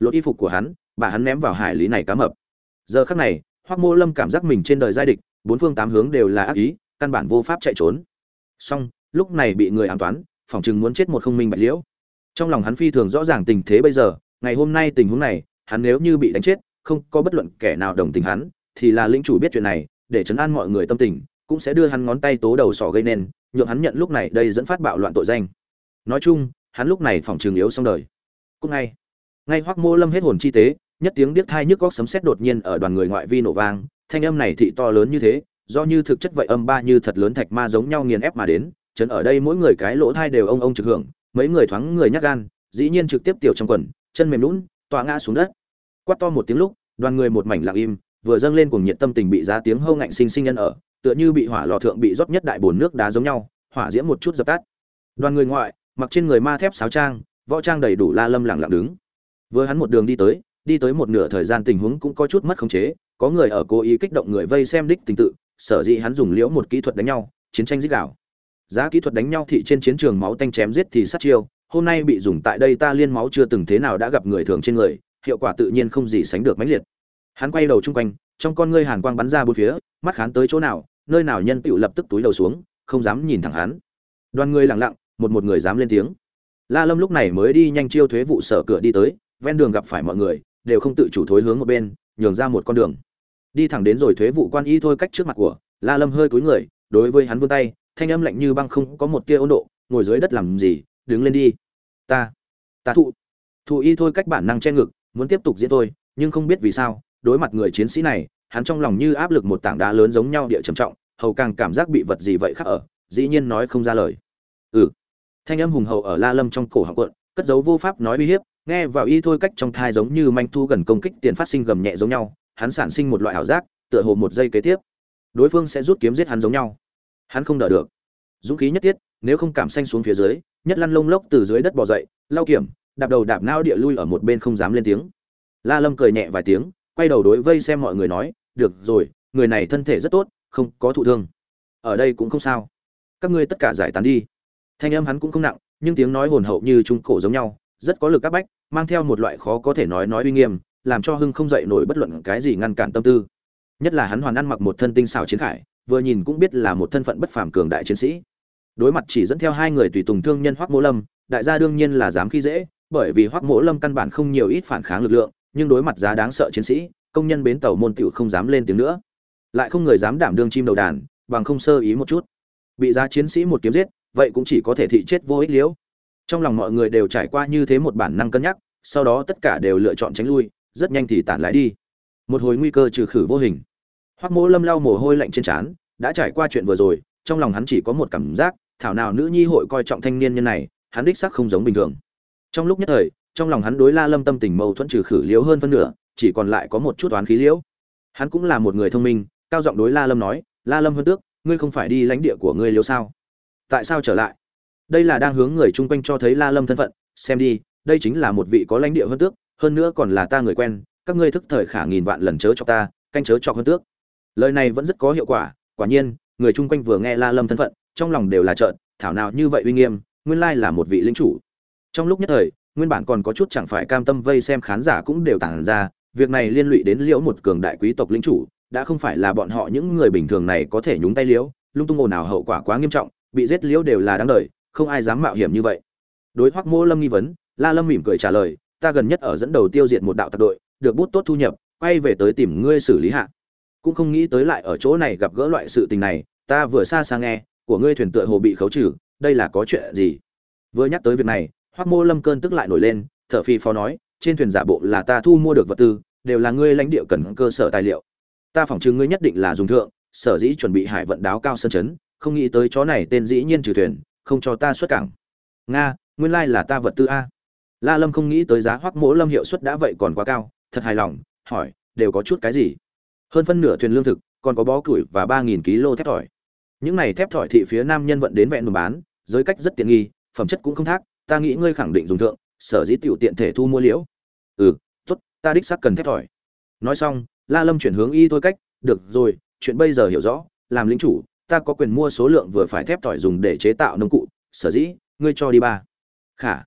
Lột y phục của hắn, bà hắn ném vào hải lý này cá mập. Giờ khắc này, hoắc mỗ lâm cảm giác mình trên đời giai địch, bốn phương tám hướng đều là ác ý, căn bản vô pháp chạy trốn. Song lúc này bị người ám toán, phòng trường muốn chết một không minh bạch liễu. Trong lòng hắn phi thường rõ ràng tình thế bây giờ, ngày hôm nay tình huống này hắn nếu như bị đánh chết không có bất luận kẻ nào đồng tình hắn thì là lĩnh chủ biết chuyện này để chấn an mọi người tâm tình cũng sẽ đưa hắn ngón tay tố đầu sỏ gây nên nhượng hắn nhận lúc này đây dẫn phát bạo loạn tội danh. Nói chung hắn lúc này phòng trường yếu xong đời. Cũng ngay ngay hoắc mô lâm hết hồn chi tế nhất tiếng điếc thai nhức góc sấm sét đột nhiên ở đoàn người ngoại vi nổ vang thanh âm này thị to lớn như thế do như thực chất vậy âm ba như thật lớn thạch ma giống nhau nghiền ép mà đến chấn ở đây mỗi người cái lỗ thai đều ông ông trực hưởng mấy người thoáng người nhát gan dĩ nhiên trực tiếp tiểu trong quần chân mềm nhũn, tọa ngã xuống đất. Quát to một tiếng lúc, đoàn người một mảnh lặng im, vừa dâng lên cùng nhiệt tâm tình bị giá tiếng hâu ngạnh sinh sinh nhân ở, tựa như bị hỏa lò thượng bị rót nhất đại bồn nước đá giống nhau, hỏa diễm một chút dập tắt. Đoàn người ngoại, mặc trên người ma thép sáo trang, võ trang đầy đủ la lâm lặng lặng đứng. Vừa hắn một đường đi tới đi tới một nửa thời gian tình huống cũng có chút mất khống chế, có người ở cố ý kích động người vây xem đích tình tự, sở dĩ hắn dùng liễu một kỹ thuật đánh nhau, chiến tranh giết đảo giá kỹ thuật đánh nhau thị trên chiến trường máu tanh chém giết thì sát chiêu hôm nay bị dùng tại đây ta liên máu chưa từng thế nào đã gặp người thường trên người, hiệu quả tự nhiên không gì sánh được mãnh liệt. Hắn quay đầu chung quanh, trong con ngươi hàn quang bắn ra bốn phía, mắt khán tới chỗ nào, nơi nào nhân tựu lập tức túi đầu xuống, không dám nhìn thẳng hắn. Đoàn người lặng lặng, một một người dám lên tiếng. La lâm lúc này mới đi nhanh chiêu thuế vụ sở cửa đi tới, ven đường gặp phải mọi người, đều không tự chủ thối hướng một bên, nhường ra một con đường. Đi thẳng đến rồi thuế vụ quan y thôi cách trước mặt của la lâm hơi cúi người, đối với hắn vươn tay, thanh âm lạnh như băng không có một tia 温 độ, ngồi dưới đất làm gì, đứng lên đi ta ta thụ. Thụ y thôi cách bản năng che ngực, muốn tiếp tục diễn thôi, nhưng không biết vì sao, đối mặt người chiến sĩ này, hắn trong lòng như áp lực một tảng đá lớn giống nhau địa trầm trọng, hầu càng cảm giác bị vật gì vậy khác ở, dĩ nhiên nói không ra lời. Ừ. Thanh âm hùng hậu ở la lâm trong cổ họng quận cất dấu vô pháp nói uy hiếp, nghe vào y thôi cách trong thai giống như manh thu gần công kích tiền phát sinh gầm nhẹ giống nhau, hắn sản sinh một loại ảo giác, tựa hồ một giây kế tiếp, đối phương sẽ rút kiếm giết hắn giống nhau. Hắn không đỡ được. Dũng khí nhất tiết nếu không cảm xanh xuống phía dưới nhất lăn lông lốc từ dưới đất bò dậy lao kiểm, đạp đầu đạp nao địa lui ở một bên không dám lên tiếng. La lâm cười nhẹ vài tiếng, quay đầu đối vây xem mọi người nói, được rồi, người này thân thể rất tốt, không có thụ thương. Ở đây cũng không sao. Các ngươi tất cả giải tán đi. Thanh âm hắn cũng không nặng, nhưng tiếng nói hồn hậu như trung cổ giống nhau, rất có lực các bách, mang theo một loại khó có thể nói nói uy nghiêm, làm cho hưng không dậy nổi bất luận cái gì ngăn cản tâm tư. Nhất là hắn hoàn ăn mặc một thân tinh xảo chiến khải, vừa nhìn cũng biết là một thân phận bất phàm cường đại chiến sĩ đối mặt chỉ dẫn theo hai người tùy tùng thương nhân hoắc mỗ lâm, đại gia đương nhiên là dám khi dễ, bởi vì hoắc mỗ lâm căn bản không nhiều ít phản kháng lực lượng, nhưng đối mặt giá đáng sợ chiến sĩ, công nhân bến tàu môn tiểu không dám lên tiếng nữa. Lại không người dám đảm đương chim đầu đàn, bằng không sơ ý một chút. Bị giá chiến sĩ một kiếm giết, vậy cũng chỉ có thể thị chết vô ích liễu. Trong lòng mọi người đều trải qua như thế một bản năng cân nhắc, sau đó tất cả đều lựa chọn tránh lui, rất nhanh thì tản lái đi. Một hồi nguy cơ trừ khử vô hình. Hoắc mỗ lâm lau mồ hôi lạnh trên trán, đã trải qua chuyện vừa rồi, trong lòng hắn chỉ có một cảm giác thảo nào nữ nhi hội coi trọng thanh niên nhân này, hắn đích xác không giống bình thường. Trong lúc nhất thời, trong lòng hắn đối la lâm tâm tình mâu thuẫn trừ khử liễu hơn phân nửa, chỉ còn lại có một chút toán khí liễu. Hắn cũng là một người thông minh, cao giọng đối la lâm nói, la lâm hơn tước, ngươi không phải đi lãnh địa của ngươi liễu sao? Tại sao trở lại? Đây là đang hướng người chung quanh cho thấy la lâm thân phận, xem đi, đây chính là một vị có lãnh địa hơn tước, hơn nữa còn là ta người quen, các ngươi thức thời khả nghìn vạn lần chớ cho ta, canh chớ cho hơn tước. Lời này vẫn rất có hiệu quả quả nhiên, người chung quanh vừa nghe la lâm thân phận trong lòng đều là trợn, thảo nào như vậy uy nghiêm, nguyên lai là một vị lính chủ. Trong lúc nhất thời, nguyên bản còn có chút chẳng phải cam tâm vây xem khán giả cũng đều tản ra, việc này liên lụy đến liễu một cường đại quý tộc lính chủ, đã không phải là bọn họ những người bình thường này có thể nhúng tay liễu, lung tung ồn ào hậu quả quá nghiêm trọng, bị giết liễu đều là đáng đời, không ai dám mạo hiểm như vậy. Đối hoắc mô lâm nghi vấn, la lâm mỉm cười trả lời, ta gần nhất ở dẫn đầu tiêu diệt một đạo tặc đội, được bút tốt thu nhập, quay về tới tìm ngươi xử lý hạ. Cũng không nghĩ tới lại ở chỗ này gặp gỡ loại sự tình này, ta vừa xa xa nghe của ngươi thuyền tựa hồ bị khấu trừ, đây là có chuyện gì? Vừa nhắc tới việc này, hoắc mô lâm cơn tức lại nổi lên thợ phi phó nói, trên thuyền giả bộ là ta thu mua được vật tư, đều là ngươi lãnh địa cần cơ sở tài liệu. Ta phỏng chừng ngươi nhất định là dùng thượng, sở dĩ chuẩn bị hải vận đáo cao sân chấn, không nghĩ tới chó này tên dĩ nhiên trừ thuyền, không cho ta xuất cảng. Nga, nguyên lai là ta vật tư a. La lâm không nghĩ tới giá hoắc mỗ lâm hiệu suất đã vậy còn quá cao, thật hài lòng, hỏi, đều có chút cái gì? Hơn phân nửa thuyền lương thực, còn có bó củi và ba nghìn kg thép tỏi những này thép thỏi thị phía nam nhân vận đến vẹn bán, giới cách rất tiện nghi, phẩm chất cũng không thác, ta nghĩ ngươi khẳng định dùng thượng, sở dĩ tiểu tiện thể thu mua liễu. Ừ tốt, ta đích xác cần thép thỏi. Nói xong, la lâm chuyển hướng y thôi cách, được rồi, chuyện bây giờ hiểu rõ, làm lính chủ, ta có quyền mua số lượng vừa phải thép thỏi dùng để chế tạo nông cụ, sở dĩ, ngươi cho đi ba. Khả.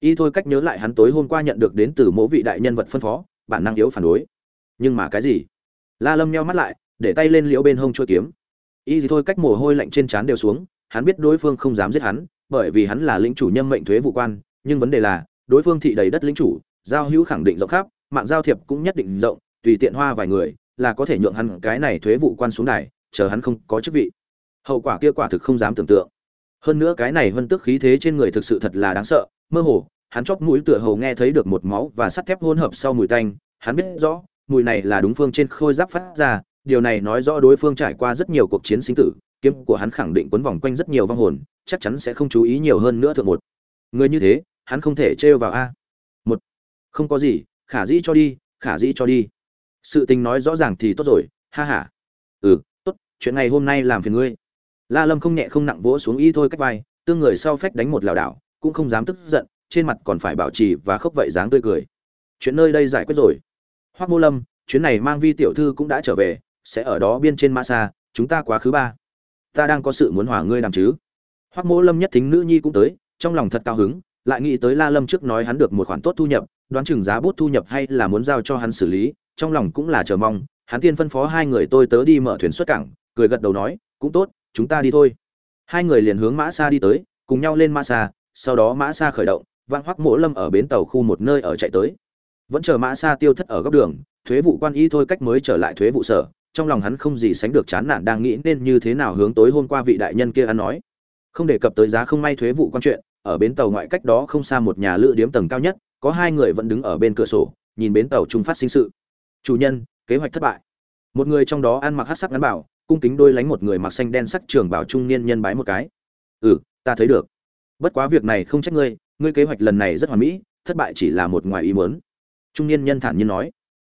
Y thôi cách nhớ lại hắn tối hôm qua nhận được đến từ mỗi vị đại nhân vật phân phó, bản năng yếu phản đối. Nhưng mà cái gì? La lâm nheo mắt lại, để tay lên liễu bên hông chuôi kiếm y gì thôi cách mồ hôi lạnh trên trán đều xuống, hắn biết đối phương không dám giết hắn, bởi vì hắn là lĩnh chủ nhân mệnh thuế vụ quan, nhưng vấn đề là, đối phương thị đầy đất lĩnh chủ, giao hữu khẳng định rộng khắp, mạng giao thiệp cũng nhất định rộng, tùy tiện hoa vài người, là có thể nhượng hắn cái này thuế vụ quan xuống đài, chờ hắn không có chức vị. Hậu quả kia quả thực không dám tưởng tượng. Hơn nữa cái này vân tức khí thế trên người thực sự thật là đáng sợ, mơ hồ, hắn chóp mũi tựa hồ nghe thấy được một máu và sắt thép hỗn hợp sau mùi tanh, hắn biết rõ, mùi này là đúng phương trên khôi giáp phát ra điều này nói rõ đối phương trải qua rất nhiều cuộc chiến sinh tử, kiếm của hắn khẳng định quấn vòng quanh rất nhiều vong hồn, chắc chắn sẽ không chú ý nhiều hơn nữa thượng một. Người như thế, hắn không thể trêu vào a. Một, không có gì, khả dĩ cho đi, khả dĩ cho đi. Sự tình nói rõ ràng thì tốt rồi, ha ha. Ừ tốt, chuyện này hôm nay làm phiền ngươi. La lâm không nhẹ không nặng vỗ xuống y thôi cách vai, tương người sau phách đánh một lảo đảo, cũng không dám tức giận, trên mặt còn phải bảo trì và khóc vậy dáng tươi cười. Chuyện nơi đây giải quyết rồi. Hoác mô lâm, chuyến này mang vi tiểu thư cũng đã trở về sẽ ở đó biên trên mã xa, chúng ta quá khứ ba. Ta đang có sự muốn hòa ngươi làm chứ? Hoắc Mỗ lâm nhất thính nữ nhi cũng tới, trong lòng thật cao hứng, lại nghĩ tới la lâm trước nói hắn được một khoản tốt thu nhập, đoán chừng giá bút thu nhập hay là muốn giao cho hắn xử lý, trong lòng cũng là chờ mong, hắn tiên phân phó hai người tôi tớ đi mở thuyền xuất cảng, cười gật đầu nói, cũng tốt, chúng ta đi thôi. Hai người liền hướng mã xa đi tới, cùng nhau lên mã xa, sau đó mã xa khởi động, vang hoắc mỗ lâm ở bến tàu khu một nơi ở chạy tới. Vẫn chờ mã xa tiêu thất ở góc đường, thuế vụ quan y thôi cách mới trở lại thuế vụ sở trong lòng hắn không gì sánh được chán nản đang nghĩ nên như thế nào hướng tối hôm qua vị đại nhân kia ăn nói. Không đề cập tới giá không may thuế vụ quan chuyện, ở bến tàu ngoại cách đó không xa một nhà lữ điếm tầng cao nhất, có hai người vẫn đứng ở bên cửa sổ, nhìn bến tàu trung phát sinh sự. Chủ nhân, kế hoạch thất bại. Một người trong đó ăn mặc hát sắc ngắn bảo, cung kính đôi lánh một người mặc xanh đen sắc trường bảo trung niên nhân bái một cái. Ừ ta thấy được. Bất quá việc này không trách ngươi ngươi kế hoạch lần này rất hoàn mỹ, thất bại chỉ là một ngoài ý muốn. Trung niên nhân thản nhiên nói.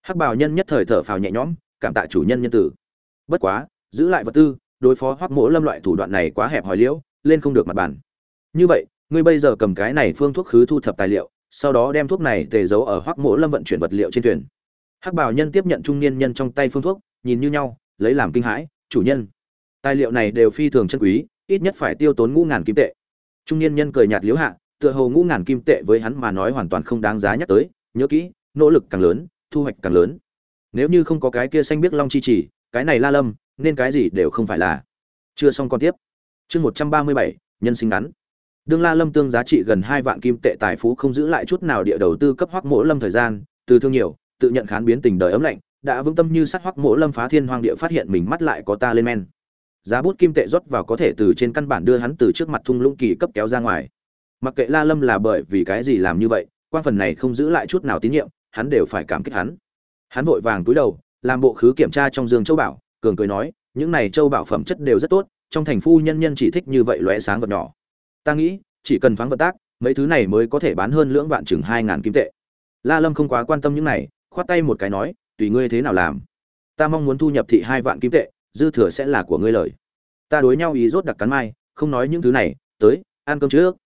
Hắc bảo nhân nhất thời thở phào nhẹ nhõm cảm tạ chủ nhân nhân tử. Bất quá, giữ lại vật tư, đối phó hoắc mỗ lâm loại thủ đoạn này quá hẹp hòi liễu, lên không được mặt bàn. Như vậy, ngươi bây giờ cầm cái này phương thuốc khứ thu thập tài liệu, sau đó đem thuốc này tề giấu ở hoắc mỗ lâm vận chuyển vật liệu trên thuyền. Hắc bảo nhân tiếp nhận trung niên nhân trong tay phương thuốc, nhìn như nhau, lấy làm kinh hãi, chủ nhân, tài liệu này đều phi thường chân quý, ít nhất phải tiêu tốn ngũ ngàn kim tệ. Trung niên nhân cười nhạt liếu hạ, tựa hồ ngũ ngàn kim tệ với hắn mà nói hoàn toàn không đáng giá nhắc tới, nhớ kỹ, nỗ lực càng lớn, thu hoạch càng lớn nếu như không có cái kia xanh biết long chi chỉ, cái này la lâm, nên cái gì đều không phải là. Chưa xong còn tiếp. Chương một trăm ba mươi bảy, nhân sinh ngắn. Đương la lâm tương giá trị gần hai vạn kim tệ tài phú không giữ lại chút nào địa đầu tư cấp hoắc mỗ lâm thời gian, từ thương nhiều, tự nhận khán biến tình đời ấm lạnh, đã vững tâm như sắt hoắc mỗ lâm phá thiên hoang địa phát hiện mình mắt lại có ta lên men. Giá bút kim tệ rót vào có thể từ trên căn bản đưa hắn từ trước mặt thung lũng kỳ cấp kéo ra ngoài. Mặc kệ la lâm là bởi vì cái gì làm như vậy quan phần này không giữ lại chút nào tín nhiệm, hắn đều phải cảm kích hắn hắn vội vàng túi đầu, làm bộ khứ kiểm tra trong giường châu bảo, cường cười nói, những này châu bảo phẩm chất đều rất tốt, trong thành phu nhân nhân chỉ thích như vậy lóe sáng vật nhỏ. Ta nghĩ, chỉ cần thoáng vận tác, mấy thứ này mới có thể bán hơn lưỡng vạn chừng hai ngàn kim tệ. La lâm không quá quan tâm những này, khoát tay một cái nói, tùy ngươi thế nào làm. Ta mong muốn thu nhập thị hai vạn kim tệ, dư thừa sẽ là của ngươi lời. Ta đối nhau ý rốt đặc cắn mai, không nói những thứ này, tới, ăn cơm trước.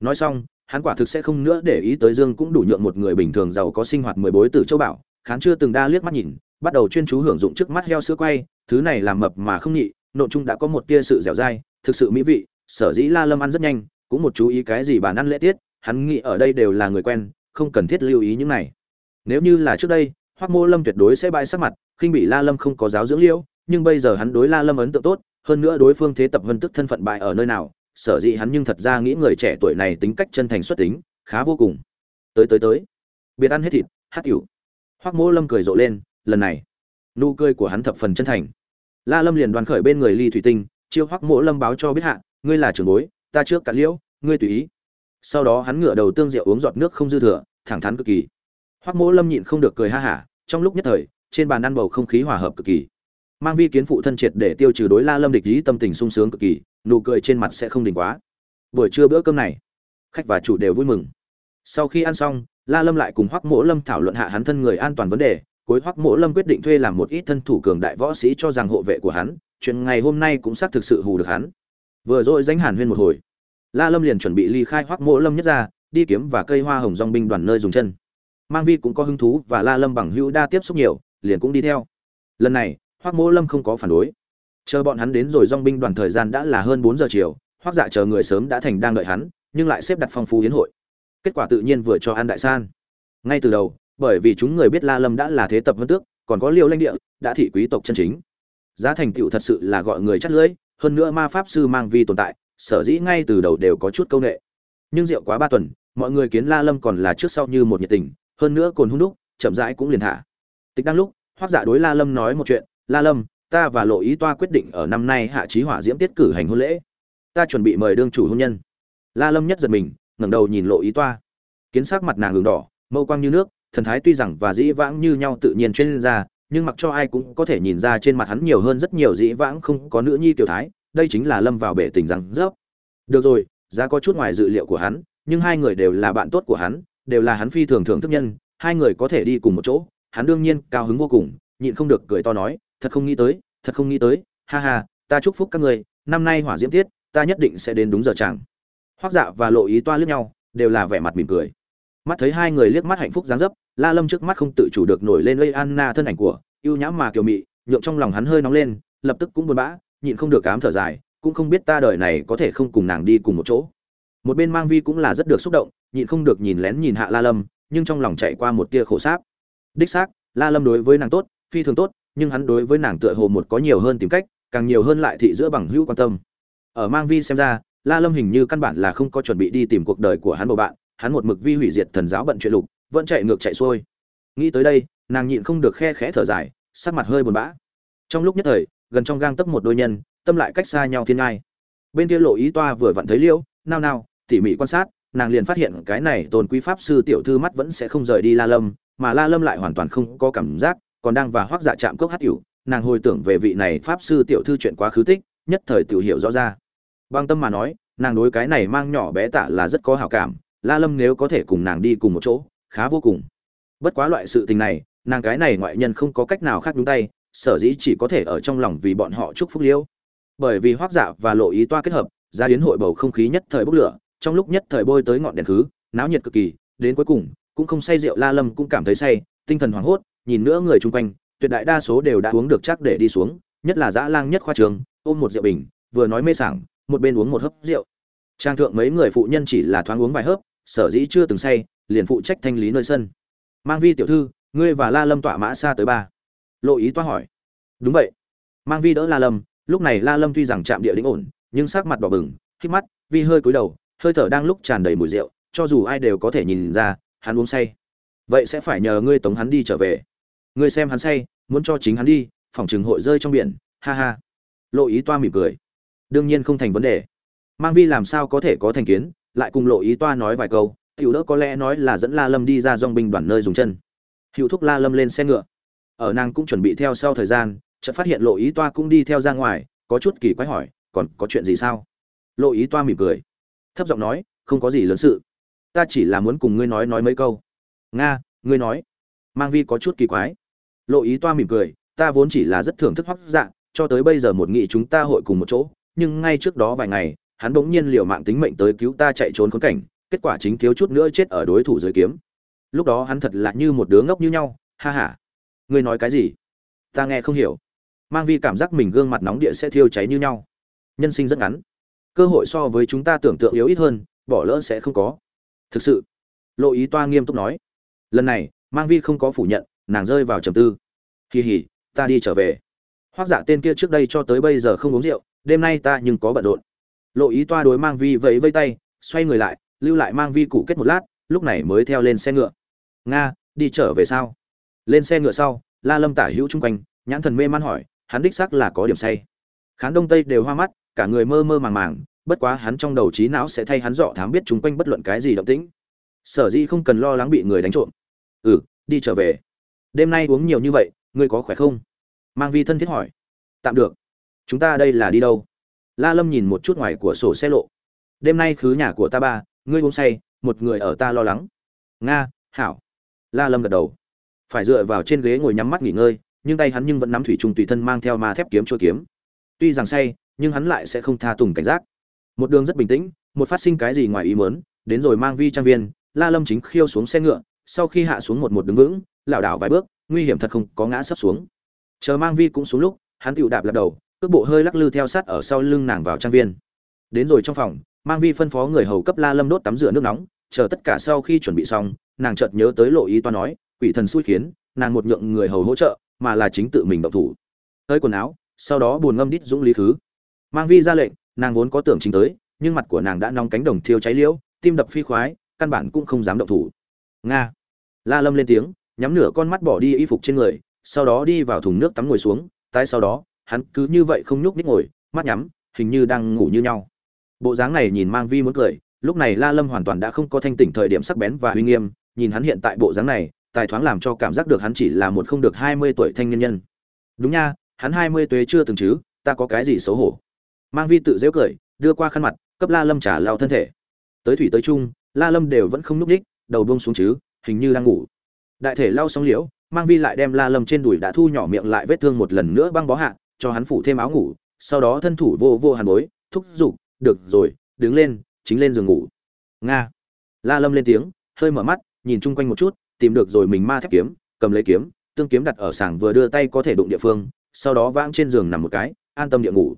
Nói xong, hắn quả thực sẽ không nữa để ý tới dương cũng đủ nhượng một người bình thường giàu có sinh hoạt mười bối tử châu bảo khán chưa từng đa liếc mắt nhìn, bắt đầu chuyên chú hưởng dụng trước mắt heo sữa quay, thứ này làm mập mà không nhị, nội trung đã có một tia sự dẻo dai, thực sự mỹ vị, sở dĩ la lâm ăn rất nhanh, cũng một chú ý cái gì bàn ăn lễ tiết, hắn nghĩ ở đây đều là người quen, không cần thiết lưu ý những này. Nếu như là trước đây, hoắc mô lâm tuyệt đối sẽ bãi sắc mặt, khinh bị la lâm không có giáo dưỡng liễu, nhưng bây giờ hắn đối la lâm ấn tượng tốt, hơn nữa đối phương thế tập vân tức thân phận bại ở nơi nào, sở dĩ hắn nhưng thật ra nghĩ người trẻ tuổi này tính cách chân thành xuất tính, khá vô cùng. Tới tới tới. Biệt ăn hết thịt, hát tiểu hoắc Mỗ lâm cười rộ lên, lần này, nụ cười của hắn thập phần chân thành. La lâm liền đoàn khởi bên người ly thủy tinh, chiêu hoắc mỗ lâm báo cho biết hạ, ngươi là trưởng bối, ta trước cả liễu, ngươi tùy ý. Sau đó hắn ngửa đầu tương rượu uống giọt nước không dư thừa, thẳng thắn cực kỳ. Hoắc mỗ lâm nhịn không được cười ha hả, trong lúc nhất thời, trên bàn ăn bầu không khí hòa hợp cực kỳ. Mang vi kiến phụ thân triệt để tiêu trừ đối la lâm địch ý tâm tình sung sướng cực kỳ, nụ cười trên mặt sẽ không đình quá. Buổi trưa bữa cơm này, khách và chủ đều vui mừng. Sau khi ăn xong la lâm lại cùng hoắc mỗ lâm thảo luận hạ hắn thân người an toàn vấn đề, cuối hoắc mỗ lâm quyết định thuê làm một ít thân thủ cường đại võ sĩ cho rằng hộ vệ của hắn, chuyện ngày hôm nay cũng xác thực sự hù được hắn. Vừa rồi danh hàn huyên một hồi, la lâm liền chuẩn bị ly khai hoắc mỗ lâm nhất ra, đi kiếm và cây hoa hồng dòng binh đoàn nơi dùng chân. Mang vi cũng có hứng thú và la lâm bằng hữu đa tiếp xúc nhiều, liền cũng đi theo. Lần này, hoắc mỗ lâm không có phản đối. Chờ bọn hắn đến rồi dòng binh đoàn thời gian đã là hơn bốn giờ chiều, hoắc dạ chờ người sớm đã thành đang đợi hắn, nhưng lại xếp đặt phong phú yến hội kết quả tự nhiên vừa cho An đại san. Ngay từ đầu, bởi vì chúng người biết la lâm đã là thế tập vân tước, còn có liêu lãnh địa, đã thị quý tộc chân chính. Giá thành tựu thật sự là gọi người chắt lưỡi, hơn nữa ma pháp sư mang vi tồn tại, sở dĩ ngay từ đầu đều có chút câu nghệ nhưng rượu quá ba tuần, mọi người kiến la lâm còn là trước sau như một nhiệt tình, hơn nữa cồn hung đúc, chậm rãi cũng liền thả. Tịch đang lúc, hoác dạ đối la lâm nói một chuyện, la lâm, ta và lộ ý toa quyết định ở năm nay hạ trí hỏa diễm tiết cử hành hôn lễ. Ta chuẩn bị mời đương chủ hôn nhân. La lâm nhất giật mình ngẩng đầu nhìn lộ ý toa. Kiến sắc mặt nàng đường đỏ, mâu quang như nước, thần thái tuy rằng và dĩ vãng như nhau tự nhiên trên ra, nhưng mặc cho ai cũng có thể nhìn ra trên mặt hắn nhiều hơn rất nhiều dĩ vãng không có nữ nhi tiểu thái, đây chính là lâm vào bể tình rằng rớp. Được rồi, giá có chút ngoài dự liệu của hắn, nhưng hai người đều là bạn tốt của hắn, đều là hắn phi thường thường thức nhân, hai người có thể đi cùng một chỗ, hắn đương nhiên cao hứng vô cùng, nhịn không được cười to nói, thật không nghĩ tới, thật không nghĩ tới, ha ha, ta chúc phúc các người năm nay hỏa diễm tiết, ta nhất định sẽ đến đúng giờ chẳng hoác dạ và lộ ý toa liếc nhau, đều là vẻ mặt mỉm cười. Mắt thấy hai người liếc mắt hạnh phúc dáng dấp, la lâm trước mắt không tự chủ được nổi lên lây anna thân ảnh của yêu nhãm mà kiều mị, nhượng trong lòng hắn hơi nóng lên, lập tức cũng buồn bã, nhịn không được cám thở dài, cũng không biết ta đời này có thể không cùng nàng đi cùng một chỗ. Một bên mang vi cũng là rất được xúc động, nhịn không được nhìn lén nhìn hạ la lâm, nhưng trong lòng chạy qua một tia khổ sáp. Đích xác, la lâm đối với nàng tốt, phi thường tốt, nhưng hắn đối với nàng tựa hồ một có nhiều hơn tìm cách, càng nhiều hơn lại thị giữa bằng hữu quan tâm. Ở mang vi xem ra la lâm hình như căn bản là không có chuẩn bị đi tìm cuộc đời của hắn bầu bạn, hắn một mực vi hủy diệt thần giáo bận chuyện lục, vẫn chạy ngược chạy xuôi. Nghĩ tới đây, nàng nhịn không được khe khẽ thở dài, sắc mặt hơi buồn bã. Trong lúc nhất thời, gần trong gang tấc một đôi nhân, tâm lại cách xa nhau thiên ngai. Bên kia lộ ý toa vừa vặn thấy liễu, nao nao, tỉ mỉ quan sát, nàng liền phát hiện cái này tôn quý pháp sư tiểu thư mắt vẫn sẽ không rời đi la lâm, mà la lâm lại hoàn toàn không có cảm giác, còn đang và hoắc dạ chạm cốc hát tiểu nàng hồi tưởng về vị này pháp sư tiểu thư chuyện quá khứ tích, nhất thời tiểu hiểu rõ ra băng tâm mà nói nàng đối cái này mang nhỏ bé tạ là rất có hảo cảm la lâm nếu có thể cùng nàng đi cùng một chỗ khá vô cùng. Bất quá loại sự tình này nàng cái này ngoại nhân không có cách nào khác nhúng tay sở dĩ chỉ có thể ở trong lòng vì bọn họ chúc phúc liêu. Bởi vì Hoắc dạ và lộ ý toa kết hợp ra yến hội bầu không khí nhất thời bốc lửa trong lúc nhất thời bôi tới ngọn đèn thứ, náo nhiệt cực kỳ đến cuối cùng cũng không say rượu la lâm cũng cảm thấy say tinh thần hoảng hốt nhìn nữa người chung quanh tuyệt đại đa số đều đã uống được chắc để đi xuống nhất là dã lang nhất khoa trường ôm một rượu bình vừa nói mê sảng một bên uống một hớp rượu. Trang thượng mấy người phụ nhân chỉ là thoáng uống vài hớp, sở dĩ chưa từng say, liền phụ trách thanh lý nơi sân. Mang vi tiểu thư, ngươi và la lâm tọa mã xa tới ba. Lộ ý toa hỏi. Đúng vậy. Mang vi đỡ la lâm, lúc này la lâm tuy rằng chạm địa đĩnh ổn, nhưng sắc mặt đỏ bừng khi mắt, vi hơi cúi đầu, hơi thở đang lúc tràn đầy mùi rượu, cho dù ai đều có thể nhìn ra, hắn uống say. Vậy sẽ phải nhờ ngươi tống hắn đi trở về. Ngươi xem hắn say, muốn cho chính hắn đi, phòng chừng hội rơi trong biển, ha ha. Lộ ý toa mỉm cười đương nhiên không thành vấn đề. Mang vi làm sao có thể có thành kiến, lại cùng lộ ý toa nói vài câu, tiểu đỡ có lẽ nói là dẫn la lâm đi ra dong binh đoàn nơi dùng chân. Hữu thúc la lâm lên xe ngựa. Ở nàng cũng chuẩn bị theo sau thời gian, chợt phát hiện lộ ý toa cũng đi theo ra ngoài, có chút kỳ quái hỏi, còn có chuyện gì sao? Lộ ý toa mỉm cười, thấp giọng nói, không có gì lớn sự. Ta chỉ là muốn cùng ngươi nói nói mấy câu. Nga, ngươi nói. Mang vi có chút kỳ quái. Lộ ý toa mỉm cười, ta vốn chỉ là rất thưởng thức hoắc dạ cho tới bây giờ một nghị chúng ta hội cùng một chỗ nhưng ngay trước đó vài ngày, hắn bỗng nhiên liều mạng tính mệnh tới cứu ta chạy trốn khốn cảnh, kết quả chính thiếu chút nữa chết ở đối thủ dưới kiếm. Lúc đó hắn thật là như một đứa ngốc như nhau, ha ha. Ngươi nói cái gì? Ta nghe không hiểu. Mang vi cảm giác mình gương mặt nóng địa sẽ thiêu cháy như nhau. Nhân sinh rất ngắn. Cơ hội so với chúng ta tưởng tượng yếu ít hơn, bỏ lỡ sẽ không có. Thực sự, lộ ý toa nghiêm túc nói. Lần này, mang vi không có phủ nhận, nàng rơi vào trầm tư. Kỳ hỉ ta đi trở về. Hoắc dạ tên kia trước đây cho tới bây giờ không uống rượu đêm nay ta nhưng có bận rộn. Lộ ý toa đối mang vi vẫy vây tay, xoay người lại, lưu lại mang vi cụ kết một lát, lúc này mới theo lên xe ngựa. Nga, đi trở về sao? Lên xe ngựa sau, la lâm tả hữu chung quanh, nhãn thần mê man hỏi, hắn đích xác là có điểm say. Khán đông tây đều hoa mắt, cả người mơ mơ màng màng, bất quá hắn trong đầu trí não sẽ thay hắn dọ thám biết chung quanh bất luận cái gì động tĩnh. Sở dĩ không cần lo lắng bị người đánh trộm. Ừ đi trở về. Đêm nay uống nhiều như vậy, ngươi có khỏe không? Mang vi thân thiết hỏi. Tạm được chúng ta đây là đi đâu? La lâm nhìn một chút ngoài của sổ xe lộ. Đêm nay khứ nhà của ta ba, ngươi uống say, một người ở ta lo lắng. Nga, hảo. La lâm gật đầu. Phải dựa vào trên ghế ngồi nhắm mắt nghỉ ngơi, nhưng tay hắn nhưng vẫn nắm thủy trùng tùy thân mang theo ma thép kiếm chua kiếm. Tuy rằng say, nhưng hắn lại sẽ không tha tùng cảnh giác. Một đường rất bình tĩnh, một phát sinh cái gì ngoài ý muốn, đến rồi mang vi trang viên, la lâm chính khiêu xuống xe ngựa, sau khi hạ xuống một một đứng vững, lảo đảo vài bước, nguy hiểm thật không có ngã sấp xuống. Chờ mang vi cũng xuống lúc, hắn tựu đạp lật đầu cước bộ hơi lắc lư theo sát ở sau lưng nàng vào trang viên. Đến rồi trong phòng, mang vi phân phó người hầu cấp la lâm đốt tắm rửa nước nóng, chờ tất cả sau khi chuẩn bị xong, nàng chợt nhớ tới lộ ý toa nói, quỷ thần xui khiến, nàng một nhượng người hầu hỗ trợ, mà là chính tự mình động thủ. Tới quần áo, sau đó buồn ngâm đít dũng lý khứ mang vi ra lệnh, nàng vốn có tưởng chính tới, nhưng mặt của nàng đã nóng cánh đồng thiêu cháy liễu, tim đập phi khoái, căn bản cũng không dám động thủ. Nga. La lâm lên tiếng, nhắm nửa con mắt bỏ đi y phục trên người, sau đó đi vào thùng nước tắm ngồi xuống, tái sau đó hắn cứ như vậy không nhúc nhích ngồi, mắt nhắm, hình như đang ngủ như nhau. Bộ dáng này nhìn mang vi muốn cười, lúc này la lâm hoàn toàn đã không có thanh tỉnh thời điểm sắc bén và uy nghiêm, nhìn hắn hiện tại bộ dáng này, tài thoáng làm cho cảm giác được hắn chỉ là một không được hai mươi tuổi thanh niên nhân. Đúng nha, hắn hai mươi tuế chưa từng chứ, ta có cái gì xấu hổ? Mang vi tự dễu cười, đưa qua khăn mặt, cấp la lâm trả lao thân thể. Tới thủy tới chung, la lâm đều vẫn không nhúc ních đầu buông xuống chứ, hình như đang ngủ. Đại thể lau xong liễu, mang vi lại đem la lâm trên đùi đã thu nhỏ miệng lại vết thương một lần nữa băng bó hạ cho hắn phủ thêm áo ngủ, sau đó thân thủ vô vô hàn bối, thúc giục, được rồi, đứng lên, chính lên giường ngủ. Nga. La lâm lên tiếng, hơi mở mắt, nhìn chung quanh một chút, tìm được rồi mình ma thép kiếm, cầm lấy kiếm, tương kiếm đặt ở sảng vừa đưa tay có thể đụng địa phương, sau đó vãng trên giường nằm một cái, an tâm địa ngủ.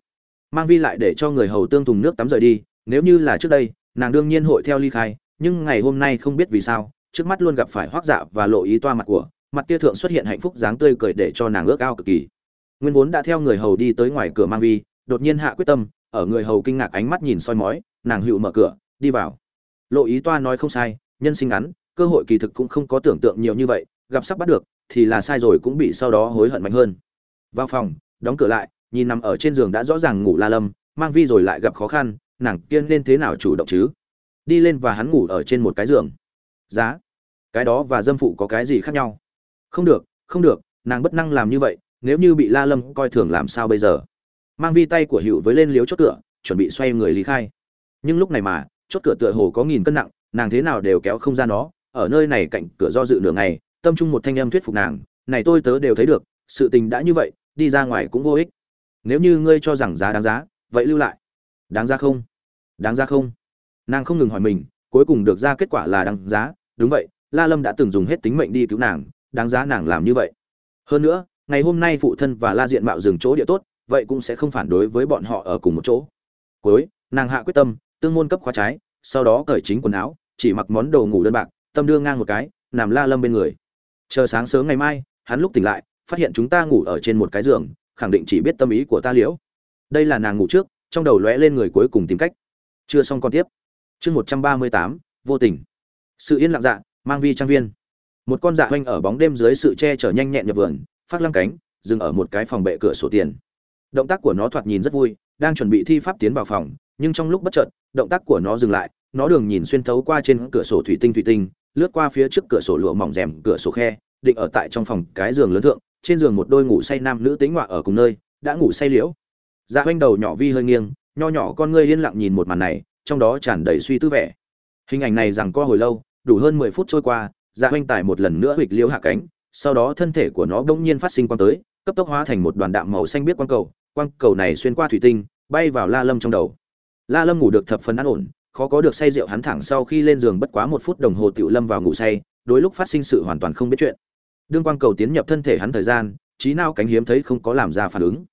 Mang vi lại để cho người hầu tương thùng nước tắm rời đi, nếu như là trước đây, nàng đương nhiên hội theo ly khai, nhưng ngày hôm nay không biết vì sao, trước mắt luôn gặp phải hoác dạ và lộ ý toa mặt của, mặt kia thượng xuất hiện hạnh phúc dáng tươi cười để cho nàng ước ao cực kỳ nguyên vốn đã theo người hầu đi tới ngoài cửa mang vi, đột nhiên hạ quyết tâm, ở người hầu kinh ngạc ánh mắt nhìn soi mói, nàng hữu mở cửa, đi vào. Lộ ý toa nói không sai, nhân sinh ngắn, cơ hội kỳ thực cũng không có tưởng tượng nhiều như vậy, gặp sắp bắt được, thì là sai rồi cũng bị sau đó hối hận mạnh hơn. Vào phòng, đóng cửa lại, nhìn nằm ở trên giường đã rõ ràng ngủ la lâm, mang vi rồi lại gặp khó khăn, nàng kiên nên thế nào chủ động chứ? Đi lên và hắn ngủ ở trên một cái giường. Giá. Cái đó và dâm phụ có cái gì khác nhau? Không được không được, nàng bất năng làm như vậy nếu như bị la lâm coi thường làm sao bây giờ? Mang vi tay của Hựu với lên liếu chốt cửa, chuẩn bị xoay người lý khai. Nhưng lúc này mà, chốt cửa tựa hồ có nghìn cân nặng, nàng thế nào đều kéo không ra nó. Ở nơi này cạnh cửa do dự nửa ngày, tâm trung một thanh âm thuyết phục nàng, này tôi tớ đều thấy được, sự tình đã như vậy, đi ra ngoài cũng vô ích. Nếu như ngươi cho rằng giá đáng giá, vậy lưu lại. Đáng giá không? Đáng giá không? Nàng không ngừng hỏi mình, cuối cùng được ra kết quả là đáng giá. Đúng vậy, la lâm đã từng dùng hết tính mệnh đi cứu nàng, đáng giá nàng làm như vậy. Hơn nữa ngày hôm nay phụ thân và la diện mạo dừng chỗ địa tốt, vậy cũng sẽ không phản đối với bọn họ ở cùng một chỗ. Cuối, nàng hạ quyết tâm, tương môn cấp khóa trái, sau đó cởi chính quần áo, chỉ mặc món đồ ngủ đơn bạc, tâm đưa ngang một cái, nằm la lâm bên người. Chờ sáng sớm ngày mai, hắn lúc tỉnh lại, phát hiện chúng ta ngủ ở trên một cái giường, khẳng định chỉ biết tâm ý của ta liễu. Đây là nàng ngủ trước, trong đầu lóe lên người cuối cùng tìm cách. Chưa xong con tiếp. Chương một trăm ba mươi tám, vô tình. Sự yên lặng dạ mang vi trang viên. Một con dạ hoanh ở bóng đêm dưới sự che chở nhanh nhẹn nhập vườn phát lăng cánh, dừng ở một cái phòng bệ cửa sổ tiền. Động tác của nó thoạt nhìn rất vui, đang chuẩn bị thi pháp tiến vào phòng, nhưng trong lúc bất chợt, động tác của nó dừng lại, nó đường nhìn xuyên thấu qua trên cửa sổ thủy tinh thủy tinh, lướt qua phía trước cửa sổ lụa mỏng rèm, cửa sổ khe, định ở tại trong phòng cái giường lớn thượng, trên giường một đôi ngủ say nam nữ tính ngoại ở cùng nơi, đã ngủ say liễu. Dạ hoanh đầu nhỏ vi hơi nghiêng, nho nhỏ con ngươi yên lặng nhìn một màn này, trong đó tràn đầy suy tư vẻ. Hình ảnh này rằng co hồi lâu, đủ hơn mười phút trôi qua dạ oanh tài một lần nữa hịch liễu hạ cánh sau đó thân thể của nó bỗng nhiên phát sinh quang tới, cấp tốc hóa thành một đoàn đạm màu xanh biết quang cầu quang cầu này xuyên qua thủy tinh, bay vào la lâm trong đầu. La lâm ngủ được thập phần an ổn, khó có được say rượu hắn thẳng sau khi lên giường bất quá một phút đồng hồ tiểu lâm vào ngủ say đối lúc phát sinh sự hoàn toàn không biết chuyện. Đương quang cầu tiến nhập thân thể hắn thời gian, trí nào cánh hiếm thấy không có làm ra phản ứng.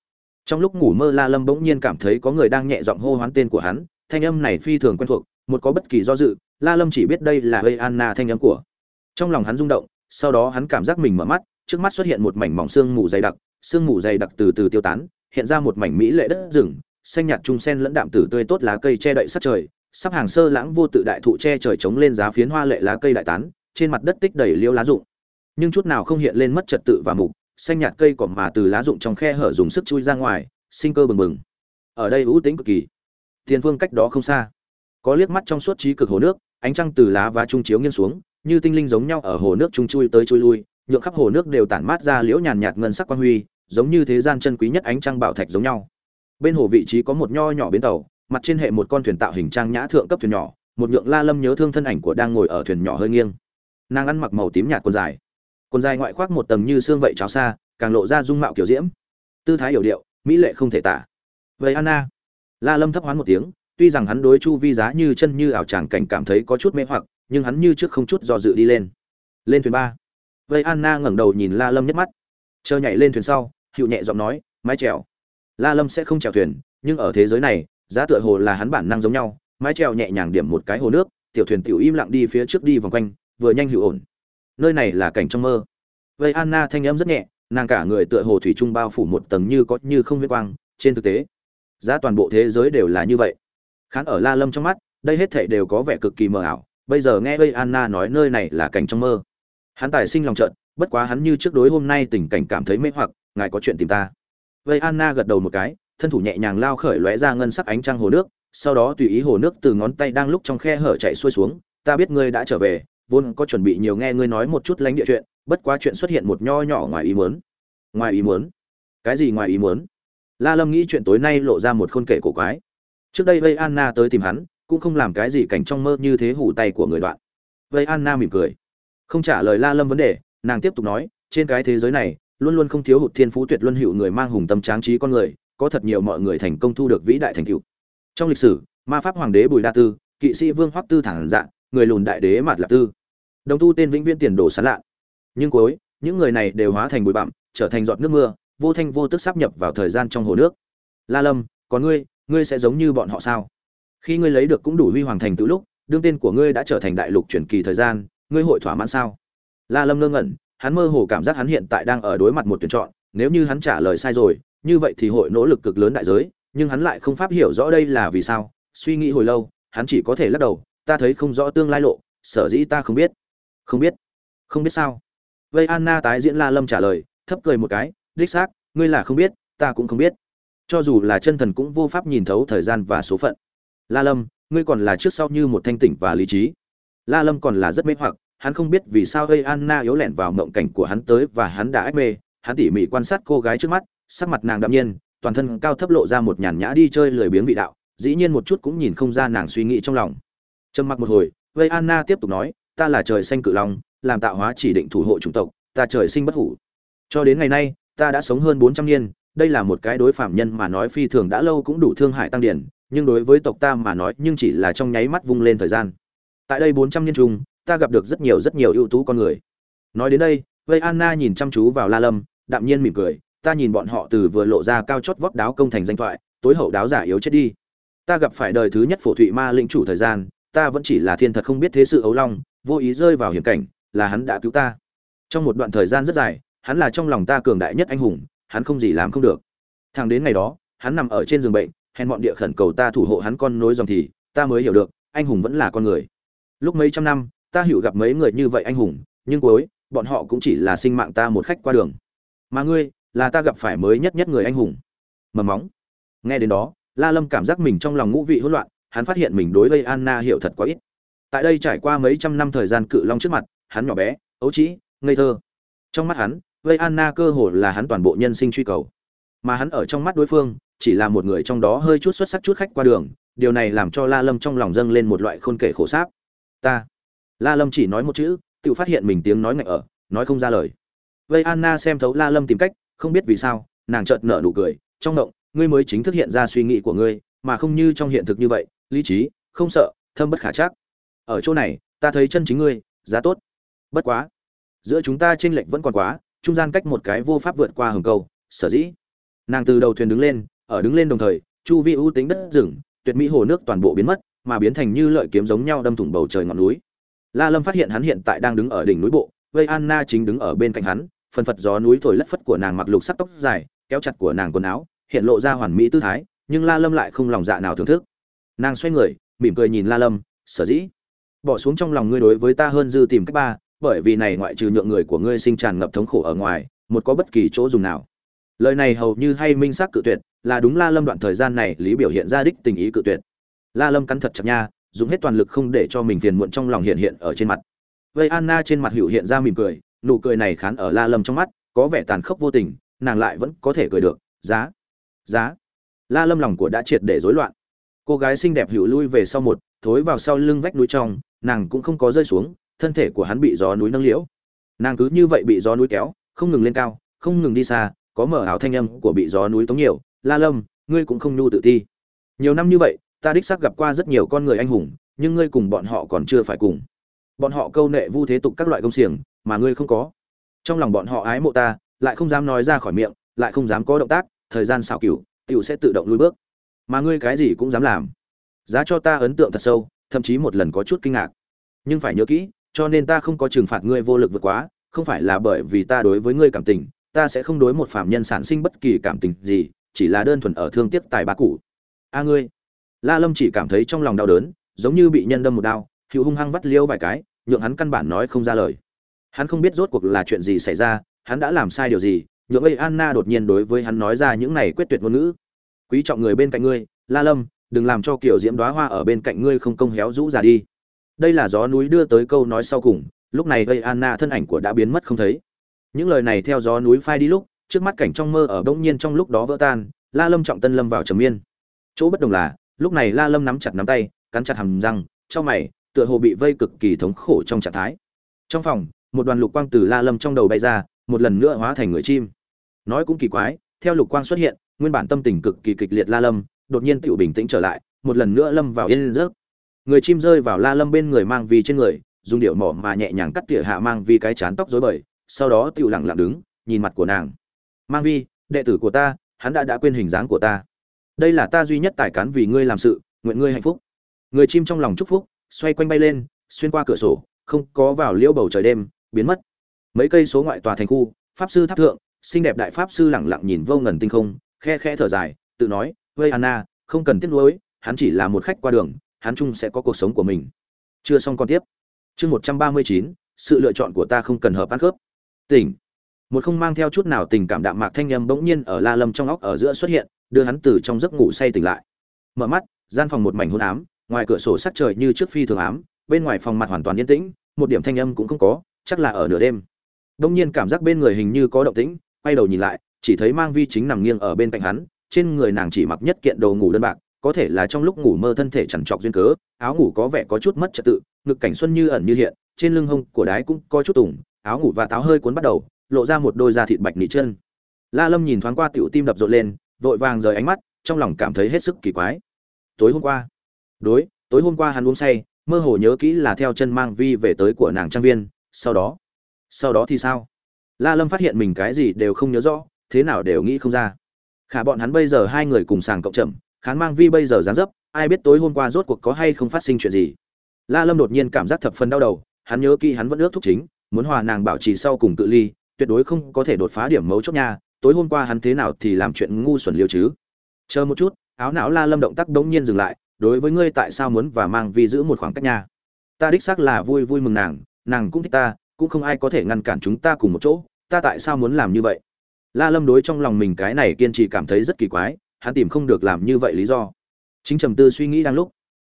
Trong lúc ngủ mơ la lâm bỗng nhiên cảm thấy có người đang nhẹ giọng hô hoán tên của hắn, thanh âm này phi thường quen thuộc, một có bất kỳ do dự, la lâm chỉ biết đây là gây anna thanh âm của. Trong lòng hắn rung động sau đó hắn cảm giác mình mở mắt, trước mắt xuất hiện một mảnh mỏng xương mù dày đặc, sương mù dày đặc từ từ tiêu tán, hiện ra một mảnh mỹ lệ đất rừng, xanh nhạt trung sen lẫn đạm tử tươi tốt lá cây che đậy sát trời, sắp hàng sơ lãng vô tự đại thụ che trời chống lên giá phiến hoa lệ lá cây đại tán, trên mặt đất tích đầy liêu lá rụng. Nhưng chút nào không hiện lên mất trật tự và mục, xanh nhạt cây cỏ mà từ lá rụng trong khe hở dùng sức chui ra ngoài, sinh cơ bừng bừng. Ở đây ưu tính cực kỳ. Tiền phương cách đó không xa. Có liếc mắt trong suốt trí cực hồ nước, ánh trăng từ lá và trung chiếu nghiêng xuống như tinh linh giống nhau ở hồ nước trung chui tới chui lui, nhượng khắp hồ nước đều tản mát ra liễu nhàn nhạt ngân sắc quang huy, giống như thế gian chân quý nhất ánh trăng bảo thạch giống nhau. Bên hồ vị trí có một nho nhỏ bến tàu, mặt trên hệ một con thuyền tạo hình trang nhã thượng cấp thuyền nhỏ, một nhượng la lâm nhớ thương thân ảnh của đang ngồi ở thuyền nhỏ hơi nghiêng. Nàng ăn mặc màu tím nhạt quần dài. Quần dài ngoại khoác một tầng như xương vậy cháo xa, càng lộ ra dung mạo kiểu diễm. Tư thái hiểu điệu, mỹ lệ không thể tả. Vậy anna? La lâm thấp hoán một tiếng, tuy rằng hắn đối chu vi giá như chân như ảo tràng cảnh cảm thấy có chút mê hoặc nhưng hắn như trước không chút do dự đi lên. Lên thuyền ba. Vây anna ngẩng đầu nhìn la lâm nhất mắt. Chờ nhảy lên thuyền sau hiệu nhẹ giọng nói, mái chèo. La lâm sẽ không chèo thuyền, nhưng ở thế giới này, giá tựa hồ là hắn bản năng giống nhau, mái chèo nhẹ nhàng điểm một cái hồ nước, tiểu thuyền tiểu im lặng đi phía trước đi vòng quanh, vừa nhanh hữu ổn. Nơi này là cảnh trong mơ. Vây anna thanh âm rất nhẹ, nàng cả người tựa hồ thủy trung bao phủ một tầng như có như không huyết quang, trên thực tế, giá toàn bộ thế giới đều là như vậy. Khán ở la lâm trong mắt, đây hết thảy đều có vẻ cực kỳ mờ ảo bây giờ nghe vây anna nói nơi này là cảnh trong mơ. Hắn tài sinh lòng trận bất quá hắn như trước đối hôm nay tình cảnh cảm thấy mê hoặc, ngài có chuyện tìm ta. Vây anna gật đầu một cái, thân thủ nhẹ nhàng lao khởi lóe ra ngân sắc ánh trăng hồ nước, sau đó tùy ý hồ nước từ ngón tay đang lúc trong khe hở chạy xuôi xuống, ta biết ngươi đã trở về, vốn có chuẩn bị nhiều nghe ngươi nói một chút lánh địa chuyện, bất quá chuyện xuất hiện một nho nhỏ ngoài ý muốn. Ngoài ý muốn? Cái gì ngoài ý muốn? La lâm nghĩ chuyện tối nay lộ ra một khôn kể cổ quái. Trước đây vây anna tới tìm hắn cũng không làm cái gì cảnh trong mơ như thế hủ tay của người đoạn. Vây anna mỉm cười. Không trả lời la lâm vấn đề, nàng tiếp tục nói, trên cái thế giới này, luôn luôn không thiếu hụt thiên phú tuyệt luân hữu người mang hùng tâm tráng trí con người, có thật nhiều mọi người thành công thu được vĩ đại thành tựu. Trong lịch sử, ma pháp hoàng đế bùi đa tư, kỵ sĩ vương hoắc tư thẳng dạng, người lùn đại đế mạt lạc tư. Đồng tu tên vĩnh viễn tiền đồ sán lạ. Nhưng cuối, những người này đều hóa thành bụi bặm, trở thành giọt nước mưa, vô thanh vô tức sắp nhập vào thời gian trong hồ nước. La lâm, còn ngươi ngươi sẽ giống như bọn họ sao? Khi ngươi lấy được cũng đủ huy hoàng thành tựu lúc, đương tên của ngươi đã trở thành đại lục truyền kỳ thời gian, ngươi hội thỏa mãn sao? La lâm ngơ ngẩn, hắn mơ hồ cảm giác hắn hiện tại đang ở đối mặt một tuyển chọn, nếu như hắn trả lời sai rồi, như vậy thì hội nỗ lực cực lớn đại giới, nhưng hắn lại không pháp hiểu rõ đây là vì sao, suy nghĩ hồi lâu, hắn chỉ có thể lắc đầu, ta thấy không rõ tương lai lộ, sở dĩ ta không biết. Không biết. Không biết sao? Vây anna tái diễn la lâm trả lời, thấp cười một cái, đích xác, ngươi là không biết, ta cũng không biết. Cho dù là chân thần cũng vô pháp nhìn thấu thời gian và số phận la lâm, ngươi còn là trước sau như một thanh tỉnh và lý trí. La lâm còn là rất mê hoặc, hắn không biết vì sao gây anna yếu lẻn vào mộng cảnh của hắn tới và hắn đã ách mê. Hắn tỉ mỉ quan sát cô gái trước mắt, sắc mặt nàng đạm nhiên, toàn thân cao thấp lộ ra một nhàn nhã đi chơi lười biếng vị đạo, dĩ nhiên một chút cũng nhìn không ra nàng suy nghĩ trong lòng. Trầm mặc một hồi, gây anna tiếp tục nói, ta là trời xanh cự long, làm tạo hóa chỉ định thủ hộ chủng tộc, ta trời sinh bất hủ. Cho đến ngày nay, ta đã sống hơn bốn trăm niên, đây là một cái đối phạm nhân mà nói phi thường đã lâu cũng đủ thương hại tăng điển nhưng đối với tộc ta mà nói nhưng chỉ là trong nháy mắt vung lên thời gian. Tại đây bốn trăm niên trung, ta gặp được rất nhiều rất nhiều ưu tú con người. Nói đến đây, vây anna nhìn chăm chú vào la lâm, đạm nhiên mỉm cười, ta nhìn bọn họ từ vừa lộ ra cao chót vóc đáo công thành danh thoại, tối hậu đáo giả yếu chết đi. Ta gặp phải đời thứ nhất phổ thụy ma lĩnh chủ thời gian, ta vẫn chỉ là thiên thật không biết thế sự ấu long, vô ý rơi vào hiểm cảnh, là hắn đã cứu ta. Trong một đoạn thời gian rất dài, hắn là trong lòng ta cường đại nhất anh hùng, hắn không gì làm không được. Thằng đến ngày đó, hắn nằm ở trên giường bệnh hèn mọn địa khẩn cầu ta thủ hộ hắn con nối dòng thì, ta mới hiểu được, anh hùng vẫn là con người. Lúc mấy trăm năm, ta hiểu gặp mấy người như vậy anh hùng, nhưng cuối, bọn họ cũng chỉ là sinh mạng ta một khách qua đường. Mà ngươi, là ta gặp phải mới nhất nhất người anh hùng. Mầm móng. Nghe đến đó, la lâm cảm giác mình trong lòng ngũ vị hỗn loạn, hắn phát hiện mình đối với anna hiểu thật quá ít. Tại đây trải qua mấy trăm năm thời gian cự long trước mặt, hắn nhỏ bé, ấu trĩ, ngây thơ. Trong mắt hắn vây anna cơ hồ là hắn toàn bộ nhân sinh truy cầu. Mà hắn ở trong mắt đối phương chỉ là một người trong đó hơi chút xuất sắc chút khách qua đường, điều này làm cho la lâm trong lòng dâng lên một loại khôn kể khổ sáp. Ta, la lâm chỉ nói một chữ, tự phát hiện mình tiếng nói ngạnh ở, nói không ra lời. Vây anna xem thấu la lâm tìm cách, không biết vì sao, nàng chợt nở nụ cười, trong động ngươi mới chính thức hiện ra suy nghĩ của ngươi, mà không như trong hiện thực như vậy, lý trí, không sợ, thâm bất khả chắc. Ở chỗ này, ta thấy chân chính ngươi, giá tốt. Bất quá, giữa chúng ta chênh lệch vẫn còn quá, trung gian cách một cái vô pháp vượt qua hừng cầu, sở dĩ. Nàng từ đầu thuyền đứng lên ở đứng lên đồng thời, chu vi ưu tính đất rừng, tuyệt mỹ hồ nước toàn bộ biến mất, mà biến thành như lợi kiếm giống nhau đâm thủng bầu trời ngọn núi. La lâm phát hiện hắn hiện tại đang đứng ở đỉnh núi bộ, vây anna chính đứng ở bên cạnh hắn, phần phật gió núi thổi lất phất của nàng mặc lục sắc tóc dài, kéo chặt của nàng quần áo, hiện lộ ra hoàn mỹ tư thái, nhưng la lâm lại không lòng dạ nào thưởng thức. Nàng xoay người, mỉm cười nhìn la lâm, sở dĩ? Bỏ xuống trong lòng ngươi đối với ta hơn dư tìm cách ba, bởi vì này ngoại trừ nhượng người của ngươi sinh tràn ngập thống khổ ở ngoài, một có bất kỳ chỗ dùng nào. Lời này hầu như hay minh xác cự tuyệt là đúng la lâm đoạn thời gian này lý biểu hiện ra đích tình ý cự tuyệt. La lâm cắn thật chặt nha, dùng hết toàn lực không để cho mình phiền muộn trong lòng hiện hiện ở trên mặt. Vây anna trên mặt hữu hiện ra mỉm cười, nụ cười này khán ở la lâm trong mắt, có vẻ tàn khốc vô tình, nàng lại vẫn có thể cười được. Giá giá. La lâm lòng của đã triệt để rối loạn. Cô gái xinh đẹp hữu lui về sau một, thối vào sau lưng vách núi trong, nàng cũng không có rơi xuống, thân thể của hắn bị gió núi nâng liễu. Nàng cứ như vậy bị gió núi kéo, không ngừng lên cao, không ngừng đi xa, có mở áo thanh âm của bị gió núi tống nhiều la lâm, ngươi cũng không nhu tự thi. nhiều năm như vậy, ta đích xác gặp qua rất nhiều con người anh hùng, nhưng ngươi cùng bọn họ còn chưa phải cùng. Bọn họ câu nệ vu thế tục các loại công xiềng, mà ngươi không có. Trong lòng bọn họ ái mộ ta, lại không dám nói ra khỏi miệng, lại không dám có động tác, thời gian xào cửu, tiểu sẽ tự động lùi bước. Mà ngươi cái gì cũng dám làm. Giá cho ta ấn tượng thật sâu, thậm chí một lần có chút kinh ngạc. Nhưng phải nhớ kỹ, cho nên ta không có trừng phạt ngươi vô lực vượt quá, không phải là bởi vì ta đối với ngươi cảm tình, ta sẽ không đối một phạm nhân sản sinh bất kỳ cảm tình gì chỉ là đơn thuần ở thương tiếc tài ba cụ a ngươi. La lâm chỉ cảm thấy trong lòng đau đớn, giống như bị nhân đâm một đao, hữu hung hăng vắt liêu vài cái, nhượng hắn căn bản nói không ra lời. Hắn không biết rốt cuộc là chuyện gì xảy ra, hắn đã làm sai điều gì, nhượng ấy anna đột nhiên đối với hắn nói ra những này quyết tuyệt ngôn ngữ. Quý trọng người bên cạnh ngươi, la lâm, đừng làm cho kiểu diễm đóa hoa ở bên cạnh ngươi không công héo rũ ra đi. Đây là gió núi đưa tới câu nói sau cùng, lúc này gây anna thân ảnh của đã biến mất không thấy. Những lời này theo gió núi phai đi lúc trước mắt cảnh trong mơ ở bỗng nhiên trong lúc đó vỡ tan, la lâm trọng tân lâm vào trầm miên chỗ bất đồng là, lúc này la lâm nắm chặt nắm tay, cắn chặt hàm răng trong mày, tựa hồ bị vây cực kỳ thống khổ trong trạng thái. Trong phòng, một đoàn lục quang từ la lâm trong đầu bay ra, một lần nữa hóa thành người chim. Nói cũng kỳ quái, theo lục quang xuất hiện, nguyên bản tâm tình cực kỳ kịch liệt la lâm, đột nhiên tựu bình tĩnh trở lại, một lần nữa lâm vào yên giấc. Người chim rơi vào la lâm bên người mang vi trên người, dùng điệu mỏ mà nhẹ nhàng cắt tỉa hạ mang vi cái chán tóc rối bời, sau đó tựu lặng lặng đứng, nhìn mặt của nàng mang vi, đệ tử của ta, hắn đã đã quên hình dáng của ta. Đây là ta duy nhất tài cán vì ngươi làm sự, nguyện ngươi hạnh phúc. Người chim trong lòng chúc phúc, xoay quanh bay lên, xuyên qua cửa sổ, không có vào liễu bầu trời đêm, biến mất. Mấy cây số ngoại tòa thành khu, pháp sư tháp thượng, xinh đẹp đại pháp sư lẳng lặng nhìn vô ngần tinh không, khe khe thở dài, tự nói vây anna, không cần tiếc nuối, hắn chỉ là một khách qua đường, hắn chung sẽ có cuộc sống của mình. Chưa xong con tiếp. Chương một trăm ba mươi chín, sự lựa chọn của ta không cần hợp ăn khớp. Tỉnh một không mang theo chút nào tình cảm đạm mạc thanh âm bỗng nhiên ở la lâm trong óc ở giữa xuất hiện, đưa hắn từ trong giấc ngủ say tỉnh lại. Mở mắt, gian phòng một mảnh hôn ám, ngoài cửa sổ sắc trời như trước phi thường ám, bên ngoài phòng mặt hoàn toàn yên tĩnh, một điểm thanh âm cũng không có, chắc là ở nửa đêm. Bỗng nhiên cảm giác bên người hình như có động tĩnh, quay đầu nhìn lại, chỉ thấy mang vi chính nằm nghiêng ở bên cạnh hắn, trên người nàng chỉ mặc nhất kiện đồ ngủ đơn bạc, có thể là trong lúc ngủ mơ thân thể chẳng trọc duyên cớ, áo ngủ có vẻ có chút mất trật tự, ngực cảnh xuân như ẩn như hiện, trên lưng hông của đái cũng có chút tủng áo ngủ và táo hơi cuốn bắt đầu lộ ra một đôi da thịt bạch nhị chân. La lâm nhìn thoáng qua tiểu tim đập rộn lên, vội vàng rời ánh mắt, trong lòng cảm thấy hết sức kỳ quái. Tối hôm qua, đối, tối hôm qua hắn uống say, mơ hồ nhớ kỹ là theo chân mang vi về tới của nàng trang viên, sau đó sau đó thì sao? La lâm phát hiện mình cái gì đều không nhớ rõ, thế nào đều nghĩ không ra. Khả bọn hắn bây giờ hai người cùng sàng cộng chậm, khán mang vi bây giờ dáng dấp, ai biết tối hôm qua rốt cuộc có hay không phát sinh chuyện gì. La lâm đột nhiên cảm giác thập phần đau đầu, hắn nhớ kỹ hắn vẫn ước thúc chính, muốn hòa nàng bảo trì sau cùng cự ly tuyệt đối không có thể đột phá điểm mấu chốt nha, tối hôm qua hắn thế nào thì làm chuyện ngu xuẩn liêu chứ. Chờ một chút, áo não la lâm động tác đống nhiên dừng lại, đối với ngươi tại sao muốn và mang vi giữ một khoảng cách nha. Ta đích xác là vui vui mừng nàng nàng cũng thích ta, cũng không ai có thể ngăn cản chúng ta cùng một chỗ, ta tại sao muốn làm như vậy? La lâm đối trong lòng mình cái này kiên trì cảm thấy rất kỳ quái, hắn tìm không được làm như vậy lý do. Chính trầm tư suy nghĩ đang lúc,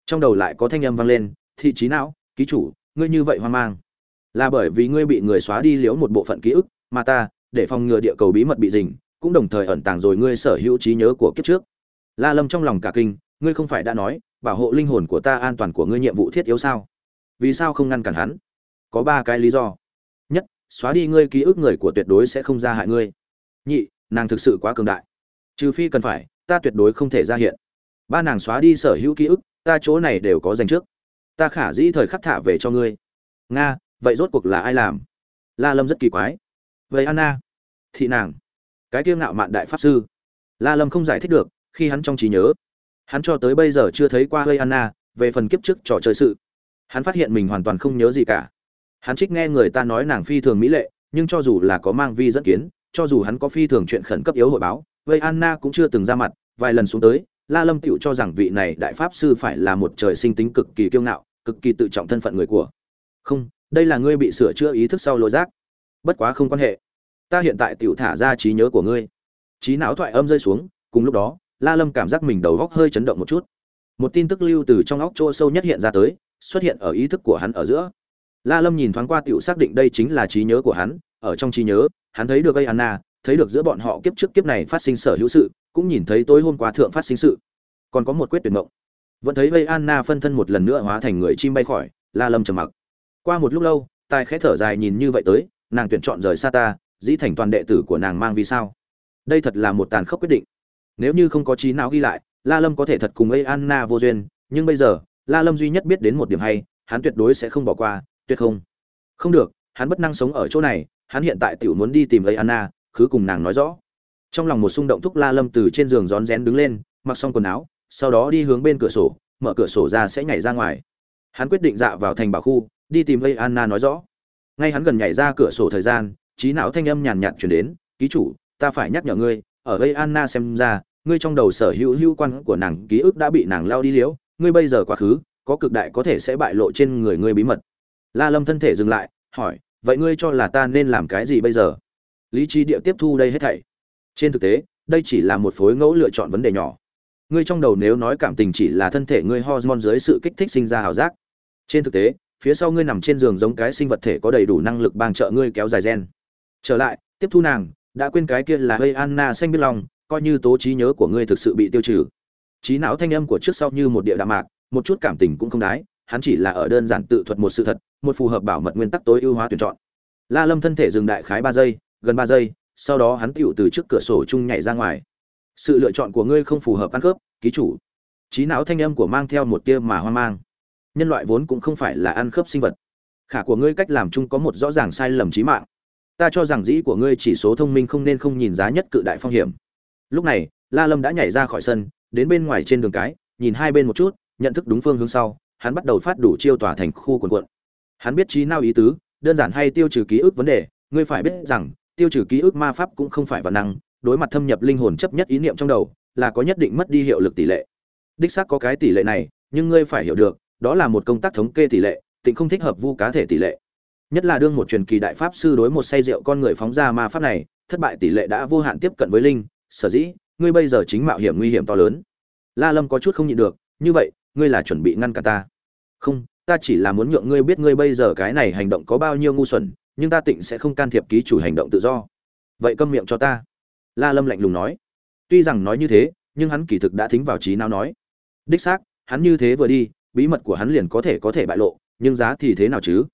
trong đầu lại có thanh âm vang lên, thị trí não, ký chủ, ngươi như vậy hoang mang là bởi vì ngươi bị người xóa đi liễu một bộ phận ký ức, mà ta, để phòng ngừa địa cầu bí mật bị dình, cũng đồng thời ẩn tàng rồi ngươi sở hữu trí nhớ của kiếp trước. La lâm trong lòng cả kinh, ngươi không phải đã nói, bảo hộ linh hồn của ta an toàn của ngươi nhiệm vụ thiết yếu sao? Vì sao không ngăn cản hắn? Có ba cái lý do. Nhất, xóa đi ngươi ký ức người của tuyệt đối sẽ không ra hại ngươi. Nhị, nàng thực sự quá cường đại. Trừ phi cần phải, ta tuyệt đối không thể ra hiện. Ba nàng xóa đi sở hữu ký ức, ta chỗ này đều có dành trước. Ta khả dĩ thời khắc thả về cho ngươi. Nga vậy rốt cuộc là ai làm? La lâm rất kỳ quái. Vậy anna, thị nàng, cái kiêng ngạo mạn đại pháp sư. La lâm không giải thích được, khi hắn trong trí nhớ, hắn cho tới bây giờ chưa thấy qua hơi anna, về phần kiếp trước trò chơi sự. Hắn phát hiện mình hoàn toàn không nhớ gì cả. Hắn trích nghe người ta nói nàng phi thường mỹ lệ, nhưng cho dù là có mang vi dẫn kiến, cho dù hắn có phi thường chuyện khẩn cấp yếu hội báo vây anna cũng chưa từng ra mặt. Vài lần xuống tới, la lâm tựu cho rằng vị này đại pháp sư phải là một trời sinh tính cực kỳ kiêu ngạo, cực kỳ tự trọng thân phận người của. Không đây là ngươi bị sửa chữa ý thức sau lối rác bất quá không quan hệ. Ta hiện tại tựu thả ra trí nhớ của ngươi. Trí não thoại âm rơi xuống, cùng lúc đó, la lâm cảm giác mình đầu góc hơi chấn động một chút. Một tin tức lưu từ trong óc chỗ sâu nhất hiện ra tới, xuất hiện ở ý thức của hắn ở giữa. La lâm nhìn thoáng qua tựu xác định đây chính là trí nhớ của hắn, ở trong trí nhớ, hắn thấy được gây anna, thấy được giữa bọn họ kiếp trước kiếp này phát sinh sở hữu sự, cũng nhìn thấy tối hôm qua thượng phát sinh sự. Còn có một quyết tuyệt mộng. Vẫn thấy gây anna phân thân một lần nữa hóa thành người chim bay khỏi, la lâm trầm mặc qua một lúc lâu, tài khẽ thở dài nhìn như vậy tới, nàng tuyển chọn rời xa ta, dĩ thành toàn đệ tử của nàng mang vì sao? Đây thật là một tàn khốc quyết định. Nếu như không có trí não ghi lại, la lâm có thể thật cùng ấy anna vô duyên, nhưng bây giờ, la lâm duy nhất biết đến một điểm hay, hắn tuyệt đối sẽ không bỏ qua, tuyệt không. Không được, hắn bất năng sống ở chỗ này, hắn hiện tại tiểu muốn đi tìm ấy anna cứ cùng nàng nói rõ. Trong lòng một xung động thúc la lâm từ trên giường rón rén đứng lên, mặc xong quần áo, sau đó đi hướng bên cửa sổ, mở cửa sổ ra sẽ nhảy ra ngoài. Hắn quyết định dạ vào thành bảo khu đi tìm lây anna nói rõ. Ngay hắn gần nhảy ra cửa sổ thời gian, trí não thanh âm nhàn nhạt chuyển đến, ký chủ, ta phải nhắc nhở ngươi, ở đây anna xem ra, ngươi trong đầu sở hữu hữu quan của nàng ký ức đã bị nàng lao đi liễu ngươi bây giờ quá khứ, có cực đại có thể sẽ bại lộ trên người ngươi bí mật. La lâm thân thể dừng lại, hỏi, vậy ngươi cho là ta nên làm cái gì bây giờ? Lý trí địa tiếp thu đây hết thảy. Trên thực tế, đây chỉ là một phối ngẫu lựa chọn vấn đề nhỏ. Ngươi trong đầu nếu nói cảm tình chỉ là thân thể ngươi hormone dưới sự kích thích sinh ra hào giác. Trên thực tế phía sau ngươi nằm trên giường giống cái sinh vật thể có đầy đủ năng lực bang trợ ngươi kéo dài gen. Trở lại, tiếp thu nàng, đã quên cái kia là hơi anna xanh biết lòng, coi như tố trí nhớ của ngươi thực sự bị tiêu trừ. Trí não thanh âm của trước sau như một địa đạm mạc, một chút cảm tình cũng không đái, hắn chỉ là ở đơn giản tự thuật một sự thật, một phù hợp bảo mật nguyên tắc tối ưu hóa tuyển chọn. La lâm thân thể dừng đại khái ba giây, gần ba giây, sau đó hắn tựu từ trước cửa sổ chung nhảy ra ngoài. Sự lựa chọn của ngươi không phù hợp ăn khớp, ký chủ. Trí não thanh âm của mang theo một tia mà hoang mang nhân loại vốn cũng không phải là ăn khớp sinh vật. Khả của ngươi cách làm chung có một rõ ràng sai lầm trí mạng. Ta cho rằng dĩ của ngươi chỉ số thông minh không nên không nhìn giá nhất cự đại phong hiểm. Lúc này, la lâm đã nhảy ra khỏi sân, đến bên ngoài trên đường cái, nhìn hai bên một chút, nhận thức đúng phương hướng sau, hắn bắt đầu phát đủ chiêu tỏa thành khu quần quận. Hắn biết trí nào ý tứ, đơn giản hay tiêu trừ ký ức vấn đề, ngươi phải biết rằng, tiêu trừ ký ức ma pháp cũng không phải vật năng, đối mặt thâm nhập linh hồn chấp nhất ý niệm trong đầu, là có nhất định mất đi hiệu lực tỷ lệ. Đích xác có cái tỷ lệ này, nhưng ngươi phải hiểu được đó là một công tác thống kê tỷ lệ, tịnh không thích hợp vu cá thể tỷ lệ. Nhất là đương một truyền kỳ đại pháp sư đối một say rượu con người phóng ra ma pháp này, thất bại tỷ lệ đã vô hạn tiếp cận với linh, sở dĩ, ngươi bây giờ chính mạo hiểm nguy hiểm to lớn. La lâm có chút không nhịn được, như vậy, ngươi là chuẩn bị ngăn cả ta? Không, ta chỉ là muốn nhượng ngươi biết ngươi bây giờ cái này hành động có bao nhiêu ngu xuẩn, nhưng ta tịnh sẽ không can thiệp ký chủ hành động tự do. Vậy câm miệng cho ta. La lâm lạnh lùng nói. Tuy rằng nói như thế, nhưng hắn kỳ thực đã thính vào trí nào nói. Đích xác, hắn như thế vừa đi bí mật của hắn liền có thể có thể bại lộ, nhưng giá thì thế nào chứ?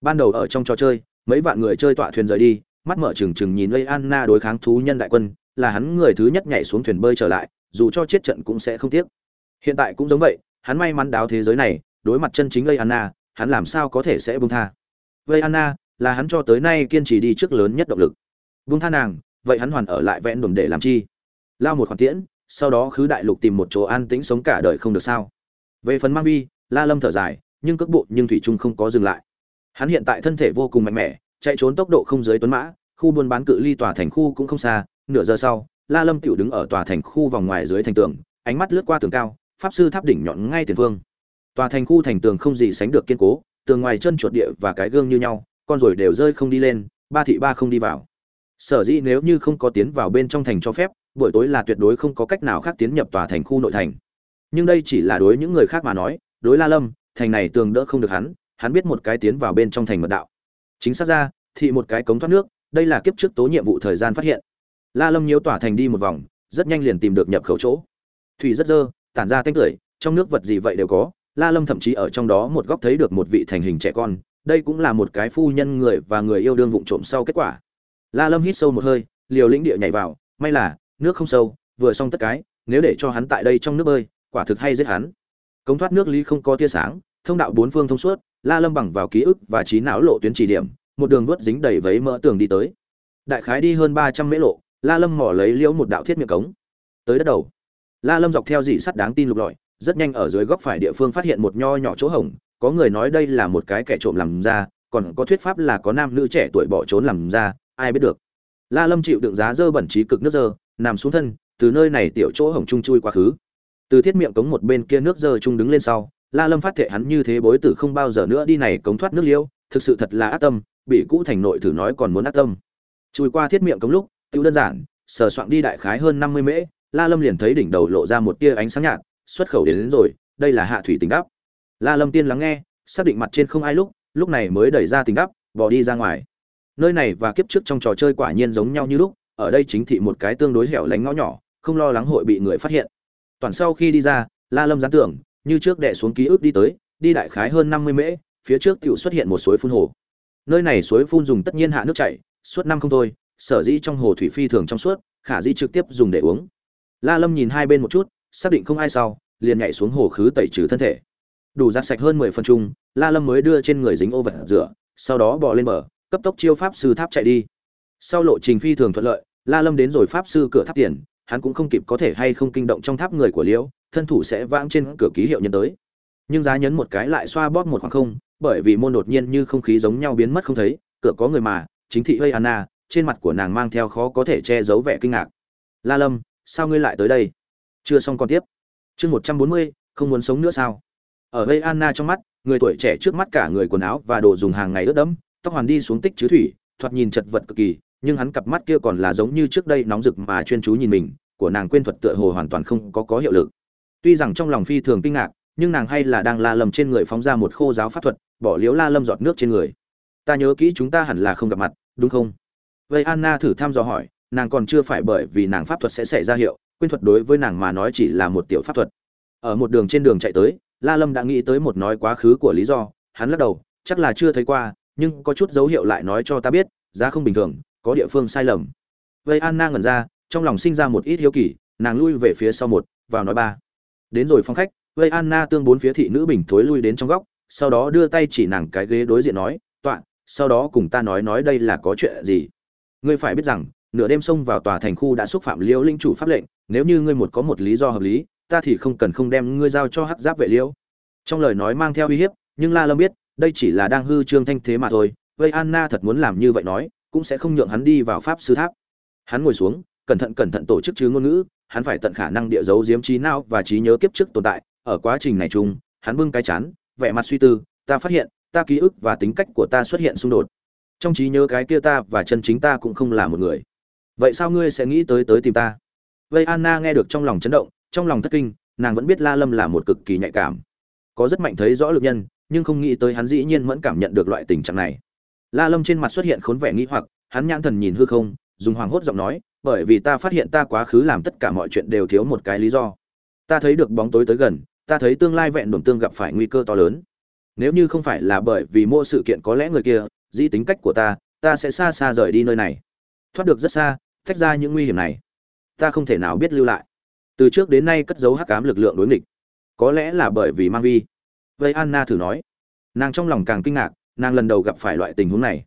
Ban đầu ở trong trò chơi, mấy vạn người chơi tọa thuyền rời đi, mắt mở trừng trừng nhìn lây anna đối kháng thú nhân đại quân, là hắn người thứ nhất nhảy xuống thuyền bơi trở lại, dù cho chết trận cũng sẽ không tiếc. Hiện tại cũng giống vậy, hắn may mắn đáo thế giới này, đối mặt chân chính lây anna, hắn làm sao có thể sẽ buông tha? Lây anna, là hắn cho tới nay kiên trì đi trước lớn nhất động lực. Buông tha nàng, vậy hắn hoàn ở lại vẽn đồn để làm chi? Lao một khoản tiễn, sau đó khứ đại lục tìm một chỗ an tĩnh sống cả đời không được sao? Về phần mang vi, la lâm thở dài, nhưng cước bộ nhưng thủy trung không có dừng lại. Hắn hiện tại thân thể vô cùng mạnh mẽ, chạy trốn tốc độ không dưới tuấn mã, khu buôn bán cự ly tòa thành khu cũng không xa. Nửa giờ sau, la lâm tiểu đứng ở tòa thành khu vòng ngoài dưới thành tường, ánh mắt lướt qua tường cao, pháp sư tháp đỉnh nhọn ngay tiền phương. Tòa thành khu thành tường không gì sánh được kiên cố, tường ngoài chân chuột địa và cái gương như nhau, con rồi đều rơi không đi lên, ba thị ba không đi vào. Sở dĩ nếu như không có tiến vào bên trong thành cho phép, buổi tối là tuyệt đối không có cách nào khác tiến nhập tòa thành khu nội thành nhưng đây chỉ là đối những người khác mà nói, đối la lâm, thành này tường đỡ không được hắn hắn biết một cái tiến vào bên trong thành mật đạo. Chính xác ra, thị một cái cống thoát nước, đây là kiếp trước tố nhiệm vụ thời gian phát hiện. La lâm nhiễu tỏa thành đi một vòng, rất nhanh liền tìm được nhập khẩu chỗ. Thủy rất dơ, tản ra tanh tưởi, trong nước vật gì vậy đều có, la lâm thậm chí ở trong đó một góc thấy được một vị thành hình trẻ con, đây cũng là một cái phu nhân người và người yêu đương vụng trộm sau kết quả. La lâm hít sâu một hơi, liều lĩnh địa nhảy vào, may là, nước không sâu, vừa xong tất cái, nếu để cho hắn tại đây trong nước bơi quả thực hay giết hắn. Cống thoát nước lý không có tia sáng, thông đạo bốn phương thông suốt, la lâm bằng vào ký ức và trí não lộ tuyến chỉ điểm, một đường vớt dính đầy vấy mỡ tường đi tới. Đại khái đi hơn ba trăm mễ lộ, la lâm mỏ lấy liễu một đạo thiết miệng cống. Tới đất đầu. La lâm dọc theo dị sắt đáng tin lục lọi, rất nhanh ở dưới góc phải địa phương phát hiện một nho nhỏ chỗ hổng, có người nói đây là một cái kẻ trộm làm ra, còn có thuyết pháp là có nam nữ trẻ tuổi bỏ trốn làm ra, ai biết được. La lâm chịu đựng giá dơ bẩn trí cực nước dơ, nằm xuống thân, từ nơi này tiểu chỗ hổng trung chui quá khứ từ thiết miệng cống một bên kia nước dơ trung đứng lên sau la lâm phát thệ hắn như thế bối tử không bao giờ nữa đi này cống thoát nước liêu thực sự thật là ác tâm bị cũ thành nội thử nói còn muốn ác tâm. Chui qua thiết miệng cống lúc tiêu đơn giản sờ soạn đi đại khái hơn năm mươi mễ la lâm liền thấy đỉnh đầu lộ ra một tia ánh sáng nhạt xuất khẩu đến, đến rồi đây là hạ thủy tỉnh đắp. La lâm tiên lắng nghe xác định mặt trên không ai lúc lúc này mới đẩy ra tỉnh đắp bỏ đi ra ngoài. Nơi này và kiếp trước trong trò chơi quả nhiên giống nhau như lúc ở đây chính thị một cái tương đối hẻo lánh ngõ nhỏ không lo lắng hội bị người phát hiện toàn sau khi đi ra, la lâm gián tưởng, như trước đệ xuống ký ức đi tới, đi đại khái hơn năm mươi mễ, phía trước tiểu xuất hiện một suối phun hồ. Nơi này suối phun dùng tất nhiên hạ nước chảy, suốt năm không thôi, sở dĩ trong hồ thủy phi thường trong suốt, khả dĩ trực tiếp dùng để uống. La lâm nhìn hai bên một chút, xác định không ai sau, liền nhảy xuống hồ khứ tẩy trừ thân thể. Đủ giặt sạch hơn mười phần chung, la lâm mới đưa trên người dính ô vật rửa, sau đó bỏ lên bờ, cấp tốc chiêu pháp sư tháp chạy đi. Sau lộ trình phi thường thuận lợi, la lâm đến rồi pháp sư cửa tháp tiền hắn cũng không kịp có thể hay không kinh động trong tháp người của liễu, thân thủ sẽ vãng trên cửa ký hiệu nhân tới. Nhưng giá nhấn một cái lại xoa bóp một khoảng không, bởi vì môn đột nhiên như không khí giống nhau biến mất không thấy, cửa có người mà, chính thị hơi anna, trên mặt của nàng mang theo khó có thể che giấu vẻ kinh ngạc. La lâm, sao ngươi lại tới đây? Chưa xong còn tiếp. Chương một trăm bốn mươi, không muốn sống nữa sao? Ở đây anna trong mắt, người tuổi trẻ trước mắt cả người quần áo và đồ dùng hàng ngày ướt đẫm, tóc hoàn đi xuống tích chứ thủy, thoạt nhìn chật vật cực kỳ nhưng hắn cặp mắt kia còn là giống như trước đây nóng rực mà chuyên chú nhìn mình, của nàng quên thuật tựa hồ hoàn toàn không có có hiệu lực. Tuy rằng trong lòng phi thường kinh ngạc, nhưng nàng hay là đang la lâm trên người phóng ra một khô giáo pháp thuật, bỏ liếu la lâm giọt nước trên người. Ta nhớ kỹ chúng ta hẳn là không gặp mặt, đúng không? Vậy anna thử thăm dò hỏi, nàng còn chưa phải bởi vì nàng pháp thuật sẽ xảy ra hiệu, quên thuật đối với nàng mà nói chỉ là một tiểu pháp thuật. Ở một đường trên đường chạy tới, la lâm đã nghĩ tới một nói quá khứ của lý do, hắn lắc đầu, chắc là chưa thấy qua, nhưng có chút dấu hiệu lại nói cho ta biết, giá không bình thường có địa phương sai lầm. Vây anna ngẩn ra, trong lòng sinh ra một ít hiếu kỳ, nàng lui về phía sau một, vào nói ba. Đến rồi phong khách, vây anna tương bốn phía thị nữ bình thối lui đến trong góc, sau đó đưa tay chỉ nàng cái ghế đối diện nói, tọa, sau đó cùng ta nói nói đây là có chuyện gì? Ngươi phải biết rằng, nửa đêm xông vào tòa thành khu đã xúc phạm liễu linh chủ pháp lệnh, nếu như ngươi một có một lý do hợp lý, ta thì không cần không đem ngươi giao cho hắc giáp vệ liễu trong lời nói mang theo uy hiếp, nhưng la lâm biết, đây chỉ là đang hư trương thanh thế mà thôi, vây anna thật muốn làm như vậy nói cũng sẽ không nhượng hắn đi vào pháp sư tháp. Hắn ngồi xuống, cẩn thận cẩn thận tổ chức chứ ngôn ngữ, hắn phải tận khả năng địa dấu diếm trí não và trí nhớ kiếp trước tồn tại. Ở quá trình này chung, hắn bưng cái chán, vẻ mặt suy tư, ta phát hiện, ta ký ức và tính cách của ta xuất hiện xung đột. Trong trí nhớ cái kia ta và chân chính ta cũng không là một người. Vậy sao ngươi sẽ nghĩ tới tới tìm ta? Vây anna nghe được trong lòng chấn động, trong lòng thất kinh, nàng vẫn biết la lâm là một cực kỳ nhạy cảm. Có rất mạnh thấy rõ lực nhân, nhưng không nghĩ tới hắn dĩ nhiên vẫn cảm nhận được loại tình trạng này la lâm trên mặt xuất hiện khốn vẻ nghi hoặc, hắn nhãn thần nhìn hư không, dùng hoàng hốt giọng nói, bởi vì ta phát hiện ta quá khứ làm tất cả mọi chuyện đều thiếu một cái lý do. Ta thấy được bóng tối tới gần, ta thấy tương lai vẹn đồn tương gặp phải nguy cơ to lớn. Nếu như không phải là bởi vì mô sự kiện có lẽ người kia, dĩ tính cách của ta ta sẽ xa xa rời đi nơi này. Thoát được rất xa, tách ra những nguy hiểm này. Ta không thể nào biết lưu lại. Từ trước đến nay cất giấu hắc ám lực lượng đối nghịch. Có lẽ là bởi vì mang vi. Vây anna thử nói. Nàng trong lòng càng kinh ngạc nàng lần đầu gặp phải loại tình huống này.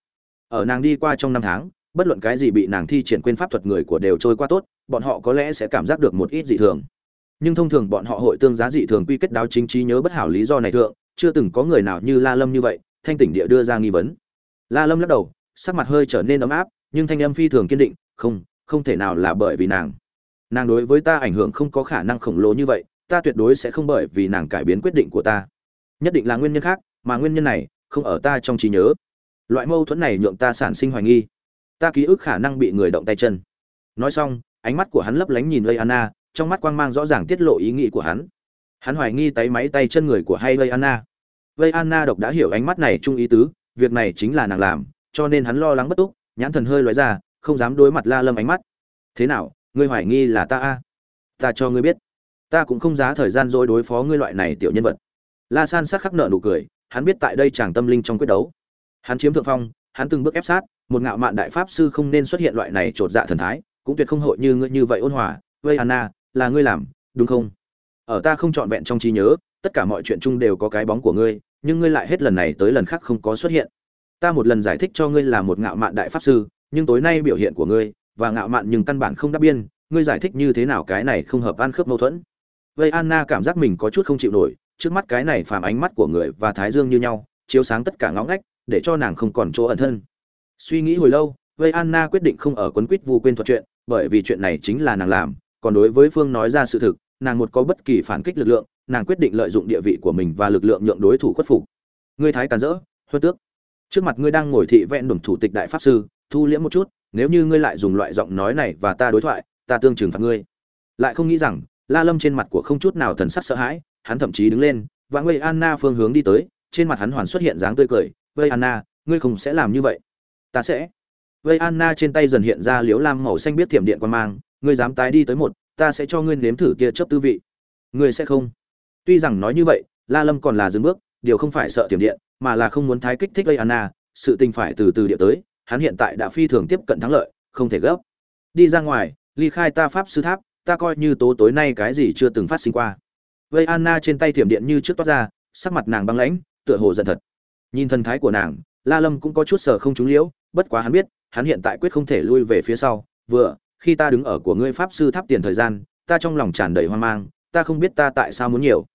Ở nàng đi qua trong năm tháng, bất luận cái gì bị nàng thi triển quên pháp thuật người của đều trôi qua tốt, bọn họ có lẽ sẽ cảm giác được một ít dị thường. Nhưng thông thường bọn họ hội tương giá dị thường quy kết đáo chính trí nhớ bất hảo lý do này thượng, chưa từng có người nào như la lâm như vậy, thanh tỉnh địa đưa ra nghi vấn. La lâm lắc đầu, sắc mặt hơi trở nên ấm áp, nhưng thanh âm phi thường kiên định, không không thể nào là bởi vì nàng. Nàng đối với ta ảnh hưởng không có khả năng khổng lồ như vậy, ta tuyệt đối sẽ không bởi vì nàng cải biến quyết định của ta. Nhất định là nguyên nhân khác, mà nguyên nhân này không ở ta trong trí nhớ. Loại mâu thuẫn này nhượng ta sản sinh hoài nghi. Ta ký ức khả năng bị người động tay chân. Nói xong, ánh mắt của hắn lấp lánh nhìn lây anna, trong mắt quang mang rõ ràng tiết lộ ý nghĩ của hắn. Hắn hoài nghi tay máy tay chân người của hay lây anna. Lây anna độc đã hiểu ánh mắt này chung ý tứ, việc này chính là nàng làm, cho nên hắn lo lắng bất túc, nhãn thần hơi loại ra, không dám đối mặt la lâm ánh mắt. Thế nào, ngươi hoài nghi là ta a? Ta cho ngươi biết. Ta cũng không giá thời gian dối đối phó ngươi loại này tiểu nhân vật. La san sắc khắc nợ nụ cười hắn biết tại đây chàng tâm linh trong quyết đấu. Hắn chiếm thượng phong, hắn từng bước ép sát, một ngạo mạn đại pháp sư không nên xuất hiện loại này trột dạ thần thái, cũng tuyệt không hội như ngươi như vậy ôn hòa. Vây anna, là ngươi làm, đúng không? Ở ta không trọn vẹn trong trí nhớ, tất cả mọi chuyện chung đều có cái bóng của ngươi, nhưng ngươi lại hết lần này tới lần khác không có xuất hiện. Ta một lần giải thích cho ngươi là một ngạo mạn đại pháp sư, nhưng tối nay biểu hiện của ngươi, và ngạo mạn nhưng căn bản không đáp biên, ngươi giải thích như thế nào cái này không hợp ăn khớp mâu thuẫn. Vây anna cảm giác mình có chút không chịu nổi trước mắt cái này phàm ánh mắt của người và thái dương như nhau, chiếu sáng tất cả ngõ ngách, để cho nàng không còn chỗ ẩn thân. Suy nghĩ hồi lâu, vây anna quyết định không ở quấn quýt vu quên thuật chuyện, bởi vì chuyện này chính là nàng làm, còn đối với phương nói ra sự thực, nàng một có bất kỳ phản kích lực lượng, nàng quyết định lợi dụng địa vị của mình và lực lượng nhượng đối thủ khuất phục. Ngươi thái càn rỡ huân tước. Trước mặt ngươi đang ngồi thị vẹn đồng thủ tịch đại pháp sư, thu liễm một chút, nếu như ngươi lại dùng loại giọng nói này và ta đối thoại, ta tương trừng phạt ngươi. Lại không nghĩ rằng, la lâm trên mặt của không chút nào thần sắc sợ hãi hắn thậm chí đứng lên, và ngươi anna phương hướng đi tới, trên mặt hắn hoàn xuất hiện dáng tươi cười vây anna, ngươi không sẽ làm như vậy. Ta sẽ. Vây anna trên tay dần hiện ra liếu lam màu xanh biết thiểm điện quan mang, ngươi dám tái đi tới một, ta sẽ cho ngươi nếm thử kia chấp tư vị. Ngươi sẽ không. Tuy rằng nói như vậy, la lâm còn là dừng bước, điều không phải sợ thiểm điện, mà là không muốn thái kích thích vây anna, sự tình phải từ từ địa tới, hắn hiện tại đã phi thường tiếp cận thắng lợi, không thể gấp. Đi ra ngoài, ly khai ta pháp sư tháp, ta coi như tố tối nay cái gì chưa từng phát sinh qua vây anna trên tay thiểm điện như trước toát ra, sắc mặt nàng băng lãnh, tựa hồ giận thật. Nhìn thần thái của nàng, la lâm cũng có chút sờ không trúng liễu, bất quá hắn biết, hắn hiện tại quyết không thể lui về phía sau. Vừa, khi ta đứng ở của ngươi pháp sư tháp tiền thời gian, ta trong lòng tràn đầy hoang mang, ta không biết ta tại sao muốn nhiều.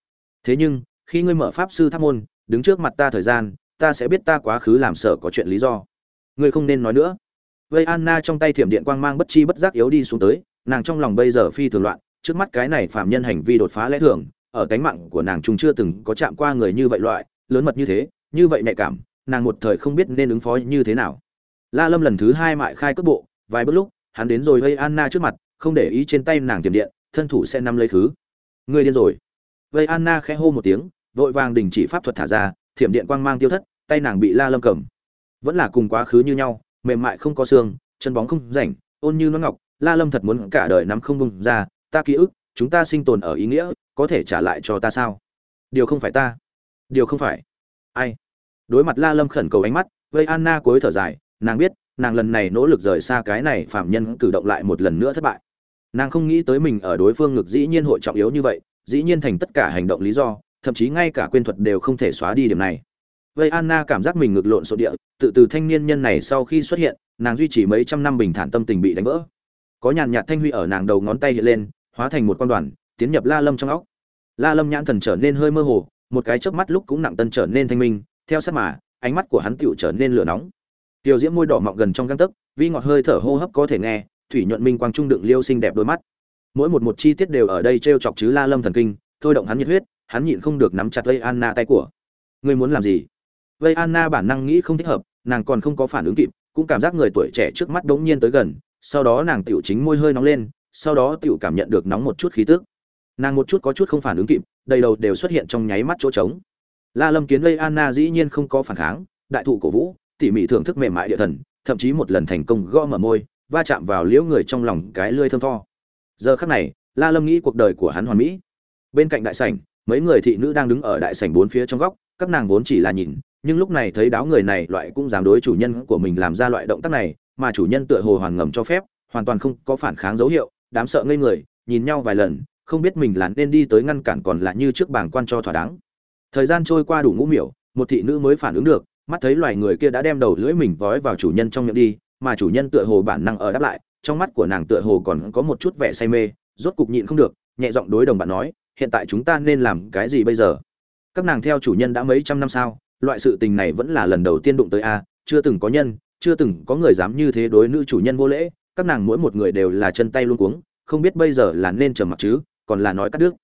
Thế nhưng, khi ngươi mở pháp sư tháp môn, đứng trước mặt ta thời gian, ta sẽ biết ta quá khứ làm sợ có chuyện lý do. Ngươi không nên nói nữa. Vây anna trong tay thiểm điện quang mang bất chi bất giác yếu đi xuống tới, nàng trong lòng bây giờ phi thường loạn, trước mắt cái này phạm nhân hành vi đột phá lẽ thường ở cánh mạng của nàng chúng chưa từng có chạm qua người như vậy loại, lớn mật như thế, như vậy nhạy cảm, nàng một thời không biết nên ứng phó như thế nào. La lâm lần thứ hai mại khai cước bộ, vài bước lúc, hắn đến rồi vây anna trước mặt, không để ý trên tay nàng tiềm điện, thân thủ sẽ nắm lấy thứ. Người điên rồi. Vây anna khẽ hô một tiếng, vội vàng đình chỉ pháp thuật thả ra, thiểm điện quang mang tiêu thất, tay nàng bị la lâm cầm. Vẫn là cùng quá khứ như nhau, mềm mại không có xương, chân bóng không rảnh, ôn như nó ngọc, la lâm thật muốn cả đời nắm không bung ra, ta ký ức, chúng ta sinh tồn ở ý nghĩa có thể trả lại cho ta sao? Điều không phải ta. Điều không phải. Ai? Đối mặt la lâm khẩn cầu ánh mắt, vây anna cối thở dài, nàng biết, nàng lần này nỗ lực rời xa cái này phạm nhân cử động lại một lần nữa thất bại. Nàng không nghĩ tới mình ở đối phương ngực dĩ nhiên hội trọng yếu như vậy, dĩ nhiên thành tất cả hành động lý do, thậm chí ngay cả quên thuật đều không thể xóa đi điểm này. Vây anna cảm giác mình ngực lộn xộn địa tự từ thanh niên nhân này sau khi xuất hiện, nàng duy trì mấy trăm năm bình thản tâm tình bị đánh vỡ. Có nhàn nhạt thanh huy ở nàng đầu ngón tay hiện lên, hóa thành một con đoàn tiến nhập la lâm trong óc. La lâm nhãn thần trở nên hơi mơ hồ, một cái chớp mắt lúc cũng nặng tân trở nên thanh minh, theo sát mà, ánh mắt của hắn tựu trở nên lửa nóng. Tiểu diễm môi đỏ mọng gần trong gang tấc, vi ngọt hơi thở hô hấp có thể nghe, thủy nhuận minh quang trung đựng liêu xinh đẹp đôi mắt. Mỗi một một chi tiết đều ở đây trêu chọc chứ la lâm thần kinh, thôi động hắn nhiệt huyết, hắn nhịn không được nắm chặt vây anna tay của. Ngươi muốn làm gì? Vây anna bản năng nghĩ không thích hợp, nàng còn không có phản ứng kịp, cũng cảm giác người tuổi trẻ trước mắt đống nhiên tới gần, sau đó nàng tiểu chính môi hơi nóng lên, sau đó tiểu cảm nhận được nóng một chút khí tức nàng một chút có chút không phản ứng kịp, đầy đầu đều xuất hiện trong nháy mắt chỗ trống. La lâm kiến lây anna dĩ nhiên không có phản kháng, đại thụ cổ vũ, tỉ mỉ thưởng thức mềm mại địa thần, thậm chí một lần thành công gõ mở môi, va chạm vào liễu người trong lòng cái lươi thơm tho. Giờ khắc này, la lâm nghĩ cuộc đời của hắn hoàn mỹ. Bên cạnh đại sảnh, mấy người thị nữ đang đứng ở đại sảnh bốn phía trong góc, các nàng vốn chỉ là nhìn, nhưng lúc này thấy đáo người này loại cũng dám đối chủ nhân của mình làm ra loại động tác này, mà chủ nhân tựa hồ hoàn ngầm cho phép, hoàn toàn không có phản kháng dấu hiệu, đám sợ ngây người, nhìn nhau vài lần không biết mình là nên đi tới ngăn cản còn là như trước bảng quan cho thỏa đáng. Thời gian trôi qua đủ ngũ miểu, một thị nữ mới phản ứng được, mắt thấy loài người kia đã đem đầu lưỡi mình vói vào chủ nhân trong miệng đi, mà chủ nhân tựa hồ bản năng ở đáp lại, trong mắt của nàng tựa hồ còn có một chút vẻ say mê, rốt cục nhịn không được, nhẹ giọng đối đồng bạn nói, hiện tại chúng ta nên làm cái gì bây giờ? Các nàng theo chủ nhân đã mấy trăm năm sao, loại sự tình này vẫn là lần đầu tiên đụng tới a, chưa từng có nhân, chưa từng có người dám như thế đối nữ chủ nhân vô lễ, các nàng mỗi một người đều là chân tay luôn cuống, không biết bây giờ là nên trầm mặc chứ còn là nói cắt đứt.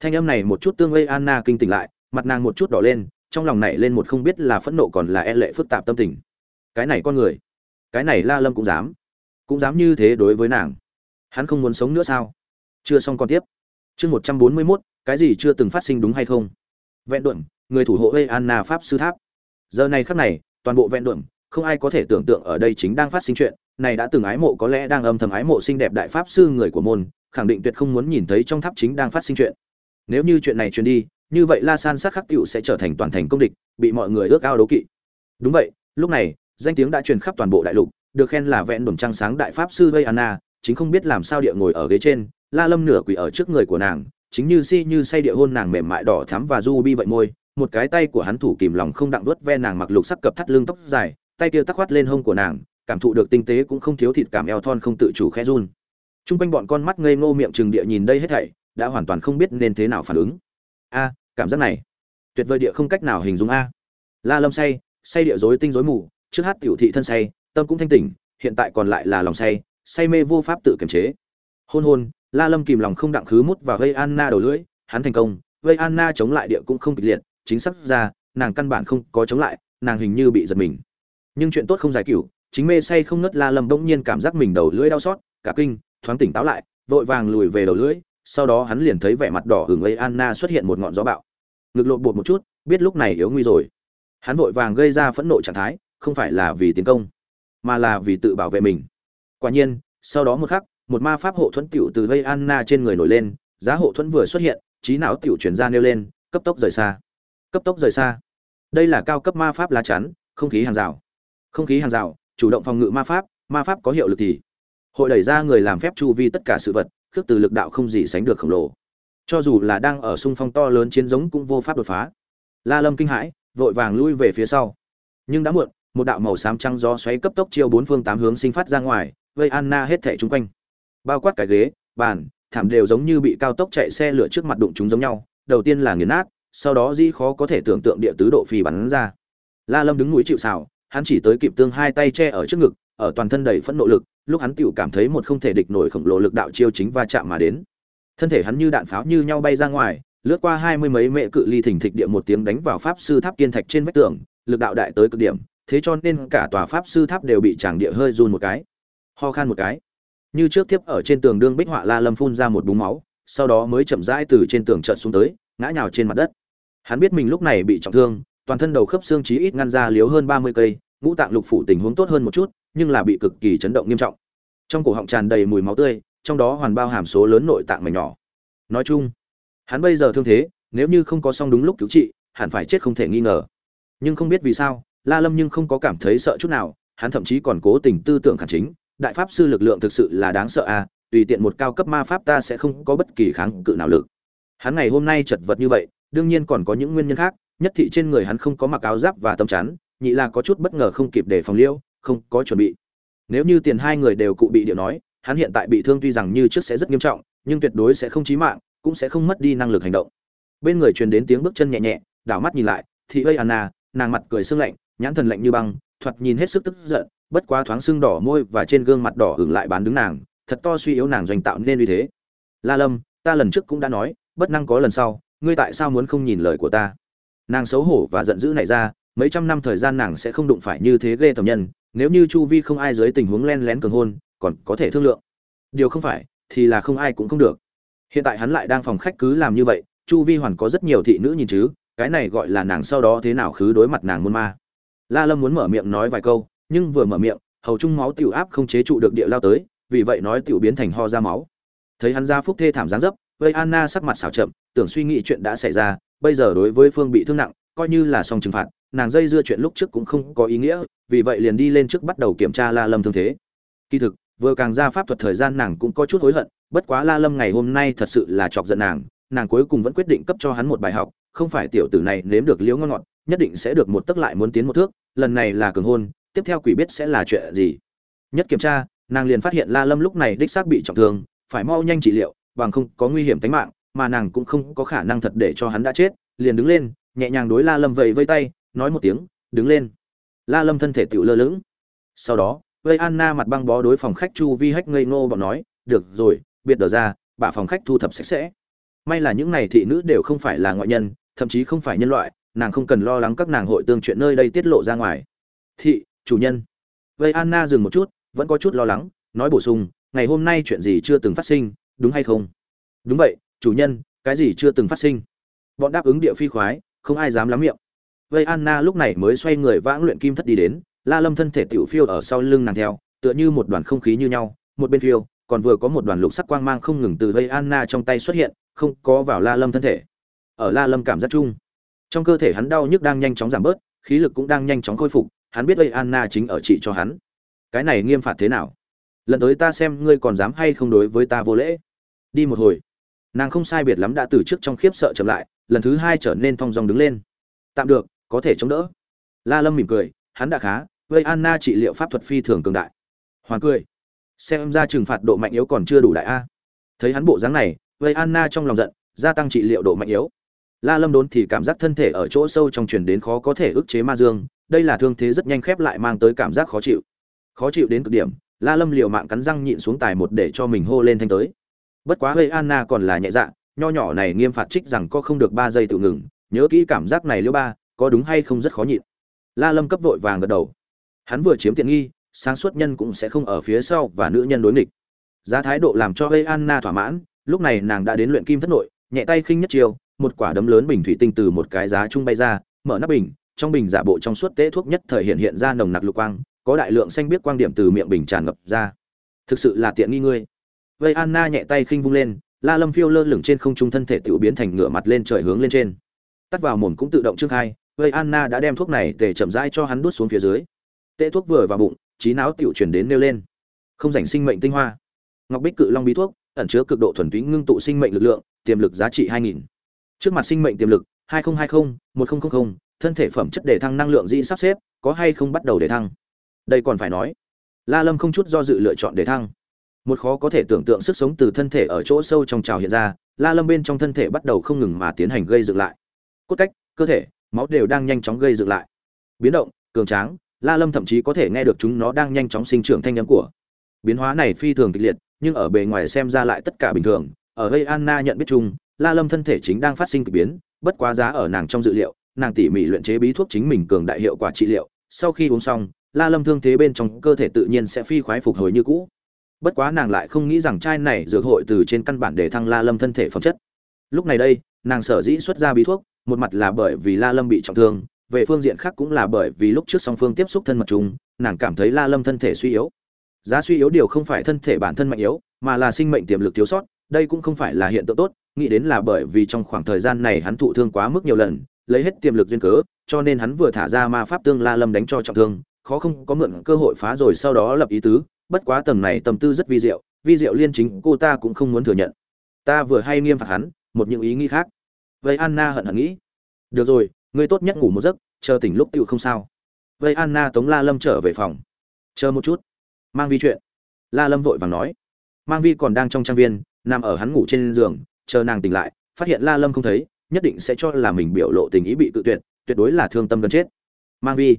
Thanh âm này một chút tương gây anna kinh tỉnh lại, mặt nàng một chút đỏ lên, trong lòng nảy lên một không biết là phẫn nộ còn là e lệ phức tạp tâm tình. Cái này con người, cái này la lâm cũng dám cũng dám như thế đối với nàng. Hắn không muốn sống nữa sao? Chưa xong còn tiếp. Chương một trăm bốn mươi mốt, cái gì chưa từng phát sinh đúng hay không? Vẹn đuộm, người thủ hộ ê anna pháp sư tháp. Giờ này khắc này, toàn bộ vẹn đuộm không ai có thể tưởng tượng ở đây chính đang phát sinh chuyện, này đã từng ái mộ có lẽ đang âm thầm ái mộ xinh đẹp đại pháp sư người của môn, khẳng định tuyệt không muốn nhìn thấy trong tháp chính đang phát sinh chuyện. Nếu như chuyện này truyền đi, như vậy la san sát khắc cựu sẽ trở thành toàn thành công địch, bị mọi người ước ao đấu kỵ. Đúng vậy, lúc này, danh tiếng đã truyền khắp toàn bộ đại lục, được khen là vẹn đồn trăng sáng đại pháp sư gây anna chính không biết làm sao địa ngồi ở ghế trên, la lâm nửa quỳ ở trước người của nàng, chính như si như say địa hôn nàng mềm mại đỏ thắm và du bi vậy môi, một cái tay của hắn thủ kìm lòng không đặng đuốt ve nàng mặc lục sắc cập thắt lưng tóc dài tay kia tắc khoát lên hông của nàng cảm thụ được tinh tế cũng không thiếu thịt cảm eo thon không tự chủ khẽ run Trung quanh bọn con mắt ngây ngô miệng trừng địa nhìn đây hết thảy, đã hoàn toàn không biết nên thế nào phản ứng. A, cảm giác này, tuyệt vời địa không cách nào hình dung a. La Lâm say, say địa rối tinh rối mù, trước hát tiểu thị thân say, tâm cũng thanh tỉnh, hiện tại còn lại là lòng say, say mê vô pháp tự kiềm chế. Hôn hôn, La Lâm kìm lòng không đặng khứ mút vào gây Anna đầu lưỡi, hắn thành công, gây Anna chống lại địa cũng không kịch liệt, chính xác ra, nàng căn bản không có chống lại, nàng hình như bị giật mình. Nhưng chuyện tốt không giải cửu, chính mê say không ngất La Lâm bỗng nhiên cảm giác mình đầu lưỡi đau xót, cả kinh, thoáng tỉnh táo lại, vội vàng lùi về đầu lưỡi, sau đó hắn liền thấy vẻ mặt đỏ hửng ấy Anna xuất hiện một ngọn gió bạo. Ngực lộn bột một chút, biết lúc này yếu nguy rồi. Hắn vội vàng gây ra phẫn nộ trạng thái, không phải là vì tiến công, mà là vì tự bảo vệ mình. Quả nhiên, sau đó một khắc, một ma pháp hộ thuẫn tiểu từ gây Anna trên người nổi lên, giá hộ thuẫn vừa xuất hiện, trí não tiểu chuyển ra nêu lên, cấp tốc rời xa. Cấp tốc rời xa. Đây là cao cấp ma pháp lá chắn, không khí hàng rào. Không khí hàng rào, chủ động phòng ngự ma pháp, ma pháp có hiệu lực thì hội đẩy ra người làm phép chu vi tất cả sự vật khước từ lực đạo không gì sánh được khổng lồ. Cho dù là đang ở xung phong to lớn chiến giống cũng vô pháp đột phá. La lâm kinh hãi vội vàng lui về phía sau. Nhưng đã muộn một đạo màu xám trắng gió xoáy cấp tốc chiêu bốn phương tám hướng sinh phát ra ngoài vây anna hết thảy chung quanh. Bao quát cái ghế bàn thảm đều giống như bị cao tốc chạy xe lửa trước mặt đụng chúng giống nhau đầu tiên là nghiền nát sau đó di khó có thể tưởng tượng địa tứ độ phi bắn ra. La lâm đứng núi chịu xào hắn chỉ tới kịp tương hai tay che ở trước ngực, ở toàn thân đầy phẫn nộ lực, lúc hắn tựu cảm thấy một không thể địch nổi khổng lồ lực đạo chiêu chính va chạm mà đến. Thân thể hắn như đạn pháo như nhau bay ra ngoài, lướt qua hai mươi mấy mệ cự ly thình thịch địa một tiếng đánh vào pháp sư tháp kiên thạch trên vách tường, lực đạo đại tới cực điểm, thế cho nên cả tòa pháp sư tháp đều bị tràng địa hơi run một cái. Ho khan một cái. Như trước tiếp ở trên tường đương bích họa la lâm phun ra một búng máu, sau đó mới chậm rãi từ trên tường trợn xuống tới, ngã nhào trên mặt đất. Hắn biết mình lúc này bị trọng thương toàn thân đầu khớp xương chí ít ngăn ra liếu hơn ba mươi cây, ngũ tạng lục phủ tình huống tốt hơn một chút, nhưng là bị cực kỳ chấn động nghiêm trọng. Trong cổ họng tràn đầy mùi máu tươi, trong đó hoàn bao hàm số lớn nội tạng mảnh nhỏ. Nói chung, hắn bây giờ thương thế, nếu như không có xong đúng lúc cứu trị, hẳn phải chết không thể nghi ngờ. Nhưng không biết vì sao, la lâm nhưng không có cảm thấy sợ chút nào, hắn thậm chí còn cố tình tư tưởng khẳng chính, đại pháp sư lực lượng thực sự là đáng sợ à tùy tiện một cao cấp ma pháp ta sẽ không có bất kỳ kháng cự nào lực. Hắn ngày hôm nay chật vật như vậy, đương nhiên còn có những nguyên nhân khác nhất thị trên người hắn không có mặc áo giáp và tâm chắn, nhị là có chút bất ngờ không kịp để phòng liêu, không có chuẩn bị. Nếu như tiền hai người đều cụ bị điệu nói, hắn hiện tại bị thương tuy rằng như trước sẽ rất nghiêm trọng, nhưng tuyệt đối sẽ không chí mạng, cũng sẽ không mất đi năng lực hành động. Bên người truyền đến tiếng bước chân nhẹ nhẹ, đảo mắt nhìn lại, thì ơi anna, nàng mặt cười sương lạnh, nhãn thần lạnh như băng, thoạt nhìn hết sức tức giận, bất quá thoáng sưng đỏ môi và trên gương mặt đỏ hưởng lại bán đứng nàng, thật to suy yếu nàng doanh tạo nên uy thế. La lâm, ta lần trước cũng đã nói, bất năng có lần sau, ngươi tại sao muốn không nhìn lời của ta? Nàng xấu hổ và giận dữ này ra, mấy trăm năm thời gian nàng sẽ không đụng phải như thế ghê tầm nhân, nếu như chu vi không ai dưới tình huống len lén cường hôn, còn có thể thương lượng. Điều không phải, thì là không ai cũng không được. Hiện tại hắn lại đang phòng khách cứ làm như vậy, chu vi hoàn có rất nhiều thị nữ nhìn chứ, cái này gọi là nàng sau đó thế nào khứ đối mặt nàng môn ma. La lâm muốn mở miệng nói vài câu, nhưng vừa mở miệng, hầu trung máu tiểu áp không chế trụ được địa lao tới, vì vậy nói tiểu biến thành ho ra máu. Thấy hắn ra phúc thê thảm giáng dấp, vây anna sắc mặt xảo chậm tưởng suy nghĩ chuyện đã xảy ra bây giờ đối với phương bị thương nặng, coi như là xong trừng phạt, nàng dây dưa chuyện lúc trước cũng không có ý nghĩa, vì vậy liền đi lên trước bắt đầu kiểm tra la lâm thương thế. Kỳ thực, vừa càng ra pháp thuật thời gian nàng cũng có chút hối hận, bất quá la lâm ngày hôm nay thật sự là chọc giận nàng nàng cuối cùng vẫn quyết định cấp cho hắn một bài học, không phải tiểu tử này nếm được liễu ngon ngọt, nhất định sẽ được một tấc lại muốn tiến một thước, lần này là cường hôn, tiếp theo quỷ biết sẽ là chuyện gì. Nhất kiểm tra, nàng liền phát hiện la lâm lúc này đích xác bị trọng thương, phải mau nhanh trị liệu, bằng không có nguy hiểm tính mạng mà nàng cũng không có khả năng thật để cho hắn đã chết, liền đứng lên, nhẹ nhàng đối la lâm vẫy vây tay, nói một tiếng, đứng lên. La lâm thân thể tựu lơ lửng. Sau đó, vây anna mặt băng bó đối phòng khách chu vi hách ngây ngô bọn nói, được rồi, biệt đờ ra, bà phòng khách thu thập sạch sẽ. May là những này thị nữ đều không phải là ngoại nhân, thậm chí không phải nhân loại, nàng không cần lo lắng các nàng hội tương chuyện nơi đây tiết lộ ra ngoài. Thị, chủ nhân. Vây anna dừng một chút, vẫn có chút lo lắng, nói bổ sung, ngày hôm nay chuyện gì chưa từng phát sinh, đúng hay không? Đúng vậy chủ nhân, cái gì chưa từng phát sinh? Bọn đáp ứng địa phi khoái, không ai dám lắm miệng. Vây anna lúc này mới xoay người vãng luyện kim thất đi đến, la lâm thân thể tiểu phiêu ở sau lưng nàng theo, tựa như một đoàn không khí như nhau, một bên phiêu, còn vừa có một đoàn lục sắc quang mang không ngừng từ vây anna trong tay xuất hiện, không có vào la lâm thân thể. Ở la lâm cảm giác chung, trong cơ thể hắn đau nhức đang nhanh chóng giảm bớt, khí lực cũng đang nhanh chóng khôi phục, hắn biết vây anna chính ở trị cho hắn. Cái này nghiêm phạt thế nào? Lần tới ta xem ngươi còn dám hay không đối với ta vô lễ? Đi một hồi nàng không sai biệt lắm đã từ trước trong khiếp sợ chậm lại, lần thứ hai trở nên thong dong đứng lên. Tạm được, có thể chống đỡ. La lâm mỉm cười, hắn đã khá vây anna trị liệu pháp thuật phi thường cường đại. Hoàn cười. Xem ra trừng phạt độ mạnh yếu còn chưa đủ đại a. Thấy hắn bộ dáng này vây anna trong lòng giận, gia tăng trị liệu độ mạnh yếu. La lâm đốn thì cảm giác thân thể ở chỗ sâu trong truyền đến khó có thể ức chế ma dương, đây là thương thế rất nhanh khép lại mang tới cảm giác khó chịu. Khó chịu đến cực điểm, la lâm liều mạng cắn răng nhịn xuống tài một để cho mình hô lên thanh tới bất quá hơi anna còn là nhẹ dạ nho nhỏ này nghiêm phạt trích rằng có không được ba giây tự ngừng, nhớ kỹ cảm giác này liêu ba, có đúng hay không rất khó nhịn. La lâm cấp vội vàng gật đầu. Hắn vừa chiếm tiện nghi, sáng suốt nhân cũng sẽ không ở phía sau và nữ nhân đối nghịch. Giá thái độ làm cho hơi anna thỏa mãn, lúc này nàng đã đến luyện kim thất nội, nhẹ tay khinh nhất chiều một quả đấm lớn bình thủy tinh từ một cái giá trung bay ra, mở nắp bình, trong bình giả bộ trong suốt tế thuốc nhất thời hiện hiện ra nồng nặc lục quang, có đại lượng xanh biết quang điểm từ miệng bình tràn ngập ra. Thực sự là tiện nghi ngươi vây anna nhẹ tay khinh vung lên, la lâm phiêu lơ lửng trên không trung thân thể tự biến thành ngựa mặt lên trời hướng lên trên. Tắt vào mồm cũng tự động trương khai vây anna đã đem thuốc này tề chậm rãi cho hắn đút xuống phía dưới. Tệ thuốc vừa vào bụng, trí não tiểu chuyển đến nêu lên. Không dành sinh mệnh tinh hoa. Ngọc bích cự long bí thuốc, ẩn chứa cực độ thuần túy ngưng tụ sinh mệnh lực lượng, tiềm lực giá trị 2000. trước mặt sinh mệnh tiềm lực 2020 1000 thân thể phẩm chất để thăng năng lượng di sắp xếp, có hay không bắt đầu để thăng? Đây còn phải nói. La lâm không chút do dự lựa chọn để thăng một khó có thể tưởng tượng sức sống từ thân thể ở chỗ sâu trong trào hiện ra, la lâm bên trong thân thể bắt đầu không ngừng mà tiến hành gây dựng lại. Cốt cách, cơ thể, máu đều đang nhanh chóng gây dựng lại. Biến động, cường tráng, la lâm thậm chí có thể nghe được chúng nó đang nhanh chóng sinh trưởng thanh âm của. Biến hóa này phi thường kịch liệt, nhưng ở bề ngoài xem ra lại tất cả bình thường. Ở gây anna nhận biết chung, la lâm thân thể chính đang phát sinh kỳ biến, bất quá giá ở nàng trong dự liệu, nàng tỉ mỉ luyện chế bí thuốc chính mình cường đại hiệu quả trị liệu. Sau khi uống xong, la lâm thương thế bên trong cơ thể tự nhiên sẽ phi khoái phục hồi như cũ bất quá nàng lại không nghĩ rằng trai này dược hội từ trên căn bản để thăng la lâm thân thể phẩm chất. Lúc này đây, nàng sở dĩ xuất ra bí thuốc, một mặt là bởi vì la lâm bị trọng thương, về phương diện khác cũng là bởi vì lúc trước song phương tiếp xúc thân mật chung, nàng cảm thấy la lâm thân thể suy yếu. Giá suy yếu điều không phải thân thể bản thân mạnh yếu, mà là sinh mệnh tiềm lực thiếu sót, đây cũng không phải là hiện tượng tốt, nghĩ đến là bởi vì trong khoảng thời gian này hắn thụ thương quá mức nhiều lần, lấy hết tiềm lực duyên cớ, cho nên hắn vừa thả ra ma pháp tương la lâm đánh cho trọng thương, khó không có mượn cơ hội phá rồi sau đó lập ý tứ bất quá tầng này tâm tư rất vi diệu vi diệu liên chính cô ta cũng không muốn thừa nhận. Ta vừa hay nghiêm phạt hắn, một những ý nghĩ khác. Vây anna hận hận nghĩ, được rồi, ngươi tốt nhất ngủ một giấc, chờ tỉnh lúc tựu không sao. Vây anna tống la lâm trở về phòng. Chờ một chút. Mang vi chuyện. La lâm vội vàng nói. Mang vi còn đang trong trang viên, nằm ở hắn ngủ trên giường, chờ nàng tỉnh lại, phát hiện la lâm không thấy, nhất định sẽ cho là mình biểu lộ tình ý bị tự tuyệt tuyệt đối là thương tâm gần chết. Mang vi,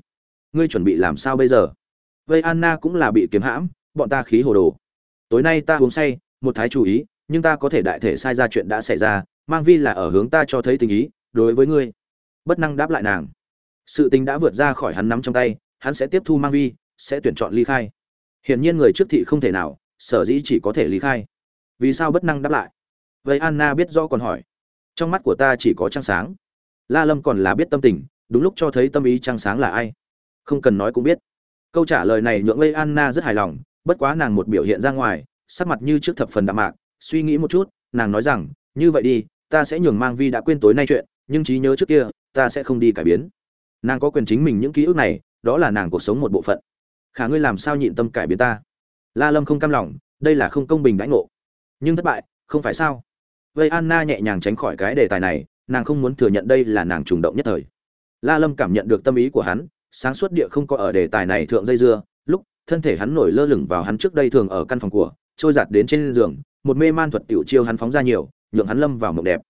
ngươi chuẩn bị làm sao bây giờ? Vây anna cũng là bị kiếm hãm bọn ta khí hồ đồ. Tối nay ta uống say, một thái chú ý, nhưng ta có thể đại thể sai ra chuyện đã xảy ra, mang vi là ở hướng ta cho thấy tình ý, đối với ngươi. Bất năng đáp lại nàng. Sự tình đã vượt ra khỏi hắn nắm trong tay, hắn sẽ tiếp thu mang vi, sẽ tuyển chọn ly khai. Hiển nhiên người trước thị không thể nào, sở dĩ chỉ có thể ly khai. Vì sao bất năng đáp lại? Vậy anna biết rõ còn hỏi. Trong mắt của ta chỉ có trăng sáng. La lâm còn là biết tâm tình, đúng lúc cho thấy tâm ý trăng sáng là ai? Không cần nói cũng biết. Câu trả lời này nhượng lây anna rất hài lòng bất quá nàng một biểu hiện ra ngoài, sắc mặt như trước thập phần đạm mạc, suy nghĩ một chút, nàng nói rằng, như vậy đi, ta sẽ nhường mang vi đã quên tối nay chuyện, nhưng trí nhớ trước kia, ta sẽ không đi cải biến. Nàng có quyền chính mình những ký ức này, đó là nàng cuộc sống một bộ phận. Khả ngươi làm sao nhịn tâm cải biến ta? La lâm không cam lòng, đây là không công bình đãi ngộ. Nhưng thất bại, không phải sao? Vây anna nhẹ nhàng tránh khỏi cái đề tài này, nàng không muốn thừa nhận đây là nàng trùng động nhất thời. La lâm cảm nhận được tâm ý của hắn, sáng suốt địa không có ở đề tài này thượng dây dưa thân thể hắn nổi lơ lửng vào hắn trước đây thường ở căn phòng của, trôi giạt đến trên giường, một mê man thuật tiểu chiêu hắn phóng ra nhiều, nhượng hắn lâm vào mộng đẹp.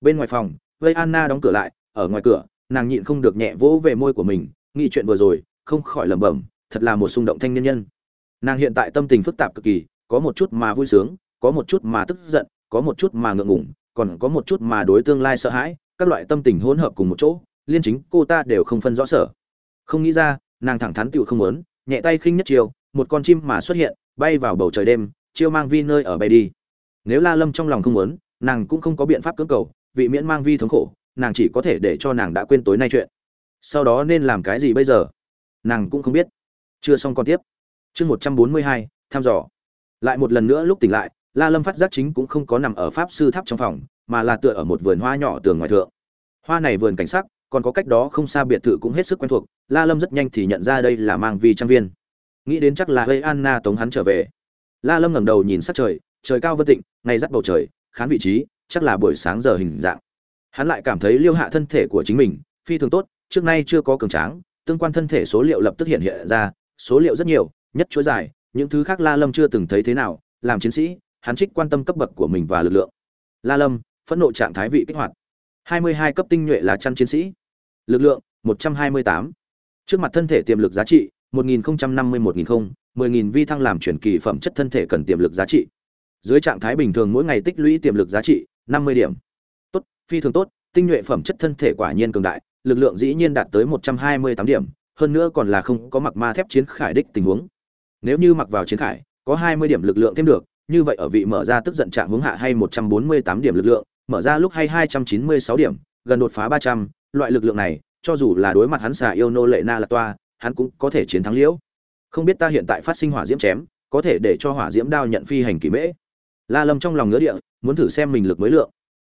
Bên ngoài phòng vây anna đóng cửa lại, ở ngoài cửa, nàng nhịn không được nhẹ vỗ về môi của mình, nghĩ chuyện vừa rồi, không khỏi lẩm bẩm, thật là một xung động thanh niên nhân. Nàng hiện tại tâm tình phức tạp cực kỳ, có một chút mà vui sướng, có một chút mà tức giận, có một chút mà ngượng ngùng, còn có một chút mà đối tương lai sợ hãi, các loại tâm tình hỗn hợp cùng một chỗ, liên chính cô ta đều không phân rõ sở. Không nghĩ ra, nàng thẳng thắn tiểu không muốn nhẹ tay khinh nhất chiều một con chim mà xuất hiện, bay vào bầu trời đêm, chiêu mang vi nơi ở bay đi. Nếu la lâm trong lòng không muốn, nàng cũng không có biện pháp cưỡng cầu vị miễn mang vi thống khổ, nàng chỉ có thể để cho nàng đã quên tối nay chuyện. Sau đó nên làm cái gì bây giờ? Nàng cũng không biết. Chưa xong còn tiếp. Chương một trăm bốn mươi hai, thăm dò. Lại một lần nữa lúc tỉnh lại, la lâm phát giác chính cũng không có nằm ở pháp sư tháp trong phòng, mà là tựa ở một vườn hoa nhỏ tường ngoài thượng. Hoa này vườn cảnh sắc còn có cách đó không xa biệt thự cũng hết sức quen thuộc, la lâm rất nhanh thì nhận ra đây là mang vi trang viên. Nghĩ đến chắc là hơi anna tống hắn trở về. La lâm ngẩng đầu nhìn sát trời trời cao vân tịnh ngay dắt bầu trời, khán vị trí, chắc là buổi sáng giờ hình dạng. Hắn lại cảm thấy liêu hạ thân thể của chính mình, phi thường tốt, trước nay chưa có cường tráng, tương quan thân thể số liệu lập tức hiện hiện ra, số liệu rất nhiều, nhất chuỗi dài, những thứ khác la lâm chưa từng thấy thế nào, làm chiến sĩ, hắn trích quan tâm cấp bậc của mình và lực lượng. La lâm, phẫn nộ trạng thái vị kích hoạt. 22 cấp tinh nhuệ là chăn chiến sĩ lực lượng 128. trước mặt thân thể tiềm lực giá trị 1050 1000 10000 vi thăng làm chuyển kỳ phẩm chất thân thể cần tiềm lực giá trị. Dưới trạng thái bình thường mỗi ngày tích lũy tiềm lực giá trị 50 điểm. Tốt, phi thường tốt, tinh nhuệ phẩm chất thân thể quả nhiên cường đại, lực lượng dĩ nhiên đạt tới 128 điểm, hơn nữa còn là không có mặc ma thép chiến khải đích tình huống. Nếu như mặc vào chiến khải, có 20 điểm lực lượng thêm được, như vậy ở vị mở ra tức giận trạng hướng hạ hay 148 điểm lực lượng, mở ra lúc hay 296 điểm gần đột phá 300 loại lực lượng này, cho dù là đối mặt hắn xà yêu nô lệ na là toa hắn cũng có thể chiến thắng liễu. Không biết ta hiện tại phát sinh hỏa diễm chém, có thể để cho hỏa diễm đao nhận phi hành kỳ mễ. La lâm trong lòng ngứa địa, muốn thử xem mình lực mới lượng.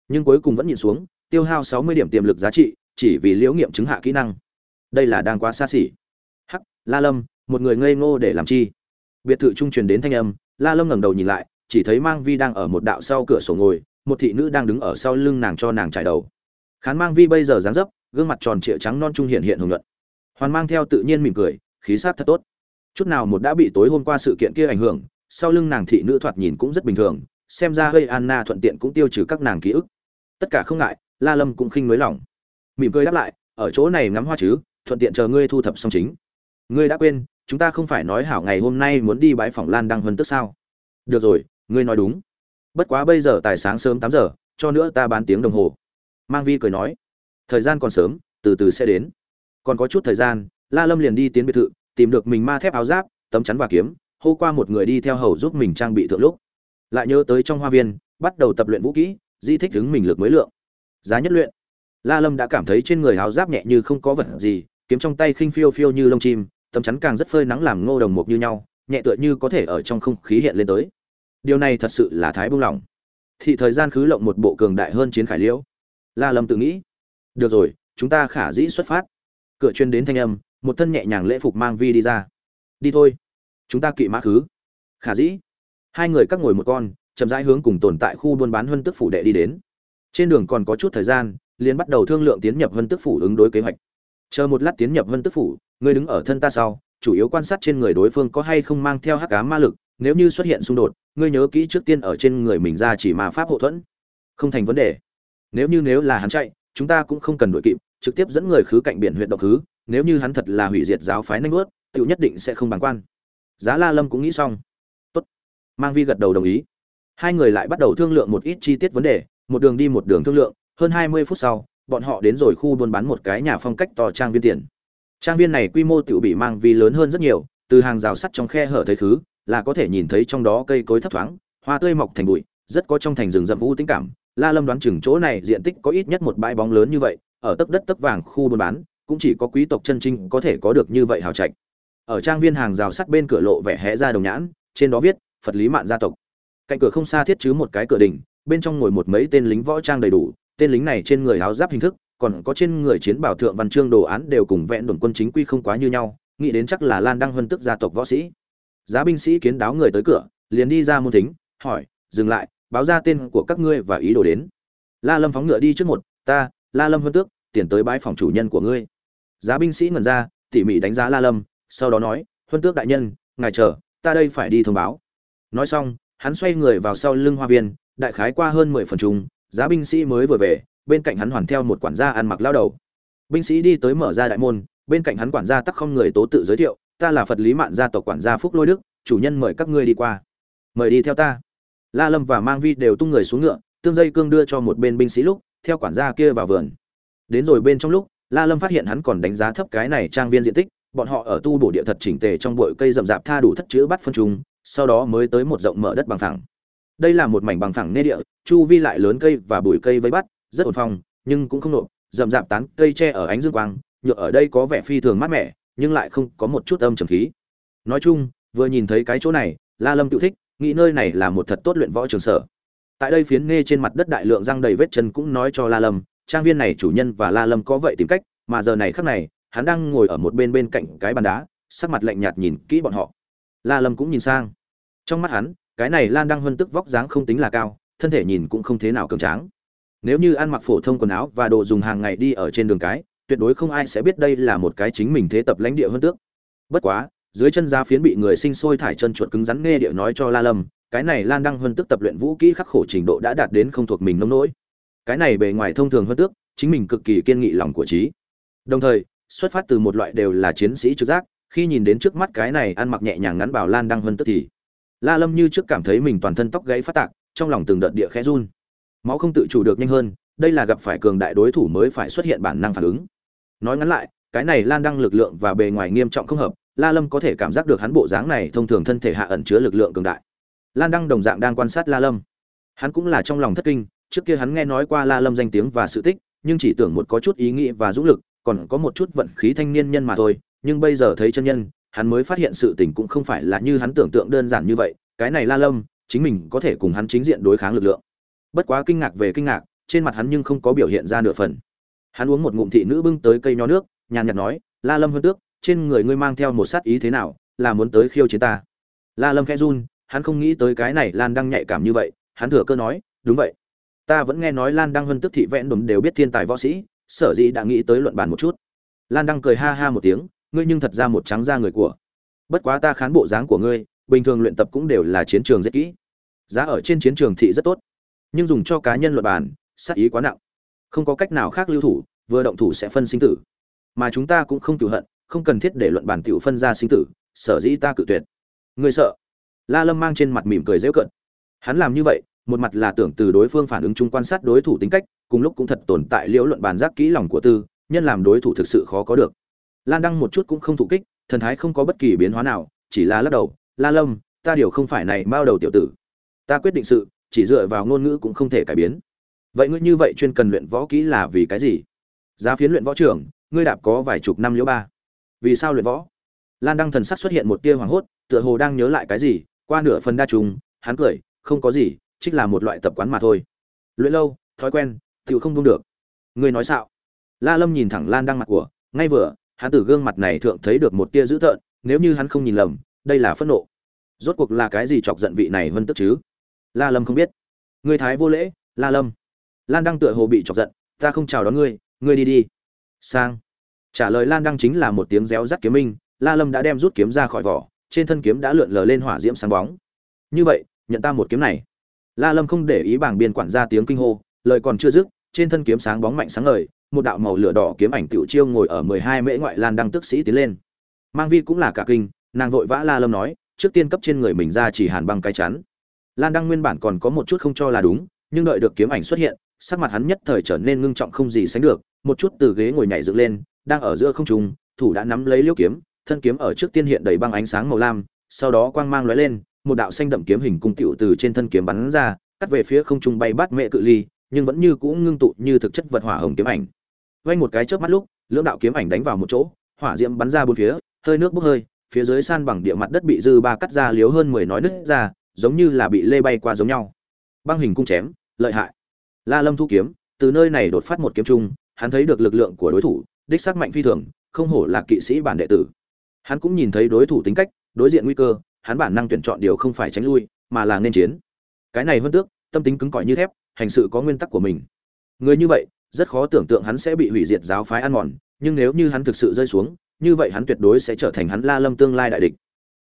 Nhưng cuối cùng vẫn nhìn xuống, tiêu hao 60 điểm tiềm lực giá trị, chỉ vì liễu nghiệm chứng hạ kỹ năng. Đây là đang quá xa xỉ. Hắc, la lâm, một người ngây ngô để làm chi? Biệt thự trung truyền đến thanh âm, la lâm ngẩng đầu nhìn lại, chỉ thấy mang vi đang ở một đạo sau cửa sổ ngồi, một thị nữ đang đứng ở sau lưng nàng cho nàng trải đầu khán mang vi bây giờ dáng dấp, gương mặt tròn trịa trắng non trung hiện hiện hưởng luận hoàn mang theo tự nhiên mỉm cười, khí sắc thật tốt. Chút nào một đã bị tối hôm qua sự kiện kia ảnh hưởng, sau lưng nàng thị nữ thoạt nhìn cũng rất bình thường, xem ra hơi anna thuận tiện cũng tiêu trừ các nàng ký ức. Tất cả không ngại, la lâm cũng khinh nới lỏng mỉm cười đáp lại, ở chỗ này ngắm hoa chứ, thuận tiện chờ ngươi thu thập xong chính. Ngươi đã quên, chúng ta không phải nói hảo ngày hôm nay muốn đi bãi phòng lan đăng hơn tức sao? Được rồi, ngươi nói đúng. Bất quá bây giờ tài sáng sớm tám giờ, cho nữa ta bán tiếng đồng hồ mang vi cười nói, thời gian còn sớm, từ từ sẽ đến. Còn có chút thời gian, la lâm liền đi tiến biệt thự, tìm được mình ma thép áo giáp, tấm chắn và kiếm, hô qua một người đi theo hầu giúp mình trang bị thượng lúc. Lại nhớ tới trong hoa viên, bắt đầu tập luyện vũ kỹ, di thích ứng mình lực mới lượng. Giá nhất luyện. La lâm đã cảm thấy trên người áo giáp nhẹ như không có vật gì, kiếm trong tay khinh phiêu phiêu như lông chim, tấm chắn càng rất phơi nắng làm ngô đồng mục như nhau, nhẹ tựa như có thể ở trong không khí hiện lên tới. Điều này thật sự là thái buông lỏng thị thời gian khứ lộng một bộ cường đại hơn chiến khải liễu la lâm tự nghĩ, được rồi, chúng ta khả dĩ xuất phát. Cửa chuyên đến thanh âm, một thân nhẹ nhàng lễ phục mang vi đi ra. Đi thôi, chúng ta kỵ mã khứ. Khả dĩ. Hai người các ngồi một con, chậm rãi hướng cùng tồn tại khu buôn bán huân tức phủ đệ đi đến. Trên đường còn có chút thời gian, liền bắt đầu thương lượng tiến nhập huân tức phủ ứng đối kế hoạch. Chờ một lát tiến nhập huân tức phủ, ngươi đứng ở thân ta sau, chủ yếu quan sát trên người đối phương có hay không mang theo hắc cá ma lực, nếu như xuất hiện xung đột, ngươi nhớ kỹ trước tiên ở trên người mình ra chỉ mà pháp hộ thuẫn. Không thành vấn đề nếu như nếu là hắn chạy, chúng ta cũng không cần đuổi kịp, trực tiếp dẫn người khứ cạnh biển huyện độc khứ, nếu như hắn thật là hủy diệt giáo phái nanh ướt tự nhất định sẽ không bàng quan. Giá la lâm cũng nghĩ xong. Tốt. Mang vi gật đầu đồng ý. Hai người lại bắt đầu thương lượng một ít chi tiết vấn đề, một đường đi một đường thương lượng, hơn hai mươi phút sau, bọn họ đến rồi khu buôn bán một cái nhà phong cách to trang viên tiền. Trang viên này quy mô tự bị mang vi lớn hơn rất nhiều, từ hàng rào sắt trong khe hở thấy khứ, là có thể nhìn thấy trong đó cây cối thấp thoáng, hoa tươi mọc thành bụi, rất có trong thành rừng rậm u tĩnh cảm la lâm đoán chừng chỗ này diện tích có ít nhất một bãi bóng lớn như vậy, ở tấc đất tấc vàng khu buôn bán, cũng chỉ có quý tộc chân chính có thể có được như vậy hào trạch. Ở trang viên hàng rào sắt bên cửa lộ vẻ hé ra đồng nhãn, trên đó viết, phật lý mạn gia tộc. Cạnh cửa không xa thiết chứ một cái cửa đỉnh, bên trong ngồi một mấy tên lính võ trang đầy đủ, tên lính này trên người áo giáp hình thức, còn có trên người chiến bảo thượng văn chương đồ án đều cùng vẹn đồn quân chính quy không quá như nhau, nghĩ đến chắc là lan đang huân tức gia tộc võ sĩ. Giá binh sĩ kiến đáo người tới cửa, liền đi ra môn thính, hỏi, dừng lại báo ra tên của các ngươi và ý đồ đến. La lâm phóng ngựa đi trước một, ta, la lâm huân tước, tiền tới bãi phòng chủ nhân của ngươi. Giá binh sĩ ngẩn ra, tỉ mỉ đánh giá la lâm, sau đó nói, huân tước đại nhân, ngài chờ, ta đây phải đi thông báo. Nói xong, hắn xoay người vào sau lưng hoa viên, đại khái qua hơn mười phần trùng, giá binh sĩ mới vừa về, bên cạnh hắn hoàn theo một quản gia ăn mặc lao đầu. Binh sĩ đi tới mở ra đại môn, bên cạnh hắn quản gia tắc không người tố tự giới thiệu, ta là phật lý mạn gia tộc quản gia phúc lôi đức, chủ nhân mời các ngươi đi qua. Mời đi theo ta la lâm và mang vi đều tung người xuống ngựa, tương dây cương đưa cho một bên binh sĩ lúc, theo quản gia kia vào vườn. Đến rồi bên trong lúc, la lâm phát hiện hắn còn đánh giá thấp cái này trang viên diện tích, bọn họ ở tu bổ địa thật chỉnh tề trong bụi cây rậm rạp tha đủ thất chữ bắt phân trùng, sau đó mới tới một rộng mở đất bằng phẳng. Đây là một mảnh bằng phẳng nê địa, chu vi lại lớn cây và bụi cây vây bắt, rất ổn phong, nhưng cũng không nộp, rậm rạp tán cây che ở ánh dương quang, nhựa ở đây có vẻ phi thường mát mẻ, nhưng lại không có một chút âm trầm khí. Nói chung, vừa nhìn thấy cái chỗ này, la lâm tự thích nghĩ nơi này là một thật tốt luyện võ trường sở. Tại đây phiến nghe trên mặt đất đại lượng răng đầy vết chân cũng nói cho la lâm, trang viên này chủ nhân và la lâm có vậy tìm cách, mà giờ này khắc này, hắn đang ngồi ở một bên bên cạnh cái bàn đá, sắc mặt lạnh nhạt nhìn kỹ bọn họ. La lâm cũng nhìn sang. Trong mắt hắn, cái này lan đang hơn tức vóc dáng không tính là cao, thân thể nhìn cũng không thế nào cường tráng. Nếu như ăn mặc phổ thông quần áo và đồ dùng hàng ngày đi ở trên đường cái, tuyệt đối không ai sẽ biết đây là một cái chính mình thế tập lãnh địa hơn tước. Bất quá dưới chân giá phiến bị người sinh sôi thải chân chuột cứng rắn nghe địa nói cho la lâm, cái này lan đăng hơn tức tập luyện vũ kỹ khắc khổ trình độ đã đạt đến không thuộc mình nông nỗi. Cái này bề ngoài thông thường hơn tước, chính mình cực kỳ kiên nghị lòng của trí. Đồng thời, xuất phát từ một loại đều là chiến sĩ trực giác, khi nhìn đến trước mắt cái này ăn mặc nhẹ nhàng ngắn bảo lan đăng hơn tức thì, la lâm như trước cảm thấy mình toàn thân tóc gãy phát tạc, trong lòng từng đợt địa khẽ run. Máu không tự chủ được nhanh hơn, đây là gặp phải cường đại đối thủ mới phải xuất hiện bản năng phản ứng. Nói ngắn lại, cái này lan đăng lực lượng và bề ngoài nghiêm trọng không hợp la lâm có thể cảm giác được hắn bộ dáng này thông thường thân thể hạ ẩn chứa lực lượng cường đại. Lan đăng đồng dạng đang quan sát la lâm. Hắn cũng là trong lòng thất kinh, trước kia hắn nghe nói qua la lâm danh tiếng và sự tích, nhưng chỉ tưởng một có chút ý nghĩa và dũng lực, còn có một chút vận khí thanh niên nhân mà thôi, nhưng bây giờ thấy chân nhân, hắn mới phát hiện sự tình cũng không phải là như hắn tưởng tượng đơn giản như vậy, cái này la lâm, chính mình có thể cùng hắn chính diện đối kháng lực lượng. Bất quá kinh ngạc về kinh ngạc, trên mặt hắn nhưng không có biểu hiện ra nửa phần. Hắn uống một ngụm thị nữ bưng tới cây nho nước, nhàn nhạt nói, la lâm hơn tước trên người ngươi mang theo một sát ý thế nào, là muốn tới khiêu chiến ta. La lâm khẽ run, hắn không nghĩ tới cái này lan đăng nhạy cảm như vậy, hắn thừa cơ nói, đúng vậy. Ta vẫn nghe nói lan đăng hơn tức thị vẽn đùm đều biết thiên tài võ sĩ, sở dĩ đã nghĩ tới luận bàn một chút. Lan đăng cười ha ha một tiếng, ngươi nhưng thật ra một trắng da người của. Bất quá ta khán bộ dáng của ngươi, bình thường luyện tập cũng đều là chiến trường rất kỹ. Giá ở trên chiến trường thị rất tốt. Nhưng dùng cho cá nhân luận bàn, sát ý quá nặng. Không có cách nào khác lưu thủ, vừa động thủ sẽ phân sinh tử. Mà chúng ta cũng không cửu hận không cần thiết để luận bàn tiểu phân ra sinh tử, sở dĩ ta cự tuyệt. Ngươi sợ? La lâm mang trên mặt mỉm cười giễu cận hắn làm như vậy, một mặt là tưởng từ đối phương phản ứng chung quan sát đối thủ tính cách, cùng lúc cũng thật tồn tại liễu luận bàn giác kỹ lòng của tư, nhân làm đối thủ thực sự khó có được. Lan đăng một chút cũng không thủ kích, thần thái không có bất kỳ biến hóa nào, chỉ là lắc đầu, la lâm, ta điều không phải này bao đầu tiểu tử. Ta quyết định sự, chỉ dựa vào ngôn ngữ cũng không thể cải biến. Vậy ngươi như vậy chuyên cần luyện võ kỹ là vì cái gì? Giá phiến luyện võ trưởng, ngươi đạp có vài chục năm liễu ba vì sao luyện võ? Lan đăng thần sắc xuất hiện một tia hoảng hốt, tựa hồ đang nhớ lại cái gì, qua nửa phần đa trùng, hắn cười, không có gì, trích là một loại tập quán mà thôi. Luyện lâu, thói quen tự không đúng được. Ngươi nói xạo. La lâm nhìn thẳng lan đăng mặt của, ngay vừa, hắn từ gương mặt này thượng thấy được một tia dữ tợn, nếu như hắn không nhìn lầm, đây là phẫn nộ. Rốt cuộc là cái gì chọc giận vị này vân tức chứ? La lâm không biết. Ngươi thái vô lễ, la lâm. Lan đăng tựa hồ bị chọc giận, ta không chào đón ngươi ngươi đi đi. Sang trả lời lan đăng chính là một tiếng réo rắt kiếm minh, la lâm đã đem rút kiếm ra khỏi vỏ, trên thân kiếm đã lượn lờ lên hỏa diễm sáng bóng. Như vậy, nhận ta một kiếm này. La lâm không để ý bảng biên quản ra tiếng kinh hô, lời còn chưa dứt, trên thân kiếm sáng bóng mạnh sáng ngời, một đạo màu lửa đỏ kiếm ảnh tiểu chiêu ngồi ở mười hai mễ ngoại lan đăng tức sĩ tiến lên. Mang vi cũng là cả kinh, nàng vội vã la lâm nói, trước tiên cấp trên người mình ra chỉ hàn băng cái chắn. Lan đăng nguyên bản còn có một chút không cho là đúng, nhưng đợi được kiếm ảnh xuất hiện, sắc mặt hắn nhất thời trở nên ngưng trọng không gì sánh được, một chút từ ghế ngồi nhảy dựng lên đang ở giữa không trung, thủ đã nắm lấy liêu kiếm, thân kiếm ở trước tiên hiện đầy băng ánh sáng màu lam, sau đó quang mang lóe lên, một đạo xanh đậm kiếm hình cung tiểu từ trên thân kiếm bắn ra, cắt về phía không trung bay bát mẹ cự ly, nhưng vẫn như cũ ngưng tụ như thực chất vật hỏa hồng kiếm ảnh. Vay một cái chớp mắt lúc, lưỡng đạo kiếm ảnh đánh vào một chỗ, hỏa diễm bắn ra bốn phía, hơi nước bốc hơi, phía dưới san bằng địa mặt đất bị dư ba cắt ra liếu hơn mười nói nứt ra, giống như là bị lê bay qua giống nhau. Băng hình cung chém, lợi hại. La lâm thu kiếm, từ nơi này đột phát một kiếm trung, hắn thấy được lực lượng của đối thủ đích xác mạnh phi thường, không hổ là kỵ sĩ bản đệ tử. Hắn cũng nhìn thấy đối thủ tính cách, đối diện nguy cơ, hắn bản năng tuyển chọn điều không phải tránh lui, mà là nên chiến. Cái này hơn tước, tâm tính cứng cỏi như thép, hành sự có nguyên tắc của mình. Người như vậy, rất khó tưởng tượng hắn sẽ bị hủy diệt giáo phái ăn mòn, nhưng nếu như hắn thực sự rơi xuống, như vậy hắn tuyệt đối sẽ trở thành hắn la lâm tương lai đại địch.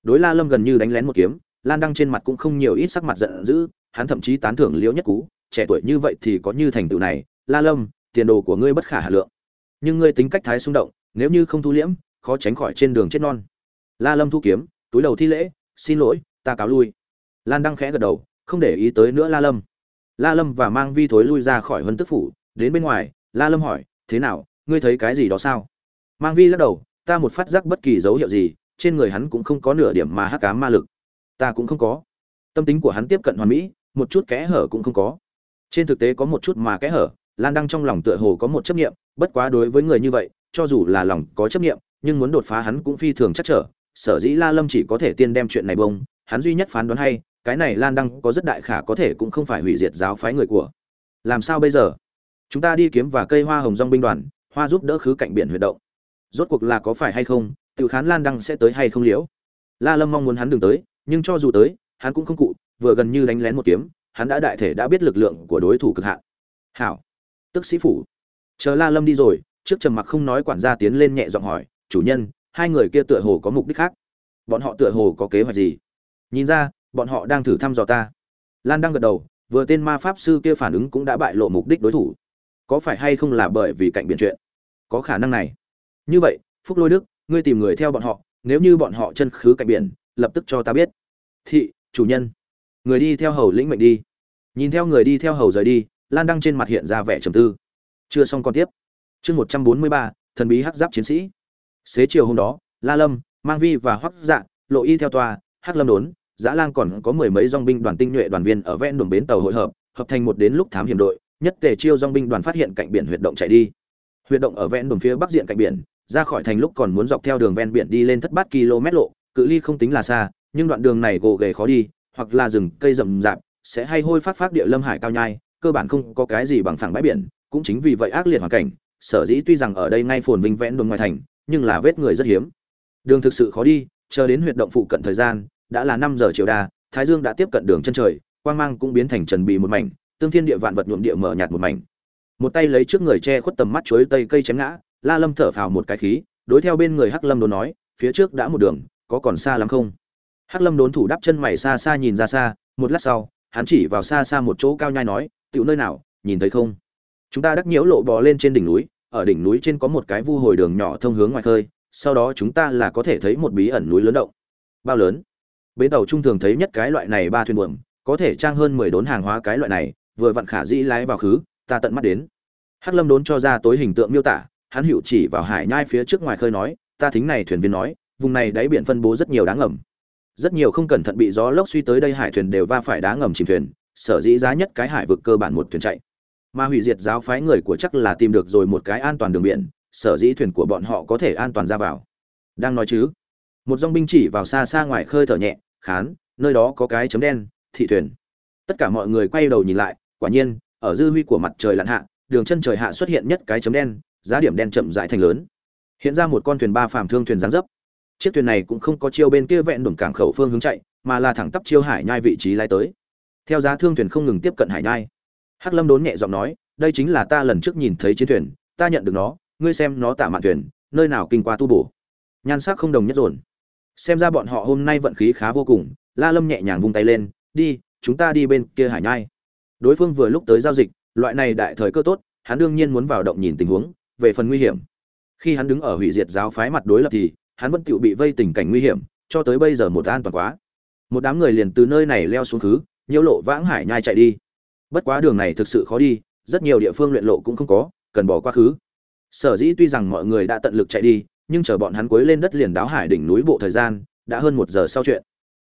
Đối la lâm gần như đánh lén một kiếm, lan đăng trên mặt cũng không nhiều ít sắc mặt giận dữ, hắn thậm chí tán thưởng liễu nhất cú, trẻ tuổi như vậy thì có như thành tựu này. La lâm, tiền đồ của ngươi bất khả hà lượng nhưng ngươi tính cách thái xung động, nếu như không thu liễm, khó tránh khỏi trên đường chết non. La lâm thu kiếm, túi đầu thi lễ, xin lỗi, ta cáo lui. Lan đăng khẽ gật đầu, không để ý tới nữa la lâm. La lâm và mang vi thối lui ra khỏi vân tức phủ, đến bên ngoài, la lâm hỏi, thế nào, ngươi thấy cái gì đó sao? Mang vi lắc đầu, ta một phát giác bất kỳ dấu hiệu gì, trên người hắn cũng không có nửa điểm mà hắc ám ma lực. Ta cũng không có. Tâm tính của hắn tiếp cận hoàn mỹ, một chút kẽ hở cũng không có. Trên thực tế có một chút mà kẽ hở lan đăng trong lòng tựa hồ có một chấp nghiệm bất quá đối với người như vậy, cho dù là lòng có chấp nghiệm nhưng muốn đột phá hắn cũng phi thường chắc trở. Sở dĩ la lâm chỉ có thể tiên đem chuyện này bông, hắn duy nhất phán đoán hay, cái này lan đăng có rất đại khả có thể cũng không phải hủy diệt giáo phái người của. Làm sao bây giờ? Chúng ta đi kiếm và cây hoa hồng rong binh đoàn, hoa giúp đỡ khứ cạnh biển huyệt động. Rốt cuộc là có phải hay không, tự khán lan đăng sẽ tới hay không liễu? La lâm mong muốn hắn đừng tới, nhưng cho dù tới, hắn cũng không cụ, vừa gần như đánh lén một kiếm, hắn đã đại thể đã biết lực lượng của đối thủ cực hạn. Hảo tức sĩ phủ. Chờ la lâm đi rồi, trước trầm mặc không nói quản gia tiến lên nhẹ giọng hỏi, chủ nhân, hai người kia tựa hồ có mục đích khác. Bọn họ tựa hồ có kế hoạch gì? Nhìn ra, bọn họ đang thử thăm dò ta. Lan đang gật đầu, vừa tên ma pháp sư kia phản ứng cũng đã bại lộ mục đích đối thủ. Có phải hay không là bởi vì cạnh biện chuyện? Có khả năng này. Như vậy, phúc lôi đức, ngươi tìm người theo bọn họ, nếu như bọn họ chân khứ cạnh biển, lập tức cho ta biết. Thị, chủ nhân, người đi theo hầu lĩnh mệnh đi. Nhìn theo người đi theo hầu rời đi lan đăng trên mặt hiện ra vẻ trầm tư. Chưa xong còn tiếp. Chương một trăm bốn mươi ba, thần bí hắc giáp chiến sĩ. Xế chiều hôm đó, la lâm, mang vi và hoắc dạ lộ y theo tòa, hắc lâm đốn, giã lang còn có mười mấy dong binh đoàn tinh nhuệ đoàn viên ở ven đường bến tàu hội hợp hợp thành một đến lúc thám hiểm đội, nhất tề chiêu dong binh đoàn phát hiện cạnh biển huyệt động chạy đi. Huyệt động ở ven đường phía bắc diện cạnh biển, ra khỏi thành lúc còn muốn dọc theo đường ven biển đi lên thất bát km lộ, cự ly không tính là xa, nhưng đoạn đường này gồ ghề khó đi, hoặc là rừng cây rậm rạp, sẽ hay hôi phát phát địa lâm hải cao nhai cơ bản không có cái gì bằng phẳng bãi biển, cũng chính vì vậy ác liệt hoàn cảnh, sở dĩ tuy rằng ở đây ngay phồn vinh vẽn đường ngoài thành, nhưng là vết người rất hiếm. Đường thực sự khó đi, chờ đến huyệt động phụ cận thời gian, đã là năm giờ chiều đa, thái dương đã tiếp cận đường chân trời, quang mang cũng biến thành trần bì một mảnh, tương thiên địa vạn vật nhuộm địa mở nhạt một mảnh. Một tay lấy trước người che khuất tầm mắt chuối tây cây chém ngã, la lâm thở phào một cái khí, đối theo bên người hắc lâm đốn nói, phía trước đã một đường, có còn xa lắm không? Hắc lâm đốn thủ đắp chân mày xa xa nhìn ra xa, một lát sau, hắn chỉ vào xa xa một chỗ cao nhai nói tiểu nơi nào, nhìn thấy không? Chúng ta đắc nhiễu lộ bò lên trên đỉnh núi, ở đỉnh núi trên có một cái vu hồi đường nhỏ thông hướng ngoài khơi, sau đó chúng ta là có thể thấy một bí ẩn núi lớn động. Bao lớn? Bến tàu trung thường thấy nhất cái loại này ba thuyền buồm, có thể trang hơn mười đốn hàng hóa cái loại này, vừa vặn khả dĩ lái vào khứ, ta tận mắt đến. Hắc lâm đốn cho ra tối hình tượng miêu tả, hắn hiệu chỉ vào hải nhai phía trước ngoài khơi nói, ta thính này thuyền viên nói, vùng này đáy biển phân bố rất nhiều đá ngầm. Rất nhiều không cẩn thận bị gió lốc suy tới đây hải thuyền đều va phải đá ngầm chìm thuyền sở dĩ giá nhất cái hải vực cơ bản một thuyền chạy. Mà hủy diệt giáo phái người của chắc là tìm được rồi một cái an toàn đường biển, sở dĩ thuyền của bọn họ có thể an toàn ra vào. Đang nói chứ, một dong binh chỉ vào xa xa ngoài khơi thở nhẹ, khán, nơi đó có cái chấm đen, thị thuyền. Tất cả mọi người quay đầu nhìn lại, quả nhiên, ở dư huy của mặt trời lặn hạ, đường chân trời hạ xuất hiện nhất cái chấm đen, giá điểm đen chậm dại thành lớn. Hiện ra một con thuyền ba phàm thương thuyền gián dấp. Chiếc thuyền này cũng không có chiêu bên kia vẹn đồn cảng khẩu phương hướng chạy, mà là thẳng tắp chiêu hải nhai vị trí lái tới theo giá thương thuyền không ngừng tiếp cận hải nhai. Hắc lâm đốn nhẹ giọng nói, đây chính là ta lần trước nhìn thấy chiến thuyền, ta nhận được nó, ngươi xem nó tả mạn thuyền, nơi nào kinh qua tu bổ. Nhan sắc không đồng nhất dồn. Xem ra bọn họ hôm nay vận khí khá vô cùng, la lâm nhẹ nhàng vung tay lên, đi, chúng ta đi bên kia hải nhai. Đối phương vừa lúc tới giao dịch, loại này đại thời cơ tốt, hắn đương nhiên muốn vào động nhìn tình huống, về phần nguy hiểm. Khi hắn đứng ở hủy diệt giáo phái mặt đối lập thì, hắn vẫn tự bị vây tình cảnh nguy hiểm, cho tới bây giờ một an toàn quá. Một đám người liền từ nơi này leo xuống khứ nhiễu lộ vãng hải nhai chạy đi. Bất quá đường này thực sự khó đi, rất nhiều địa phương luyện lộ cũng không có, cần bỏ qua khứ. Sở dĩ tuy rằng mọi người đã tận lực chạy đi, nhưng chờ bọn hắn quấy lên đất liền đáo hải đỉnh núi bộ thời gian, đã hơn một giờ sau chuyện.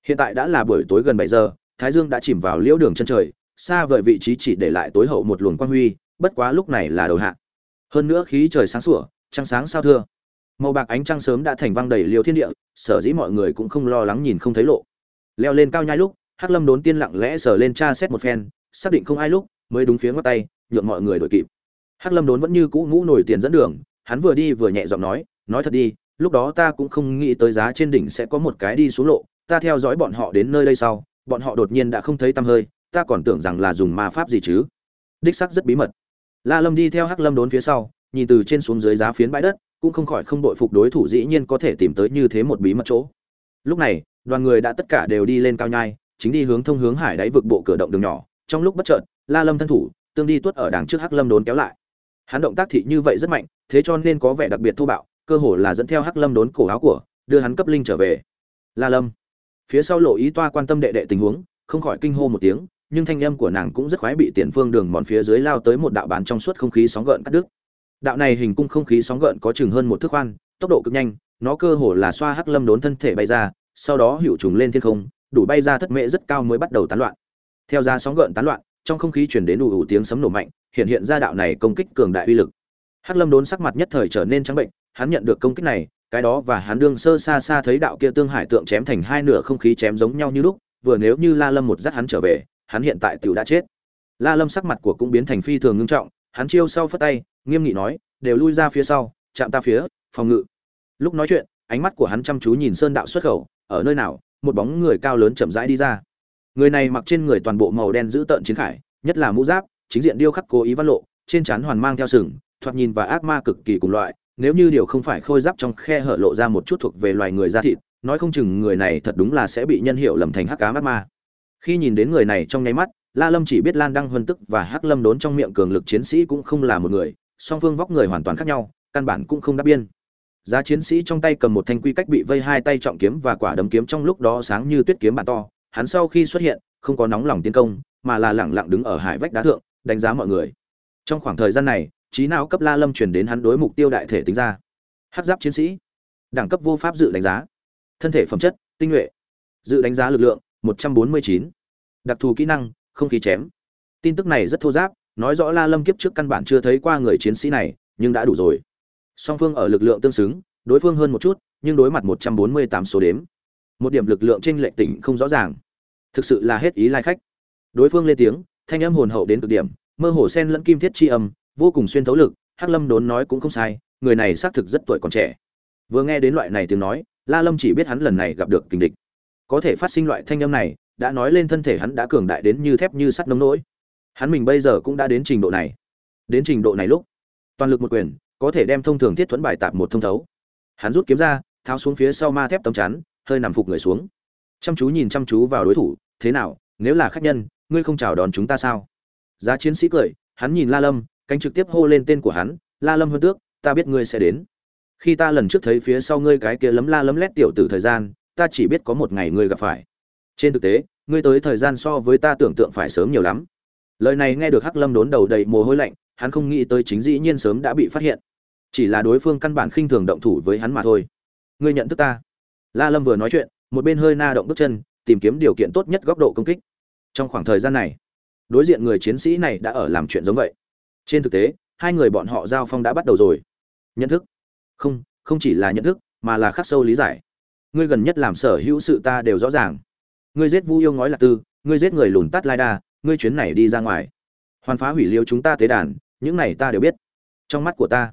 Hiện tại đã là buổi tối gần bảy giờ, thái dương đã chìm vào liễu đường chân trời, xa vời vị trí chỉ để lại tối hậu một luồng quang huy, bất quá lúc này là đầu hạ. Hơn nữa khí trời sáng sủa, trăng sáng sao thưa. Màu bạc ánh trăng sớm đã thành văng đầy liều thiên địa, sở dĩ mọi người cũng không lo lắng nhìn không thấy lộ. Leo lên cao nhai lúc hắc lâm đốn tiên lặng lẽ sờ lên tra xét một phen, xác định không ai lúc, mới đúng phía ngót tay, nhượng mọi người đổi kịp. Hắc lâm đốn vẫn như cũ ngũ nổi tiền dẫn đường, hắn vừa đi vừa nhẹ giọng nói nói thật đi, lúc đó ta cũng không nghĩ tới giá trên đỉnh sẽ có một cái đi xuống lộ, ta theo dõi bọn họ đến nơi đây sau, bọn họ đột nhiên đã không thấy tăm hơi, ta còn tưởng rằng là dùng ma pháp gì chứ. Đích sắc rất bí mật. La lâm đi theo hắc lâm đốn phía sau, nhìn từ trên xuống dưới giá phiến bãi đất, cũng không khỏi không đội phục đối thủ dĩ nhiên có thể tìm tới như thế một bí mật chỗ. Lúc này, đoàn người đã tất cả đều đi lên cao nhai chính đi hướng thông hướng hải đáy vực bộ cửa động đường nhỏ, trong lúc bất chợt, la lâm thân thủ, tương đi tuốt ở đằng trước hắc lâm đốn kéo lại. Hắn động tác thị như vậy rất mạnh, thế cho nên có vẻ đặc biệt thô bạo, cơ hồ là dẫn theo hắc lâm đốn cổ áo của, đưa hắn cấp linh trở về. La lâm. Phía sau lộ ý toa quan tâm đệ đệ tình huống, không khỏi kinh hô một tiếng, nhưng thanh âm của nàng cũng rất khoái bị tiền phương đường mòn phía dưới lao tới một đạo bán trong suốt không khí sóng gợn cắt đứt. Đạo này hình cung không khí sóng gợn có chừng hơn một thước khoan, tốc độ cực nhanh, nó cơ hồ là xoa hắc lâm đốn thân thể bay ra, sau đó hiệu trùng lên thiên không đủ bay ra thất mễ rất cao mới bắt đầu tán loạn. Theo ra sóng gợn tán loạn, trong không khí chuyển đến đủ ủ tiếng sấm nổ mạnh, hiện hiện ra đạo này công kích cường đại uy lực. Hắc lâm đốn sắc mặt nhất thời trở nên trắng bệnh, hắn nhận được công kích này, cái đó và hắn đương sơ xa xa thấy đạo kia tương hải tượng chém thành hai nửa không khí chém giống nhau như lúc, vừa nếu như la lâm một dắt hắn trở về, hắn hiện tại tiểu đã chết. La lâm sắc mặt của cũng biến thành phi thường ngưng trọng, hắn chiêu sau phất tay, nghiêm nghị nói, đều lui ra phía sau, chạm ta phía, phòng ngự. Lúc nói chuyện, ánh mắt của hắn chăm chú nhìn sơn đạo xuất khẩu, ở nơi nào một bóng người cao lớn chậm rãi đi ra. Người này mặc trên người toàn bộ màu đen giữ tợn chiến khải, nhất là mũ giáp, chính diện điêu khắc cố ý văn lộ, trên trán hoàn mang theo sừng, thoạt nhìn và ác ma cực kỳ cùng loại, nếu như điều không phải khôi giáp trong khe hở lộ ra một chút thuộc về loài người da thịt, nói không chừng người này thật đúng là sẽ bị nhân hiệu lầm thành hắc cá ác ma. Khi nhìn đến người này trong nháy mắt, la lâm chỉ biết lan đăng huân tức và hắc lâm đốn trong miệng cường lực chiến sĩ cũng không là một người, song phương vóc người hoàn toàn khác nhau, căn bản cũng không đáp biên giá chiến sĩ trong tay cầm một thanh quy cách bị vây hai tay trọng kiếm và quả đấm kiếm trong lúc đó sáng như tuyết kiếm bản to. Hắn sau khi xuất hiện, không có nóng lòng tiến công, mà là lẳng lặng đứng ở hải vách đá thượng, đánh giá mọi người. Trong khoảng thời gian này, trí não cấp la lâm truyền đến hắn đối mục tiêu đại thể tính ra. Hát giáp chiến sĩ. Đẳng cấp vô pháp dự đánh giá. Thân thể phẩm chất, tinh nhuệ. Dự đánh giá lực lượng 149. đặc thù kỹ năng, không khí chém. Tin tức này rất thô giáp, nói rõ la lâm kiếp trước căn bản chưa thấy qua người chiến sĩ này, nhưng đã đủ rồi song phương ở lực lượng tương xứng, đối phương hơn một chút, nhưng đối mặt 148 số đếm. Một điểm lực lượng trên lệnh tỉnh không rõ ràng. Thực sự là hết ý lai khách. Đối phương lên tiếng, thanh âm hồn hậu đến cực điểm, mơ hồ sen lẫn kim thiết chi âm, vô cùng xuyên thấu lực, hắc lâm đốn nói cũng không sai, người này xác thực rất tuổi còn trẻ. Vừa nghe đến loại này tiếng nói, la lâm chỉ biết hắn lần này gặp được kình địch. Có thể phát sinh loại thanh âm này, đã nói lên thân thể hắn đã cường đại đến như thép như sắt nông nỗi. Hắn mình bây giờ cũng đã đến trình độ này. Đến trình độ này lúc, toàn lực một quyền có thể đem thông thường thiết thuẫn bài tạp một thông thấu. Hắn rút kiếm ra, tháo xuống phía sau ma thép tấm chắn, hơi nằm phục người xuống. Chăm chú nhìn chăm chú vào đối thủ, thế nào, nếu là khách nhân, ngươi không chào đón chúng ta sao? Giá chiến sĩ cười, hắn nhìn la lâm, cánh trực tiếp hô lên tên của hắn, la lâm hơn tước, ta biết ngươi sẽ đến. Khi ta lần trước thấy phía sau ngươi cái kia lấm la lấm lét tiểu tử thời gian, ta chỉ biết có một ngày ngươi gặp phải. Trên thực tế, ngươi tới thời gian so với ta tưởng tượng phải sớm nhiều lắm. Lời này nghe được hắc lâm đốn đầu đầy mồ hôi lạnh, hắn không nghĩ tới chính dĩ nhiên sớm đã bị phát hiện chỉ là đối phương căn bản khinh thường động thủ với hắn mà thôi. Ngươi nhận thức ta. La lâm vừa nói chuyện, một bên hơi na động bước chân, tìm kiếm điều kiện tốt nhất góc độ công kích. Trong khoảng thời gian này, đối diện người chiến sĩ này đã ở làm chuyện giống vậy. Trên thực tế, hai người bọn họ giao phong đã bắt đầu rồi. Nhận thức? Không không chỉ là nhận thức, mà là khắc sâu lý giải. Ngươi gần nhất làm sở hữu sự ta đều rõ ràng. Ngươi giết vu yêu ngói là tư, ngươi giết người lùn tát lai đa, ngươi chuyến này đi ra ngoài. Hoàn phá hủy liêu chúng ta tế đàn, những này ta đều biết. Trong mắt của ta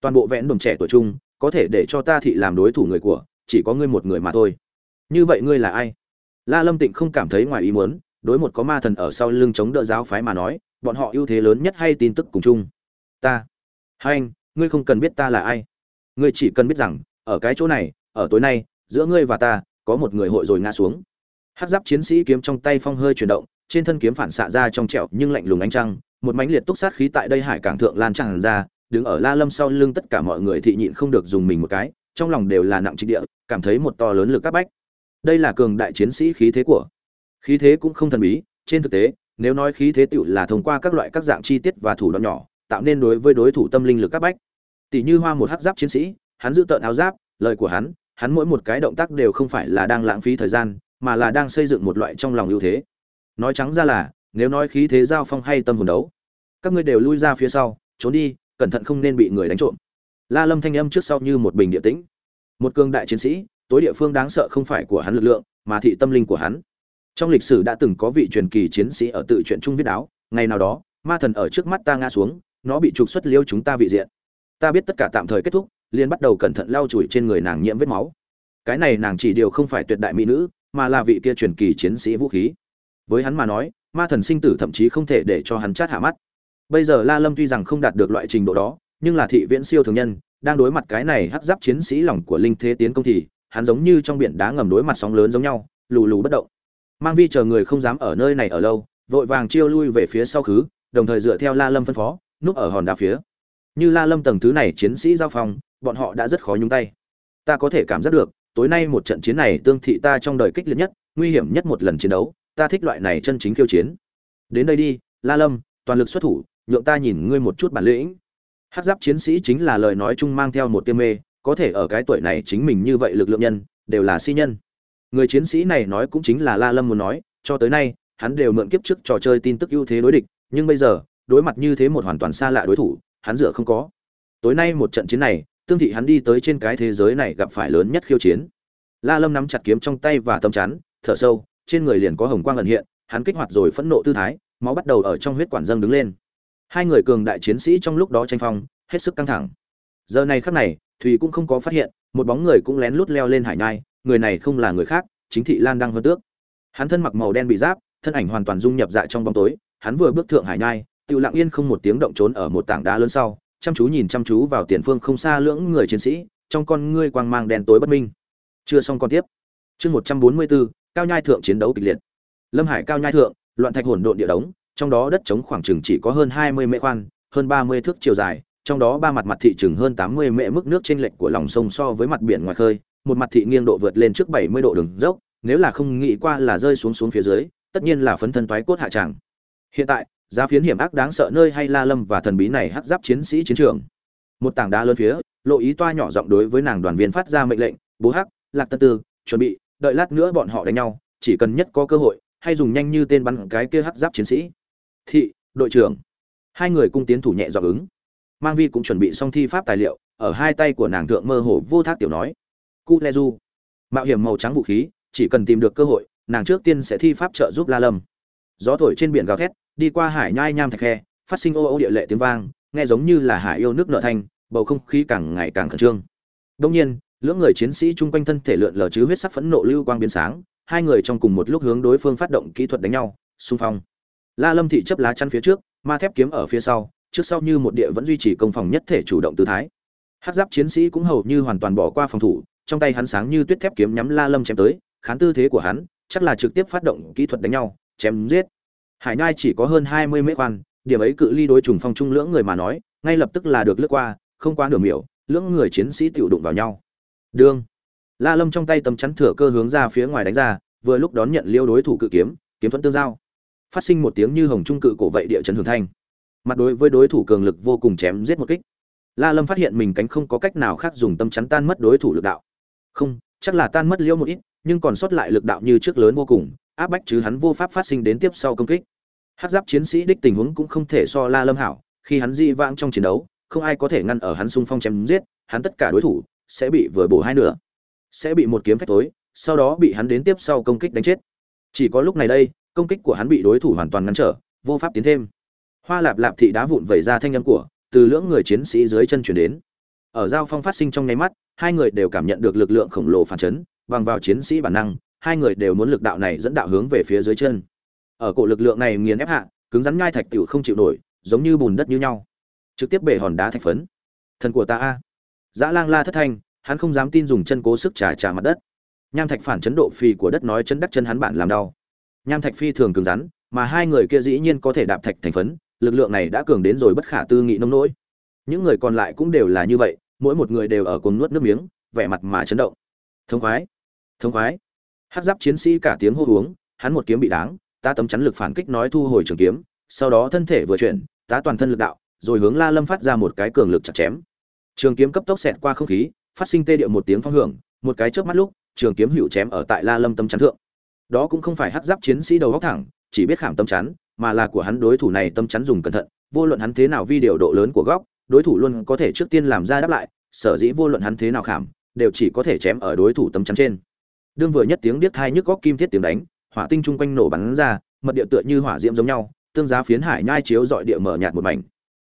toàn bộ vẽn đồng trẻ tuổi trung có thể để cho ta thị làm đối thủ người của, chỉ có ngươi một người mà thôi. Như vậy ngươi là ai? La lâm tịnh không cảm thấy ngoài ý muốn, đối một có ma thần ở sau lưng chống đỡ giáo phái mà nói, bọn họ ưu thế lớn nhất hay tin tức cùng chung? Ta. Hai anh, ngươi không cần biết ta là ai. Ngươi chỉ cần biết rằng, ở cái chỗ này, ở tối nay, giữa ngươi và ta, có một người hội rồi ngã xuống. Hát giáp chiến sĩ kiếm trong tay phong hơi chuyển động, trên thân kiếm phản xạ ra trong trẹo nhưng lạnh lùng ánh trăng, một mánh liệt túc sát khí tại đây hải cảng thượng lan tràn ra đứng ở la lâm sau lưng tất cả mọi người thị nhịn không được dùng mình một cái, trong lòng đều là nặng trịch địa, cảm thấy một to lớn lực các bách. Đây là cường đại chiến sĩ khí thế của. Khí thế cũng không thần bí, trên thực tế, nếu nói khí thế tựu là thông qua các loại các dạng chi tiết và thủ đoạn nhỏ, tạo nên đối với đối thủ tâm linh lực các bách. Tỷ như hoa một hắc giáp chiến sĩ, hắn giữ tợn áo giáp, lời của hắn hắn mỗi một cái động tác đều không phải là đang lãng phí thời gian, mà là đang xây dựng một loại trong lòng ưu thế. Nói trắng ra là, nếu nói khí thế giao phong hay tâm hồn đấu, các ngươi đều lui ra phía sau, trốn đi cẩn thận không nên bị người đánh trộm. La lâm thanh âm trước sau như một bình địa tĩnh. Một cương đại chiến sĩ, tối địa phương đáng sợ không phải của hắn lực lượng, mà thị tâm linh của hắn. Trong lịch sử đã từng có vị truyền kỳ chiến sĩ ở tự truyện trung viết đáo. ngày nào đó, ma thần ở trước mắt ta ngã xuống, nó bị trục xuất liêu chúng ta vị diện. Ta biết tất cả tạm thời kết thúc, liền bắt đầu cẩn thận lau chùi trên người nàng nhiễm vết máu. Cái này nàng chỉ điều không phải tuyệt đại mỹ nữ, mà là vị kia truyền kỳ chiến sĩ vũ khí. Với hắn mà nói, ma thần sinh tử thậm chí không thể để cho hắn chát hạ mắt bây giờ la lâm tuy rằng không đạt được loại trình độ đó, nhưng là thị viễn siêu thường nhân, đang đối mặt cái này hắc giáp chiến sĩ lòng của linh thế tiến công thì, hắn giống như trong biển đá ngầm đối mặt sóng lớn giống nhau, lù lù bất động. Mang vi chờ người không dám ở nơi này ở lâu, vội vàng chiêu lui về phía sau khứ, đồng thời dựa theo la lâm phân phó, núp ở hòn đá phía. Như la lâm tầng thứ này chiến sĩ giao phong bọn họ đã rất khó nhúng tay. Ta có thể cảm giác được, tối nay một trận chiến này tương thị ta trong đời kích liệt nhất, nguy hiểm nhất một lần chiến đấu, ta thích loại này chân chính khiêu chiến. Đến đây đi, la lâm, toàn lực xuất thủ nhượng ta nhìn ngươi một chút bản lĩnh. Hát giáp chiến sĩ chính là lời nói chung mang theo một tiêm mê, có thể ở cái tuổi này chính mình như vậy lực lượng nhân, đều là si nhân. Người chiến sĩ này nói cũng chính là la lâm muốn nói, cho tới nay, hắn đều mượn kiếp trước trò chơi tin tức ưu thế đối địch, nhưng bây giờ, đối mặt như thế một hoàn toàn xa lạ đối thủ, hắn dựa không có. Tối nay một trận chiến này, tương thị hắn đi tới trên cái thế giới này gặp phải lớn nhất khiêu chiến. La lâm nắm chặt kiếm trong tay và tâm chắn, thở sâu, trên người liền có hồng quang ẩn hiện, hắn kích hoạt rồi phẫn nộ tư thái, máu bắt đầu ở trong huyết quản dâng đứng lên hai người cường đại chiến sĩ trong lúc đó tranh phong, hết sức căng thẳng. Giờ này khắc này, thùy cũng không có phát hiện, một bóng người cũng lén lút leo lên hải nhai, người này không là người khác, chính thị lan đăng hơn tước. Hắn thân mặc màu đen bị giáp, thân ảnh hoàn toàn dung nhập dạ trong bóng tối, hắn vừa bước thượng hải nhai tự lặng yên không một tiếng động trốn ở một tảng đá lớn sau, chăm chú nhìn chăm chú vào tiền phương không xa lưỡng người chiến sĩ, trong con ngươi quang mang đen tối bất minh. Chưa xong con tiếp. Chương một trăm bốn mươi bốn, cao nhai thượng chiến đấu kịch liệt. Lâm hải cao nhai thượng, loạn thạch hỗn độn địa đống trong đó đất trống khoảng chừng chỉ có hơn hai mươi mễ khoan, hơn ba mươi thước chiều dài, trong đó ba mặt mặt thị chừng hơn tám mươi mễ mức nước trên lệch của lòng sông so với mặt biển ngoài khơi, một mặt thị nghiêng độ vượt lên trước bảy mươi độ đường dốc, nếu là không nghĩ qua là rơi xuống xuống phía dưới, tất nhiên là phấn thân toái cốt hạ chẳng. hiện tại, giá phiến hiểm ác đáng sợ nơi hay la lâm và thần bí này hắc giáp chiến sĩ chiến trường một tảng đá lớn phía, lộ ý toa nhỏ giọng đối với nàng đoàn viên phát ra mệnh lệnh, bố hắc, lạc tân tư, chuẩn bị, đợi lát nữa bọn họ đánh nhau, chỉ cần nhất có cơ hội, hay dùng nhanh như tên bắn cái kia hắc giáp chiến sĩ thị, đội trưởng. Hai người cung tiến thủ nhẹ dọc ứng. Mang vi cũng chuẩn bị xong thi pháp tài liệu, ở hai tay của nàng thượng mơ hồ vô thác tiểu nói. Cu le du. Mạo hiểm màu trắng vũ khí, chỉ cần tìm được cơ hội, nàng trước tiên sẽ thi pháp trợ giúp la lâm. Gió thổi trên biển gào thét, đi qua hải nhai nham thạch khe, phát sinh ô ô địa lệ tiếng vang, nghe giống như là hải yêu nước nợ thanh, bầu không khí càng ngày càng khẩn trương. Đông nhiên, lưỡng người chiến sĩ chung quanh thân thể lượn lờ chứ huyết sắc phẫn nộ lưu quang biến sáng, hai người trong cùng một lúc hướng đối phương phát động kỹ thuật đánh nhau, xung phong la lâm thị chấp lá chắn phía trước, ma thép kiếm ở phía sau, trước sau như một địa vẫn duy trì công phòng nhất thể chủ động tư thái. Hát giáp chiến sĩ cũng hầu như hoàn toàn bỏ qua phòng thủ, trong tay hắn sáng như tuyết thép kiếm nhắm la lâm chém tới, khán tư thế của hắn, chắc là trực tiếp phát động kỹ thuật đánh nhau, chém giết. Hải nhai chỉ có hơn hai mươi mét khoan, điểm ấy cự ly đối trùng phong trung lưỡng người mà nói, ngay lập tức là được lướt qua, không quá nửa miểu, lưỡng người chiến sĩ tiểu đụng vào nhau. Đương, la lâm trong tay tấm chắn thừa cơ hướng ra phía ngoài đánh ra, vừa lúc đón nhận liêu đối thủ cự kiếm kiếm thuẫn tương giao phát sinh một tiếng như hồng trung cự cổ vậy địa chấn hưởng thanh. Mặt đối với đối thủ cường lực vô cùng chém giết một kích. La lâm phát hiện mình cánh không có cách nào khác dùng tâm chắn tan mất đối thủ lực đạo. Không, chắc là tan mất liễu một ít, nhưng còn sót lại lực đạo như trước lớn vô cùng, áp bách chứ hắn vô pháp phát sinh đến tiếp sau công kích. Hát giáp chiến sĩ đích tình huống cũng không thể so la lâm hảo, khi hắn di vãng trong chiến đấu, không ai có thể ngăn ở hắn xung phong chém giết, hắn tất cả đối thủ sẽ bị vừa bổ hai nửa, sẽ bị một kiếm phách tối sau đó bị hắn đến tiếp sau công kích đánh chết. Chỉ có lúc này đây công kích của hắn bị đối thủ hoàn toàn ngăn trở, vô pháp tiến thêm. Hoa lạp lạp thị đá vụn vẩy ra thanh âm của, từ lưỡng người chiến sĩ dưới chân chuyển đến. Ở giao phong phát sinh trong nháy mắt, hai người đều cảm nhận được lực lượng khổng lồ phản chấn, bằng vào chiến sĩ bản năng, hai người đều muốn lực đạo này dẫn đạo hướng về phía dưới chân. Ở cổ lực lượng này nghiền ép hạ, cứng rắn nhai thạch tiểu không chịu nổi, giống như bùn đất như nhau. Trực tiếp bể hòn đá thạch phấn. Thần của ta a. Dã lang la thất thanh, hắn không dám tin dùng chân cố sức trả trả mặt đất. Nham thạch phản chấn độ phi của đất nói chân đắc chân hắn bản làm đau nham thạch phi thường cứng rắn, mà hai người kia dĩ nhiên có thể đạp thạch thành phấn, lực lượng này đã cường đến rồi bất khả tư nghị nông nỗi. Những người còn lại cũng đều là như vậy, mỗi một người đều ở cuồng nuốt nước miếng, vẻ mặt mà chấn động. Thông khoái thông khoái. Hát giáp chiến sĩ cả tiếng hô uống, hắn một kiếm bị đáng, ta tấm chắn lực phản kích nói thu hồi trường kiếm, sau đó thân thể vừa chuyển ta toàn thân lực đạo, rồi hướng la lâm phát ra một cái cường lực chặt chém. Trường kiếm cấp tốc xẹt qua không khí, phát sinh tê điệu một tiếng phong hưởng, một cái chớp mắt lúc, trường kiếm hữu chém ở tại la lâm tâm chắn thượng đó cũng không phải hắc giáp chiến sĩ đầu góc thẳng, chỉ biết khảm tâm chắn, mà là của hắn đối thủ này tâm chắn dùng cẩn thận, vô luận hắn thế nào vi điều độ lớn của góc, đối thủ luôn có thể trước tiên làm ra đáp lại, sở dĩ vô luận hắn thế nào khảm, đều chỉ có thể chém ở đối thủ tâm chắn trên. Đương vừa nhất tiếng điếc thai nhức góc kim thiết tiếng đánh, hỏa tinh chung quanh nổ bắn ra, mật địa tựa như hỏa diễm giống nhau, tương giá phiến hải nhai chiếu dọi địa mở nhạt một mảnh.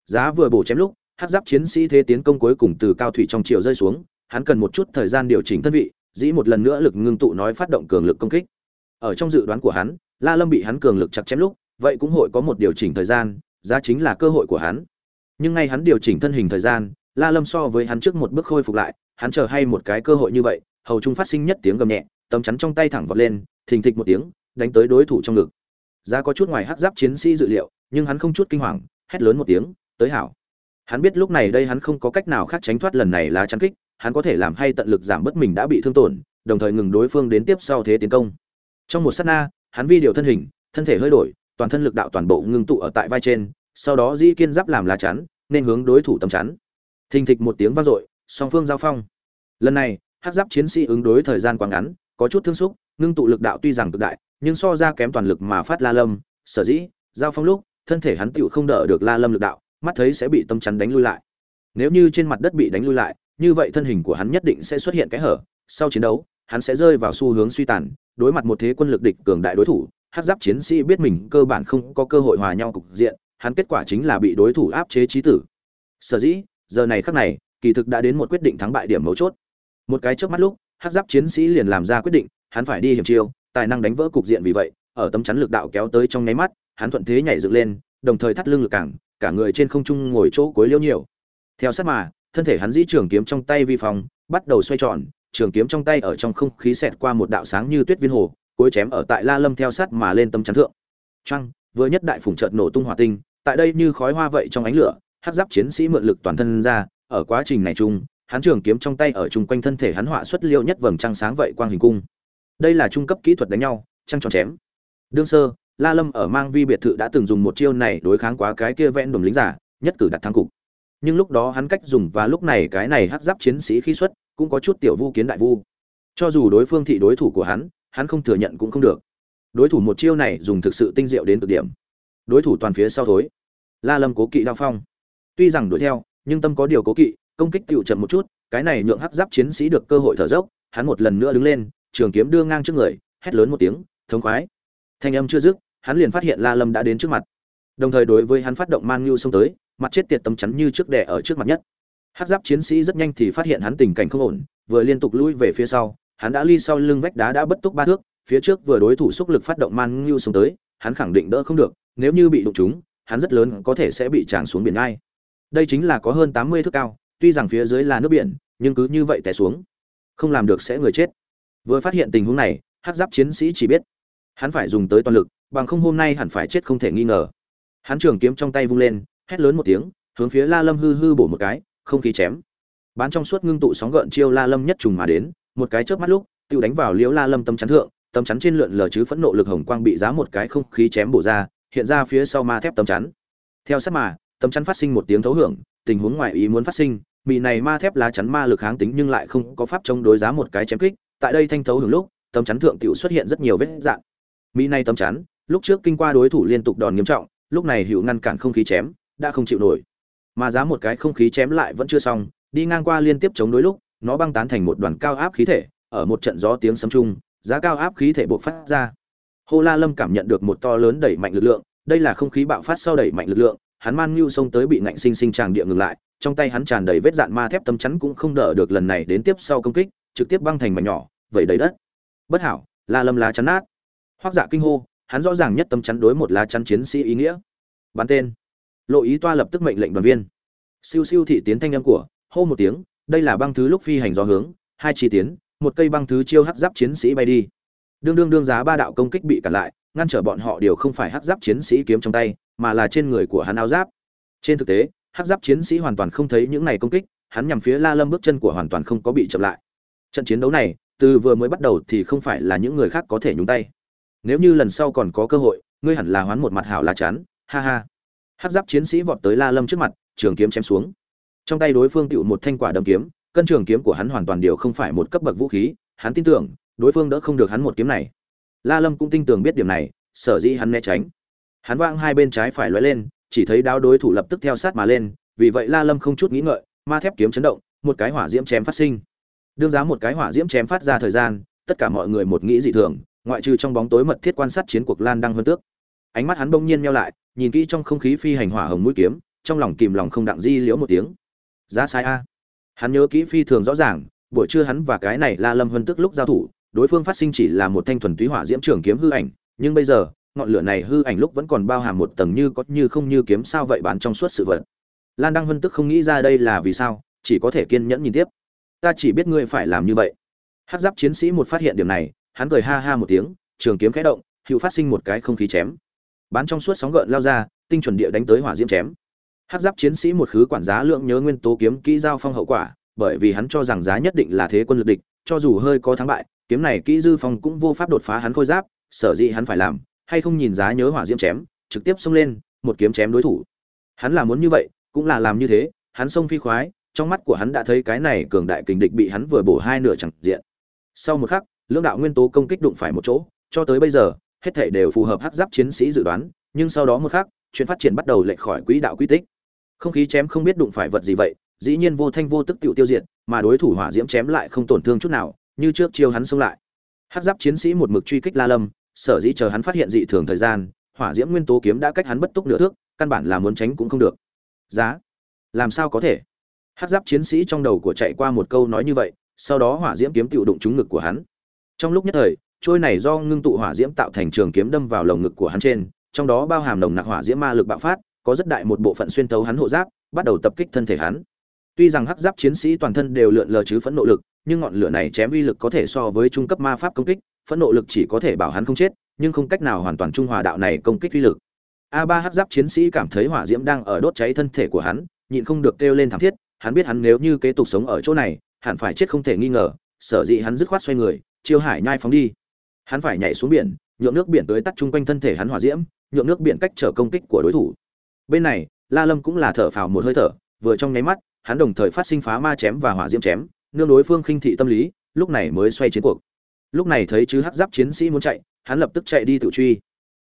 Giá vừa bổ chém lúc, hắc giáp chiến sĩ thế tiến công cuối cùng từ cao thủy trong chiều rơi xuống, hắn cần một chút thời gian điều chỉnh thân vị, dĩ một lần nữa lực ngưng tụ nói phát động cường lực công kích ở trong dự đoán của hắn, la lâm bị hắn cường lực chặt chém lúc, vậy cũng hội có một điều chỉnh thời gian, giá chính là cơ hội của hắn. Nhưng ngay hắn điều chỉnh thân hình thời gian, la lâm so với hắn trước một bước khôi phục lại, hắn chờ hay một cái cơ hội như vậy, hầu trung phát sinh nhất tiếng gầm nhẹ, tấm chắn trong tay thẳng vọt lên, thình thịch một tiếng, đánh tới đối thủ trong ngực. Giá có chút ngoài hắc giáp chiến sĩ dự liệu, nhưng hắn không chút kinh hoàng, hét lớn một tiếng, tới hảo. Hắn biết lúc này đây hắn không có cách nào khác tránh thoát lần này là chắn kích, hắn có thể làm hay tận lực giảm bớt mình đã bị thương tổn, đồng thời ngừng đối phương đến tiếp sau thế tiến công trong một sát na, hắn vi điều thân hình, thân thể hơi đổi, toàn thân lực đạo toàn bộ ngưng tụ ở tại vai trên, sau đó dĩ kiên giáp làm lá chắn, nên hướng đối thủ tầm chắn. Thình thịch một tiếng vang dội, song phương giao phong. Lần này hắc giáp chiến sĩ ứng đối thời gian quá ngắn, có chút thương xúc, ngưng tụ lực đạo tuy rằng cực đại, nhưng so ra kém toàn lực mà phát la lâm, sở dĩ, giao phong lúc, thân thể hắn tựu không đỡ được la lâm lực đạo, mắt thấy sẽ bị tâm chắn đánh lui lại. Nếu như trên mặt đất bị đánh lui lại, như vậy thân hình của hắn nhất định sẽ xuất hiện cái hở, sau chiến đấu hắn sẽ rơi vào xu hướng suy tàn, đối mặt một thế quân lực địch cường đại đối thủ, hát giáp chiến sĩ biết mình cơ bản không có cơ hội hòa nhau cục diện, hắn kết quả chính là bị đối thủ áp chế trí tử. Sở dĩ, giờ này khắc này, kỳ thực đã đến một quyết định thắng bại điểm mấu chốt. Một cái trước mắt lúc hắc giáp chiến sĩ liền làm ra quyết định, hắn phải đi hiểm chiêu, tài năng đánh vỡ cục diện vì vậy, ở tấm chắn lực đạo kéo tới trong nháy mắt, hắn thuận thế nhảy dựng lên, đồng thời thắt lưng lực cảng cả người trên không trung ngồi chỗ cuối liêu nhiều. Theo sát mà, thân thể hắn dĩ trường kiếm trong tay vi phong, bắt đầu xoay tròn trường kiếm trong tay ở trong không khí xẹt qua một đạo sáng như tuyết viên hồ cuối chém ở tại la lâm theo sát mà lên tâm chắn thượng. Trăng vừa nhất đại phủng chợt nổ tung hỏa tinh, tại đây như khói hoa vậy trong ánh lửa, hắc giáp chiến sĩ mượn lực toàn thân ra, ở quá trình này chung, hắn trường kiếm trong tay ở chung quanh thân thể hắn họa xuất liêu nhất vầng trăng sáng vậy quang hình cung. Đây là trung cấp kỹ thuật đánh nhau, trăng tròn chém. Đương sơ, la lâm ở mang vi biệt thự đã từng dùng một chiêu này đối kháng quá cái kia vẽn đồn lính giả, nhất cử đặt thắng cục. Nhưng lúc đó hắn cách dùng và lúc này cái này hắc giáp chiến sĩ khi xuất cũng có chút tiểu vu kiến đại vu. Cho dù đối phương thị đối thủ của hắn hắn không thừa nhận cũng không được. Đối thủ một chiêu này dùng thực sự tinh diệu đến cực điểm. Đối thủ toàn phía sau thối. La lâm cố kỵ đao phong. Tuy rằng đuổi theo, nhưng tâm có điều cố kỵ, công kích tựu chậm một chút, cái này nhượng hắc giáp chiến sĩ được cơ hội thở dốc, hắn một lần nữa đứng lên, trường kiếm đưa ngang trước người, hét lớn một tiếng, thống khoái. Thanh âm chưa dứt, hắn liền phát hiện la lâm đã đến trước mặt. Đồng thời đối với hắn phát động man nhu xông tới, mặt chết tiệt tấm chắn như trước đè ở trước mặt nhất hắc giáp chiến sĩ rất nhanh thì phát hiện hắn tình cảnh không ổn, vừa liên tục lui về phía sau, hắn đã ly sau lưng vách đá đã bất túc ba thước, phía trước vừa đối thủ xúc lực phát động man nhu xuống tới, hắn khẳng định đỡ không được, nếu như bị đụng chúng hắn rất lớn có thể sẽ bị tràn xuống biển ngay. Đây chính là có hơn tám mươi thước cao, tuy rằng phía dưới là nước biển, nhưng cứ như vậy té xuống, không làm được sẽ người chết. Vừa phát hiện tình huống này, hắc giáp chiến sĩ chỉ biết, hắn phải dùng tới toàn lực, bằng không hôm nay hẳn phải chết không thể nghi ngờ. Hắn trường kiếm trong tay vung lên, hét lớn một tiếng, hướng phía la lâm hư hư bổ một cái không khí chém. Bán trong suốt ngưng tụ sóng gợn chiêu la lâm nhất trùng mà đến, một cái chớp mắt lúc, tiêu đánh vào liễu la lâm tâm chắn thượng, tâm chắn trên lượn lờ chứ phẫn nộ lực hồng quang bị giá một cái không khí chém bổ ra, hiện ra phía sau ma thép tâm chắn. Theo sát mà, tâm chắn phát sinh một tiếng thấu hưởng, tình huống ngoài ý muốn phát sinh, mì này ma thép lá chắn ma lực kháng tính nhưng lại không có pháp chống đối giá một cái chém kích, tại đây thanh thấu hưởng lúc, tâm chắn thượng tiểu xuất hiện rất nhiều vết dạng. Mỹ này tâm chắn, lúc trước kinh qua đối thủ liên tục đòn nghiêm trọng, lúc này hữu ngăn cản không khí chém, đã không chịu nổi mà giá một cái không khí chém lại vẫn chưa xong, đi ngang qua liên tiếp chống đối lúc, nó băng tán thành một đoàn cao áp khí thể, ở một trận gió tiếng sấm chung giá cao áp khí thể bộc phát ra. Hô la lâm cảm nhận được một to lớn đẩy mạnh lực lượng, đây là không khí bạo phát sau đẩy mạnh lực lượng, hắn man ngưu xông tới bị ngạnh sinh sinh tràng địa ngừng lại, trong tay hắn tràn đầy vết dạn ma thép tâm chắn cũng không đỡ được lần này đến tiếp sau công kích, trực tiếp băng thành mảnh nhỏ, vẩy đầy đất. Bất hảo, la lâm lá chắn nát. Hoác dạ kinh hô, hắn rõ ràng nhất tâm chắn đối một lá chắn chiến sĩ ý nghĩa. Bắn tên lộ ý toa lập tức mệnh lệnh đoàn viên. Siêu siêu thị tiến thanh âm của, hô một tiếng, đây là băng thứ lúc phi hành do hướng, hai chi tiến, một cây băng thứ chiêu hắc giáp chiến sĩ bay đi. Đương đương đương giá ba đạo công kích bị cản lại, ngăn trở bọn họ đều không phải hắc giáp chiến sĩ kiếm trong tay, mà là trên người của hắn áo giáp. Trên thực tế, hắc giáp chiến sĩ hoàn toàn không thấy những này công kích, hắn nhằm phía la lâm bước chân của hoàn toàn không có bị chậm lại. Trận chiến đấu này, từ vừa mới bắt đầu thì không phải là những người khác có thể nhúng tay. Nếu như lần sau còn có cơ hội, ngươi hẳn là hoán một mặt hảo lá chắn, ha ha hát giáp chiến sĩ vọt tới la lâm trước mặt, trường kiếm chém xuống. Trong tay đối phương tựu một thanh quả đâm kiếm, cân trường kiếm của hắn hoàn toàn đều không phải một cấp bậc vũ khí, hắn tin tưởng, đối phương đỡ không được hắn một kiếm này. La lâm cũng tin tưởng biết điểm này, sở dĩ hắn né tránh. Hắn vang hai bên trái phải lóe lên, chỉ thấy đao đối thủ lập tức theo sát mà lên, vì vậy la lâm không chút nghĩ ngợi, ma thép kiếm chấn động, một cái hỏa diễm chém phát sinh. Đương giá một cái hỏa diễm chém phát ra thời gian, tất cả mọi người một nghĩ dị thường, ngoại trừ trong bóng tối mật thiết quan sát chiến cuộc lan đăng hơn tước ánh mắt hắn bỗng nhiên meo lại, nhìn kỹ trong không khí phi hành hỏa hồng mũi kiếm, trong lòng kìm lòng không đặng di liễu một tiếng. Giá sai a. Hắn nhớ kỹ phi thường rõ ràng, buổi trưa hắn và cái này la lâm hơn tức lúc giao thủ, đối phương phát sinh chỉ là một thanh thuần túy hỏa diễm trường kiếm hư ảnh, nhưng bây giờ, ngọn lửa này hư ảnh lúc vẫn còn bao hàm một tầng như có như không như kiếm sao vậy bán trong suốt sự vật. Lan đăng hân tức không nghĩ ra đây là vì sao, chỉ có thể kiên nhẫn nhìn tiếp. Ta chỉ biết ngươi phải làm như vậy. Hát giáp chiến sĩ một phát hiện điểm này, hắn cười ha ha một tiếng, trường kiếm khẽ động, hữu phát sinh một cái không khí chém bán trong suốt sóng gợn lao ra, tinh chuẩn địa đánh tới hỏa diễm chém. Hát giáp chiến sĩ một khứ quản giá lượng nhớ nguyên tố kiếm kỹ giao phong hậu quả, bởi vì hắn cho rằng giá nhất định là thế quân lực địch, cho dù hơi có thắng bại, kiếm này kỹ dư phong cũng vô pháp đột phá hắn khôi giáp, sở dĩ hắn phải làm, hay không nhìn giá nhớ hỏa diễm chém, trực tiếp xông lên, một kiếm chém đối thủ. Hắn là muốn như vậy, cũng là làm như thế, hắn xông phi khoái, trong mắt của hắn đã thấy cái này cường đại kình địch bị hắn vừa bổ hai nửa chẳng diện. Sau một khắc, lưỡng đạo nguyên tố công kích đụng phải một chỗ, cho tới bây giờ hết thảy đều phù hợp hắc giáp chiến sĩ dự đoán, nhưng sau đó một khắc, chuyện phát triển bắt đầu lệch khỏi quỹ đạo quy tích. Không khí chém không biết đụng phải vật gì vậy, dĩ nhiên vô thanh vô tức tiêu tiêu diệt, mà đối thủ hỏa diễm chém lại không tổn thương chút nào, như trước chiêu hắn xông lại. Hắc giáp chiến sĩ một mực truy kích la lâm, sở dĩ chờ hắn phát hiện dị thường thời gian, hỏa diễm nguyên tố kiếm đã cách hắn bất túc nửa thước, căn bản là muốn tránh cũng không được. Giá? Làm sao có thể? Hắc giáp chiến sĩ trong đầu của chạy qua một câu nói như vậy, sau đó hỏa diễm kiếm tiêu đụng trúng ngực của hắn. Trong lúc nhất thời trôi này do ngưng tụ hỏa diễm tạo thành trường kiếm đâm vào lồng ngực của hắn trên, trong đó bao hàm nồng nặc hỏa diễm ma lực bạo phát, có rất đại một bộ phận xuyên tấu hắn hộ giáp, bắt đầu tập kích thân thể hắn. Tuy rằng hắc giáp chiến sĩ toàn thân đều lượn lờ chứ phẫn nộ lực, nhưng ngọn lửa này chém uy lực có thể so với trung cấp ma pháp công kích, phẫn nộ lực chỉ có thể bảo hắn không chết, nhưng không cách nào hoàn toàn trung hòa đạo này công kích uy lực. A ba hắc giáp chiến sĩ cảm thấy hỏa diễm đang ở đốt cháy thân thể của hắn, nhịn không được kêu lên thảm thiết, hắn biết hắn nếu như kế tục sống ở chỗ này, hẳn phải chết không thể nghi ngờ, sở dĩ hắn dứt khoát xoay người, chiêu hải nhai phóng đi hắn phải nhảy xuống biển, nhượng nước biển tới tắt chung quanh thân thể hắn hỏa diễm, nhượng nước biển cách trở công kích của đối thủ. Bên này, la lâm cũng là thở phào một hơi thở, vừa trong nháy mắt, hắn đồng thời phát sinh phá ma chém và hỏa diễm chém, nương đối phương khinh thị tâm lý, lúc này mới xoay chiến cuộc. Lúc này thấy chứ hắc giáp chiến sĩ muốn chạy, hắn lập tức chạy đi tự truy.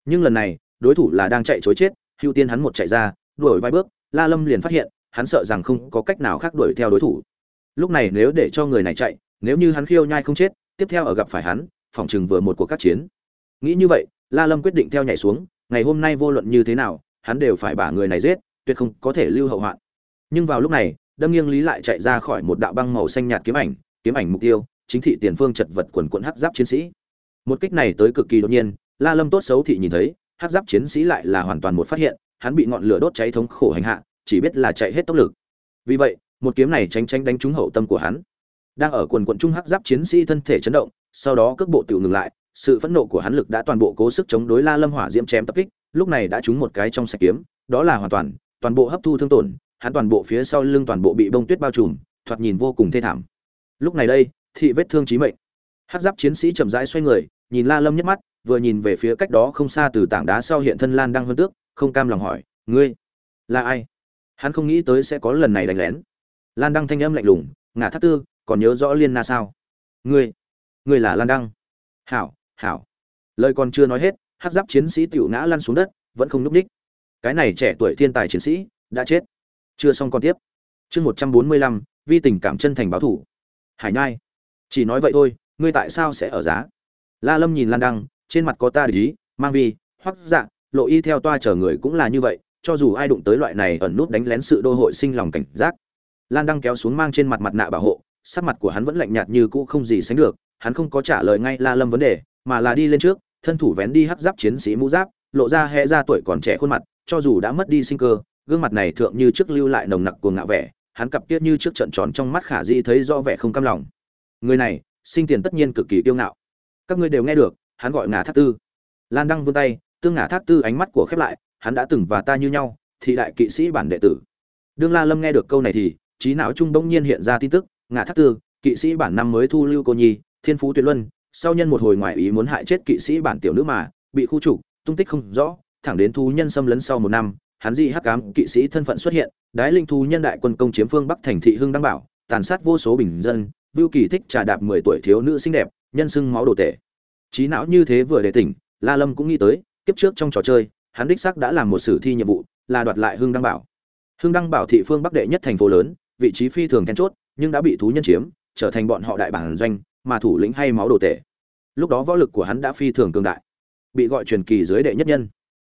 Nhưng lần này, đối thủ là đang chạy chối chết, hưu tiên hắn một chạy ra, đuổi vài bước, la lâm liền phát hiện, hắn sợ rằng không có cách nào khác đuổi theo đối thủ. Lúc này nếu để cho người này chạy, nếu như hắn khiêu nhai không chết, tiếp theo ở gặp phải hắn phòng chừng vừa một cuộc các chiến. Nghĩ như vậy, la lâm quyết định theo nhảy xuống, ngày hôm nay vô luận như thế nào, hắn đều phải bả người này giết, tuyệt không có thể lưu hậu hoạn. Nhưng vào lúc này, đâm nghiêng lý lại chạy ra khỏi một đạo băng màu xanh nhạt kiếm ảnh kiếm ảnh mục tiêu, chính thị tiền phương chật vật quần quận hắc giáp chiến sĩ. Một kích này tới cực kỳ đột nhiên, la lâm tốt xấu thị nhìn thấy, hắc giáp chiến sĩ lại là hoàn toàn một phát hiện, hắn bị ngọn lửa đốt cháy thống khổ hành hạ, chỉ biết là chạy hết tốc lực. Vì vậy, một kiếm này tránh tránh đánh trúng hậu tâm của hắn. Đang ở quần quận trung hắc giáp chiến sĩ thân thể chấn động sau đó cước bộ tiểu ngừng lại, sự phẫn nộ của hắn lực đã toàn bộ cố sức chống đối la lâm hỏa diễm chém tập kích, lúc này đã trúng một cái trong sạch kiếm, đó là hoàn toàn toàn bộ hấp thu thương tổn, hắn toàn bộ phía sau lưng toàn bộ bị bông tuyết bao trùm, thoạt nhìn vô cùng thê thảm. Lúc này đây, thị vết thương chí mệnh. Hắc giáp chiến sĩ chậm rãi xoay người, nhìn la lâm nhất mắt, vừa nhìn về phía cách đó không xa từ tảng đá sau hiện thân lan đang hơn tước, không cam lòng hỏi, ngươi là ai? Hắn không nghĩ tới sẽ có lần này đánh lén. Lan đăng thanh âm lạnh lùng, ngả thắt tư, còn nhớ rõ liên na sao? Ngươi ngươi là lan đăng. Hảo hảo. Lời còn chưa nói hết, hát giáp chiến sĩ tiểu ngã lăn xuống đất, vẫn không núp ních. Cái này trẻ tuổi thiên tài chiến sĩ, đã chết. Chưa xong còn tiếp. Chương một trăm bốn mươi lăm, vi tình cảm chân thành báo thủ. Hải nhai. Chỉ nói vậy thôi, ngươi tại sao sẽ ở giá? La lâm nhìn lan đăng, trên mặt có ta để ý, mang vi, hoắc dạ lộ y theo toa chở người cũng là như vậy, cho dù ai đụng tới loại này ẩn nút đánh lén sự đô hội sinh lòng cảnh giác. Lan đăng kéo xuống mang trên mặt mặt nạ bảo hộ, sắc mặt của hắn vẫn lạnh nhạt như cũ không gì sánh được hắn không có trả lời ngay la lâm vấn đề, mà là đi lên trước, thân thủ vén đi hắc giáp chiến sĩ mũ giáp, lộ ra hẽ ra tuổi còn trẻ khuôn mặt, cho dù đã mất đi sinh cơ, gương mặt này thượng như trước lưu lại nồng nặc cuồng ngạo vẻ, hắn cặp kiết như trước trận tròn trong mắt khả dĩ thấy do vẻ không cam lòng. Người này, sinh tiền tất nhiên cực kỳ kiêu ngạo. Các ngươi đều nghe được, hắn gọi ngả thác tư. Lan đăng vươn tay, tương ngả thác tư ánh mắt của khép lại, hắn đã từng và ta như nhau, thị đại kỵ sĩ bản đệ tử. Đương la lâm nghe được câu này thì, trí não trung bỗng nhiên hiện ra tin tức ngả thác tư, kỵ sĩ bản năm mới thu lưu cô nhi thiên phú tuyệt luân, sau nhân một hồi ngoại ý muốn hại chết kỵ sĩ bản tiểu nữ mà, bị khu trục, tung tích không rõ, thẳng đến thú nhân xâm lấn sau một năm, hắn di hắc cám kỵ sĩ thân phận xuất hiện, đái linh thú nhân đại quân công chiếm phương bắc thành thị hưng đăng bảo, tàn sát vô số bình dân, vưu kỳ thích trà đạp mười tuổi thiếu nữ xinh đẹp, nhân sưng máu đồ tể. Trí não như thế vừa để tỉnh, la lâm cũng nghĩ tới, kiếp trước trong trò chơi, hắn đích xác đã làm một sử thi nhiệm vụ, là đoạt lại hưng đăng bảo. Hưng đăng bảo thị phương bắc đệ nhất thành phố lớn, vị trí phi thường then chốt, nhưng đã bị thú nhân chiếm, trở thành bọn họ đại bản doanh mà thủ lĩnh hay máu đồ tể. Lúc đó võ lực của hắn đã phi thường cường đại, bị gọi truyền kỳ dưới đệ nhất nhân.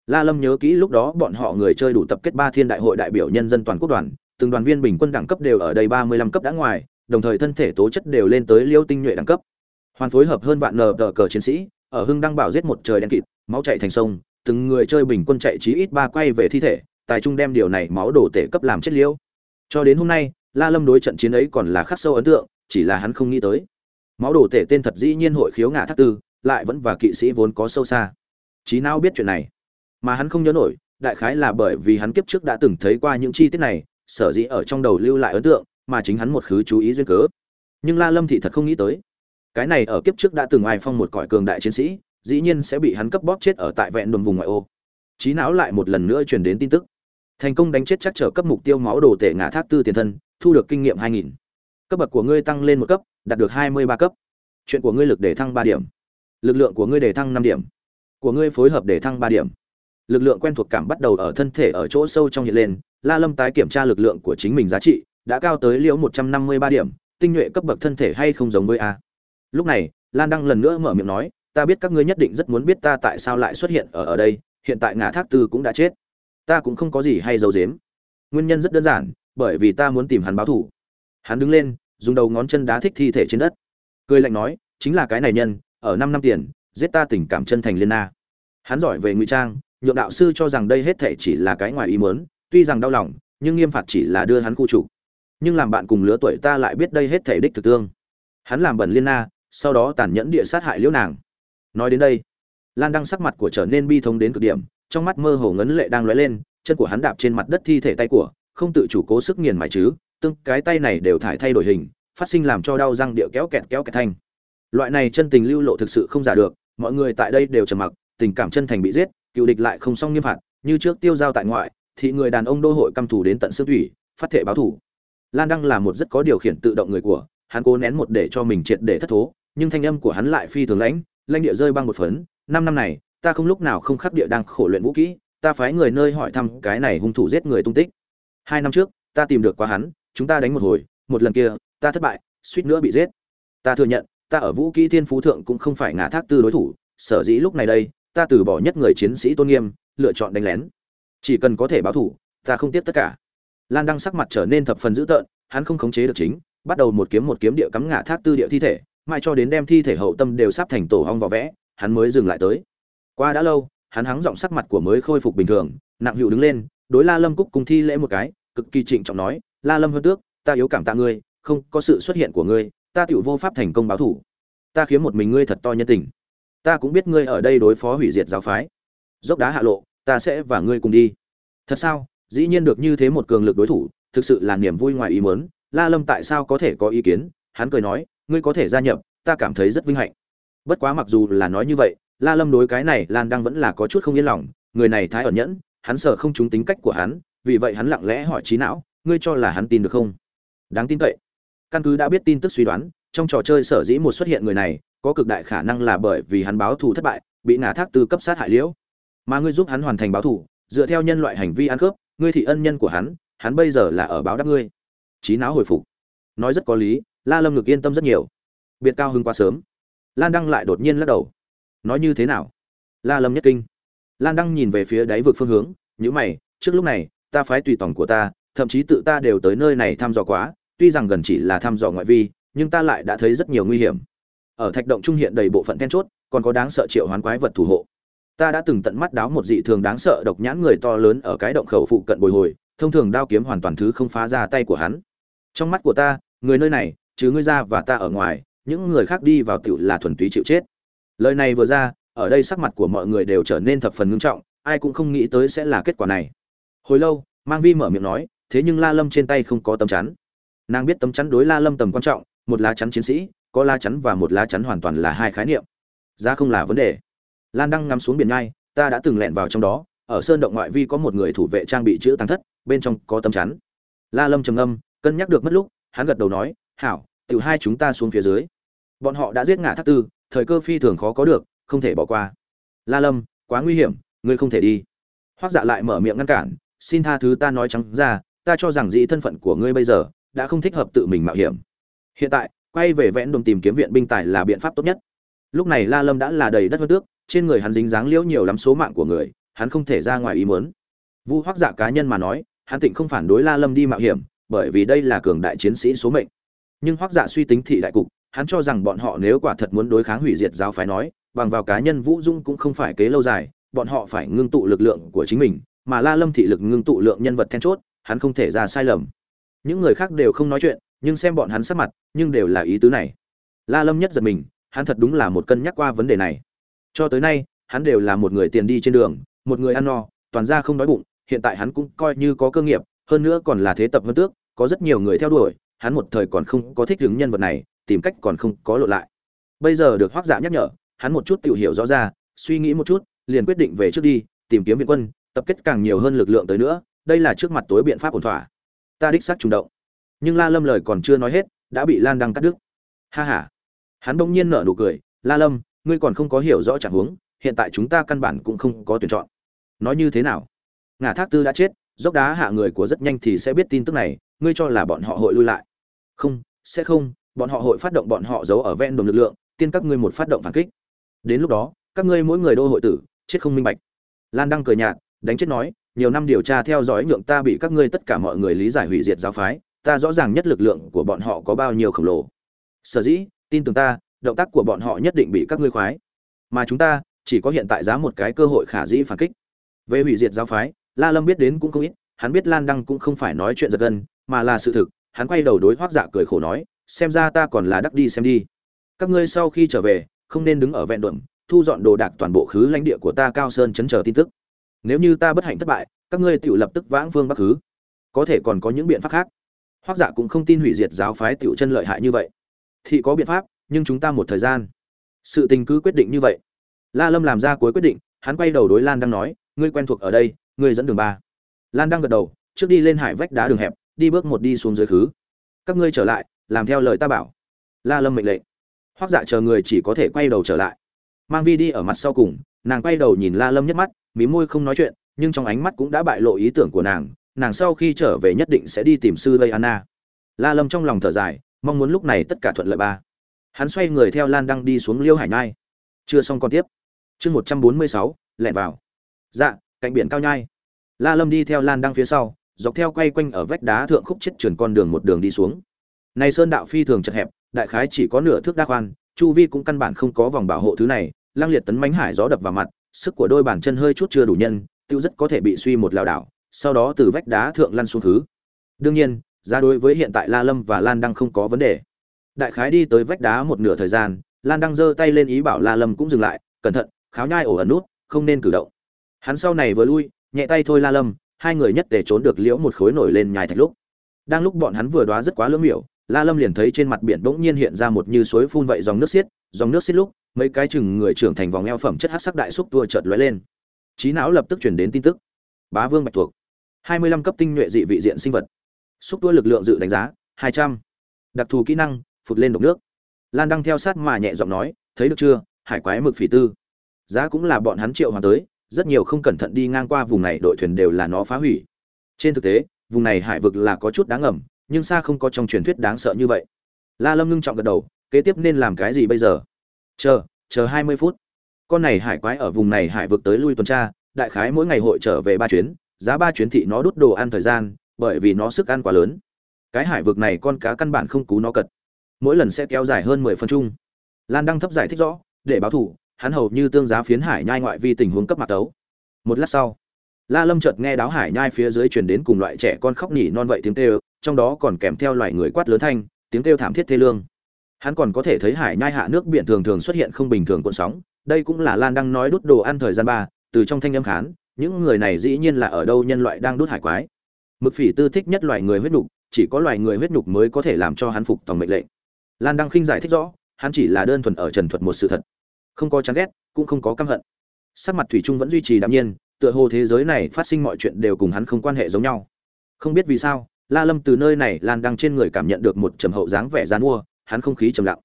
La lâm nhớ kỹ lúc đó bọn họ người chơi đủ tập kết ba thiên đại hội đại biểu nhân dân toàn quốc đoàn, từng đoàn viên bình quân đẳng cấp đều ở đây ba mươi lăm cấp đã ngoài, đồng thời thân thể tố chất đều lên tới liêu tinh nhuệ đẳng cấp. Hoàn phối hợp hơn vạn nờ tờ cờ chiến sĩ, ở hưng đăng bảo giết một trời đen kịt, máu chạy thành sông, từng người chơi bình quân chạy chí ít ba quay về thi thể, tài trung đem điều này máu đổ tể cấp làm chết liêu. Cho đến hôm nay, la lâm đối trận chiến ấy còn là khắc sâu ấn tượng, chỉ là hắn không nghĩ tới máu đổ tể tên thật dĩ nhiên hội khiếu ngã thác tư, lại vẫn và kỵ sĩ vốn có sâu xa. Trí não biết chuyện này, mà hắn không nhớ nổi, đại khái là bởi vì hắn kiếp trước đã từng thấy qua những chi tiết này, sở dĩ ở trong đầu lưu lại ấn tượng, mà chính hắn một khứ chú ý duyên cớ. Nhưng la lâm thị thật không nghĩ tới, cái này ở kiếp trước đã từng ai phong một cõi cường đại chiến sĩ, dĩ nhiên sẽ bị hắn cấp bóp chết ở tại vẹn đồn vùng ngoại ô. Trí não lại một lần nữa truyền đến tin tức. Thành công đánh chết chắc trở cấp mục tiêu máu đồ tể ngã thác tư tiền thân, thu được kinh nghiệm 2000. cấp bậc của ngươi tăng lên một cấp đạt được 23 cấp. Chuyện của ngươi lực để thăng 3 điểm. Lực lượng của ngươi để thăng 5 điểm. Của ngươi phối hợp để thăng 3 điểm. Lực lượng quen thuộc cảm bắt đầu ở thân thể ở chỗ sâu trong hiện lên, la lâm tái kiểm tra lực lượng của chính mình giá trị, đã cao tới liễu 153 điểm, tinh nhuệ cấp bậc thân thể hay không giống với a. Lúc này, lan đăng lần nữa mở miệng nói, ta biết các ngươi nhất định rất muốn biết ta tại sao lại xuất hiện ở ở đây, hiện tại ngã thác tư cũng đã chết. Ta cũng không có gì hay giấu giếm. Nguyên nhân rất đơn giản, bởi vì ta muốn tìm hắn báo thù. Hắn đứng lên dùng đầu ngón chân đá thích thi thể trên đất. Cười lạnh nói, chính là cái này nhân, ở năm năm tiền, giết ta tình cảm chân thành liên na. Hắn giỏi về ngụy trang, nhượng đạo sư cho rằng đây hết thể chỉ là cái ngoài ý mớn tuy rằng đau lòng, nhưng nghiêm phạt chỉ là đưa hắn khu trục. Nhưng làm bạn cùng lứa tuổi ta lại biết đây hết thể đích thực tương. Hắn làm bẩn liên na, sau đó tàn nhẫn địa sát hại liễu nàng. Nói đến đây, lan đăng sắc mặt của trở nên bi thống đến cực điểm, trong mắt mơ hồ ngấn lệ đang lóe lên, chân của hắn đạp trên mặt đất thi thể tay của, không tự chủ cố sức nghiền mài chứ tương cái tay này đều thải thay đổi hình, phát sinh làm cho đau răng địa kéo kẹt kéo kẹt thanh. Loại này chân tình lưu lộ thực sự không giả được, mọi người tại đây đều trầm mặc, tình cảm chân thành bị giết, cựu địch lại không xong nghiêm phạt, như trước tiêu giao tại ngoại, thì người đàn ông đô hội căm thù đến tận xương thủy, phát thể báo thủ. Lan đăng là một rất có điều khiển tự động người của, hắn cố nén một để cho mình triệt để thất thố, nhưng thanh âm của hắn lại phi thường lãnh lãnh địa rơi băng một phấn. Năm năm này, ta không lúc nào không khắc địa đang khổ luyện vũ kỹ, ta phái người nơi hỏi thăm cái này hung thủ giết người tung tích. Hai năm trước, ta tìm được qua hắn chúng ta đánh một hồi, một lần kia, ta thất bại, suýt nữa bị giết. Ta thừa nhận, ta ở vũ kỹ thiên phú thượng cũng không phải ngã thác tư đối thủ, sở dĩ lúc này đây, ta từ bỏ nhất người chiến sĩ tôn nghiêm, lựa chọn đánh lén. Chỉ cần có thể báo thủ, ta không tiếp tất cả. Lan đăng sắc mặt trở nên thập phần dữ tợn, hắn không khống chế được chính, bắt đầu một kiếm một kiếm địa cắm ngã thác tư địa thi thể, mãi cho đến đem thi thể hậu tâm đều sắp thành tổ hong vỏ vẽ, hắn mới dừng lại tới. Qua đã lâu, hắn hắng giọng sắc mặt của mới khôi phục bình thường, nặng hữu đứng lên, đối la lâm cúc cùng thi lễ một cái, cực kỳ trịnh trọng nói la lâm hơn tước, ta yếu cảm tạ ngươi, không có sự xuất hiện của ngươi, ta tựu vô pháp thành công báo thủ. Ta khiến một mình ngươi thật to nhân tình. Ta cũng biết ngươi ở đây đối phó hủy diệt giáo phái. Dốc đá hạ lộ, ta sẽ và ngươi cùng đi. Thật sao? Dĩ nhiên được như thế một cường lực đối thủ, thực sự là niềm vui ngoài ý muốn. La lâm tại sao có thể có ý kiến? Hắn cười nói, ngươi có thể gia nhập, ta cảm thấy rất vinh hạnh. Bất quá mặc dù là nói như vậy, la lâm đối cái này, lan đang vẫn là có chút không yên lòng. Người này thái ẩn nhẫn, hắn sợ không trúng tính cách của hắn, vì vậy hắn lặng lẽ hỏi trí não ngươi cho là hắn tin được không? Đáng tin cậy. Căn cứ đã biết tin tức suy đoán, trong trò chơi sở dĩ một xuất hiện người này, có cực đại khả năng là bởi vì hắn báo thù thất bại, bị ngả thác tư cấp sát hại liễu. Mà ngươi giúp hắn hoàn thành báo thù, dựa theo nhân loại hành vi ăn cướp, ngươi thị ân nhân của hắn hắn bây giờ là ở báo đáp ngươi. Trí não hồi phục. Nói rất có lý, la lâm ngực yên tâm rất nhiều. Biệt cao hưng quá sớm. Lan đăng lại đột nhiên lắc đầu. Nói như thế nào? La lâm nhất kinh. Lan đăng nhìn về phía đáy vực phương hướng nhữ mày, trước lúc này, ta phái tùy tổng của ta thậm chí tự ta đều tới nơi này thăm dò quá, tuy rằng gần chỉ là thăm dò ngoại vi, nhưng ta lại đã thấy rất nhiều nguy hiểm. Ở thạch động trung hiện đầy bộ phận then chốt, còn có đáng sợ triệu hoán quái vật thủ hộ. Ta đã từng tận mắt đáo một dị thường đáng sợ độc nhãn người to lớn ở cái động khẩu phụ cận bồi hồi, thông thường đao kiếm hoàn toàn thứ không phá ra tay của hắn. Trong mắt của ta, người nơi này chứ ngươi ra và ta ở ngoài, những người khác đi vào tiểu là thuần túy chịu chết. Lời này vừa ra, ở đây sắc mặt của mọi người đều trở nên thập phần ngưng trọng, ai cũng không nghĩ tới sẽ là kết quả này. Hồi lâu, mang vi mở miệng nói thế nhưng la lâm trên tay không có tấm chắn. Nàng biết tấm chắn đối la lâm tầm quan trọng, một lá chắn chiến sĩ, có lá chắn và một lá chắn hoàn toàn là hai khái niệm. Ra không là vấn đề. Lan đăng ngắm xuống biển nhai, ta đã từng lẹn vào trong đó, ở sơn động ngoại vi có một người thủ vệ trang bị chữ tăng thất, bên trong có tấm chắn. La lâm trầm ngâm, cân nhắc được mất lúc, hắn gật đầu nói, hảo, tiểu hai chúng ta xuống phía dưới. Bọn họ đã giết ngã thác tư, thời cơ phi thường khó có được, không thể bỏ qua. La lâm, quá nguy hiểm, ngươi không thể đi. Hoác dạ lại mở miệng ngăn cản, xin tha thứ ta nói trắng ra ta cho rằng dĩ thân phận của ngươi bây giờ đã không thích hợp tự mình mạo hiểm. Hiện tại, quay về vẽn đồn tìm kiếm viện binh tài là biện pháp tốt nhất. Lúc này la lâm đã là đầy đất hơn tước, trên người hắn dính dáng liễu nhiều lắm số mạng của người, hắn không thể ra ngoài ý muốn. Vu hoác dạ cá nhân mà nói, hắn tịnh không phản đối la lâm đi mạo hiểm, bởi vì đây là cường đại chiến sĩ số mệnh. Nhưng hoác dạ suy tính thị đại cục, hắn cho rằng bọn họ nếu quả thật muốn đối kháng hủy diệt giáo phái nói, bằng vào cá nhân vũ dung cũng không phải kế lâu dài, bọn họ phải ngưng tụ lực lượng của chính mình, mà la lâm thị lực ngưng tụ lượng nhân vật then chốt hắn không thể ra sai lầm. Những người khác đều không nói chuyện, nhưng xem bọn hắn sắc mặt, nhưng đều là ý tứ này. La lâm nhất giật mình, hắn thật đúng là một cân nhắc qua vấn đề này. Cho tới nay, hắn đều là một người tiền đi trên đường, một người ăn no, toàn ra không đói bụng, hiện tại hắn cũng coi như có cơ nghiệp, hơn nữa còn là thế tập hơn tước, có rất nhiều người theo đuổi, hắn một thời còn không có thích ứng nhân vật này, tìm cách còn không có lộ lại. Bây giờ được hoác dạ nhắc nhở, hắn một chút tự hiểu rõ ra, suy nghĩ một chút, liền quyết định về trước đi, tìm kiếm viện quân, tập kết càng nhiều hơn lực lượng tới nữa đây là trước mặt tối biện pháp ổn thỏa. Ta đích xác trùng động. Nhưng la lâm lời còn chưa nói hết, đã bị lan đăng cắt đứt. Ha ha. Hắn bỗng nhiên nở nụ cười. La lâm, ngươi còn không có hiểu rõ trạng huống, hiện tại chúng ta căn bản cũng không có tuyển chọn. Nói như thế nào? Ngả thác tư đã chết, dốc đá hạ người của rất nhanh thì sẽ biết tin tức này, ngươi cho là bọn họ hội lui lại. Không, sẽ không, bọn họ hội phát động bọn họ giấu ở ven đồn lực lượng, tiên các ngươi một phát động phản kích. Đến lúc đó, các ngươi mỗi người đô hội tử, chết không minh bạch. Lan đăng cười nhạt, đánh chết nói nhiều năm điều tra theo dõi nhượng ta bị các ngươi tất cả mọi người lý giải hủy diệt giáo phái, ta rõ ràng nhất lực lượng của bọn họ có bao nhiêu khổng lồ. Sở dĩ, tin tưởng ta, động tác của bọn họ nhất định bị các ngươi khoái. Mà chúng ta, chỉ có hiện tại giá một cái cơ hội khả dĩ phản kích. Về hủy diệt giáo phái, la lâm biết đến cũng không ít, hắn biết lan đăng cũng không phải nói chuyện giật gân, mà là sự thực, hắn quay đầu đối hoác dạ cười khổ nói, xem ra ta còn là đắc đi xem đi. Các ngươi sau khi trở về, không nên đứng ở ven đuẩm thu dọn đồ đạc toàn bộ khứ lãnh địa của ta cao sơn chấn chờ tin tức nếu như ta bất hạnh thất bại, các ngươi tự lập tức vãng vương bắc khứ có thể còn có những biện pháp khác. Hoác dạ cũng không tin hủy diệt giáo phái tiểu chân lợi hại như vậy. Thị có biện pháp, nhưng chúng ta một thời gian. Sự tình cứ quyết định như vậy. La lâm làm ra cuối quyết định, hắn quay đầu đối lan đang nói, ngươi quen thuộc ở đây, ngươi dẫn đường ba. Lan đang gật đầu, trước đi lên hải vách đá đường hẹp, đi bước một đi xuống dưới khứ. Các ngươi trở lại, làm theo lời ta bảo. La lâm mệnh lệnh. Hoác dạ chờ người chỉ có thể quay đầu trở lại. Mang vi đi ở mặt sau cùng, nàng quay đầu nhìn la lâm nhất mắt mí môi không nói chuyện, nhưng trong ánh mắt cũng đã bại lộ ý tưởng của nàng nàng sau khi trở về nhất định sẽ đi tìm sư lây anna. La lâm trong lòng thở dài, mong muốn lúc này tất cả thuận lợi ba. Hắn xoay người theo lan đăng đi xuống liêu hải nhai. Chưa xong còn tiếp. Chương một trăm bốn mươi sáu, lẹn vào. Dạ cạnh biển cao nhai. La lâm đi theo lan đăng phía sau, dọc theo quay quanh ở vách đá thượng khúc chết chuyển con đường một đường đi xuống. Này sơn đạo phi thường chật hẹp, đại khái chỉ có nửa thước đa khoan, chu vi cũng căn bản không có vòng bảo hộ thứ này, lang liệt tấn mánh hải gió đập vào mặt sức của đôi bàn chân hơi chút chưa đủ nhân, tiêu rất có thể bị suy một lảo đảo, sau đó từ vách đá thượng lăn xuống thứ. Đương nhiên, ra đối với hiện tại la lâm và lan đăng không có vấn đề. Đại khái đi tới vách đá một nửa thời gian, lan đăng giơ tay lên ý bảo la lâm cũng dừng lại, cẩn thận, kháo nhai ổ ẩn nút, không nên cử động. Hắn sau này vừa lui, nhẹ tay thôi la lâm, hai người nhất tề trốn được liễu một khối nổi lên nhai thạch lúc. Đang lúc bọn hắn vừa đoá rất quá lưỡng miểu, la lâm liền thấy trên mặt biển bỗng nhiên hiện ra một như suối phun vậy dòng nước xiết, dòng nước xiết lúc mấy cái chừng người trưởng thành vòng eo phẩm chất hắc sắc đại xúc tua chợt lóe lên. Trí não lập tức truyền đến tin tức. Bá vương bạch thuộc hai mươi lăm cấp tinh nhuệ dị vị diện sinh vật. Xúc tua lực lượng dự đánh giá, hai trăm. Đặc thù kỹ năng, phụt lên độc nước. Lan đăng theo sát mà nhẹ giọng nói, thấy được chưa, hải quái mực phỉ tư. Giá cũng là bọn hắn triệu hoàn tới, rất nhiều không cẩn thận đi ngang qua vùng này đội thuyền đều là nó phá hủy. Trên thực tế, vùng này hải vực là có chút đáng ngầm, nhưng xa không có trong truyền thuyết đáng sợ như vậy. La lâm ngưng trọng gật đầu, kế tiếp nên làm cái gì bây giờ? Chờ chờ hai mươi phút. Con này hải quái ở vùng này hải vực tới lui tuần tra, đại khái mỗi ngày hội trở về ba chuyến, giá ba chuyến thị nó đút đồ ăn thời gian, bởi vì nó sức ăn quá lớn. Cái hải vực này con cá căn bản không cú nó cật. Mỗi lần sẽ kéo dài hơn mười phân chung. Lan đăng thấp giải thích rõ, để báo thủ, hắn hầu như tương giá phiến hải nhai ngoại vi tình huống cấp mặt tấu. Một lát sau, la lâm chợt nghe đáo hải nhai phía dưới truyền đến cùng loại trẻ con khóc nhỉ non vậy tiếng kêu, trong đó còn kèm theo loài người quát lớn thanh, tiếng kêu thảm thiết thê lương hắn còn có thể thấy hải nhai hạ nước biển thường thường xuất hiện không bình thường cuộn sóng. Đây cũng là lan đang nói đút đồ ăn thời gian ba, từ trong thanh âm khán, những người này dĩ nhiên là ở đâu nhân loại đang đút hải quái. Mực phỉ tư thích nhất loài người huyết nhục, chỉ có loài người huyết nhục mới có thể làm cho hắn phục tòng mệnh lệnh. Lan đăng khinh giải thích rõ, hắn chỉ là đơn thuần ở trần thuật một sự thật. Không có chán ghét, cũng không có căm hận. Sắc mặt thủy trung vẫn duy trì đạm nhiên, tựa hồ thế giới này phát sinh mọi chuyện đều cùng hắn không quan hệ giống nhau. Không biết vì sao, la lâm từ nơi này lan đăng trên người cảm nhận được một trầm hậu dáng vẻ gian mua hắn không khí trầm lặng.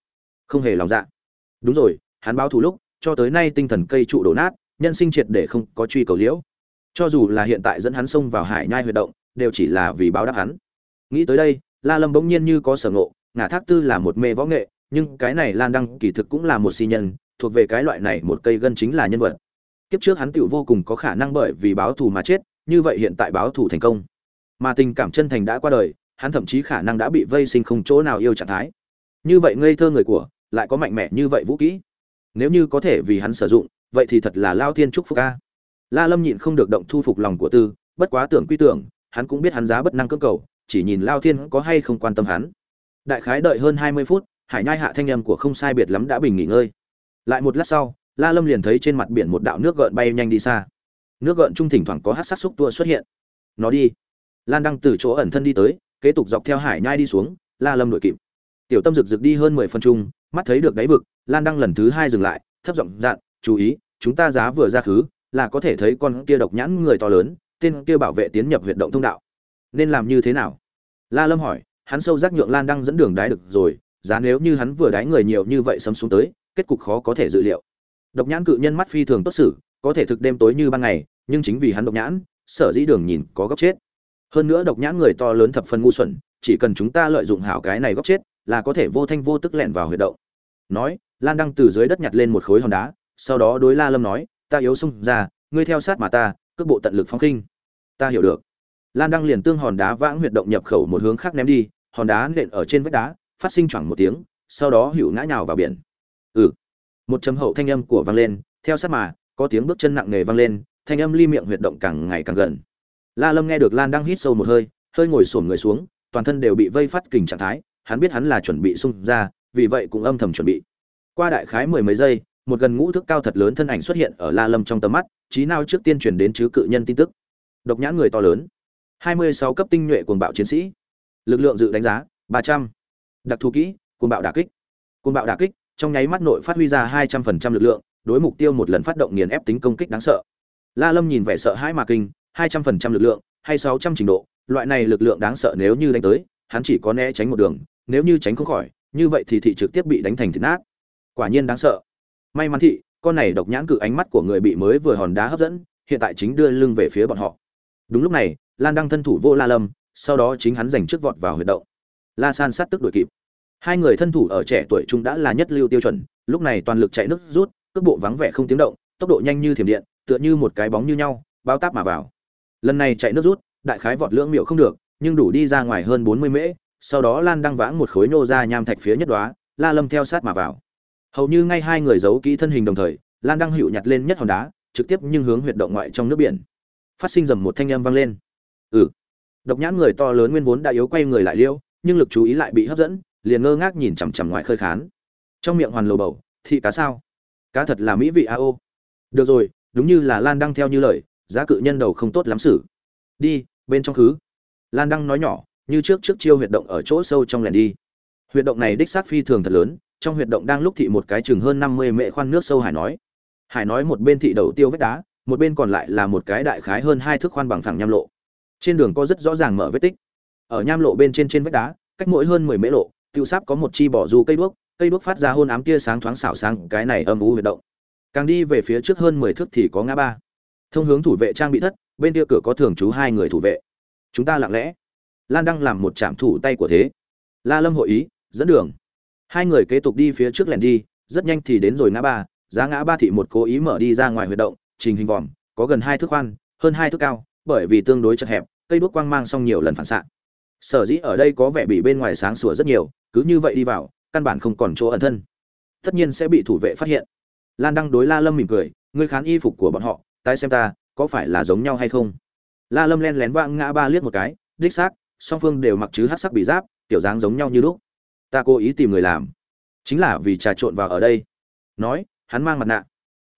Không hề lòng dạ. Đúng rồi, hắn báo thù lúc, cho tới nay tinh thần cây trụ đổ nát, nhân sinh triệt để không có truy cầu liễu. Cho dù là hiện tại dẫn hắn xông vào hải nhai huyệt động, đều chỉ là vì báo đáp hắn. Nghĩ tới đây, la lâm bỗng nhiên như có sở ngộ, ngả thác tư là một mê võ nghệ, nhưng cái này lan đăng kỳ thực cũng là một si nhân, thuộc về cái loại này một cây gân chính là nhân vật. Kiếp trước hắn tựu vô cùng có khả năng bởi vì báo thù mà chết, như vậy hiện tại báo thù thành công. Mà tình cảm chân thành đã qua đời, hắn thậm chí khả năng đã bị vây sinh không chỗ nào yêu trạng thái như vậy ngây thơ người của, lại có mạnh mẽ như vậy vũ kỹ. Nếu như có thể vì hắn sử dụng, vậy thì thật là lao thiên trúc phúc ca la lâm nhịn không được động thu phục lòng của tư, bất quá tưởng quy tưởng, hắn cũng biết hắn giá bất năng cưỡng cầu, chỉ nhìn lao thiên có hay không quan tâm hắn. Đại khái đợi hơn hai mươi phút, hải nhai hạ thanh âm của không sai biệt lắm đã bình nghỉ ngơi. Lại một lát sau, la lâm liền thấy trên mặt biển một đạo nước gợn bay nhanh đi xa. Nước gợn trung thỉnh thoảng có hát sát xúc tua xuất hiện. Nó đi. Lan đăng từ chỗ ẩn thân đi tới, kế tục dọc theo hải nhai đi xuống, la lâm đuổi kịp tiểu tâm rực rực đi hơn mười phân chung, mắt thấy được đáy vực, lan đăng lần thứ hai dừng lại, thấp giọng dặn, chú ý, chúng ta giá vừa ra khứ, là có thể thấy con kia độc nhãn người to lớn, tên kia bảo vệ tiến nhập huyệt động thông đạo. Nên làm như thế nào? La lâm hỏi, hắn sâu rác nhượng lan đăng dẫn đường đái được rồi, giá nếu như hắn vừa đái người nhiều như vậy sấm xuống tới, kết cục khó có thể dự liệu. Độc nhãn cự nhân mắt phi thường tốt xử, có thể thực đêm tối như ban ngày, nhưng chính vì hắn độc nhãn, sở dĩ đường nhìn có góc chết. Hơn nữa độc nhãn người to lớn thập phần ngu xuẩn, chỉ cần chúng ta lợi dụng hảo cái này góc chết là có thể vô thanh vô tức lẻn vào huyệt động. Nói lan đăng từ dưới đất nhặt lên một khối hòn đá sau đó đối la lâm nói ta yếu sung, ra ngươi theo sát mà ta cước bộ tận lực phóng khinh. Ta hiểu được. Lan đăng liền tương hòn đá vãng huyệt động nhập khẩu một hướng khác ném đi hòn đá nện ở trên vách đá phát sinh choảng một tiếng sau đó hữu ngã nhào vào biển. Ừ. Một chấm hậu thanh âm của vang lên theo sát mà có tiếng bước chân nặng nề vang lên thanh âm ly miệng huyệt động càng ngày càng gần. La lâm nghe được lan đăng hít sâu một hơi hơi ngồi xổm người xuống toàn thân đều bị vây phát kình trạng thái hắn biết hắn là chuẩn bị xung ra, vì vậy cũng âm thầm chuẩn bị. Qua đại khái mười mấy giây, một gần ngũ thước cao thật lớn thân ảnh xuất hiện ở la lâm trong tầm mắt trí nào trước tiên truyền đến chứ cự nhân tin tức. Độc nhãn người to lớn 26 cấp tinh nhuệ cuồng bạo chiến sĩ. Lực lượng dự đánh giá 300. đặc thù kỹ, cuồng bạo đả kích. Cuồng bạo đả kích, trong nháy mắt nội phát huy ra 200% lực lượng, đối mục tiêu một lần phát động nghiền ép tính công kích đáng sợ. La lâm nhìn vẻ sợ hãi mà kinh 200% lực lượng, hay 600 trình độ, loại này lực lượng đáng sợ nếu như đánh tới, hắn chỉ có né tránh một đường nếu như tránh không khỏi, như vậy thì thị trực tiếp bị đánh thành thịt nát. Quả nhiên đáng sợ. May mắn thị, con này độc nhãn cự ánh mắt của người bị mới vừa hòn đá hấp dẫn, hiện tại chính đưa lưng về phía bọn họ. Đúng lúc này, lan đang thân thủ vô la lâm, sau đó chính hắn giành trước vọt vào huyệt động. La san sát tức đuổi kịp. Hai người thân thủ ở trẻ tuổi trung đã là nhất lưu tiêu chuẩn, lúc này toàn lực chạy nước rút, cước bộ vắng vẻ không tiếng động, tốc độ nhanh như thiểm điện, tựa như một cái bóng như nhau, bao táp mà vào. Lần này chạy nước rút, đại khái vọt lưỡng miệu không được, nhưng đủ đi ra ngoài hơn bốn mươi mễ sau đó lan đăng vãng một khối nô ra nham thạch phía nhất đoá, la lâm theo sát mà vào. Hầu như ngay hai người giấu kỹ thân hình đồng thời, lan đăng hữu nhặt lên nhất hòn đá, trực tiếp nhưng hướng huyệt động ngoại trong nước biển. Phát sinh dầm một thanh âm vang lên. Ừ. Độc nhãn người to lớn nguyên vốn đã yếu quay người lại liêu, nhưng lực chú ý lại bị hấp dẫn, liền ngơ ngác nhìn chằm chằm ngoại khơi khán. Trong miệng hoàn lầu bầu, thị cá sao? Cá thật là mỹ vị a ô. Được rồi, đúng như là lan đăng theo như lời, giá cự nhân đầu không tốt lắm xử. Đi, bên trong khứ. Lan đăng nói nhỏ như trước trước chiêu huyệt động ở chỗ sâu trong lẻn đi. Huyệt động này đích xác phi thường thật lớn, trong huyệt động đang lúc thị một cái chừng hơn năm mươi mệ khoan nước sâu hải nói. Hải nói một bên thị đầu tiêu vết đá, một bên còn lại là một cái đại khái hơn hai thước khoan bằng phẳng nham lộ. Trên đường có rất rõ ràng mở vết tích. Ở nham lộ bên trên trên vách đá, cách mỗi hơn mười mễ lộ, tiêu sáp có một chi bỏ dù cây đuốc cây đuốc phát ra hôn ám tia sáng thoáng xảo sáng cái này âm u huyệt động. Càng đi về phía trước hơn mười thước thì có ngã ba. Thông hướng thủ vệ trang bị thất, bên kia cửa có thường trú hai người thủ vệ. Chúng ta lặng lẽ lan đang làm một trạm thủ tay của thế. La lâm hội ý, dẫn đường. Hai người kế tục đi phía trước lẻn đi, rất nhanh thì đến rồi ngã ba. Giá ngã ba thị một cố ý mở đi ra ngoài huyệt động, trình hình vòm, có gần hai thước khoan, hơn hai thước cao, bởi vì tương đối chật hẹp, cây đuốc quang mang xong nhiều lần phản xạ. Sở dĩ ở đây có vẻ bị bên ngoài sáng sủa rất nhiều, cứ như vậy đi vào, căn bản không còn chỗ ẩn thân. Tất nhiên sẽ bị thủ vệ phát hiện. Lan đăng đối la lâm mỉm cười, ngươi khán y phục của bọn họ, tái xem ta, có phải là giống nhau hay không? La lâm len lén vang ngã ba liếc một cái, đích xác song phương đều mặc chứ hát sắc bị giáp, tiểu dáng giống nhau như lúc. Ta cố ý tìm người làm. Chính là vì trà trộn vào ở đây. Nói, hắn mang mặt nạ.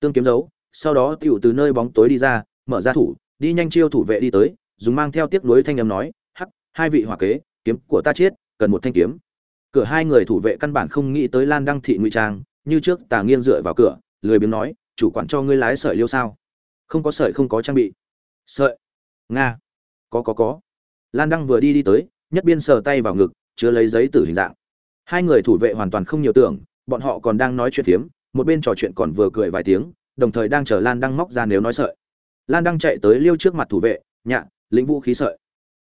Tương kiếm dấu sau đó tiểu từ nơi bóng tối đi ra, mở ra thủ, đi nhanh chiêu thủ vệ đi tới, dùng mang theo tiếc nuối thanh âm nói, hắc, hai vị hỏa kế, kiếm của ta chết, cần một thanh kiếm. Cửa hai người thủ vệ căn bản không nghĩ tới lan đăng thị ngụy trang, như trước tà nghiêng dựa vào cửa, lười biếng nói, chủ quản cho ngươi lái sợi liêu sao? Không có sợi không có trang bị. Sợi? Nga? Có có có lan đăng vừa đi đi tới, nhất biên sờ tay vào ngực, chứa lấy giấy tử hình dạng. Hai người thủ vệ hoàn toàn không nhiều tưởng, bọn họ còn đang nói chuyện phiếm, một bên trò chuyện còn vừa cười vài tiếng, đồng thời đang chờ lan đăng móc ra nếu nói sợi. Lan đăng chạy tới liêu trước mặt thủ vệ, nhạ, lĩnh vũ khí sợi.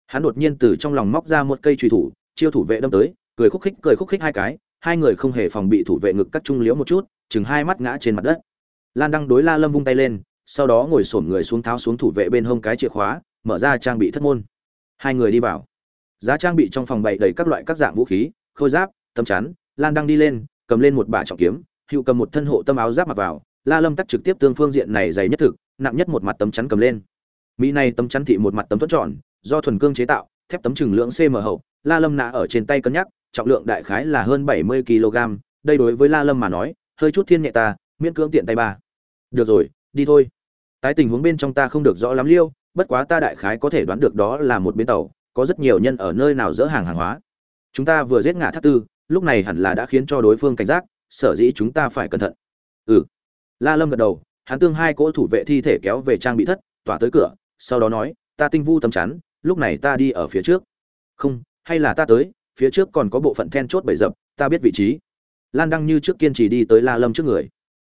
Hắn đột nhiên từ trong lòng móc ra một cây truy thủ, chiêu thủ vệ đâm tới, cười khúc khích, cười khúc khích hai cái, hai người không hề phòng bị thủ vệ ngực cắt trung liễu một chút, chừng hai mắt ngã trên mặt đất. Lan đăng đối la lâm vung tay lên, sau đó ngồi sổm người xuống tháo xuống thủ vệ bên hông cái chìa khóa, mở ra trang bị thất môn hai người đi vào. Giá trang bị trong phòng bày đầy các loại các dạng vũ khí, khôi giáp, tấm chắn, lan đang đi lên, cầm lên một bả trọng kiếm hữu cầm một thân hộ tâm áo giáp mặc vào, la lâm tắt trực tiếp tương phương diện này dày nhất thực, nặng nhất một mặt tấm chắn cầm lên. Mỹ này tấm chắn thị một mặt tấm thuẫn tròn, do thuần cương chế tạo, thép tấm chừng lượng cm hậu, la lâm nạ ở trên tay cân nhắc, trọng lượng đại khái là hơn 70 kg đây đối với la lâm mà nói, hơi chút thiên nhẹ ta, miễn cưỡng tiện tay ba. Được rồi, đi thôi. Tái tình huống bên trong ta không được rõ lắm liêu bất quá ta đại khái có thể đoán được đó là một bến tàu, có rất nhiều nhân ở nơi nào dỡ hàng hàng hóa. Chúng ta vừa giết ngã thác tư, lúc này hẳn là đã khiến cho đối phương cảnh giác, sở dĩ chúng ta phải cẩn thận. Ừ. La lâm gật đầu, hắn tương hai cỗ thủ vệ thi thể kéo về trang bị thất, tỏa tới cửa, sau đó nói, ta tinh vu tầm chắn, lúc này ta đi ở phía trước. Không, hay là ta tới, phía trước còn có bộ phận then chốt bầy dập ta biết vị trí. Lan đăng như trước kiên trì đi tới la lâm trước người.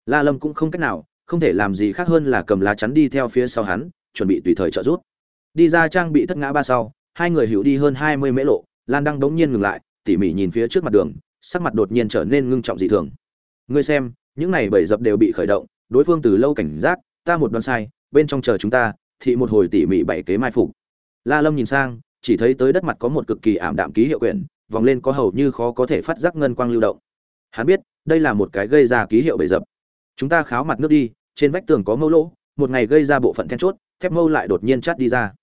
La lâm cũng không cách nào, không thể làm gì khác hơn là cầm lá chắn đi theo phía sau hắn chuẩn bị tùy thời trợ giúp. Đi ra trang bị thất ngã ba sau, hai người hữu đi hơn hai mươi mễ lộ, lan đăng bỗng nhiên ngừng lại, tỉ mỉ nhìn phía trước mặt đường, sắc mặt đột nhiên trở nên ngưng trọng dị thường. Ngươi xem, những này bảy dập đều bị khởi động, đối phương từ lâu cảnh giác, ta một đoán sai, bên trong chờ chúng ta, thì một hồi tỉ mỉ bảy kế mai phục. La lâm nhìn sang, chỉ thấy tới đất mặt có một cực kỳ ảm đạm ký hiệu quyển, vòng lên có hầu như khó có thể phát giác ngân quang lưu động. Hắn biết, đây là một cái gây ra ký hiệu bể dập. Chúng ta kháo mặt nước đi, trên vách tường có mâu lỗ, một ngày gây ra bộ phận then chốt thép mâu lại đột nhiên chát đi ra.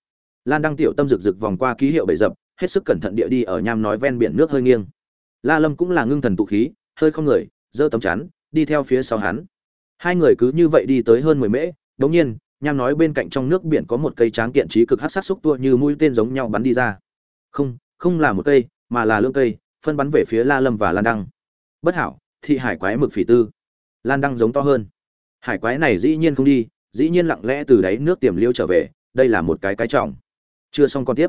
Lan đăng tiểu tâm rực rực vòng qua ký hiệu bể dập, hết sức cẩn thận địa đi ở nham nói ven biển nước hơi nghiêng. La lâm cũng là ngưng thần tụ khí, hơi không người, giơ tấm chắn, đi theo phía sau hắn. Hai người cứ như vậy đi tới hơn mười mễ, đống nhiên, nham nói bên cạnh trong nước biển có một cây tráng kiện trí cực hát sát xúc tua như mũi tên giống nhau bắn đi ra. Không không là một cây, mà là lưỡng cây, phân bắn về phía la lâm và lan đăng. Bất hảo, thị hải quái mực phỉ tư. Lan đăng giống to hơn. Hải quái này dĩ nhiên không đi dĩ nhiên lặng lẽ từ đáy nước tiềm liêu trở về, đây là một cái cái trọng. Chưa xong con tiếp.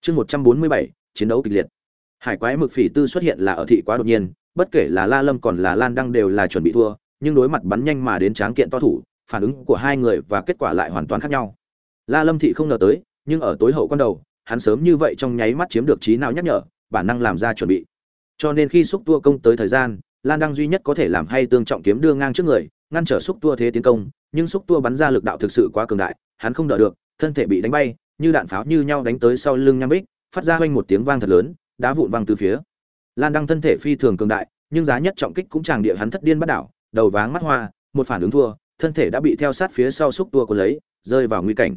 Chương một trăm bốn mươi bảy, chiến đấu kịch liệt. Hải quái mực phỉ tư xuất hiện là ở thị quá đột nhiên, bất kể là la lâm còn là lan đăng đều là chuẩn bị thua, nhưng đối mặt bắn nhanh mà đến tráng kiện to thủ, phản ứng của hai người và kết quả lại hoàn toàn khác nhau. La lâm thị không ngờ tới, nhưng ở tối hậu con đầu, hắn sớm như vậy trong nháy mắt chiếm được trí nào nhắc nhở, bản năng làm ra chuẩn bị. Cho nên khi xúc tua công tới thời gian, lan đăng duy nhất có thể làm hay tương trọng kiếm đưa ngang trước người ngăn trở xúc tua thế tiến công, nhưng xúc tua bắn ra lực đạo thực sự quá cường đại, hắn không đỡ được, thân thể bị đánh bay, như đạn pháo như nhau đánh tới sau lưng nham bích, phát ra hoanh một tiếng vang thật lớn, đá vụn văng từ phía. Lan đăng thân thể phi thường cường đại, nhưng giá nhất trọng kích cũng chàng địa hắn thất điên bắt đảo, đầu váng mắt hoa, một phản ứng thua, thân thể đã bị theo sát phía sau xúc tua của lấy, rơi vào nguy cảnh.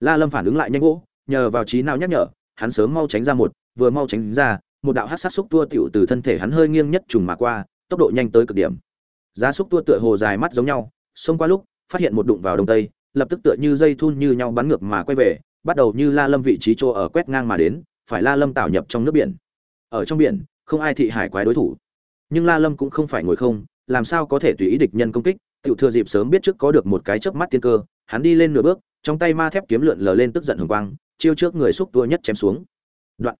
La lâm phản ứng lại nhanh gỗ nhờ vào trí nào nhắc nhở, hắn sớm mau tránh ra một, vừa mau tránh ra, một đạo hát sát xúc tua tiểu từ thân thể hắn hơi nghiêng nhất trùng mà qua, tốc độ nhanh tới cực điểm giá xúc tua tựa hồ dài mắt giống nhau, xông qua lúc, phát hiện một đụng vào đông tây, lập tức tựa như dây thun như nhau bắn ngược mà quay về, bắt đầu như la lâm vị trí chỗ ở quét ngang mà đến, phải la lâm tạo nhập trong nước biển. Ở trong biển, không ai thị hải quái đối thủ. Nhưng la lâm cũng không phải ngồi không, làm sao có thể tùy ý địch nhân công kích, tiểu thừa dịp sớm biết trước có được một cái chớp mắt tiên cơ, hắn đi lên nửa bước, trong tay ma thép kiếm lượn lờ lên tức giận hồng quang, chiêu trước người xúc tua nhất chém xuống. Đoạn.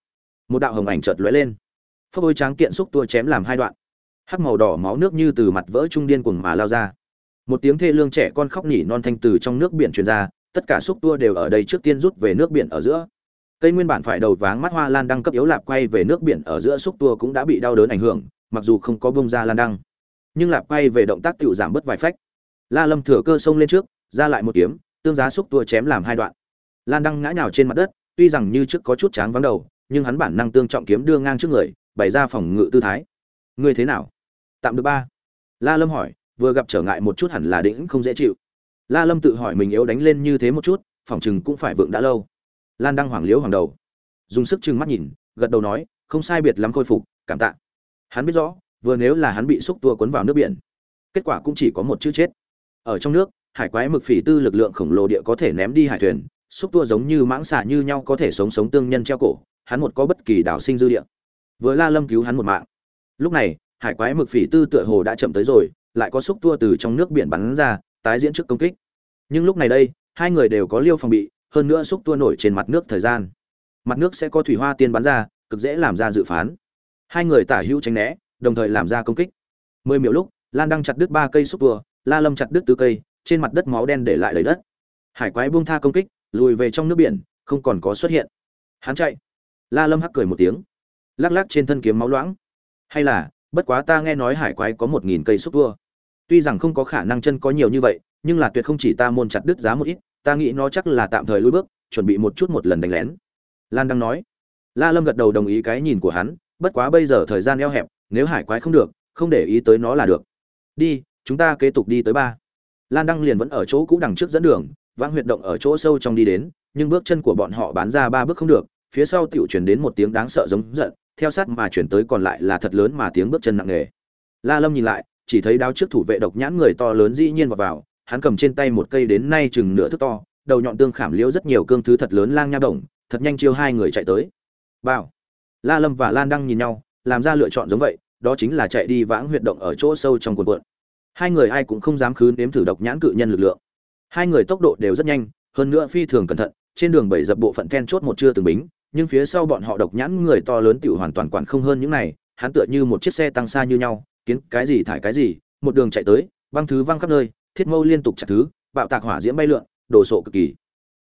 Một đạo hồng ảnh chợt lóe lên. Phấp ôi tráng kiện xúc tua chém làm hai đoạn hắc màu đỏ máu nước như từ mặt vỡ trung điên cuồng mà lao ra. Một tiếng thê lương trẻ con khóc nỉ non thanh từ trong nước biển truyền ra, tất cả xúc tua đều ở đây trước tiên rút về nước biển ở giữa. Cây nguyên bản phải đầu váng mắt hoa lan đăng cấp yếu lạp quay về nước biển ở giữa xúc tua cũng đã bị đau đớn ảnh hưởng, mặc dù không có bông ra lan đăng. Nhưng lạp quay về động tác tiểu giảm bớt vài phách. La lâm thừa cơ xông lên trước, ra lại một kiếm, tương giá xúc tua chém làm hai đoạn. Lan đăng ngã nhào trên mặt đất, tuy rằng như trước có chút tráng vắng đầu, nhưng hắn bản năng tương trọng kiếm đưa ngang trước người, bày ra phòng ngự tư thái. Ngươi thế nào? Tạm được ba. La lâm hỏi, vừa gặp trở ngại một chút hẳn là đĩnh không dễ chịu. La lâm tự hỏi mình yếu đánh lên như thế một chút phỏng chừng cũng phải vượng đã lâu. Lan đang hoảng liếu hoàng đầu. Dùng sức chừng mắt nhìn, gật đầu nói, không sai biệt lắm khôi phục, cảm tạ. Hắn biết rõ, vừa nếu là hắn bị xúc tua cuốn vào nước biển, kết quả cũng chỉ có một chữ chết. Ở trong nước, hải quái mực phỉ tư lực lượng khổng lồ địa có thể ném đi hải thuyền, xúc tua giống như mãng xà như nhau có thể sống sống tương nhân treo cổ, hắn một có bất kỳ đảo sinh dư địa. Vừa la lâm cứu hắn một mạng. Lúc này hải quái mực phỉ tư tựa hồ đã chậm tới rồi, lại có xúc tua từ trong nước biển bắn ra, tái diễn trước công kích. Nhưng lúc này đây, hai người đều có liêu phòng bị, hơn nữa xúc tua nổi trên mặt nước thời gian. Mặt nước sẽ có thủy hoa tiên bắn ra, cực dễ làm ra dự phán. Hai người tả hữu tránh né, đồng thời làm ra công kích. Mười miểu lúc, lan đang chặt đứt ba cây xúc tua, la lâm chặt đứt tứ cây, trên mặt đất máu đen để lại đầy đất. Hải quái buông tha công kích, lùi về trong nước biển, không còn có xuất hiện. Hắn chạy. La lâm hắc cười một tiếng. Lắc lắc trên thân kiếm máu loãng. Hay là bất quá ta nghe nói hải quái có một nghìn cây xúc tua tuy rằng không có khả năng chân có nhiều như vậy, nhưng là tuyệt không chỉ ta môn chặt đứt giá một ít, ta nghĩ nó chắc là tạm thời lùi bước, chuẩn bị một chút một lần đánh lén. Lan đang nói. La lâm gật đầu đồng ý cái nhìn của hắn, bất quá bây giờ thời gian eo hẹp, nếu hải quái không được, không để ý tới nó là được. Đi, chúng ta kế tục đi tới ba. Lan đăng liền vẫn ở chỗ cũ đằng trước dẫn đường, vãng huyệt động ở chỗ sâu trong đi đến, nhưng bước chân của bọn họ bán ra ba bước không được, phía sau tiểu chuyển đến một tiếng đáng sợ giống giận theo sát mà chuyển tới còn lại là thật lớn mà tiếng bước chân nặng nề la lâm nhìn lại, chỉ thấy đao trước thủ vệ độc nhãn người to lớn dĩ nhiên vào vào, hắn cầm trên tay một cây đến nay chừng nửa thước to, đầu nhọn tương khảm liễu rất nhiều cương thứ thật lớn lang nha động. thật nhanh chiêu hai người chạy tới Bảo. la lâm và lan đăng nhìn nhau, làm ra lựa chọn giống vậy, đó chính là chạy đi vãng huyệt động ở chỗ sâu trong cuộn cuộn hai người ai cũng không dám khứ nếm thử độc nhãn cự nhân lực lượng hai người tốc độ đều rất nhanh, hơn nữa phi thường cẩn thận, trên đường bảy dập bộ phận then chốt một chưa từng bính nhưng phía sau bọn họ độc nhãn người to lớn tiểu hoàn toàn quản không hơn những này, hắn tựa như một chiếc xe tăng xa như nhau, kiến cái gì thải cái gì, một đường chạy tới, băng thứ văng khắp nơi, thiết mâu liên tục chặt thứ, bạo tạc hỏa diễm bay lượn, đồ sộ cực kỳ.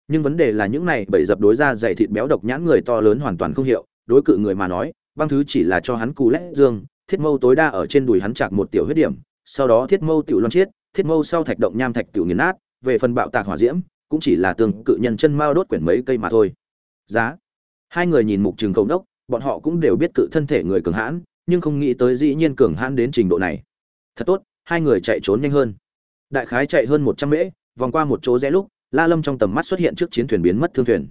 Nhưng vấn đề là những này bảy dập đối ra dày thịt béo độc nhãn người to lớn hoàn toàn không hiệu, đối cự người mà nói, băng thứ chỉ là cho hắn cù lét dương, thiết mâu tối đa ở trên đùi hắn chạc một tiểu huyết điểm, sau đó thiết mâu tiểu loan chiết, thiết mâu sau thạch động nham thạch tiểu nghiền nát, về phần bạo tạc hỏa diễm, cũng chỉ là tương cự nhân chân mao đốt quyển mấy cây mà thôi. Giá hai người nhìn mục trường cầu đốc bọn họ cũng đều biết cự thân thể người cường hãn, nhưng không nghĩ tới dĩ nhiên cường hãn đến trình độ này. Thật tốt, hai người chạy trốn nhanh hơn. Đại khái chạy hơn một trăm mễ, vòng qua một chỗ rẽ lúc, la lâm trong tầm mắt xuất hiện trước chiến thuyền biến mất thương thuyền.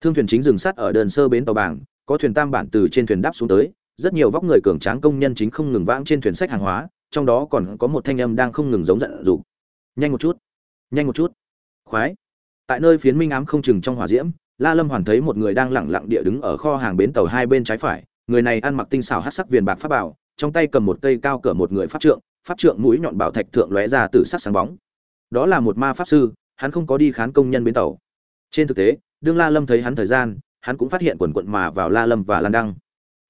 Thương thuyền chính dừng sát ở đơn sơ bến tàu bảng, có thuyền tam bản từ trên thuyền đáp xuống tới, rất nhiều vóc người cường tráng công nhân chính không ngừng vãng trên thuyền sách hàng hóa, trong đó còn có một thanh âm đang không ngừng giống giận dục nhanh một chút, nhanh một chút. Khoái. Tại nơi phiến minh ám không chừng trong hỏa diễm la lâm hoàn thấy một người đang lẳng lặng địa đứng ở kho hàng bến tàu hai bên trái phải, người này ăn mặc tinh xảo hắc sắc viền bạc pháp bảo, trong tay cầm một cây cao cỡ một người pháp trượng pháp trượng mũi nhọn bảo thạch thượng lóe ra từ sắc sáng bóng. Đó là một ma pháp sư, hắn không có đi khán công nhân bến tàu. Trên thực tế, đương la lâm thấy hắn thời gian, hắn cũng phát hiện quần quận mà vào la lâm và lan đăng.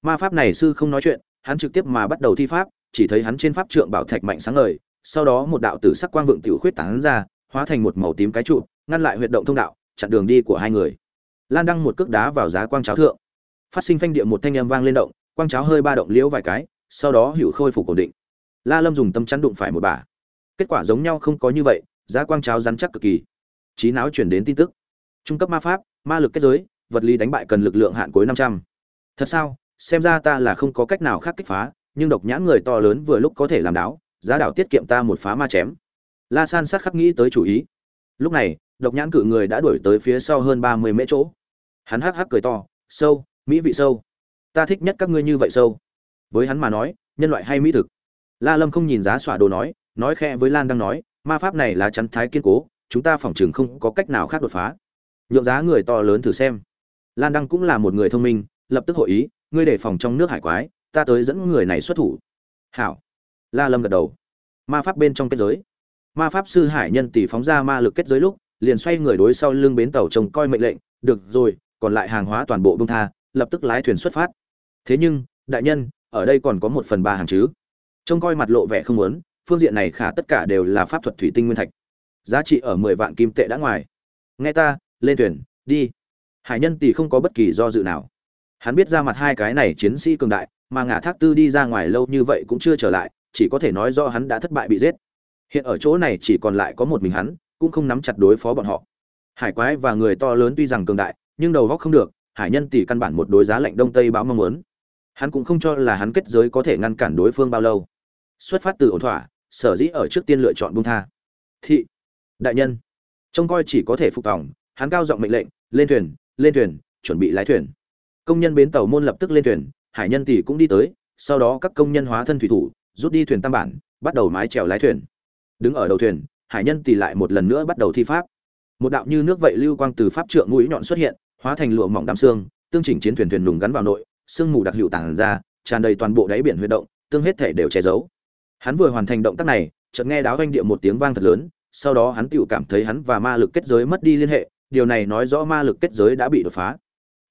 Ma pháp này sư không nói chuyện, hắn trực tiếp mà bắt đầu thi pháp, chỉ thấy hắn trên pháp trượng bảo thạch mạnh sáng ngời, sau đó một đạo tử sắc quang vượng tiểu khuyết tán ra, hóa thành một màu tím cái trụ, ngăn lại huyệt động thông đạo, chặn đường đi của hai người lan đăng một cước đá vào giá quang cháo thượng. Phát sinh phanh địa một thanh âm vang lên động, quang cháo hơi ba động liễu vài cái, sau đó hữu khôi phục ổn định. La lâm dùng tâm chắn đụng phải một bà kết quả giống nhau không có như vậy, giá quang cháo rắn chắc cực kỳ. Trí não chuyển đến tin tức. Trung cấp ma pháp, ma lực kết giới, vật lý đánh bại cần lực lượng hạn cuối năm trăm. Thật sao? Xem ra ta là không có cách nào khác kích phá, nhưng độc nhãn người to lớn vừa lúc có thể làm đáo, giá đảo tiết kiệm ta một phá ma chém. La san sát khắc nghĩ tới chủ ý. Lúc này, độc nhãn cự người đã đuổi tới phía sau hơn ba mươi mễ chỗ hắn hắc hắc cười to, sâu, mỹ vị sâu. Ta thích nhất các ngươi như vậy sâu. Với hắn mà nói, nhân loại hay mỹ thực. La lâm không nhìn giá xỏa đồ nói nói khe với lan đang nói, ma pháp này là chắn thái kiên cố, chúng ta phỏng chừng không có cách nào khác đột phá. Nhượng giá người to lớn thử xem. Lan đăng cũng là một người thông minh, lập tức hội ý, ngươi để phòng trong nước hải quái, ta tới dẫn người này xuất thủ. Hảo. La lâm gật đầu. Ma pháp bên trong kết giới. Ma pháp sư hải nhân tỷ phóng ra ma lực kết giới lúc, liền xoay người đối sau lưng bến tàu trông coi mệnh lệnh, được rồi còn lại hàng hóa toàn bộ bông tha, lập tức lái thuyền xuất phát. Thế nhưng, đại nhân, ở đây còn có một phần ba hàng chứ? Trông coi mặt lộ vẻ không muốn, phương diện này khả tất cả đều là pháp thuật thủy tinh nguyên thạch. Giá trị ở mười vạn kim tệ đã ngoài. Nghe ta, lên thuyền, đi. Hải nhân tỷ không có bất kỳ do dự nào. Hắn biết ra mặt hai cái này chiến sĩ cường đại, mà ngả thác tư đi ra ngoài lâu như vậy cũng chưa trở lại, chỉ có thể nói do hắn đã thất bại bị giết. Hiện ở chỗ này chỉ còn lại có một mình hắn, cũng không nắm chặt đối phó bọn họ. Hải quái và người to lớn tuy rằng cường đại nhưng đầu góc không được, hải nhân tỷ căn bản một đối giá lạnh đông tây báo mong muốn. Hắn cũng không cho là hắn kết giới có thể ngăn cản đối phương bao lâu. Xuất phát từ ổn thỏa, sở dĩ ở trước tiên lựa chọn bung tha. Thị, đại nhân, trông coi chỉ có thể phục tòng, hắn cao giọng mệnh lệnh, lên thuyền lên thuyền, chuẩn bị lái thuyền. Công nhân bến tàu môn lập tức lên thuyền, hải nhân tỷ cũng đi tới, sau đó các công nhân hóa thân thủy thủ, rút đi thuyền tam bản, bắt đầu mái chèo lái thuyền. Đứng ở đầu thuyền, hải nhân tỷ lại một lần nữa bắt đầu thi pháp. Một đạo như nước vậy lưu quang từ pháp trượng mũi nhọn xuất hiện hóa thành lụa mỏng đám xương, tương chỉnh chiến thuyền thuyền đùng gắn vào nội, sương mù đặc hiệu tản ra, tràn đầy toàn bộ đáy biển huy động, tương hết thể đều che giấu. Hắn vừa hoàn thành động tác này, chợt nghe đáo doanh địa một tiếng vang thật lớn, sau đó hắn tự cảm thấy hắn và ma lực kết giới mất đi liên hệ, điều này nói rõ ma lực kết giới đã bị đột phá.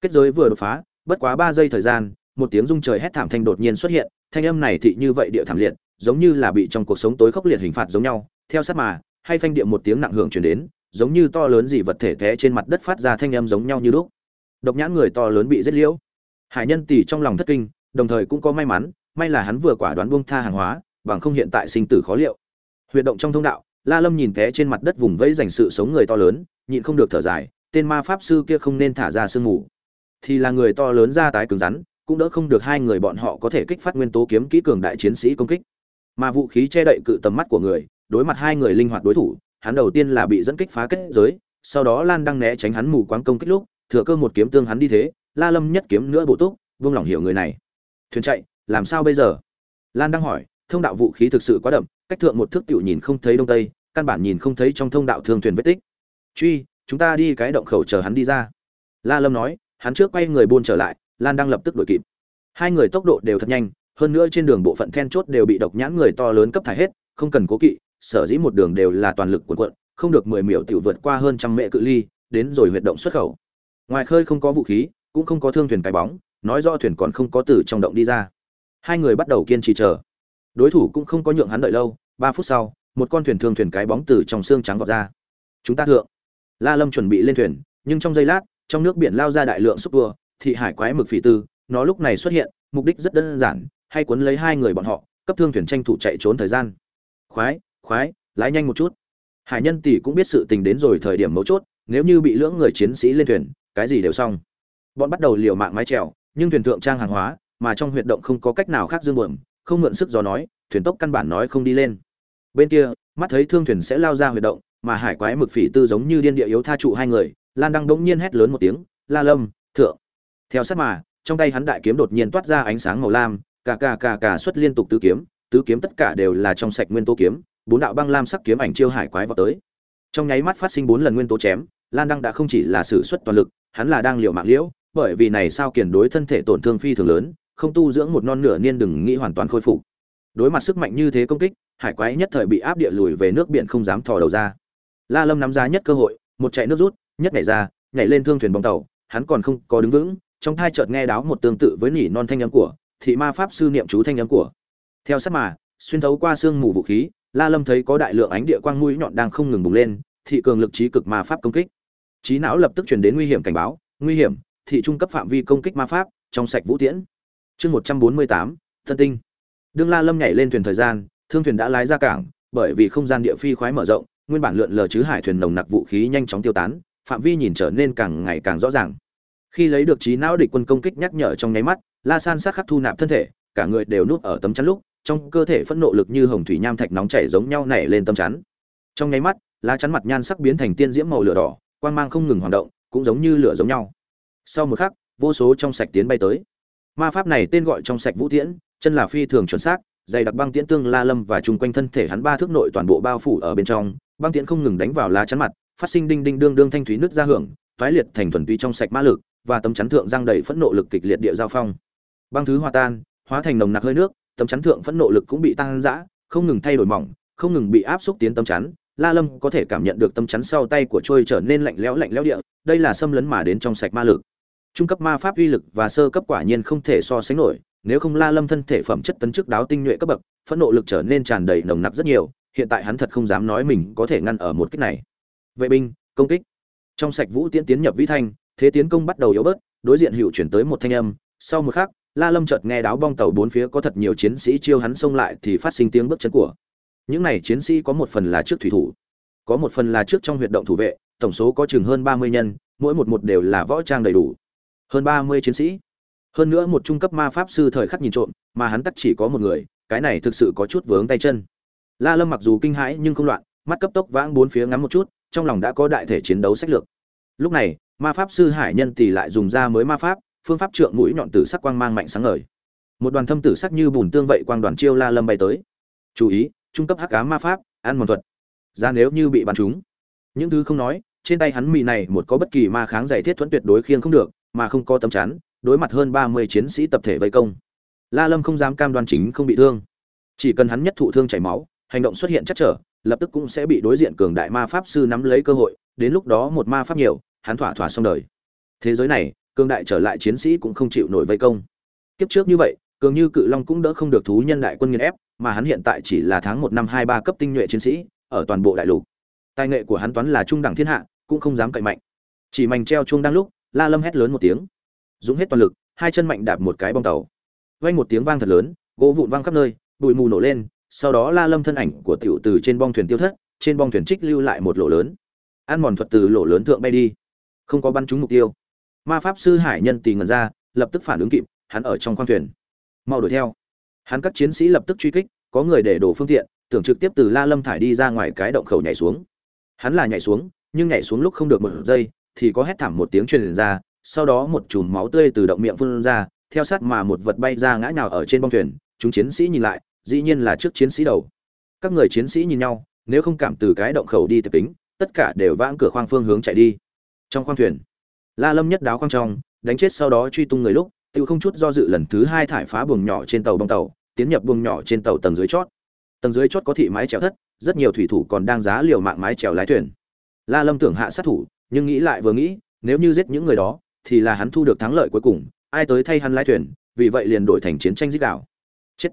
Kết giới vừa đột phá, bất quá ba giây thời gian, một tiếng rung trời hét thảm thanh đột nhiên xuất hiện, thanh âm này thị như vậy địa thảm liệt, giống như là bị trong cuộc sống tối khốc liệt hình phạt giống nhau, theo sát mà, hay phanh địa một tiếng nặng hưởng truyền đến giống như to lớn gì vật thể té trên mặt đất phát ra thanh âm giống nhau như lúc độc nhãn người to lớn bị giết liễu. Hải nhân tỷ trong lòng thất kinh, đồng thời cũng có may mắn, may là hắn vừa quả đoán buông tha hàng hóa, bằng không hiện tại sinh tử khó liệu. Huyệt động trong thông đạo, la lâm nhìn té trên mặt đất vùng vẫy dành sự sống người to lớn, nhịn không được thở dài, tên ma pháp sư kia không nên thả ra sương mù. Thì là người to lớn ra tái cứng rắn, cũng đỡ không được hai người bọn họ có thể kích phát nguyên tố kiếm kỹ cường đại chiến sĩ công kích. Mà vũ khí che đậy cự tầm mắt của người, đối mặt hai người linh hoạt đối thủ hắn đầu tiên là bị dẫn kích phá kết giới, sau đó lan đang né tránh hắn mù quáng công kích lúc, thừa cơ một kiếm tương hắn đi thế, la lâm nhất kiếm nữa bổ túc, vương lòng hiểu người này. Thuyền chạy, làm sao bây giờ? Lan đang hỏi, thông đạo vũ khí thực sự quá đậm, cách thượng một thước tiểu nhìn không thấy đông tây, căn bản nhìn không thấy trong thông đạo thương thuyền vết tích. Truy, chúng ta đi cái động khẩu chờ hắn đi ra. La lâm nói, hắn trước quay người buôn trở lại, lan đang lập tức đuổi kịp. Hai người tốc độ đều thật nhanh, hơn nữa trên đường bộ phận then chốt đều bị độc nhãn người to lớn cấp thải hết, không cần cố kỵ sở dĩ một đường đều là toàn lực cuộn cuộn không được mười miểu tiểu vượt qua hơn trăm mệ cự ly, đến rồi huyệt động xuất khẩu. Ngoài khơi không có vũ khí, cũng không có thương thuyền cái bóng, nói rõ thuyền còn không có từ trong động đi ra. Hai người bắt đầu kiên trì chờ. Đối thủ cũng không có nhượng hắn đợi lâu, ba phút sau, một con thuyền thương thuyền cái bóng từ trong xương trắng vọt ra. Chúng ta thượng. La lâm chuẩn bị lên thuyền, nhưng trong giây lát, trong nước biển lao ra đại lượng xúc tua thị hải quái mực phỉ tư, nó lúc này xuất hiện, mục đích rất đơn giản, hay cuốn lấy hai người bọn họ, cấp thương thuyền tranh thủ chạy trốn thời gian. Khoái khoái lái nhanh một chút. Hải nhân tỷ cũng biết sự tình đến rồi thời điểm mấu chốt nếu như bị lưỡng người chiến sĩ lên thuyền cái gì đều xong. Bọn bắt đầu liều mạng mái trèo, nhưng thuyền thượng trang hàng hóa mà trong huyệt động không có cách nào khác dương buồm không mượn sức gió nói thuyền tốc căn bản nói không đi lên. Bên kia mắt thấy thương thuyền sẽ lao ra huyệt động mà hải quái mực phỉ tư giống như điên địa yếu tha trụ hai người lan đăng đống nhiên hét lớn một tiếng la lâm thượng. Theo sát mà trong tay hắn đại kiếm đột nhiên toát ra ánh sáng màu lam cà cà cà cà xuất liên tục tứ kiếm tứ kiếm tất cả đều là trong sạch nguyên tố kiếm bốn đạo băng lam sắc kiếm ảnh chiêu hải quái vào tới. Trong nháy mắt phát sinh bốn lần nguyên tố chém, lan đăng đã không chỉ là sử xuất toàn lực, hắn là đang liều mạng liễu, bởi vì này sao kiền đối thân thể tổn thương phi thường lớn, không tu dưỡng một non nửa niên đừng nghĩ hoàn toàn khôi phục. Đối mặt sức mạnh như thế công kích, hải quái nhất thời bị áp địa lùi về nước biển không dám thò đầu ra. La lâm nắm ra nhất cơ hội, một chạy nước rút, nhất nhảy ra, nhảy lên thương thuyền bóng tàu, hắn còn không có đứng vững, trong thai chợt nghe đáo một tương tự với nỉ non thanh âm của thị ma pháp sư niệm chú thanh âm của. Theo sát mà, xuyên thấu qua xương mù vũ khí la lâm thấy có đại lượng ánh địa quang mũi nhọn đang không ngừng bùng lên, thị cường lực trí cực ma pháp công kích. Trí não lập tức truyền đến nguy hiểm cảnh báo, nguy hiểm, thị trung cấp phạm vi công kích ma pháp, trong sạch vũ tiễn. Chương một trăm bốn mươi tám, thân tinh. Đương la lâm nhảy lên thuyền thời gian, thương thuyền đã lái ra cảng, bởi vì không gian địa phi khoái mở rộng, nguyên bản lượn lờ chứ hải thuyền nồng nặc vũ khí nhanh chóng tiêu tán, phạm vi nhìn trở nên càng ngày càng rõ ràng. Khi lấy được trí não địch quân công kích nhắc nhở trong nháy mắt, la san sát khắc thu nạp thân thể, cả người đều núp ở tấm chắn lúc trong cơ thể phẫn nộ lực như hồng thủy nham thạch nóng chảy giống nhau nảy lên tấm chắn. Trong nháy mắt, lá chắn mặt nhan sắc biến thành tiên diễm màu lửa đỏ, quang mang không ngừng hoạt động, cũng giống như lửa giống nhau. Sau một khắc, vô số trong sạch tiến bay tới. Ma pháp này tên gọi trong sạch vũ tiễn, chân là phi thường chuẩn xác, dày đặc băng tiễn tương la lâm và chung quanh thân thể hắn ba thước nội toàn bộ bao phủ ở bên trong, băng tiễn không ngừng đánh vào lá chắn mặt, phát sinh đinh đinh đương đương thanh thúy nứt ra hưởng, toái liệt thành thuần túy trong sạch ma lực, và tấm chắn thượng giang đầy phẫn nộ lực kịch liệt địa giao phong. Băng thứ hòa tan hóa thành nồng nặc hơi nước, tấm chắn thượng phẫn nộ lực cũng bị tăng dã không ngừng thay đổi mỏng, không ngừng bị áp xúc tiến tấm chắn. La lâm có thể cảm nhận được tấm chắn sau tay của trôi trở nên lạnh lẽo lạnh lẽo địa, đây là xâm lấn mà đến trong sạch ma lực. Trung cấp ma pháp uy lực và sơ cấp quả nhiên không thể so sánh nổi, nếu không la lâm thân thể phẩm chất tấn chức đáo tinh nhuệ cấp bậc, phẫn nộ lực trở nên tràn đầy nồng nặc rất nhiều, hiện tại hắn thật không dám nói mình có thể ngăn ở một kích này. Vệ binh, công kích. Trong sạch vũ tiến tiến nhập vĩ thanh, thế tiến công bắt đầu yếu bớt, đối diện hữu chuyển tới một thanh âm, sau một khắc la lâm chợt nghe đáo bong tàu bốn phía có thật nhiều chiến sĩ chiêu hắn xông lại thì phát sinh tiếng bước chân của. Những này chiến sĩ có một phần là trước thủy thủ, có một phần là trước trong huyệt động thủ vệ, tổng số có chừng hơn ba mươi nhân, mỗi một một đều là võ trang đầy đủ. Hơn ba mươi chiến sĩ. Hơn nữa một trung cấp ma pháp sư thời khắc nhìn trộm, mà hắn tắc chỉ có một người, cái này thực sự có chút vướng tay chân. La lâm mặc dù kinh hãi nhưng không loạn, mắt cấp tốc vãng bốn phía ngắm một chút, trong lòng đã có đại thể chiến đấu sách lược. Lúc này, ma pháp sư hải nhân thì lại dùng ra mới ma pháp phương pháp trượng mũi nhọn tử sắc quang mang mạnh sáng ngời. Một đoàn thâm tử sắc như bùn tương vậy quang đoàn chiêu la lâm bay tới. Chú ý, trung cấp hắc ám ma pháp, ăn mòn thuật. Ra nếu như bị bắn trúng. Những thứ không nói, trên tay hắn mì này một có bất kỳ ma kháng giải thiết thuẫn tuyệt đối khiêng không được, mà không có tấm chắn, đối mặt hơn ba mươi chiến sĩ tập thể vây công. La lâm không dám cam đoan chính không bị thương. Chỉ cần hắn nhất thụ thương chảy máu, hành động xuất hiện chắc trở, lập tức cũng sẽ bị đối diện cường đại ma pháp sư nắm lấy cơ hội, đến lúc đó một ma pháp nhiều, hắn thỏa thỏa xong đời. Thế giới này cường đại trở lại chiến sĩ cũng không chịu nổi vây công. Kiếp trước như vậy, cường như cự long cũng đỡ không được thú nhân đại quân nghiền ép, mà hắn hiện tại chỉ là tháng một năm hai ba cấp tinh nhuệ chiến sĩ, ở toàn bộ đại lục. Tài nghệ của hắn toán là trung đẳng thiên hạ, cũng không dám cậy mạnh. Chỉ mảnh treo chuông đang lúc, la lâm hét lớn một tiếng. Dũng hết toàn lực, hai chân mạnh đạp một cái bong tàu. Vang một tiếng vang thật lớn, gỗ vụn vang khắp nơi, bụi mù nổ lên, sau đó la lâm thân ảnh của tiểu từ trên bong thuyền tiêu thất, trên bong thuyền trích lưu lại một lỗ lớn. Ăn mòn thuật từ lỗ lớn thượng bay đi. Không có bắn trúng mục tiêu ma pháp sư hải nhân tì ngần ra, lập tức phản ứng kịp, hắn ở trong khoang thuyền. Mau đuổi theo. Hắn các chiến sĩ lập tức truy kích, có người để đổ phương tiện, tưởng trực tiếp từ la lâm thải đi ra ngoài cái động khẩu nhảy xuống. Hắn là nhảy xuống, nhưng nhảy xuống lúc không được một giây, thì có hét thảm một tiếng truyền ra, sau đó một chùm máu tươi từ động miệng phun ra, theo sát mà một vật bay ra ngã nào ở trên bong thuyền, chúng chiến sĩ nhìn lại, dĩ nhiên là trước chiến sĩ đầu. Các người chiến sĩ nhìn nhau, nếu không cảm từ cái động khẩu đi tập tính tất cả đều vãng cửa khoang phương hướng chạy đi. Trong khoang thuyền la lâm nhất đáo khoang trong, đánh chết sau đó truy tung người lúc, Tiêu không chút do dự lần thứ hai thải phá buồng nhỏ trên tàu bong tàu, tiến nhập buồng nhỏ trên tàu tầng dưới chót. Tầng dưới chót có thị mái chèo thất, rất nhiều thủy thủ còn đang giá liều mạng mái chèo lái thuyền. La lâm tưởng hạ sát thủ, nhưng nghĩ lại vừa nghĩ, nếu như giết những người đó, thì là hắn thu được thắng lợi cuối cùng, ai tới thay hắn lái thuyền, vì vậy liền đổi thành chiến tranh giết đảo. Chết.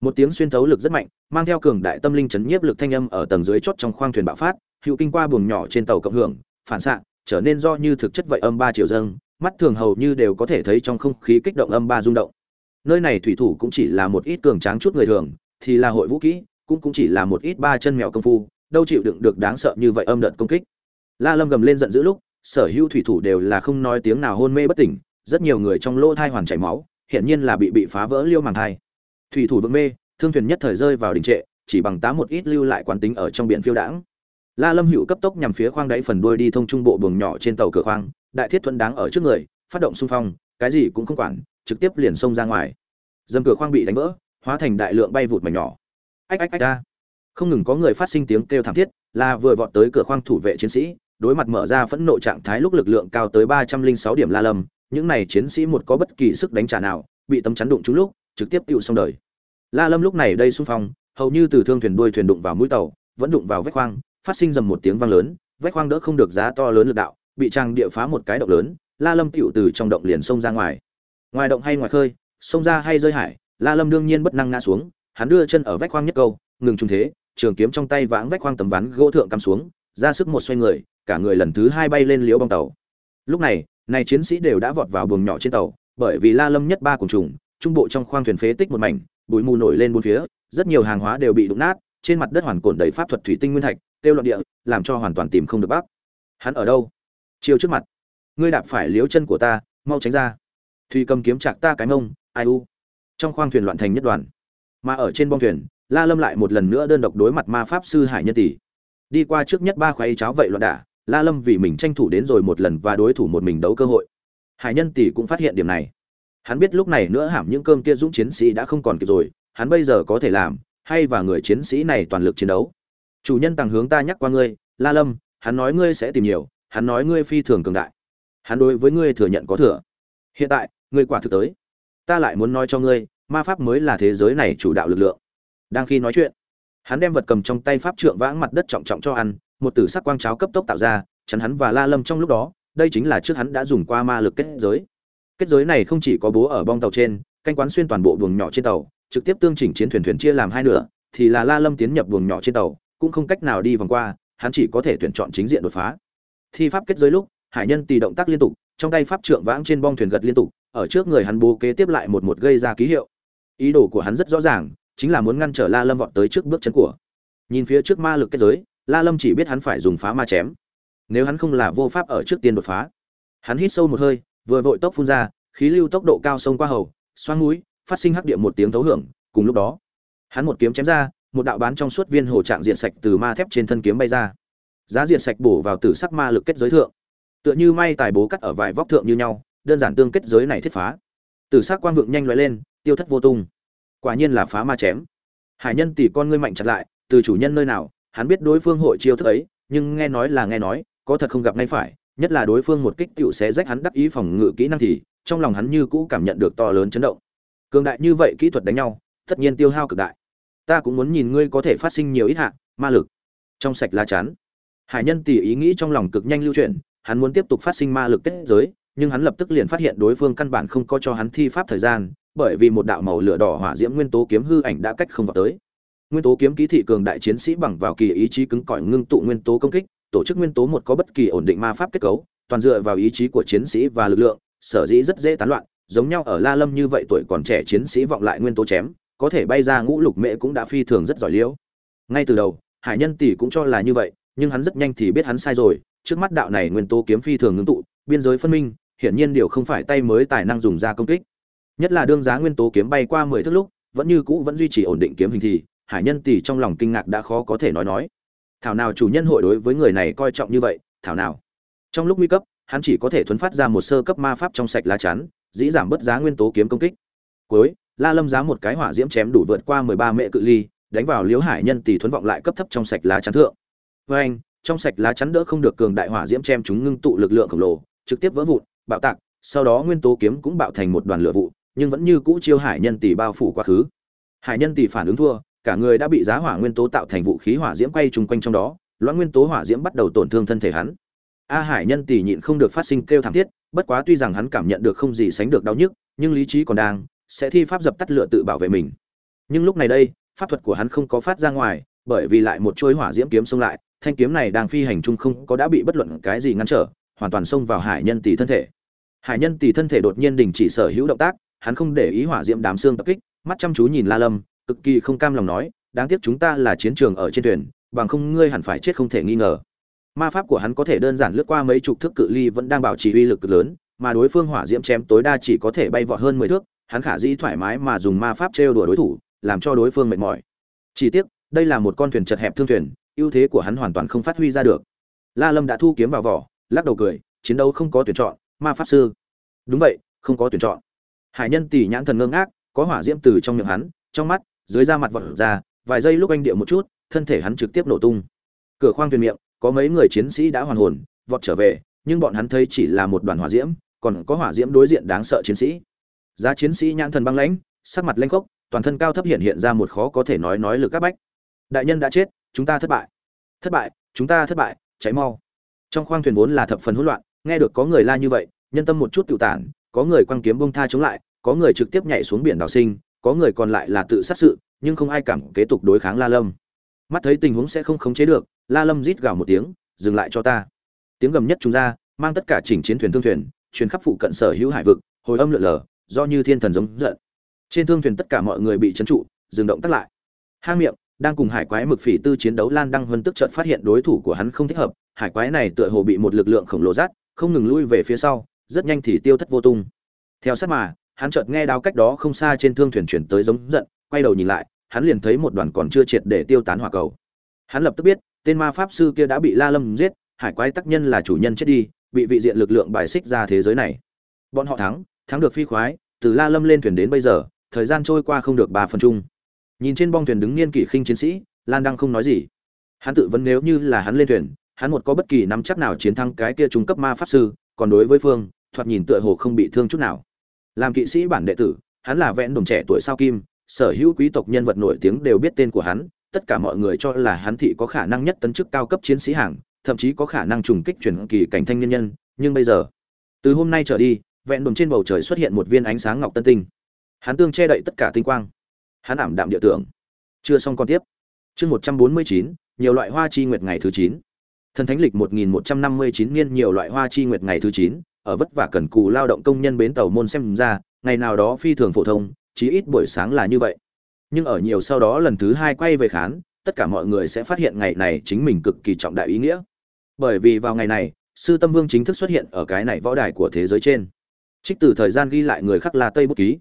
Một tiếng xuyên thấu lực rất mạnh, mang theo cường đại tâm linh chấn nhiếp lực thanh âm ở tầng dưới chót trong khoang thuyền bạo phát, hữu kinh qua buồng nhỏ trên tàu cộng hưởng, phản xạ trở nên do như thực chất vậy âm ba triệu dâng, mắt thường hầu như đều có thể thấy trong không khí kích động âm ba rung động. Nơi này thủy thủ cũng chỉ là một ít cường tráng chút người thường, thì là hội vũ kỹ, cũng cũng chỉ là một ít ba chân mèo công phu, đâu chịu đựng được đáng sợ như vậy âm đợt công kích. La lâm gầm lên giận dữ lúc, sở hữu thủy thủ đều là không nói tiếng nào hôn mê bất tỉnh, rất nhiều người trong lỗ thai hoàn chảy máu hiện nhiên là bị bị phá vỡ liêu màng thai. Thủy thủ vững mê, thương thuyền nhất thời rơi vào đình trệ, chỉ bằng tá một ít lưu lại quán tính ở trong biển phiêu đãng la lâm hữu cấp tốc nhằm phía khoang đáy phần đuôi đi thông trung bộ buồng nhỏ trên tàu cửa khoang, đại thiết thuận đáng ở trước người, phát động xung phong, cái gì cũng không quản, trực tiếp liền xông ra ngoài. Dâm cửa khoang bị đánh vỡ, hóa thành đại lượng bay vụt mảnh nhỏ. Ách ách ách, a. không ngừng có người phát sinh tiếng kêu thảm thiết là vừa vọt tới cửa khoang thủ vệ chiến sĩ, đối mặt mở ra phẫn nộ trạng thái lúc lực lượng cao tới ba trăm linh sáu điểm la lâm, những này chiến sĩ một có bất kỳ sức đánh trả nào, bị tấm chắn đụng trúng lúc, trực tiếp tiêu xong đời. La lâm lúc này đây xung phong, hầu như từ thương thuyền đuôi thuyền đụng vào mũi tàu, vẫn đụng vào vách khoang phát sinh dầm một tiếng vang lớn, vách khoang đỡ không được giá to lớn lực đạo, bị trang địa phá một cái động lớn, la lâm tiểu từ trong động liền xông ra ngoài. Ngoài động hay ngoài khơi, xông ra hay rơi hải, la lâm đương nhiên bất năng ngã xuống, hắn đưa chân ở vách khoang nhất câu, ngừng trung thế, trường kiếm trong tay vãng vách khoang tấm ván gỗ thượng cắm xuống, ra sức một xoay người, cả người lần thứ hai bay lên liễu bong tàu. Lúc này này chiến sĩ đều đã vọt vào buồng nhỏ trên tàu, bởi vì la lâm nhất ba cùng trùng, trung bộ trong khoang thuyền phế tích một mảnh, bụi mù nổi lên bốn phía, rất nhiều hàng hóa đều bị đụng nát, trên mặt đất hoàn cồn đầy pháp thuật thủy tinh nguyên thạch tiêu loạn địa, làm cho hoàn toàn tìm không được bác. Hắn ở đâu? Chiều trước mặt. Ngươi đạp phải liếu chân của ta, mau tránh ra. Thùy cầm kiếm chặt ta cái mông, ai u. Trong khoang thuyền loạn thành nhất đoàn. Mà ở trên bong thuyền, la lâm lại một lần nữa đơn độc đối mặt ma pháp sư hải nhân tỷ. Đi qua trước nhất ba khoái cháo vậy loạn đả, la lâm vì mình tranh thủ đến rồi một lần và đối thủ một mình đấu cơ hội. Hải nhân tỷ cũng phát hiện điểm này. Hắn biết lúc này nữa hàm những cơm kia dũng chiến sĩ đã không còn kịp rồi, hắn bây giờ có thể làm, hay và người chiến sĩ này toàn lực chiến đấu chủ nhân tàng hướng ta nhắc qua ngươi, la lâm, hắn nói ngươi sẽ tìm nhiều, hắn nói ngươi phi thường cường đại. Hắn đối với ngươi thừa nhận có thừa. Hiện tại, ngươi quả thực tới. Ta lại muốn nói cho ngươi, ma pháp mới là thế giới này chủ đạo lực lượng. Đang khi nói chuyện, hắn đem vật cầm trong tay pháp trượng vãng mặt đất trọng trọng cho ăn, một tử sắc quang cháo cấp tốc tạo ra, chắn hắn và la lâm trong lúc đó, đây chính là trước hắn đã dùng qua ma lực kết giới. Kết giới này không chỉ có bố ở bong tàu trên, canh quán xuyên toàn bộ buồng nhỏ trên tàu, trực tiếp tương chỉnh chiến thuyền thuyền chia làm hai nửa, thì là la lâm tiến nhập buồng nhỏ trên tàu cũng không cách nào đi vòng qua, hắn chỉ có thể tuyển chọn chính diện đột phá. Thi pháp kết giới lúc, hải nhân tì động tác liên tục, trong tay pháp trượng vãng trên bong thuyền gật liên tục, ở trước người hắn bố kế tiếp lại một một gây ra ký hiệu. Ý đồ của hắn rất rõ ràng, chính là muốn ngăn trở la lâm vọt tới trước bước chân của. Nhìn phía trước ma lực kết giới, la lâm chỉ biết hắn phải dùng phá ma chém. Nếu hắn không là vô pháp ở trước tiên đột phá. Hắn hít sâu một hơi, vừa vội tốc phun ra, khí lưu tốc độ cao sông qua hầu xoang mũi, phát sinh hắc địa một tiếng thấu hưởng, cùng lúc đó, hắn một kiếm chém ra một đạo bán trong suốt viên hồ trạng diện sạch từ ma thép trên thân kiếm bay ra. Giá diện sạch bổ vào tử sắc ma lực kết giới thượng. Tựa như may tài bố cắt ở vài vóc thượng như nhau, đơn giản tương kết giới này thiết phá. Tử sắc quang vượng nhanh lóe lên, tiêu thất vô tung. Quả nhiên là phá ma chém. Hải nhân tỷ con ngươi mạnh chặt lại, từ chủ nhân nơi nào, hắn biết đối phương hội chiêu thức ấy, nhưng nghe nói là nghe nói, có thật không gặp ngay phải, nhất là đối phương một kích tựu xé rách hắn đắc ý phòng ngự kỹ năng thì, trong lòng hắn như cũ cảm nhận được to lớn chấn động. Cường đại như vậy kỹ thuật đánh nhau, tất nhiên tiêu hao cực đại ta cũng muốn nhìn ngươi có thể phát sinh nhiều ít hạ, ma lực. Trong sạch lá chắn, hải nhân tỉ ý nghĩ trong lòng cực nhanh lưu chuyển, hắn muốn tiếp tục phát sinh ma lực kết giới, nhưng hắn lập tức liền phát hiện đối phương căn bản không có cho hắn thi pháp thời gian, bởi vì một đạo màu lửa đỏ hỏa diễm nguyên tố kiếm hư ảnh đã cách không vào tới. Nguyên tố kiếm ký thị cường đại chiến sĩ bằng vào kỳ ý chí cứng cỏi ngưng tụ nguyên tố công kích, tổ chức nguyên tố một có bất kỳ ổn định ma pháp kết cấu, toàn dựa vào ý chí của chiến sĩ và lực lượng, sở dĩ rất dễ tán loạn, giống nhau ở la lâm như vậy tuổi còn trẻ chiến sĩ vọng lại nguyên tố chém có thể bay ra ngũ lục mễ cũng đã phi thường rất giỏi liễu. Ngay từ đầu, hải nhân tỷ cũng cho là như vậy, nhưng hắn rất nhanh thì biết hắn sai rồi, trước mắt đạo này nguyên tố kiếm phi thường ngưng tụ, biên giới phân minh, hiển nhiên điều không phải tay mới tài năng dùng ra công kích. Nhất là đương giá nguyên tố kiếm bay qua mười thước lúc, vẫn như cũ vẫn duy trì ổn định kiếm hình thì, hải nhân tỷ trong lòng kinh ngạc đã khó có thể nói nói. Thảo nào chủ nhân hội đối với người này coi trọng như vậy, thảo nào. Trong lúc nguy cấp, hắn chỉ có thể thuấn phát ra một sơ cấp ma pháp trong sạch lá chắn, dĩ giảm bớt giá nguyên tố kiếm công kích. Cuối la lâm giá một cái hỏa diễm chém đủ vượt qua mười ba mệ cự ly, đánh vào liếu hải nhân tỷ thuấn vọng lại cấp thấp trong sạch lá chắn thượng. Với anh, trong sạch lá chắn đỡ không được cường đại hỏa diễm chém chúng ngưng tụ lực lượng khổng lồ, trực tiếp vỡ vụn, bạo tạc, sau đó nguyên tố kiếm cũng bạo thành một đoàn lửa vụ, nhưng vẫn như cũ chiêu hải nhân tỷ bao phủ quá khứ. Hải nhân tỷ phản ứng thua, cả người đã bị giá hỏa nguyên tố tạo thành vũ khí hỏa diễm quay chung quanh trong đó, loãng nguyên tố hỏa diễm bắt đầu tổn thương thân thể hắn. A hải nhân tỷ nhịn không được phát sinh kêu thảm thiết, bất quá tuy rằng hắn cảm nhận được không gì sánh được đau nhức, nhưng lý trí còn đang sẽ thi pháp dập tắt lửa tự bảo vệ mình. Nhưng lúc này đây, pháp thuật của hắn không có phát ra ngoài, bởi vì lại một chuôi hỏa diễm kiếm xông lại, thanh kiếm này đang phi hành chung không có đã bị bất luận cái gì ngăn trở, hoàn toàn xông vào hải nhân tỷ thân thể. Hải nhân tỷ thân thể đột nhiên đình chỉ sở hữu động tác, hắn không để ý hỏa diễm đám xương tập kích, mắt chăm chú nhìn la lâm, cực kỳ không cam lòng nói, đáng tiếc chúng ta là chiến trường ở trên thuyền, bằng không ngươi hẳn phải chết không thể nghi ngờ. Ma pháp của hắn có thể đơn giản lướt qua mấy chục thước cự ly vẫn đang bảo trì uy lực lớn, mà đối phương hỏa diễm chém tối đa chỉ có thể bay vọt hơn mười thước hắn khả dĩ thoải mái mà dùng ma pháp trêu đùa đối thủ, làm cho đối phương mệt mỏi. Chỉ tiếc, đây là một con thuyền chật hẹp thương thuyền, ưu thế của hắn hoàn toàn không phát huy ra được. La lâm đã thu kiếm vào vỏ, lắc đầu cười, chiến đấu không có tuyển chọn, ma pháp sư. Đúng vậy, không có tuyển chọn. Hải nhân tỷ nhãn thần ngơ ngác, có hỏa diễm từ trong miệng hắn, trong mắt, dưới da mặt vọt ra, vài giây lúc anh địa một chút, thân thể hắn trực tiếp nổ tung. Cửa khoang thuyền miệng, có mấy người chiến sĩ đã hoàn hồn, vọt trở về, nhưng bọn hắn thấy chỉ là một đoàn hỏa diễm, còn có hỏa diễm đối diện đáng sợ chiến sĩ giá chiến sĩ nhãn thần băng lãnh, sắc mặt lanh khốc, toàn thân cao thấp hiện hiện ra một khó có thể nói nói lực các bách. Đại nhân đã chết, chúng ta thất bại. Thất bại, chúng ta thất bại cháy mau. Trong khoang thuyền vốn là thập phần hỗn loạn, nghe được có người la như vậy, nhân tâm một chút tự tản, có người quăng kiếm bông tha chống lại, có người trực tiếp nhảy xuống biển đào sinh, có người còn lại là tự sát sự, nhưng không ai cảm kế tục đối kháng la lâm. Mắt thấy tình huống sẽ không khống chế được, la lâm rít gào một tiếng, dừng lại cho ta. Tiếng gầm nhất chúng ra, mang tất cả chỉnh chiến thuyền thương thuyền chuyến khắp phụ cận sở hữu hải vực, hồi âm lượn lờ do như thiên thần giống giận. Trên thương thuyền tất cả mọi người bị trấn trụ, dừng động tắt lại. Hang miệng, đang cùng hải quái mực phỉ tư chiến đấu lan đăng hơn tức chợt phát hiện đối thủ của hắn không thích hợp, hải quái này tựa hồ bị một lực lượng khổng lồ rát không ngừng lui về phía sau, rất nhanh thì tiêu thất vô tung. Theo sát mà, hắn chợt nghe đao cách đó không xa trên thương thuyền chuyển tới giống giận, quay đầu nhìn lại, hắn liền thấy một đoàn còn chưa triệt để tiêu tán hỏa cầu. Hắn lập tức biết, tên ma pháp sư kia đã bị la lâm giết, hải quái tác nhân là chủ nhân chết đi, bị vị diện lực lượng bài xích ra thế giới này. Bọn họ thắng thắng được phi khoái từ la lâm lên thuyền đến bây giờ, thời gian trôi qua không được ba phần chung. Nhìn trên bong thuyền đứng niên kỷ khinh chiến sĩ, lan đăng không nói gì. Hắn tự vấn nếu như là hắn lên thuyền, hắn một có bất kỳ nắm chắc nào chiến thắng cái kia trung cấp ma pháp sư, còn đối với phương, thoạt nhìn tựa hồ không bị thương chút nào. Làm kỵ sĩ bản đệ tử, hắn là vẹn đồng trẻ tuổi sao kim, sở hữu quý tộc nhân vật nổi tiếng đều biết tên của hắn, tất cả mọi người cho là hắn thị có khả năng nhất tấn chức cao cấp chiến sĩ hàng, thậm chí có khả năng trùng kích chuyển kỳ cảnh thanh niên nhân, nhưng bây giờ, từ hôm nay trở đi vẹn đồn trên bầu trời xuất hiện một viên ánh sáng ngọc tân tinh. Hắn tương che đậy tất cả tinh quang. Hắn ảm đạm địa tưởng chưa xong còn tiếp. Chương một trăm bốn mươi chín, nhiều loại hoa chi nguyệt ngày thứ chín. Thần thánh lịch một nghìn một trăm năm mươi chín niên nhiều loại hoa chi nguyệt ngày thứ chín, ở vất vả cần cù lao động công nhân bến tàu môn xem ra, ngày nào đó phi thường phổ thông, chí ít buổi sáng là như vậy. Nhưng ở nhiều sau đó lần thứ hai quay về khán, tất cả mọi người sẽ phát hiện ngày này chính mình cực kỳ trọng đại ý nghĩa. Bởi vì vào ngày này, sư tâm vương chính thức xuất hiện ở cái này võ đài của thế giới trên trích từ thời gian ghi lại người khắc là tây bút ký.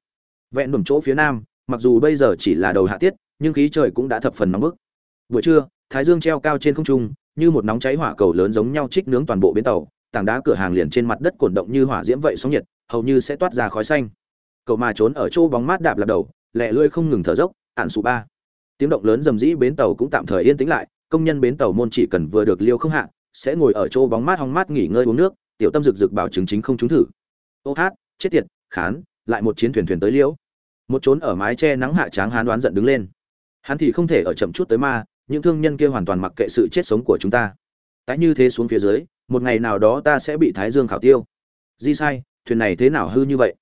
Vẹn đùm chỗ phía nam, mặc dù bây giờ chỉ là đầu hạ tiết, nhưng khí trời cũng đã thập phần nóng bức. Buổi trưa, thái dương treo cao trên không trung, như một nóng cháy hỏa cầu lớn giống nhau trích nướng toàn bộ bến tàu, tảng đá cửa hàng liền trên mặt đất cổn động như hỏa diễm vậy sóng nhiệt, hầu như sẽ toát ra khói xanh. Cậu mà trốn ở chỗ bóng mát đạp lạp đầu, lẹ lưỡi không ngừng thở dốc ạn sụ ba. Tiếng động lớn rầm rĩ bến tàu cũng tạm thời yên tĩnh lại, công nhân bến tàu môn chỉ cần vừa được liêu không hạ, sẽ ngồi ở chỗ bóng mát hóng mát nghỉ ngơi uống nước, tiểu tâm rực rực bảo chứng chính không trúng thử ô hát, chết tiệt, khán, lại một chiến thuyền thuyền tới liễu. Một trốn ở mái che nắng hạ tráng hán đoán giận đứng lên. Hắn thì không thể ở chậm chút tới ma, những thương nhân kia hoàn toàn mặc kệ sự chết sống của chúng ta. Tái như thế xuống phía dưới, một ngày nào đó ta sẽ bị thái dương khảo tiêu. Di sai, thuyền này thế nào hư như vậy?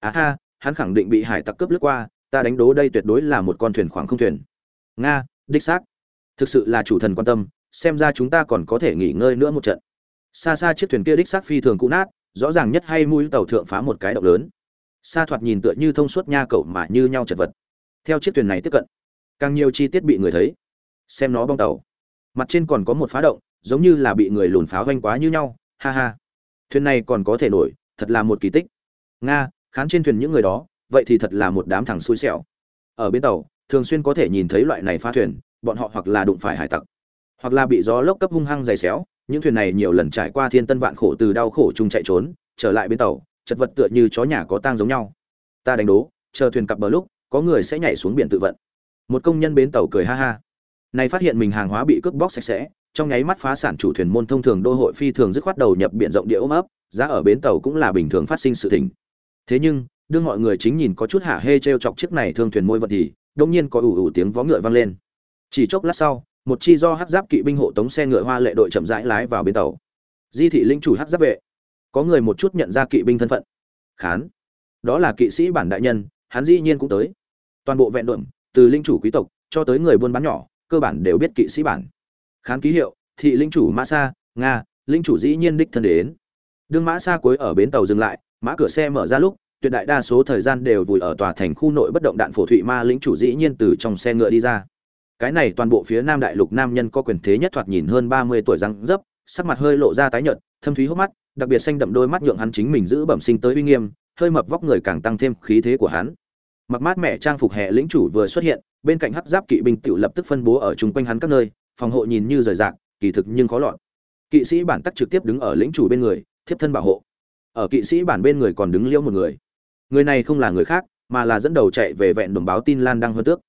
Á à ha, hắn khẳng định bị hải tặc cướp lướt qua, ta đánh đố đây tuyệt đối là một con thuyền khoảng không thuyền. Nga, đích xác. Thực sự là chủ thần quan tâm, xem ra chúng ta còn có thể nghỉ ngơi nữa một trận. Xa xa chiếc thuyền kia đích xác phi thường cũ nát rõ ràng nhất hay mũi tàu thượng phá một cái động lớn. Xa thoạt nhìn tựa như thông suốt nha cậu mà như nhau chật vật. Theo chiếc thuyền này tiếp cận, càng nhiều chi tiết bị người thấy. Xem nó bong tàu. Mặt trên còn có một phá động, giống như là bị người lùn pháo vanh quá như nhau. Ha ha. Thuyền này còn có thể nổi, thật là một kỳ tích. Nga, khán trên thuyền những người đó, vậy thì thật là một đám thằng xui xẻo. Ở bên tàu, thường xuyên có thể nhìn thấy loại này phá thuyền, bọn họ hoặc là đụng phải hải tặc, hoặc là bị gió lốc cấp hung hăng dày xéo những thuyền này nhiều lần trải qua thiên tân vạn khổ từ đau khổ chung chạy trốn, trở lại bên tàu, chật vật tựa như chó nhà có tang giống nhau. Ta đánh đố, chờ thuyền cập bờ lúc, có người sẽ nhảy xuống biển tự vận. Một công nhân bến tàu cười ha ha. Này phát hiện mình hàng hóa bị cướp bóc sạch sẽ, trong nháy mắt phá sản chủ thuyền môn thông thường đô hội phi thường dứt khoát đầu nhập biển rộng địa ôm ấp, giá ở bến tàu cũng là bình thường phát sinh sự tình. Thế nhưng, đương mọi người chính nhìn có chút hả hê t chọc chiếc này thương thuyền môi vật thì đông nhiên có ủ ủ tiếng vó ngựa vang lên. Chỉ chốc lát sau một chi do hắc giáp kỵ binh hộ tống xe ngựa hoa lệ đội chậm rãi lái vào bến tàu. Di thị linh chủ hắc giáp vệ. Có người một chút nhận ra kỵ binh thân phận. Khán. Đó là kỵ sĩ bản đại nhân, hắn dĩ nhiên cũng tới. Toàn bộ vẹn đượm từ linh chủ quý tộc cho tới người buôn bán nhỏ, cơ bản đều biết kỵ sĩ bản. Khán ký hiệu, thị linh chủ mã sa, nga, linh chủ dĩ nhiên đích thân đến. Đương mã sa cuối ở bến tàu dừng lại, mã cửa xe mở ra lúc, tuyệt đại đa số thời gian đều vùi ở tòa thành khu nội bất động đạn phổ thụy ma lính chủ dĩ nhiên từ trong xe ngựa đi ra cái này toàn bộ phía nam đại lục nam nhân có quyền thế nhất thoạt nhìn hơn ba mươi tuổi răng dấp, sắc mặt hơi lộ ra tái nhợt, thâm thúy hốc mắt, đặc biệt xanh đậm đôi mắt nhượng hắn chính mình giữ bẩm sinh tới uy nghiêm, hơi mập vóc người càng tăng thêm khí thế của hắn. Mặc mát mẹ trang phục hệ lĩnh chủ vừa xuất hiện, bên cạnh hắc giáp kỵ binh tự lập tức phân bố ở chung quanh hắn các nơi, phòng hộ nhìn như rời rạc, kỳ thực nhưng khó lọt. Kỵ sĩ bản tắc trực tiếp đứng ở lĩnh chủ bên người, thiếp thân bảo hộ. Ở kỵ sĩ bản bên người còn đứng liễu một người. Người này không là người khác, mà là dẫn đầu chạy về vẹn đồng báo tin lan đăng hơn tước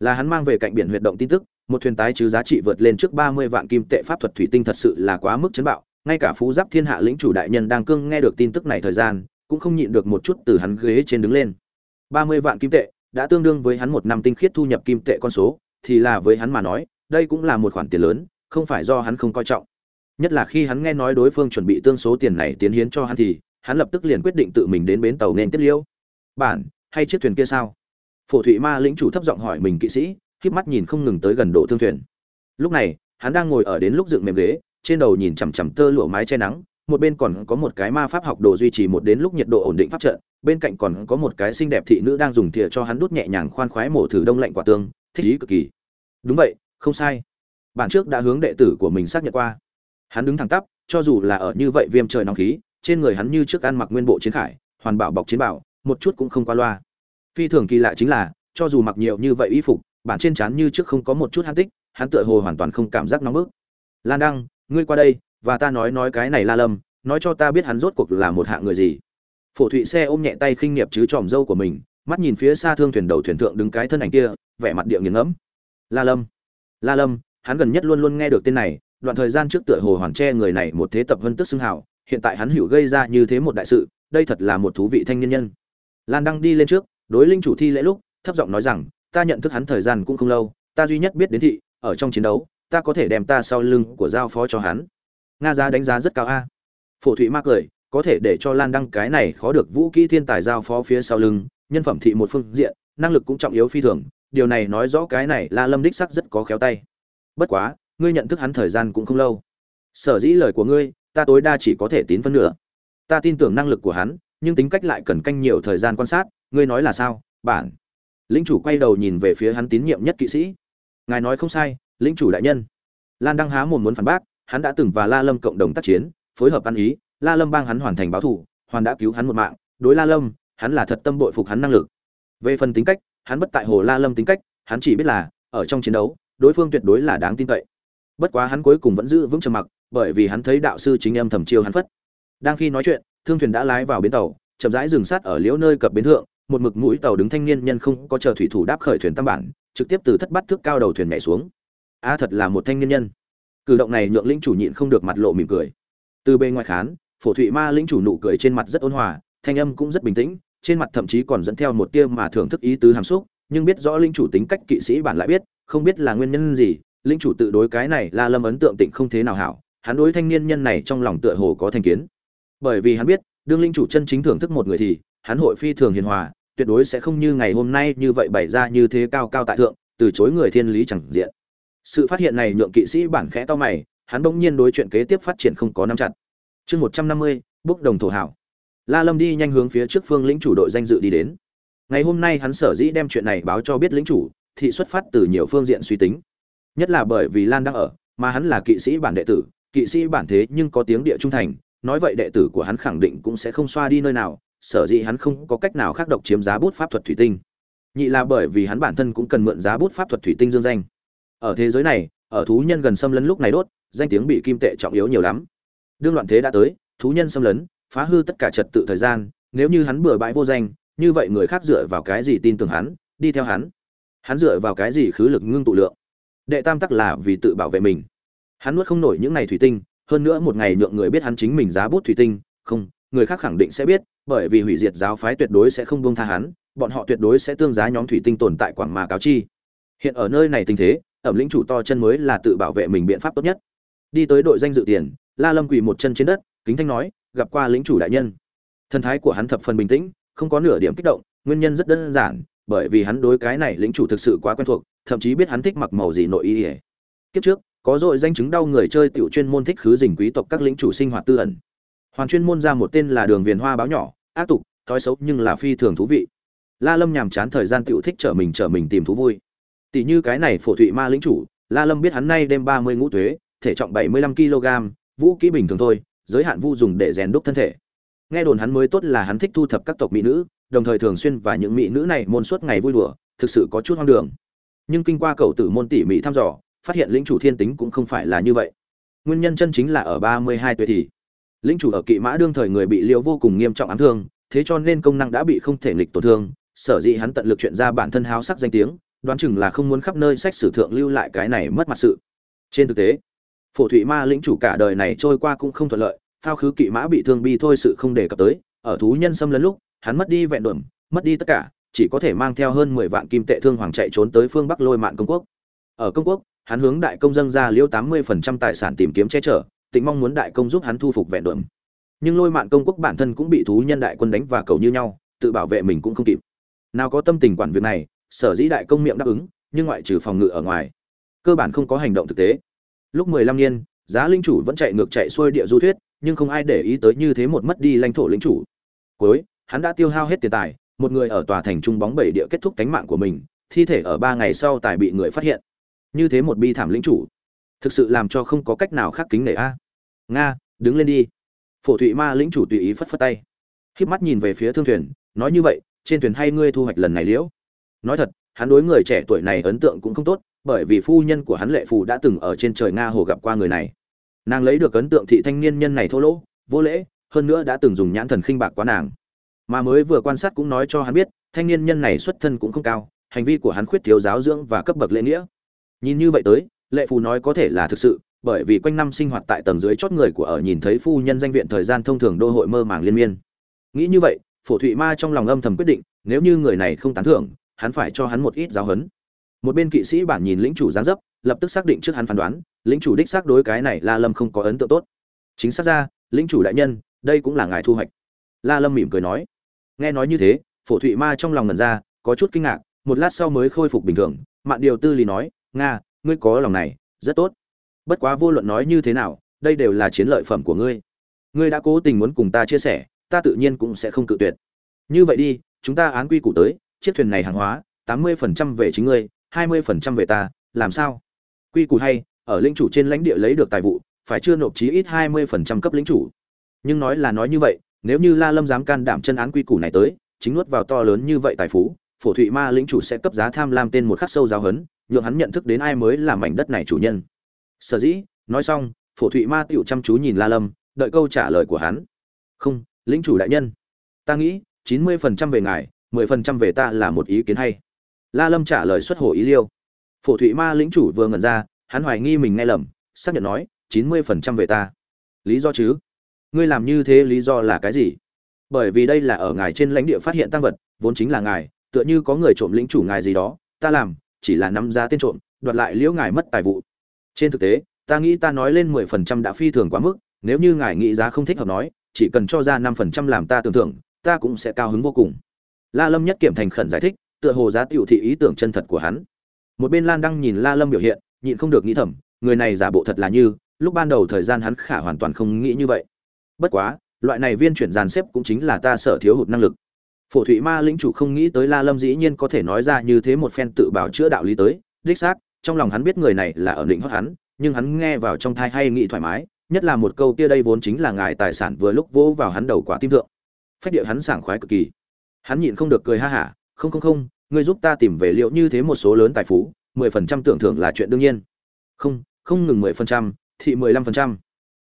là hắn mang về cạnh biển huyệt động tin tức, một thuyền tái chứ giá trị vượt lên trước ba mươi vạn kim tệ pháp thuật thủy tinh thật sự là quá mức chấn bạo, ngay cả phú giáp thiên hạ lĩnh chủ đại nhân đang cương nghe được tin tức này thời gian, cũng không nhịn được một chút từ hắn ghế trên đứng lên. Ba mươi vạn kim tệ, đã tương đương với hắn một năm tinh khiết thu nhập kim tệ con số, thì là với hắn mà nói, đây cũng là một khoản tiền lớn, không phải do hắn không coi trọng. Nhất là khi hắn nghe nói đối phương chuẩn bị tương số tiền này tiến hiến cho hắn thì, hắn lập tức liền quyết định tự mình đến bến tàu nên tiếp liễu bản, hay chiếc thuyền kia sao? Phổ thụy ma lĩnh chủ thấp giọng hỏi mình kỵ sĩ híp mắt nhìn không ngừng tới gần độ thương thuyền. Lúc này, hắn đang ngồi ở đến lúc dựng mềm ghế, trên đầu nhìn chằm chằm tơ lụa mái che nắng, một bên còn có một cái ma pháp học đồ duy trì một đến lúc nhiệt độ ổn định pháp trận, bên cạnh còn có một cái xinh đẹp thị nữ đang dùng thìa cho hắn đút nhẹ nhàng khoan khoái mổ thử đông lạnh quả tương, thích ý cực kỳ. Đúng vậy, không sai. Bản trước đã hướng đệ tử của mình xác nhận qua. Hắn đứng thẳng tắp, cho dù là ở như vậy viêm trời nóng khí, trên người hắn như trước ăn mặc nguyên bộ chiến khải, hoàn bảo bọc chiến bảo, một chút cũng không qua loa phi thường kỳ lạ chính là, cho dù mặc nhiều như vậy y phục, bản trên trán như trước không có một chút hắn tích, hắn tựa hồ hoàn toàn không cảm giác nóng bức. Lan đăng, ngươi qua đây, và ta nói nói cái này la lâm, nói cho ta biết hắn rốt cuộc là một hạng người gì. Phổ thụy xe ôm nhẹ tay khinh nghiệp chứ tròm dâu của mình, mắt nhìn phía xa thương thuyền đầu thuyền thượng đứng cái thân ảnh kia, vẻ mặt địa nghiền ngẫm. La lâm la lâm, hắn gần nhất luôn luôn nghe được tên này, đoạn thời gian trước tựa hồ hoàn che người này một thế tập vân tức xưng hào, hiện tại hắn hữu gây ra như thế một đại sự, đây thật là một thú vị thanh niên nhân. Lan đăng đi lên trước đối linh chủ thi lễ lúc, thấp giọng nói rằng, ta nhận thức hắn thời gian cũng không lâu, ta duy nhất biết đến thị, ở trong chiến đấu, ta có thể đem ta sau lưng của giao phó cho hắn. Nga giá đánh giá rất cao a. Phổ thụy ma cười, có thể để cho lan đăng cái này khó được vũ kỹ thiên tài giao phó phía sau lưng, nhân phẩm thị một phương diện, năng lực cũng trọng yếu phi thường, điều này nói rõ cái này la lâm đích sắc rất có khéo tay. Bất quá, ngươi nhận thức hắn thời gian cũng không lâu. Sở dĩ lời của ngươi, ta tối đa chỉ có thể tín phân nửa. Ta tin tưởng năng lực của hắn, nhưng tính cách lại cần canh nhiều thời gian quan sát ngươi nói là sao, bản. Lĩnh chủ quay đầu nhìn về phía hắn tín nhiệm nhất kỵ sĩ. Ngài nói không sai, lĩnh chủ đại nhân. Lan đăng há mồm muốn phản bác, hắn đã từng và la lâm cộng đồng tác chiến, phối hợp ăn ý, la lâm bang hắn hoàn thành báo thù, hoàn đã cứu hắn một mạng. Đối la lâm, hắn là thật tâm bội phục hắn năng lực. Về phần tính cách, hắn bất tại hồ la lâm tính cách, hắn chỉ biết là, ở trong chiến đấu, đối phương tuyệt đối là đáng tin cậy. Bất quá hắn cuối cùng vẫn giữ vững trầm mặc, bởi vì hắn thấy đạo sư chính em thầm chiêu hắn phất. Đang khi nói chuyện, thương thuyền đã lái vào bến tàu, chậm rãi dừng sát ở liễu nơi cập bến thượng một mực mũi tàu đứng thanh niên nhân không có chờ thủy thủ đáp khởi thuyền tam bản, trực tiếp từ thất bát thước cao đầu thuyền nhảy xuống. A, thật là một thanh niên nhân. Cử động này nhượng lĩnh chủ nhịn không được mặt lộ mỉm cười. Từ bên ngoài khán, phổ thụy ma lĩnh chủ nụ cười trên mặt rất ôn hòa, thanh âm cũng rất bình tĩnh, trên mặt thậm chí còn dẫn theo một tia mà thưởng thức ý tứ hàm xúc, nhưng biết rõ lĩnh chủ tính cách kỵ sĩ bản lại biết, không biết là nguyên nhân gì, lĩnh chủ tự đối cái này la lâm ấn tượng tịnh không thế nào hảo, hắn đối thanh niên nhân này trong lòng tựa hồ có thành kiến. Bởi vì hắn biết, đương lĩnh chủ chân chính thưởng thức một người thì, hắn hội phi thường hiền hòa tuyệt đối sẽ không như ngày hôm nay như vậy bày ra như thế cao cao tại thượng, từ chối người thiên lý chẳng diện. Sự phát hiện này nhượng kỵ sĩ bản khẽ to mày, hắn bỗng nhiên đối chuyện kế tiếp phát triển không có nắm chặt. Chương một trăm năm mươi bốc đồng thổ hảo. La lâm đi nhanh hướng phía trước phương lĩnh chủ đội danh dự đi đến. Ngày hôm nay hắn sở dĩ đem chuyện này báo cho biết lĩnh chủ, thị xuất phát từ nhiều phương diện suy tính. Nhất là bởi vì lan đang ở, mà hắn là kỵ sĩ bản đệ tử, kỵ sĩ bản thế nhưng có tiếng địa trung thành, nói vậy đệ tử của hắn khẳng định cũng sẽ không xoa đi nơi nào sở dĩ hắn không có cách nào khác độc chiếm giá bút pháp thuật thủy tinh. Nhị là bởi vì hắn bản thân cũng cần mượn giá bút pháp thuật thủy tinh dương danh. Ở thế giới này, ở thú nhân gần xâm lấn lúc này đốt, danh tiếng bị kim tệ trọng yếu nhiều lắm. Đương loạn thế đã tới, thú nhân xâm lấn, phá hư tất cả trật tự thời gian, nếu như hắn bừa bãi vô danh, như vậy người khác dựa vào cái gì tin tưởng hắn, đi theo hắn? Hắn dựa vào cái gì khứ lực ngưng tụ lượng? Đệ tam tắc là vì tự bảo vệ mình. Hắn nuốt không nổi những ngày thủy tinh, hơn nữa một ngày nhượng người biết hắn chính mình giá bút thủy tinh, không, người khác khẳng định sẽ biết bởi vì hủy diệt giáo phái tuyệt đối sẽ không buông tha hắn, bọn họ tuyệt đối sẽ tương giá nhóm thủy tinh tồn tại quảng mà cáo chi. Hiện ở nơi này tình thế, ẩm lĩnh chủ to chân mới là tự bảo vệ mình biện pháp tốt nhất. Đi tới đội danh dự tiền, la lâm quỳ một chân trên đất, kính thanh nói, gặp qua lĩnh chủ đại nhân. Thần thái của hắn thập phần bình tĩnh, không có nửa điểm kích động, nguyên nhân rất đơn giản, bởi vì hắn đối cái này lĩnh chủ thực sự quá quen thuộc, thậm chí biết hắn thích mặc màu gì nội y kiếp trước, có dội danh chứng đau người chơi tiểu chuyên môn thích khứ dình quý tộc các lĩnh chủ sinh hoạt tư ẩn. Hoàn chuyên môn ra một tên là đường viền hoa báo nhỏ ác tục, thói xấu nhưng là phi thường thú vị. La lâm nhàm chán thời gian tựu thích trở mình trở mình tìm thú vui. Tỷ như cái này phổ thụy ma lĩnh chủ, la lâm biết hắn nay đêm ba mươi ngũ thuế, thể trọng bảy mươi lăm kg vũ kỹ bình thường thôi, giới hạn vu dùng để rèn đúc thân thể. Nghe đồn hắn mới tốt là hắn thích thu thập các tộc mỹ nữ, đồng thời thường xuyên và những mỹ nữ này môn suốt ngày vui đùa, thực sự có chút hoang đường. Nhưng kinh qua cầu tử môn tỉ mỹ thăm dò, phát hiện lĩnh chủ thiên tính cũng không phải là như vậy. Nguyên nhân chân chính là ở ba mươi hai tuổi thì lĩnh chủ ở kỵ mã đương thời người bị liễu vô cùng nghiêm trọng ám thương, thế cho nên công năng đã bị không thể nghịch tổn thương, sở dĩ hắn tận lực chuyện ra bản thân háo sắc danh tiếng, đoán chừng là không muốn khắp nơi sách sử thượng lưu lại cái này mất mặt sự. Trên thực tế, phổ thụy ma lĩnh chủ cả đời này trôi qua cũng không thuận lợi, phao khứ kỵ mã bị thương bi thôi sự không đề cập tới, ở thú nhân xâm lấn lúc, hắn mất đi vẹn đuẩm mất đi tất cả, chỉ có thể mang theo hơn mười vạn kim tệ thương hoàng chạy trốn tới phương bắc lôi mạn công quốc. Ở công quốc, hắn hướng đại công dân ra liêu tám mươi phần trăm tài sản tìm kiếm che chở tịnh mong muốn đại công giúp hắn thu phục vẹn đượm, nhưng lôi mạn công quốc bản thân cũng bị thú nhân đại quân đánh và cầu như nhau tự bảo vệ mình cũng không kịp. Nào có tâm tình quản việc này sở dĩ đại công miệng đáp ứng nhưng ngoại trừ phòng ngự ở ngoài cơ bản không có hành động thực tế. Lúc mười lăm niên giá linh chủ vẫn chạy ngược chạy xuôi địa du thuyết nhưng không ai để ý tới như thế một mất đi lãnh thổ lĩnh chủ. Cuối hắn đã tiêu hao hết tiền tài một người ở tòa thành trung bóng bảy địa kết thúc tánh mạng của mình thi thể ở ba ngày sau tài bị người phát hiện. Như thế một bi thảm lĩnh chủ thực sự làm cho không có cách nào khác kính nể a. Nga, đứng lên đi. Phổ thụy ma lĩnh chủ tùy ý phất phất tay. Híp mắt nhìn về phía thương thuyền, nói như vậy, trên thuyền hay ngươi thu hoạch lần này liễu? Nói thật, hắn đối người trẻ tuổi này ấn tượng cũng không tốt, bởi vì phu nhân của hắn lệ phù đã từng ở trên trời nga hồ gặp qua người này. Nàng lấy được ấn tượng thị thanh niên nhân này thô lỗ, vô lễ, hơn nữa đã từng dùng nhãn thần khinh bạc quá nàng. Mà mới vừa quan sát cũng nói cho hắn biết, thanh niên nhân này xuất thân cũng không cao, hành vi của hắn khuyết thiếu giáo dưỡng và cấp bậc lễ nghĩa. Nhìn như vậy tới lệ phù nói có thể là thực sự, bởi vì quanh năm sinh hoạt tại tầng dưới chót người của ở nhìn thấy phu nhân danh viện thời gian thông thường đô hội mơ màng liên miên. Nghĩ như vậy, phổ thụy ma trong lòng âm thầm quyết định, nếu như người này không tán thưởng, hắn phải cho hắn một ít giáo huấn. Một bên kỵ sĩ bản nhìn lĩnh chủ gián dấp, lập tức xác định trước hắn phán đoán, lĩnh chủ đích xác đối cái này la lâm không có ấn tượng tốt. Chính xác ra, lĩnh chủ đại nhân, đây cũng là ngài thu hoạch. La lâm mỉm cười nói. Nghe nói như thế, phổ thụy ma trong lòng ngần ra, có chút kinh ngạc, một lát sau mới khôi phục bình thường, mạn điều tư lý nói, nga ngươi có lòng này, rất tốt. Bất quá vô luận nói như thế nào, đây đều là chiến lợi phẩm của ngươi. Ngươi đã cố tình muốn cùng ta chia sẻ, ta tự nhiên cũng sẽ không cự tuyệt. Như vậy đi, chúng ta án quy củ tới, chiếc thuyền này hàng hóa, tám mươi phần trăm về chính ngươi, hai mươi phần trăm về ta, làm sao? Quy củ hay, ở lĩnh chủ trên lãnh địa lấy được tài vụ, phải chưa nộp chí ít hai mươi phần trăm cấp lĩnh chủ. Nhưng nói là nói như vậy, nếu như la lâm dám can đảm chân án quy củ này tới, chính nuốt vào to lớn như vậy tài phú, phổ thụy ma lĩnh chủ sẽ cấp giá tham lam tên một khắc sâu giáo hấn nhượng hắn nhận thức đến ai mới là mảnh đất này chủ nhân. Sở dĩ, nói xong, phổ thụy ma tựu chăm chú nhìn la lâm, đợi câu trả lời của hắn. Không, lĩnh chủ đại nhân. Ta nghĩ, chín mươi phần trăm về ngài, mười phần trăm về ta là một ý kiến hay. La lâm trả lời xuất hồ ý liêu. Phổ thụy ma lĩnh chủ vừa ngẩn ra, hắn hoài nghi mình nghe lầm, xác nhận nói, chín mươi phần trăm về ta. Lý do chứ? Ngươi làm như thế lý do là cái gì? Bởi vì đây là ở ngài trên lãnh địa phát hiện tăng vật, vốn chính là ngài, tựa như có người trộm lĩnh chủ ngài gì đó, ta làm chỉ là nắm giá tên trộm, đoạt lại liễu ngài mất tài vụ. Trên thực tế, ta nghĩ ta nói lên mười phần trăm đã phi thường quá mức, nếu như ngài nghĩ giá không thích hợp nói, chỉ cần cho ra năm phần trăm làm ta tưởng tượng ta cũng sẽ cao hứng vô cùng. La lâm nhất kiểm thành khẩn giải thích, tựa hồ giá tiểu thị ý tưởng chân thật của hắn. Một bên lan đăng nhìn la lâm biểu hiện, nhịn không được nghĩ thầm, người này giả bộ thật là như, lúc ban đầu thời gian hắn khả hoàn toàn không nghĩ như vậy. Bất quá, loại này viên chuyển dàn xếp cũng chính là ta sợ thiếu hụt năng lực phổ thụy ma lĩnh chủ không nghĩ tới la lâm dĩ nhiên có thể nói ra như thế một phen tự bảo chữa đạo lý tới. Đích xác, trong lòng hắn biết người này là ở định hót hắn, nhưng hắn nghe vào trong thai hay nghĩ thoải mái, nhất là một câu kia đây vốn chính là ngài tài sản vừa lúc vỗ vào hắn đầu quả tim thượng. Phách địa hắn sảng khoái cực kỳ. Hắn nhịn không được cười ha hả, không không không, ngươi giúp ta tìm về liệu như thế một số lớn tài phú, mười phần trăm tưởng thưởng là chuyện đương nhiên. Không không ngừng mười phần trăm thị mười lăm phần trăm.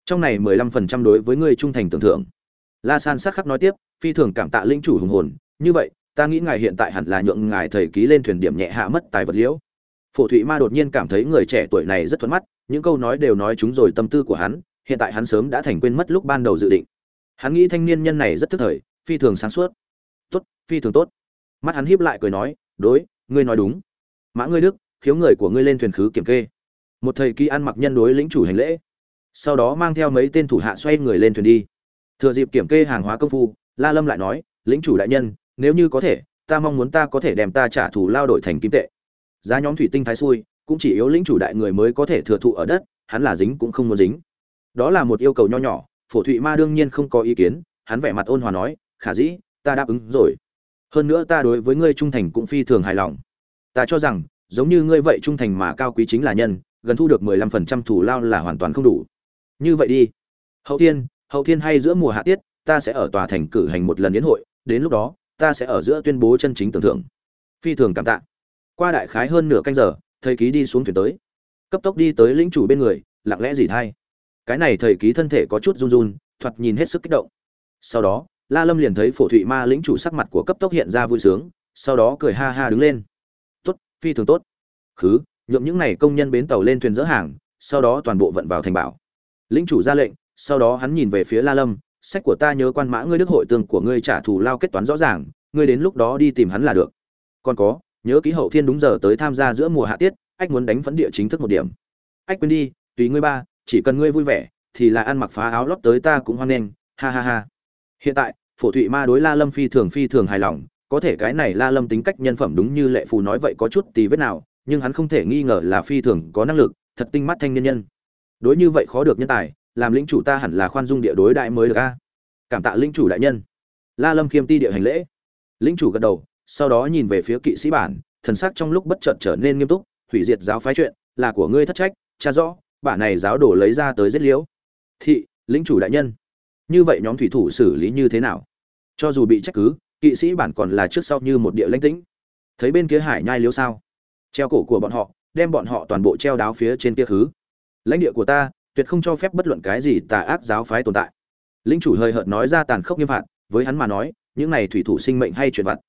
Trong này mười lăm phần trăm đối với ngươi trung thành tưởng thưởng. La san sát khắc nói tiếp phi thường cảm tạ linh chủ hùng hồn. Như vậy, ta nghĩ ngài hiện tại hẳn là nhượng ngài thầy ký lên thuyền điểm nhẹ hạ mất tài vật liễu. Phổ thụy ma đột nhiên cảm thấy người trẻ tuổi này rất thuận mắt, những câu nói đều nói chúng rồi tâm tư của hắn, hiện tại hắn sớm đã thành quên mất lúc ban đầu dự định. Hắn nghĩ thanh niên nhân này rất thức thời, phi thường sáng suốt. Tốt, phi thường tốt. Mắt hắn híp lại cười nói, đối, ngươi nói đúng. Mã ngươi đức, khiếu người của ngươi lên thuyền khứ kiểm kê. Một thầy ký ăn mặc nhân đối lĩnh chủ hành lễ. Sau đó mang theo mấy tên thủ hạ xoay người lên thuyền đi. Thừa dịp kiểm kê hàng hóa công phu la lâm lại nói, lĩnh chủ đại nhân, nếu như có thể, ta mong muốn ta có thể đem ta trả thù lao đổi thành kim tệ. Giá nhóm thủy tinh thái xui, cũng chỉ yếu lĩnh chủ đại người mới có thể thừa thụ ở đất, hắn là dính cũng không muốn dính. Đó là một yêu cầu nho nhỏ, phổ thụy ma đương nhiên không có ý kiến, hắn vẻ mặt ôn hòa nói, khả dĩ, ta đáp ứng rồi. Hơn nữa ta đối với ngươi trung thành cũng phi thường hài lòng. Ta cho rằng, giống như ngươi vậy trung thành mà cao quý chính là nhân, gần thu được mười lăm phần trăm thủ lao là hoàn toàn không đủ. Như vậy đi. Hậu thiên hậu thiên hay giữa mùa hạ tiết ta sẽ ở tòa thành cử hành một lần yến hội, đến lúc đó, ta sẽ ở giữa tuyên bố chân chính tưởng thưởng. Phi thường cảm tạ. Qua đại khái hơn nửa canh giờ, thầy ký đi xuống thuyền tới. Cấp tốc đi tới lĩnh chủ bên người, lặng lẽ gì thay cái này thầy ký thân thể có chút run run, thoạt nhìn hết sức kích động. Sau đó, la lâm liền thấy phổ thụy ma lĩnh chủ sắc mặt của cấp tốc hiện ra vui sướng, sau đó cười ha ha đứng lên. Tốt, phi thường tốt. Khứ, nhượng những này công nhân bến tàu lên thuyền dỡ hàng, sau đó toàn bộ vận vào thành bảo. Lĩnh chủ ra lệnh, sau đó hắn nhìn về phía la lâm sách của ta nhớ quan mã ngươi đức hội tương của ngươi trả thù lao kết toán rõ ràng, ngươi đến lúc đó đi tìm hắn là được. Còn có, nhớ ký hậu thiên đúng giờ tới tham gia giữa mùa hạ tiết, ách muốn đánh phấn địa chính thức một điểm. Ách quên đi, tùy ngươi ba, chỉ cần ngươi vui vẻ, thì là ăn mặc phá áo lót tới ta cũng hoan nghênh, ha ha ha. Hiện tại, phổ thụy ma đối la lâm phi thường phi thường hài lòng, có thể cái này la lâm tính cách nhân phẩm đúng như lệ phù nói vậy có chút tì vết nào, nhưng hắn không thể nghi ngờ là phi thường có năng lực, thật tinh mắt thanh niên nhân. Đối như vậy khó được nhân tài làm lĩnh chủ ta hẳn là khoan dung địa đối đại mới được a. Cảm tạ lĩnh chủ đại nhân. La lâm khiêm ti địa hành lễ. Lĩnh chủ gật đầu, sau đó nhìn về phía kỵ sĩ bản, thần sắc trong lúc bất chợt trở nên nghiêm túc, hủy diệt giáo phái chuyện, là của ngươi thất trách, cha rõ bản này giáo đổ lấy ra tới giết liễu. Thị, lĩnh chủ đại nhân. Như vậy nhóm thủy thủ xử lý như thế nào? Cho dù bị trách cứ, kỵ sĩ bản còn là trước sau như một địa lãnh tĩnh. Thấy bên kia hải nhai liếu sao? Treo cổ của bọn họ, đem bọn họ toàn bộ treo đáo phía trên kia khứ lãnh địa của ta tuyệt không cho phép bất luận cái gì tà ác giáo phái tồn tại. Lính chủ hơi hợt nói ra tàn khốc nghiêm phạt, với hắn mà nói, những này thủy thủ sinh mệnh hay chuyện vặt.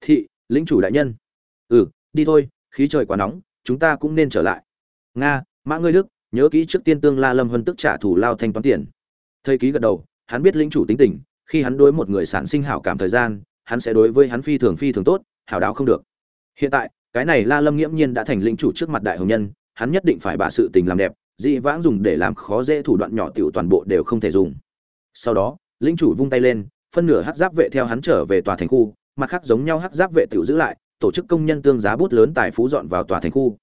Thị lính chủ đại nhân. Ừ đi thôi, khí trời quá nóng, chúng ta cũng nên trở lại. Nga, mã ngươi đức, nhớ kỹ trước tiên tương la lâm hân tức trả thủ lao thanh toán tiền. Thầy ký gật đầu, hắn biết lính chủ tính tình, khi hắn đối một người sản sinh hảo cảm thời gian, hắn sẽ đối với hắn phi thường phi thường tốt, hảo đáo không được. Hiện tại, cái này la lâm nghiễm nhiên đã thành linh chủ trước mặt đại hồng nhân, hắn nhất định phải bà sự tình làm đẹp dị vãng dùng để làm khó dễ thủ đoạn nhỏ tiểu toàn bộ đều không thể dùng sau đó lĩnh chủ vung tay lên phân nửa hắc giáp vệ theo hắn trở về tòa thành khu mặt khác giống nhau hắc giáp vệ tiểu giữ lại tổ chức công nhân tương giá bút lớn tài phú dọn vào tòa thành khu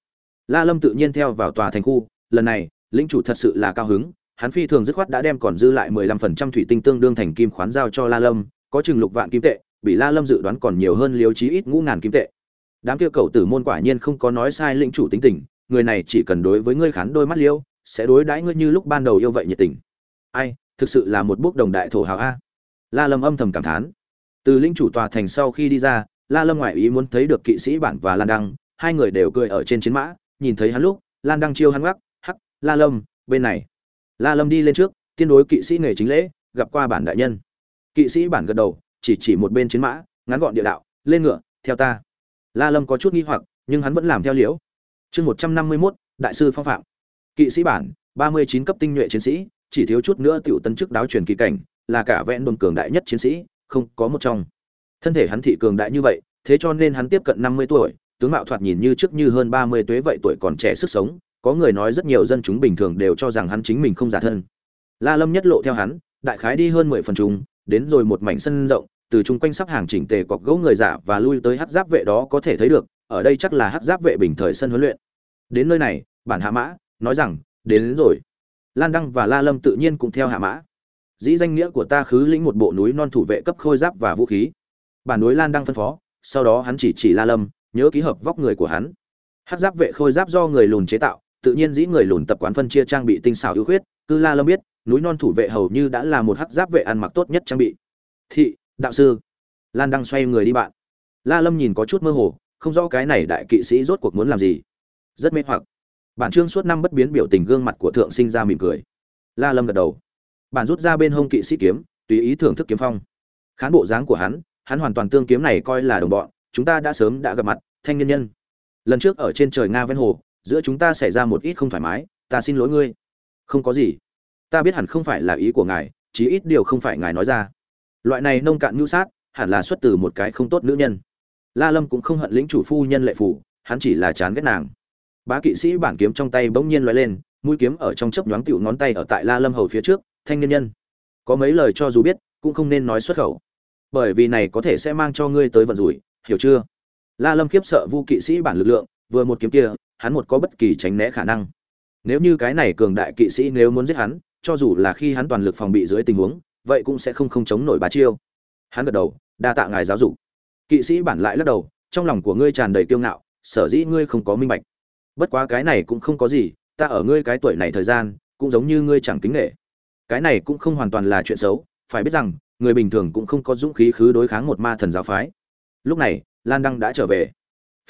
la lâm tự nhiên theo vào tòa thành khu lần này lĩnh chủ thật sự là cao hứng hắn phi thường dứt khoát đã đem còn dư lại 15% thủy tinh tương đương thành kim khoán giao cho La Lâm, có chừng lục vạn kim tệ, bị La Lâm dự đoán còn nhiều hơn liếu chí ít ngũ ngàn kim tệ. Đám kia cầu tử môn quả nhiên không có nói sai lĩnh chủ tính tình, người này chỉ cần đối với ngươi khán đôi mắt liêu, sẽ đối đãi ngươi như lúc ban đầu yêu vậy nhiệt tình. Ai, thực sự là một bước đồng đại thổ hào a. La Lâm âm thầm cảm thán. Từ linh chủ tòa thành sau khi đi ra, La Lâm ngoại ý muốn thấy được kỵ sĩ bản và Lan Đăng, hai người đều cười ở trên chiến mã, nhìn thấy hắn lúc, Lan Đăng chiêu hắn gác, hắc, La Lâm, bên này la lâm đi lên trước tiên đối kỵ sĩ nghề chính lễ gặp qua bản đại nhân kỵ sĩ bản gật đầu chỉ chỉ một bên chiến mã ngắn gọn địa đạo lên ngựa theo ta la lâm có chút nghi hoặc nhưng hắn vẫn làm theo liễu chương một trăm năm mươi 151, đại sư phong phạm kỵ sĩ bản, ba mươi chín cấp tinh nhuệ chiến sĩ, chỉ thiếu chút nữa tiểu tân chức đáo truyền kỳ cảnh, là cả vẹn đồn cường đại nhất chiến sĩ, không có một trong. Thân thể hắn thị cường đại như vậy, thế cho nên hắn tiếp cận năm mươi tuổi, tướng mạo thoạt nhìn như trước như hơn ba mươi tuế vậy tuổi còn trẻ sức sống, có người nói rất nhiều dân chúng bình thường đều cho rằng hắn chính mình không giả thân. La lâm nhất lộ theo hắn, đại khái đi hơn mười phần chúng đến rồi một mảnh sân rộng, từ chung quanh sắp hàng chỉnh tề cọc gỗ người giả và lui tới hát giáp vệ đó có thể thấy được, ở đây chắc là hát giáp vệ bình thời sân huấn luyện. Đến nơi này, bản hạ mã nói rằng đến, đến rồi. Lan đăng và la lâm tự nhiên cũng theo hạ mã. Dĩ danh nghĩa của ta khứ lĩnh một bộ núi non thủ vệ cấp khôi giáp và vũ khí. Bản núi lan đăng phân phó sau đó hắn chỉ chỉ la lâm nhớ ký hợp vóc người của hắn. Hắc giáp vệ khôi giáp do người lùn chế tạo tự nhiên dĩ người lùn tập quán phân chia trang bị tinh xảo ưu khuyết cứ la lâm biết núi non thủ vệ hầu như đã là một hắc giáp vệ ăn mặc tốt nhất trang bị. Thị đạo sư. Lan Đăng xoay người đi bạn. La lâm nhìn có chút mơ hồ không rõ cái này đại kỵ sĩ rốt cuộc muốn làm gì. Rất mê hoặc bản trương suốt năm bất biến biểu tình gương mặt của thượng sinh ra mỉm cười. La lâm gật đầu. Bản rút ra bên hông kỵ sĩ kiếm, tùy ý thưởng thức kiếm phong. Khán bộ dáng của hắn hắn hoàn toàn tương kiếm này coi là đồng bọn, chúng ta đã sớm đã gặp mặt, thanh nhân nhân. Lần trước ở trên trời nga ven hồ, giữa chúng ta xảy ra một ít không thoải mái, ta xin lỗi ngươi. Không có gì. Ta biết hẳn không phải là ý của ngài, chí ít điều không phải ngài nói ra. Loại này nông cạn nhu sát, hẳn là xuất từ một cái không tốt nữ nhân. La lâm cũng không hận lĩnh chủ phu nhân lệ phủ hắn chỉ là chán ghét nàng bá kỵ sĩ bản kiếm trong tay bỗng nhiên loại lên, mũi kiếm ở trong chớp nhoáng tựu ngón tay ở tại la lâm hầu phía trước, thanh niên nhân. Có mấy lời cho dù biết, cũng không nên nói xuất khẩu. Bởi vì này có thể sẽ mang cho ngươi tới vận rủi, hiểu chưa? La lâm khiếp sợ vu kỵ sĩ bản lực lượng, vừa một kiếm kia, hắn một có bất kỳ tránh né khả năng. Nếu như cái này cường đại kỵ sĩ nếu muốn giết hắn, cho dù là khi hắn toàn lực phòng bị dưới tình huống, vậy cũng sẽ không không chống nổi bá chiêu. Hắn gật đầu, đa tạ ngài giáo dục. Kỵ sĩ bản lại lắc đầu, trong lòng của ngươi tràn đầy kiêu ngạo, sở dĩ ngươi không có minh bạch bất quá cái này cũng không có gì, ta ở ngươi cái tuổi này thời gian, cũng giống như ngươi chẳng kính nghệ cái này cũng không hoàn toàn là chuyện xấu, phải biết rằng, người bình thường cũng không có dũng khí khứ đối kháng một ma thần giáo phái. Lúc này, lan đăng đã trở về.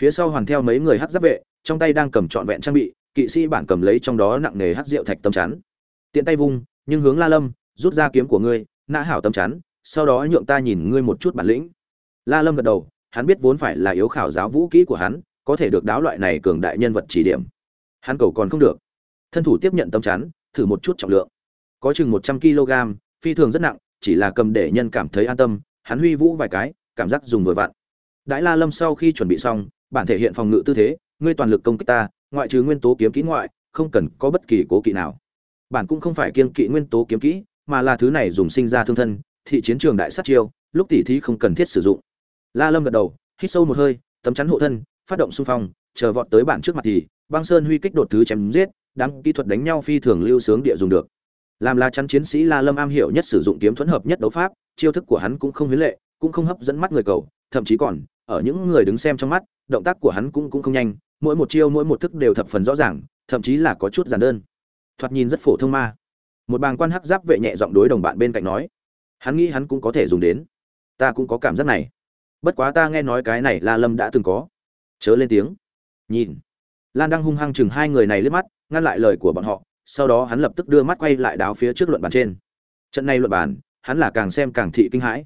Phía sau hoàn theo mấy người hát giáp vệ, trong tay đang cầm trọn vẹn trang bị, kỵ sĩ bản cầm lấy trong đó nặng nề hát rượu thạch tâm chắn. Tiện tay vung, nhưng hướng la lâm, rút ra kiếm của ngươi, nã hảo tâm chắn, sau đó nhượng ta nhìn ngươi một chút bản lĩnh. La lâm gật đầu, hắn biết vốn phải là yếu khảo giáo vũ kỹ của hắn có thể được đáo loại này cường đại nhân vật chỉ điểm. Hắn cầu còn không được. Thân thủ tiếp nhận tâm chắn, thử một chút trọng lượng. Có chừng một trăm kg, phi thường rất nặng, chỉ là cầm để nhân cảm thấy an tâm, hắn huy vũ vài cái, cảm giác dùng vừa vặn. Đãi la lâm sau khi chuẩn bị xong, bản thể hiện phòng ngự tư thế, ngươi toàn lực công kích ta, ngoại trừ nguyên tố kiếm kỹ ngoại, không cần có bất kỳ cố kỵ nào. Bản cũng không phải kiên kỵ nguyên tố kiếm kỹ, mà là thứ này dùng sinh ra thương thân, thị chiến trường đại sát chiêu, lúc tỉ thí không cần thiết sử dụng. La lâm gật đầu, hít sâu một hơi, tấm chắn hộ thân phát động xung phong, chờ vọt tới bản trước mặt thì, băng sơn huy kích đột thứ chém giết đáng kỹ thuật đánh nhau phi thường lưu sướng địa dùng được. Làm la chắn chiến sĩ la lâm am hiểu nhất sử dụng kiếm thuẫn hợp nhất đấu pháp, chiêu thức của hắn cũng không huyến lệ, cũng không hấp dẫn mắt người cầu, thậm chí còn, ở những người đứng xem trong mắt, động tác của hắn cũng cũng không nhanh, mỗi một chiêu mỗi một thức đều thập phần rõ ràng, thậm chí là có chút giản đơn. Thoạt nhìn rất phổ thông ma. Một bàng quan hắc giáp vệ nhẹ giọng đối đồng bạn bên cạnh nói, hắn nghĩ hắn cũng có thể dùng đến. Ta cũng có cảm giác này. Bất quá ta nghe nói cái này la lâm đã từng có chớ lên tiếng. Nhìn. Lan đang hung hăng chừng hai người này liếc mắt, ngăn lại lời của bọn họ, sau đó hắn lập tức đưa mắt quay lại đáo phía trước luận bàn trên. Trận này luận bàn, hắn là càng xem càng thị kinh hãi.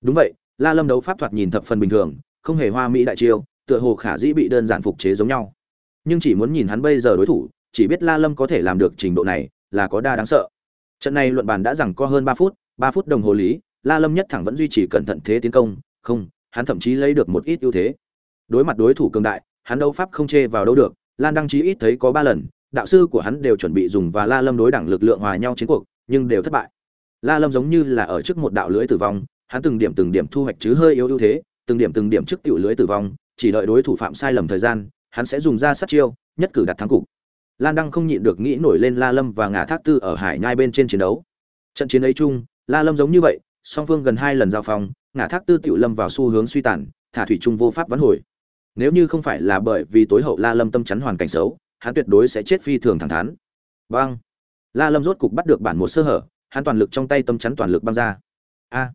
Đúng vậy, la lâm đấu pháp thoạt nhìn thập phần bình thường, không hề hoa mỹ đại chiêu, tựa hồ khả dĩ bị đơn giản phục chế giống nhau. Nhưng chỉ muốn nhìn hắn bây giờ đối thủ, chỉ biết la lâm có thể làm được trình độ này, là có đa đáng sợ. Trận này luận bàn đã rằng co hơn ba phút ba phút đồng hồ lý, la lâm nhất thẳng vẫn duy trì cẩn thận thế tiến công, không, hắn thậm chí lấy được một ít ưu thế đối mặt đối thủ cường đại, hắn đấu pháp không chê vào đâu được, lan đăng chí ít thấy có ba lần, đạo sư của hắn đều chuẩn bị dùng và la lâm đối đẳng lực lượng hòa nhau chiến cuộc, nhưng đều thất bại. La lâm giống như là ở trước một đạo lưới tử vong, hắn từng điểm từng điểm thu hoạch chứ hơi yếu ưu thế, từng điểm từng điểm trước tiểu lưới tử vong, chỉ đợi đối thủ phạm sai lầm thời gian, hắn sẽ dùng ra sát chiêu, nhất cử đặt thắng cục. Lan đăng không nhịn được nghĩ nổi lên la lâm và ngã thác tư ở hải nhai bên trên chiến đấu. Trận chiến ấy chung, la lâm giống như vậy, song phương gần hai lần giao phong ngã thác tư tiểu lâm vào xu hướng suy tàn, thả thủy trung vô pháp vãn hồi nếu như không phải là bởi vì tối hậu la lâm tâm chắn hoàn cảnh xấu, hắn tuyệt đối sẽ chết phi thường thẳng thắn. Băng la lâm rốt cục bắt được bản một sơ hở, hắn toàn lực trong tay tâm chắn toàn lực băng ra. A.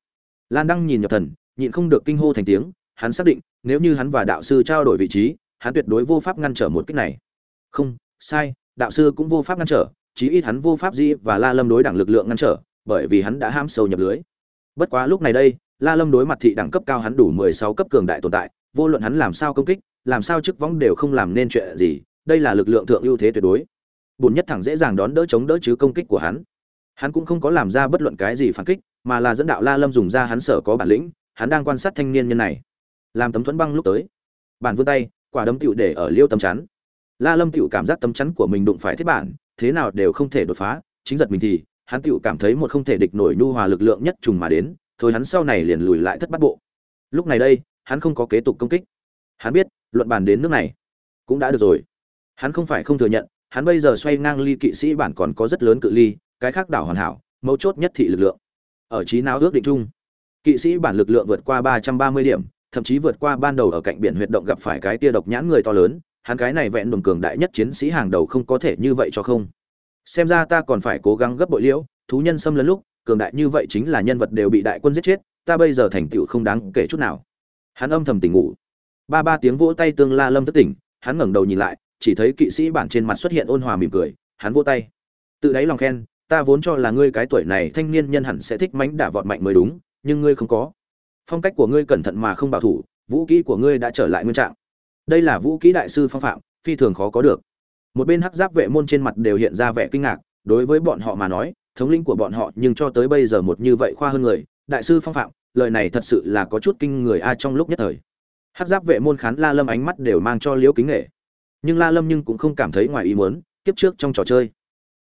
Lan đăng nhìn nhập thần, nhịn không được kinh hô thành tiếng, hắn xác định, nếu như hắn và đạo sư trao đổi vị trí, hắn tuyệt đối vô pháp ngăn trở một kích này. Không, sai, đạo sư cũng vô pháp ngăn trở, chí ít hắn vô pháp dĩ và la lâm đối đẳng lực lượng ngăn trở, bởi vì hắn đã ham sâu nhập lưới. Bất quá lúc này đây, la lâm đối mặt thị đẳng cấp cao hắn đủ mười sáu cấp cường đại tồn tại vô luận hắn làm sao công kích, làm sao chức võng đều không làm nên chuyện gì, đây là lực lượng thượng ưu thế tuyệt đối. Bùn nhất thẳng dễ dàng đón đỡ chống đỡ chứ công kích của hắn. Hắn cũng không có làm ra bất luận cái gì phản kích, mà là dẫn đạo la lâm dùng ra hắn sở có bản lĩnh, hắn đang quan sát thanh niên nhân này. Làm tấm thuẫn băng lúc tới. Bản vươn tay, quả đấm tựu để ở liêu tấm chắn. La lâm tựu cảm giác tấm chắn của mình đụng phải thiết bản, thế nào đều không thể đột phá, chính giật mình thì, hắn tựu cảm thấy một không thể địch nổi nhu hòa lực lượng nhất trùng mà đến, thôi hắn sau này liền lùi lại thất bắt bộ. Lúc này đây hắn không có kế tục công kích. Hắn biết, luận bàn đến nước này, cũng đã được rồi. Hắn không phải không thừa nhận, hắn bây giờ xoay ngang ly kỵ sĩ bản còn có rất lớn cự ly, cái khác đảo hoàn hảo, mấu chốt nhất thị lực lượng. Ở trí não ước định chung, kỵ sĩ bản lực lượng vượt qua ba trăm ba mươi điểm, thậm chí vượt qua ban đầu ở cạnh biển huyệt động gặp phải cái tia độc nhãn người to lớn, hắn cái này vẹn đồng cường đại nhất chiến sĩ hàng đầu không có thể như vậy cho không. Xem ra ta còn phải cố gắng gấp bội liễu, thú nhân xâm lấn lúc, cường đại như vậy chính là nhân vật đều bị đại quân giết chết, ta bây giờ thành tựu không đáng kể chút nào hắn âm thầm tỉnh ngủ. Ba ba tiếng vỗ tay tương la lâm thất tỉnh, hắn ngẩng đầu nhìn lại, chỉ thấy kỵ sĩ bản trên mặt xuất hiện ôn hòa mỉm cười, hắn vỗ tay. Tự đáy lòng khen, ta vốn cho là ngươi cái tuổi này thanh niên nhân hẳn sẽ thích mánh đả vọt mạnh mới đúng, nhưng ngươi không có. Phong cách của ngươi cẩn thận mà không bảo thủ, vũ kỹ của ngươi đã trở lại nguyên trạng. Đây là vũ kỹ đại sư phong phạm, phi thường khó có được. Một bên hắc giáp vệ môn trên mặt đều hiện ra vẻ kinh ngạc, đối với bọn họ mà nói, thống lĩnh của bọn họ nhưng cho tới bây giờ một như vậy khoa hơn người, đại sư phong phạm lời này thật sự là có chút kinh người a trong lúc nhất thời. Hắc giáp vệ môn khán la lâm ánh mắt đều mang cho liễu kính nghệ. Nhưng la lâm nhưng cũng không cảm thấy ngoài ý muốn, kiếp trước trong trò chơi,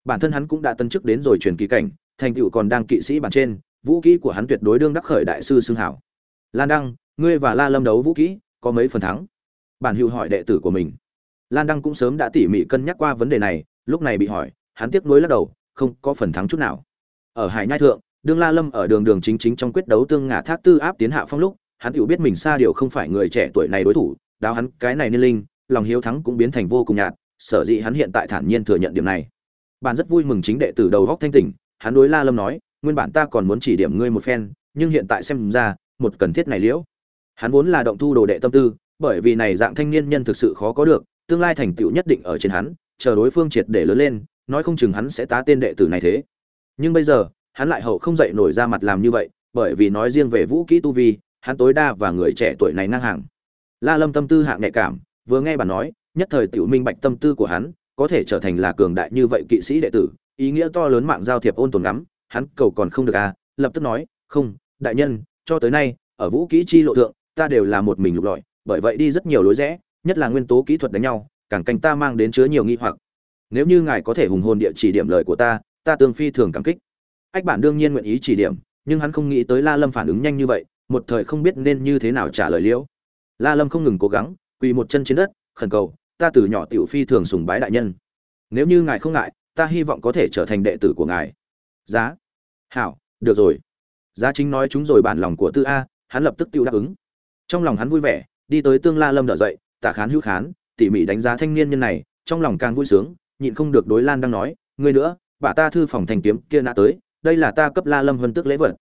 bản thân hắn cũng đã tân chức đến rồi truyền kỳ cảnh, thành tựu còn đang kỵ sĩ bản trên, vũ kỹ của hắn tuyệt đối đương đắc khởi đại sư xương hảo. Lan đăng, ngươi và la lâm đấu vũ kỹ có mấy phần thắng? Bản hữu hỏi đệ tử của mình. Lan đăng cũng sớm đã tỉ mỉ cân nhắc qua vấn đề này, lúc này bị hỏi, hắn tiếc nuối lắc đầu, không có phần thắng chút nào. Ở hải nhai thượng đương la lâm ở đường đường chính chính trong quyết đấu tương ngã thác tư áp tiến hạ phong lúc, hắn tự biết mình xa điều không phải người trẻ tuổi này đối thủ đào hắn cái này niên linh, lòng hiếu thắng cũng biến thành vô cùng nhạt, sở dĩ hắn hiện tại thản nhiên thừa nhận điểm này. Bạn rất vui mừng chính đệ tử đầu góc thanh tỉnh, hắn đối la lâm nói, nguyên bản ta còn muốn chỉ điểm ngươi một phen, nhưng hiện tại xem ra, một cần thiết này liễu. Hắn vốn là động thu đồ đệ tâm tư, bởi vì này dạng thanh niên nhân thực sự khó có được, tương lai thành tựu nhất định ở trên hắn, chờ đối phương triệt để lớn lên, nói không chừng hắn sẽ tá tên đệ tử này thế. Nhưng bây giờ hắn lại hậu không dậy nổi ra mặt làm như vậy, bởi vì nói riêng về vũ kỹ tu vi, hắn tối đa và người trẻ tuổi này ngang hàng. La lâm tâm tư hạng nhạy cảm, vừa nghe bà nói, nhất thời tiểu minh bạch tâm tư của hắn, có thể trở thành là cường đại như vậy kỵ sĩ đệ tử, ý nghĩa to lớn mạng giao thiệp ôn tồn ngắm hắn cầu còn không được à lập tức nói, không, đại nhân, cho tới nay, ở vũ kỹ chi lộ thượng, ta đều là một mình lục lọi, bởi vậy đi rất nhiều lối rẽ, nhất là nguyên tố kỹ thuật đánh nhau, càng canh ta mang đến chứa nhiều nghi hoặc. Nếu như ngài có thể hùng hồn địa chỉ điểm lời của ta ta tương phi thường cảm kích ách bản đương nhiên nguyện ý chỉ điểm, nhưng hắn không nghĩ tới la lâm phản ứng nhanh như vậy, một thời không biết nên như thế nào trả lời liễu. La lâm không ngừng cố gắng, quỳ một chân trên đất, khẩn cầu, ta từ nhỏ tiểu phi thường sùng bái đại nhân. Nếu như ngài không ngại, ta hy vọng có thể trở thành đệ tử của ngài. Giá. Hảo, được rồi. Giá chính nói chúng rồi bản lòng của tư a, hắn lập tức tiêu đáp ứng. Trong lòng hắn vui vẻ, đi tới tương la lâm đỡ dậy, tả khán hữu khán, tỉ mỉ đánh giá thanh niên nhân này, trong lòng càng vui sướng, nhịn không được đối lan đang nói, ngươi nữa, bà ta thư phòng thành kiếm kia nã tới đây là ta cấp la lâm huân tức lễ vật.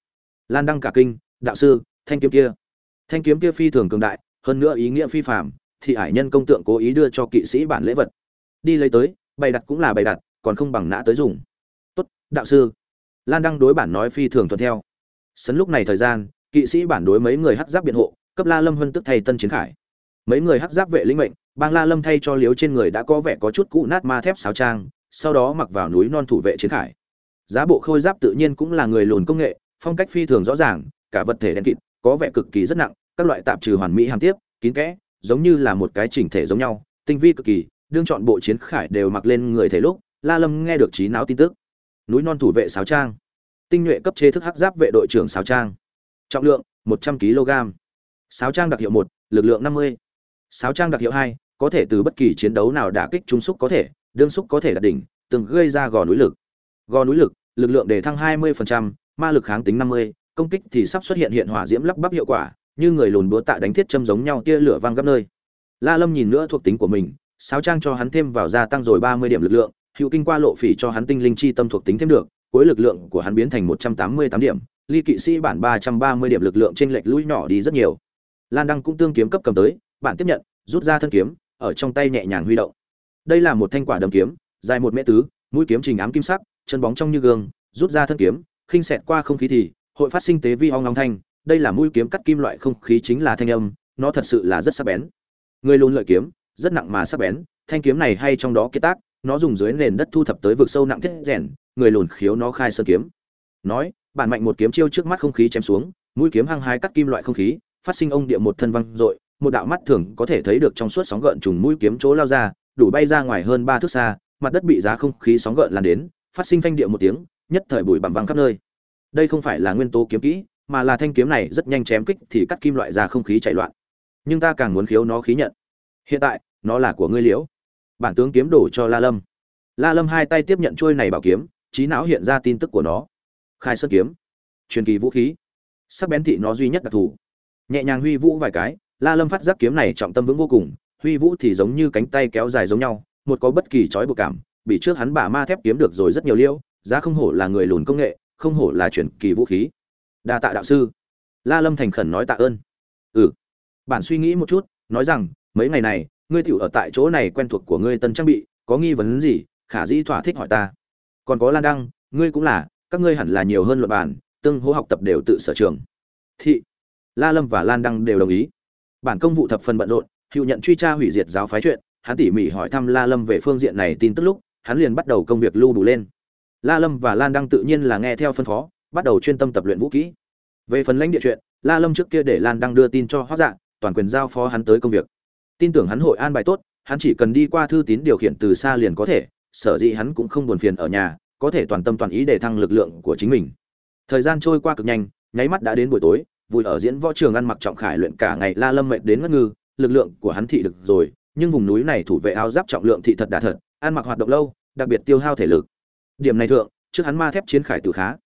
Lan đăng cả kinh, đạo sư, thanh kiếm kia. Thanh kiếm kia phi thường cường đại, hơn nữa ý nghĩa phi phạm thì ải nhân công tượng cố ý đưa cho kỵ sĩ bản lễ vật. Đi lấy tới, bày đặt cũng là bày đặt, còn không bằng nã tới dùng. Tốt, đạo sư. Lan đăng đối bản nói phi thường thuận theo. Sấn lúc này thời gian, kỵ sĩ bản đối mấy người hắc giáp biện hộ, cấp la lâm huân tức thay tân chiến khải. Mấy người hắc giáp vệ linh mệnh, bang la lâm thay cho liếu trên người đã có vẻ có chút cũ nát ma thép sáo trang, sau đó mặc vào núi non thủ vệ chiến khải giá bộ khôi giáp tự nhiên cũng là người lùn công nghệ, phong cách phi thường rõ ràng, cả vật thể đen kịt, có vẻ cực kỳ rất nặng, các loại tạp trừ hoàn mỹ hàm tiếp, kín kẽ, giống như là một cái chỉnh thể giống nhau, tinh vi cực kỳ, đương chọn bộ chiến khải đều mặc lên người thể lúc, la lâm nghe được trí não tin tức. Núi non thủ vệ sáo trang. Tinh nhuệ cấp chế thức hắc giáp vệ đội trưởng sáo trang. Trọng lượng 100 kg. Sáo trang đặc hiệu một, lực lượng 50. sáo trang đặc hiệu hai, có thể từ bất kỳ chiến đấu nào đả kích trung xúc có thể, đương xúc có thể đạt đỉnh, từng gây ra gò núi lực gò núi lực lực lượng để thăng 20%, ma lực kháng tính 50, công kích thì sắp xuất hiện hiện hỏa diễm lắp bắp hiệu quả như người lùn búa tạ đánh thiết châm giống nhau tia lửa vang gấp nơi. La lâm nhìn nữa thuộc tính của mình sáo trang cho hắn thêm vào gia tăng rồi 30 điểm lực lượng hữu kinh qua lộ phỉ cho hắn tinh linh chi tâm thuộc tính thêm được cuối lực lượng của hắn biến thành 188 điểm ly kỵ sĩ bản 330 điểm lực lượng trên lệch lũi nhỏ đi rất nhiều. Lan đăng cũng tương kiếm cấp cầm tới bạn tiếp nhận rút ra thân kiếm ở trong tay nhẹ nhàng huy động. Đây là một thanh quả đầm kiếm dài một mét tứ mũi kiếm trình ám kim sắc chân bóng trong như gương rút ra thân kiếm khinh xẹt qua không khí thì hội phát sinh tế vi ong long thanh. Đây là mũi kiếm cắt kim loại không khí chính là thanh âm nó thật sự là rất sắc bén. Người lùn lợi kiếm rất nặng mà sắc bén thanh kiếm này hay trong đó kết tác nó dùng dưới nền đất thu thập tới vực sâu nặng thiết rèn người lùn khiếu nó khai sơn kiếm. Nói bản mạnh một kiếm chiêu trước mắt không khí chém xuống mũi kiếm hăng hái cắt kim loại không khí phát sinh ông địa một thân văng rọi, một đạo mắt thường có thể thấy được trong suốt sóng gợn trùng mũi kiếm chỗ lao ra đủ bay ra ngoài hơn ba thước xa mặt đất bị giá không khí sóng gợn lan đến phát sinh phanh địa một tiếng, nhất thời bụi bặm văng khắp nơi. Đây không phải là nguyên tố kiếm kỹ, mà là thanh kiếm này rất nhanh chém kích thì cắt kim loại ra không khí chạy loạn. Nhưng ta càng muốn khiếu nó khí nhận. Hiện tại, nó là của ngươi liễu. Bản tướng kiếm đổ cho la lâm. La lâm hai tay tiếp nhận trôi này bảo kiếm, trí não hiện ra tin tức của nó. Khai sơn kiếm. Truyền kỳ vũ khí. Sắc bén thị nó duy nhất đặc thù. Nhẹ nhàng huy vũ vài cái, la lâm phát giác kiếm này trọng tâm vững vô cùng, huy vũ thì giống như cánh tay kéo dài giống nhau, một có bất kỳ trói buộc cảm bị trước hắn bả ma thép kiếm được rồi rất nhiều liêu, giá không hổ là người lùn công nghệ, không hổ là chuyển kỳ vũ khí. Đa tạ đạo sư. La lâm thành khẩn nói tạ ơn. Ừ. Bản suy nghĩ một chút, nói rằng, mấy ngày này, ngươi tiểu ở tại chỗ này quen thuộc của ngươi tân trang bị, có nghi vấn gì, khả dĩ thỏa thích hỏi ta. Còn có lan đăng, ngươi cũng là, các ngươi hẳn là nhiều hơn luật bản tương hỗ học tập đều tự sở trường. Thị. La lâm và lan đăng đều đồng ý. Bản công vụ thập phần bận rộn, hữu nhận truy tra hủy diệt giáo phái chuyện, hắn tỉ mỉ hỏi thăm la lâm về phương diện này tin tức lúc hắn liền bắt đầu công việc lưu đủ lên. La lâm và lan đăng tự nhiên là nghe theo phân phó, bắt đầu chuyên tâm tập luyện vũ kỹ. Về phần lãnh địa chuyện, la lâm trước kia để lan đăng đưa tin cho hóa dạ toàn quyền giao phó hắn tới công việc. Tin tưởng hắn hội an bài tốt, hắn chỉ cần đi qua thư tín điều khiển từ xa liền có thể, sở dĩ hắn cũng không buồn phiền ở nhà, có thể toàn tâm toàn ý để thăng lực lượng của chính mình. Thời gian trôi qua cực nhanh, nháy mắt đã đến buổi tối, vui ở diễn võ trường ăn mặc trọng khải luyện cả ngày, la lâm mệt đến ngất ngư, lực lượng của hắn thị được rồi, nhưng vùng núi này thủ vệ áo giáp trọng lượng thị thật đà thật ăn mặc hoạt động lâu, đặc biệt tiêu hao thể lực. Điểm này thượng, trước hắn ma thép chiến khải tử khá.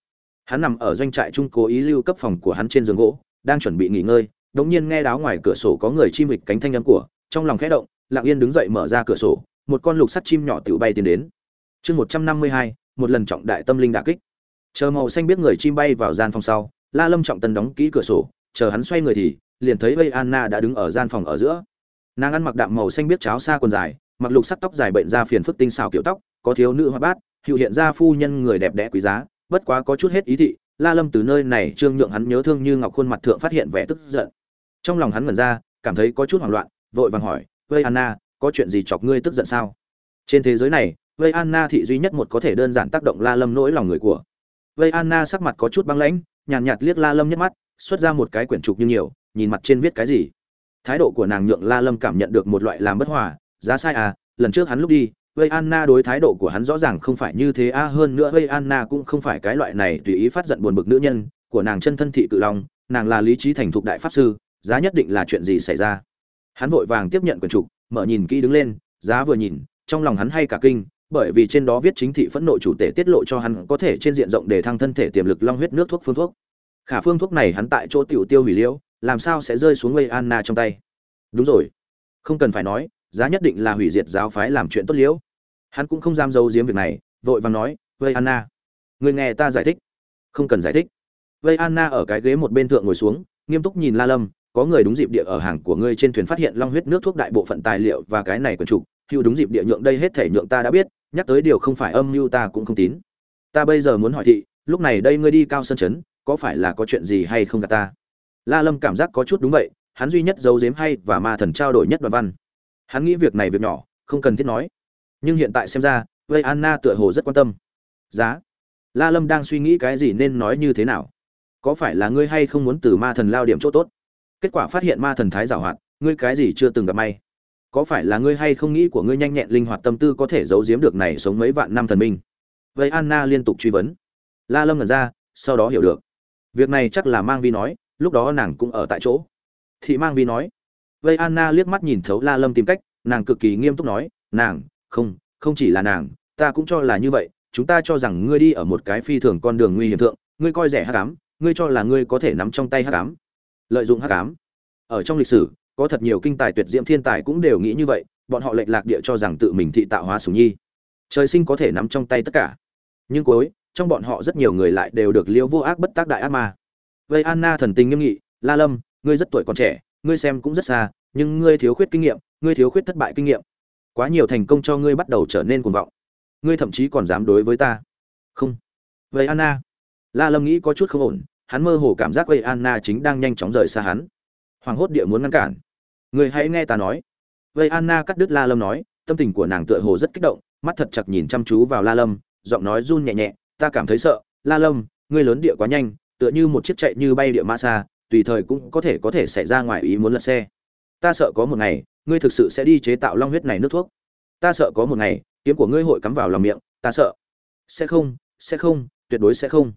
Hắn nằm ở doanh trại trung cố ý lưu cấp phòng của hắn trên giường gỗ, đang chuẩn bị nghỉ ngơi đống nhiên nghe đáo ngoài cửa sổ có người chim hịch cánh thanh âm của, trong lòng khẽ động, lặng yên đứng dậy mở ra cửa sổ, một con lục sắt chim nhỏ tự bay tiến đến. Chương một trăm năm mươi hai, một lần trọng đại tâm linh đả kích. Chờ màu xanh biết người chim bay vào gian phòng sau, la lâm trọng tân đóng kỹ cửa sổ, chờ hắn xoay người thì, liền thấy vây anna đã đứng ở gian phòng ở giữa. Nàng ăn mặc đạm màu xanh biết cháo xa quần dài mặc lục sắc tóc dài bệnh ra phiền phức tinh xào kiểu tóc có thiếu nữ hoa bát hiệu hiện ra phu nhân người đẹp đẽ quý giá bất quá có chút hết ý thị la lâm từ nơi này trương nhượng hắn nhớ thương như ngọc khuôn mặt thượng phát hiện vẻ tức giận. Trong lòng hắn ngẩn ra cảm thấy có chút hoảng loạn vội vàng hỏi vây anna có chuyện gì chọc ngươi tức giận sao? Trên thế giới này vây anna thị duy nhất một có thể đơn giản tác động la lâm nỗi lòng người của. Vây anna sắc mặt có chút băng lãnh nhàn nhạt, nhạt liếc la lâm nhấc mắt xuất ra một cái quyển trục như nhiều nhìn mặt trên viết cái gì. Thái độ của nàng nhượng la lâm cảm nhận được một loại làm bất hòa giá sai à lần trước hắn lúc đi vây anna đối thái độ của hắn rõ ràng không phải như thế a hơn nữa vây anna cũng không phải cái loại này tùy ý phát giận buồn bực nữ nhân của nàng chân thân thị cự long nàng là lý trí thành thục đại pháp sư giá nhất định là chuyện gì xảy ra. Hắn vội vàng tiếp nhận quyển trục mở nhìn kỹ đứng lên giá vừa nhìn trong lòng hắn hay cả kinh bởi vì trên đó viết chính thị phẫn nộ chủ tể tiết lộ cho hắn có thể trên diện rộng để thăng thân thể tiềm lực long huyết nước thuốc phương thuốc. Khả phương thuốc này hắn tại chỗ tiểu tiêu hủy liễu làm sao sẽ rơi xuống Wei Anna trong tay? Đúng rồi, không cần phải nói, giá nhất định là hủy diệt giáo phái làm chuyện tốt liễu. Hắn cũng không dám giấu giếm việc này, vội vàng nói, "Wei Anna, ngươi nghe ta giải thích." "Không cần giải thích." Wei Anna ở cái ghế một bên thượng ngồi xuống, nghiêm túc nhìn La Lâm, "Có người đúng dịp địa ở hàng của ngươi trên thuyền phát hiện long huyết nước thuốc đại bộ phận tài liệu và cái này quần trục, hữu đúng dịp địa nhượng đây hết thể nhượng ta đã biết, nhắc tới điều không phải âm mưu ta cũng không tín. Ta bây giờ muốn hỏi thị, lúc này đây ngươi đi cao sân chấn, có phải là có chuyện gì hay không gạt ta?" La Lâm cảm giác có chút đúng vậy, hắn duy nhất giấu giếm hay và ma thần trao đổi nhất đoạn văn. Hắn nghĩ việc này việc nhỏ, không cần thiết nói. Nhưng hiện tại xem ra, Vây Anna tựa hồ rất quan tâm. Giá. La Lâm đang suy nghĩ cái gì nên nói như thế nào. Có phải là ngươi hay không muốn từ ma thần lao điểm chỗ tốt? Kết quả phát hiện ma thần thái giảo hoạt, ngươi cái gì chưa từng gặp may. Có phải là ngươi hay không nghĩ của ngươi nhanh nhẹn linh hoạt tâm tư có thể giấu giếm được này sống mấy vạn năm thần minh? Vây Anna liên tục truy vấn. La Lâm ngẩn ra, sau đó hiểu được. Việc này chắc là mang vi nói, lúc đó nàng cũng ở tại chỗ thị mang vi nói vây anna liếc mắt nhìn thấu la lâm tìm cách nàng cực kỳ nghiêm túc nói nàng không không chỉ là nàng ta cũng cho là như vậy chúng ta cho rằng ngươi đi ở một cái phi thường con đường nguy hiểm thượng ngươi coi rẻ hắc ám ngươi cho là ngươi có thể nắm trong tay hắc ám lợi dụng hắc ám. Ở trong lịch sử có thật nhiều kinh tài tuyệt diễm thiên tài cũng đều nghĩ như vậy bọn họ lệch lạc địa cho rằng tự mình thị tạo hóa sủng nhi. Trời sinh có thể nắm trong tay tất cả. Nhưng cuối trong bọn họ rất nhiều người lại đều được liễu vô ác bất tác đại ác ma. Vây Anna thần tình nghiêm nghị, "La Lâm, ngươi rất tuổi còn trẻ, ngươi xem cũng rất xa, nhưng ngươi thiếu khuyết kinh nghiệm, ngươi thiếu khuyết thất bại kinh nghiệm. Quá nhiều thành công cho ngươi bắt đầu trở nên cuồng vọng. Ngươi thậm chí còn dám đối với ta." "Không." vậy Anna. La Lâm nghĩ có chút không ổn, hắn mơ hồ cảm giác vậy Anna chính đang nhanh chóng rời xa hắn. Hoàng hốt địa muốn ngăn cản. "Ngươi hãy nghe ta nói." vậy Anna cắt đứt La Lâm nói, tâm tình của nàng tựa hồ rất kích động, mắt thật chặt nhìn chăm chú vào La Lâm, giọng nói run nhẹ nhẹ, "Ta cảm thấy sợ, La Lâm, ngươi lớn địa quá nhanh, tựa như một chiếc chạy như bay địa mã xa tùy thời cũng có thể có thể xảy ra ngoài ý muốn lật xe. Ta sợ có một ngày, ngươi thực sự sẽ đi chế tạo long huyết này nước thuốc. Ta sợ có một ngày, kiếm của ngươi hội cắm vào lòng miệng, ta sợ. Sẽ không sẽ không, tuyệt đối sẽ không.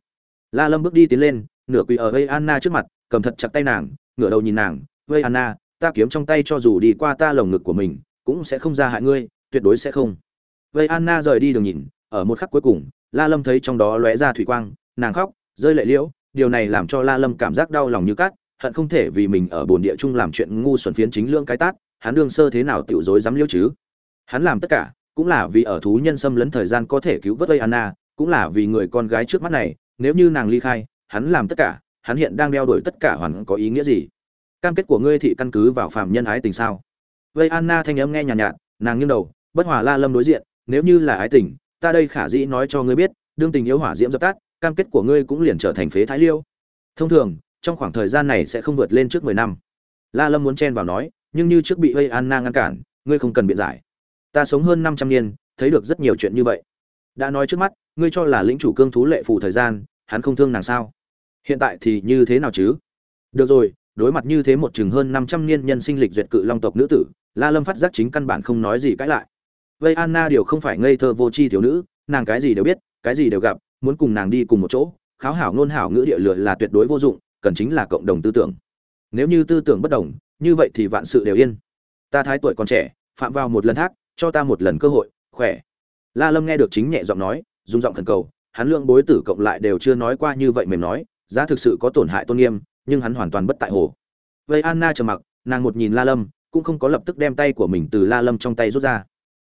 La lâm bước đi tiến lên, nửa quỳ ở vây anna trước mặt, cầm thật chặt tay nàng, ngửa đầu nhìn nàng vây anna ta kiếm trong tay cho dù đi qua ta lồng ngực của mình, cũng sẽ không ra hại ngươi, tuyệt đối sẽ không. Vây anna rời đi đường nhìn, ở một khắc cuối cùng, la lâm thấy trong đó lóe ra thủy quang, nàng khóc, rơi lệ liễu điều này làm cho La Lâm cảm giác đau lòng như cát, hận không thể vì mình ở bồn địa chung làm chuyện ngu xuẩn phiến chính lương cái tát, hắn đương sơ thế nào tiểu dối dám liêu chứ? Hắn làm tất cả, cũng là vì ở thú nhân xâm lấn thời gian có thể cứu vớt Anna, cũng là vì người con gái trước mắt này, nếu như nàng ly khai, hắn làm tất cả, hắn hiện đang đeo đuổi tất cả hoàn có ý nghĩa gì? Cam kết của ngươi thị căn cứ vào phàm nhân ái tình sao? Vây Anna thanh âm nghe nhàn nhạt, nhạt, nàng nghiêng đầu, bất hòa La Lâm đối diện, nếu như là ái tình, ta đây khả dĩ nói cho ngươi biết, đương tình yếu hỏa diễm dập tắt, cam kết của ngươi cũng liền trở thành phế thái liêu. Thông thường, trong khoảng thời gian này sẽ không vượt lên trước mười năm. La lâm muốn chen vào nói, nhưng như trước bị vây anna ngăn cản, ngươi không cần biện giải. Ta sống hơn năm trăm niên, thấy được rất nhiều chuyện như vậy. Đã nói trước mắt, ngươi cho là lĩnh chủ cương thú lệ phủ thời gian, hắn không thương nàng sao? Hiện tại thì như thế nào chứ? Được rồi, đối mặt như thế một chừng hơn năm trăm niên nhân sinh lịch duyệt cự long tộc nữ tử, la lâm phát giác chính căn bản không nói gì cãi lại. Vây anna điều không phải ngây thơ vô tri thiếu nữ, nàng cái gì đều biết, cái gì đều gặp muốn cùng nàng đi cùng một chỗ, kháo hảo ngôn hảo ngữ địa lừa là tuyệt đối vô dụng, cần chính là cộng đồng tư tưởng. Nếu như tư tưởng bất đồng, như vậy thì vạn sự đều yên. Ta thái tuổi còn trẻ, phạm vào một lần thác, cho ta một lần cơ hội, khỏe. La lâm nghe được chính nhẹ giọng nói, dùng giọng khẩn cầu, hắn lượng bối tử cộng lại đều chưa nói qua như vậy mềm nói, giá thực sự có tổn hại tôn nghiêm, nhưng hắn hoàn toàn bất tại hồ. Vậy anna trầm mặc, nàng một nhìn la lâm, cũng không có lập tức đem tay của mình từ la lâm trong tay rút ra.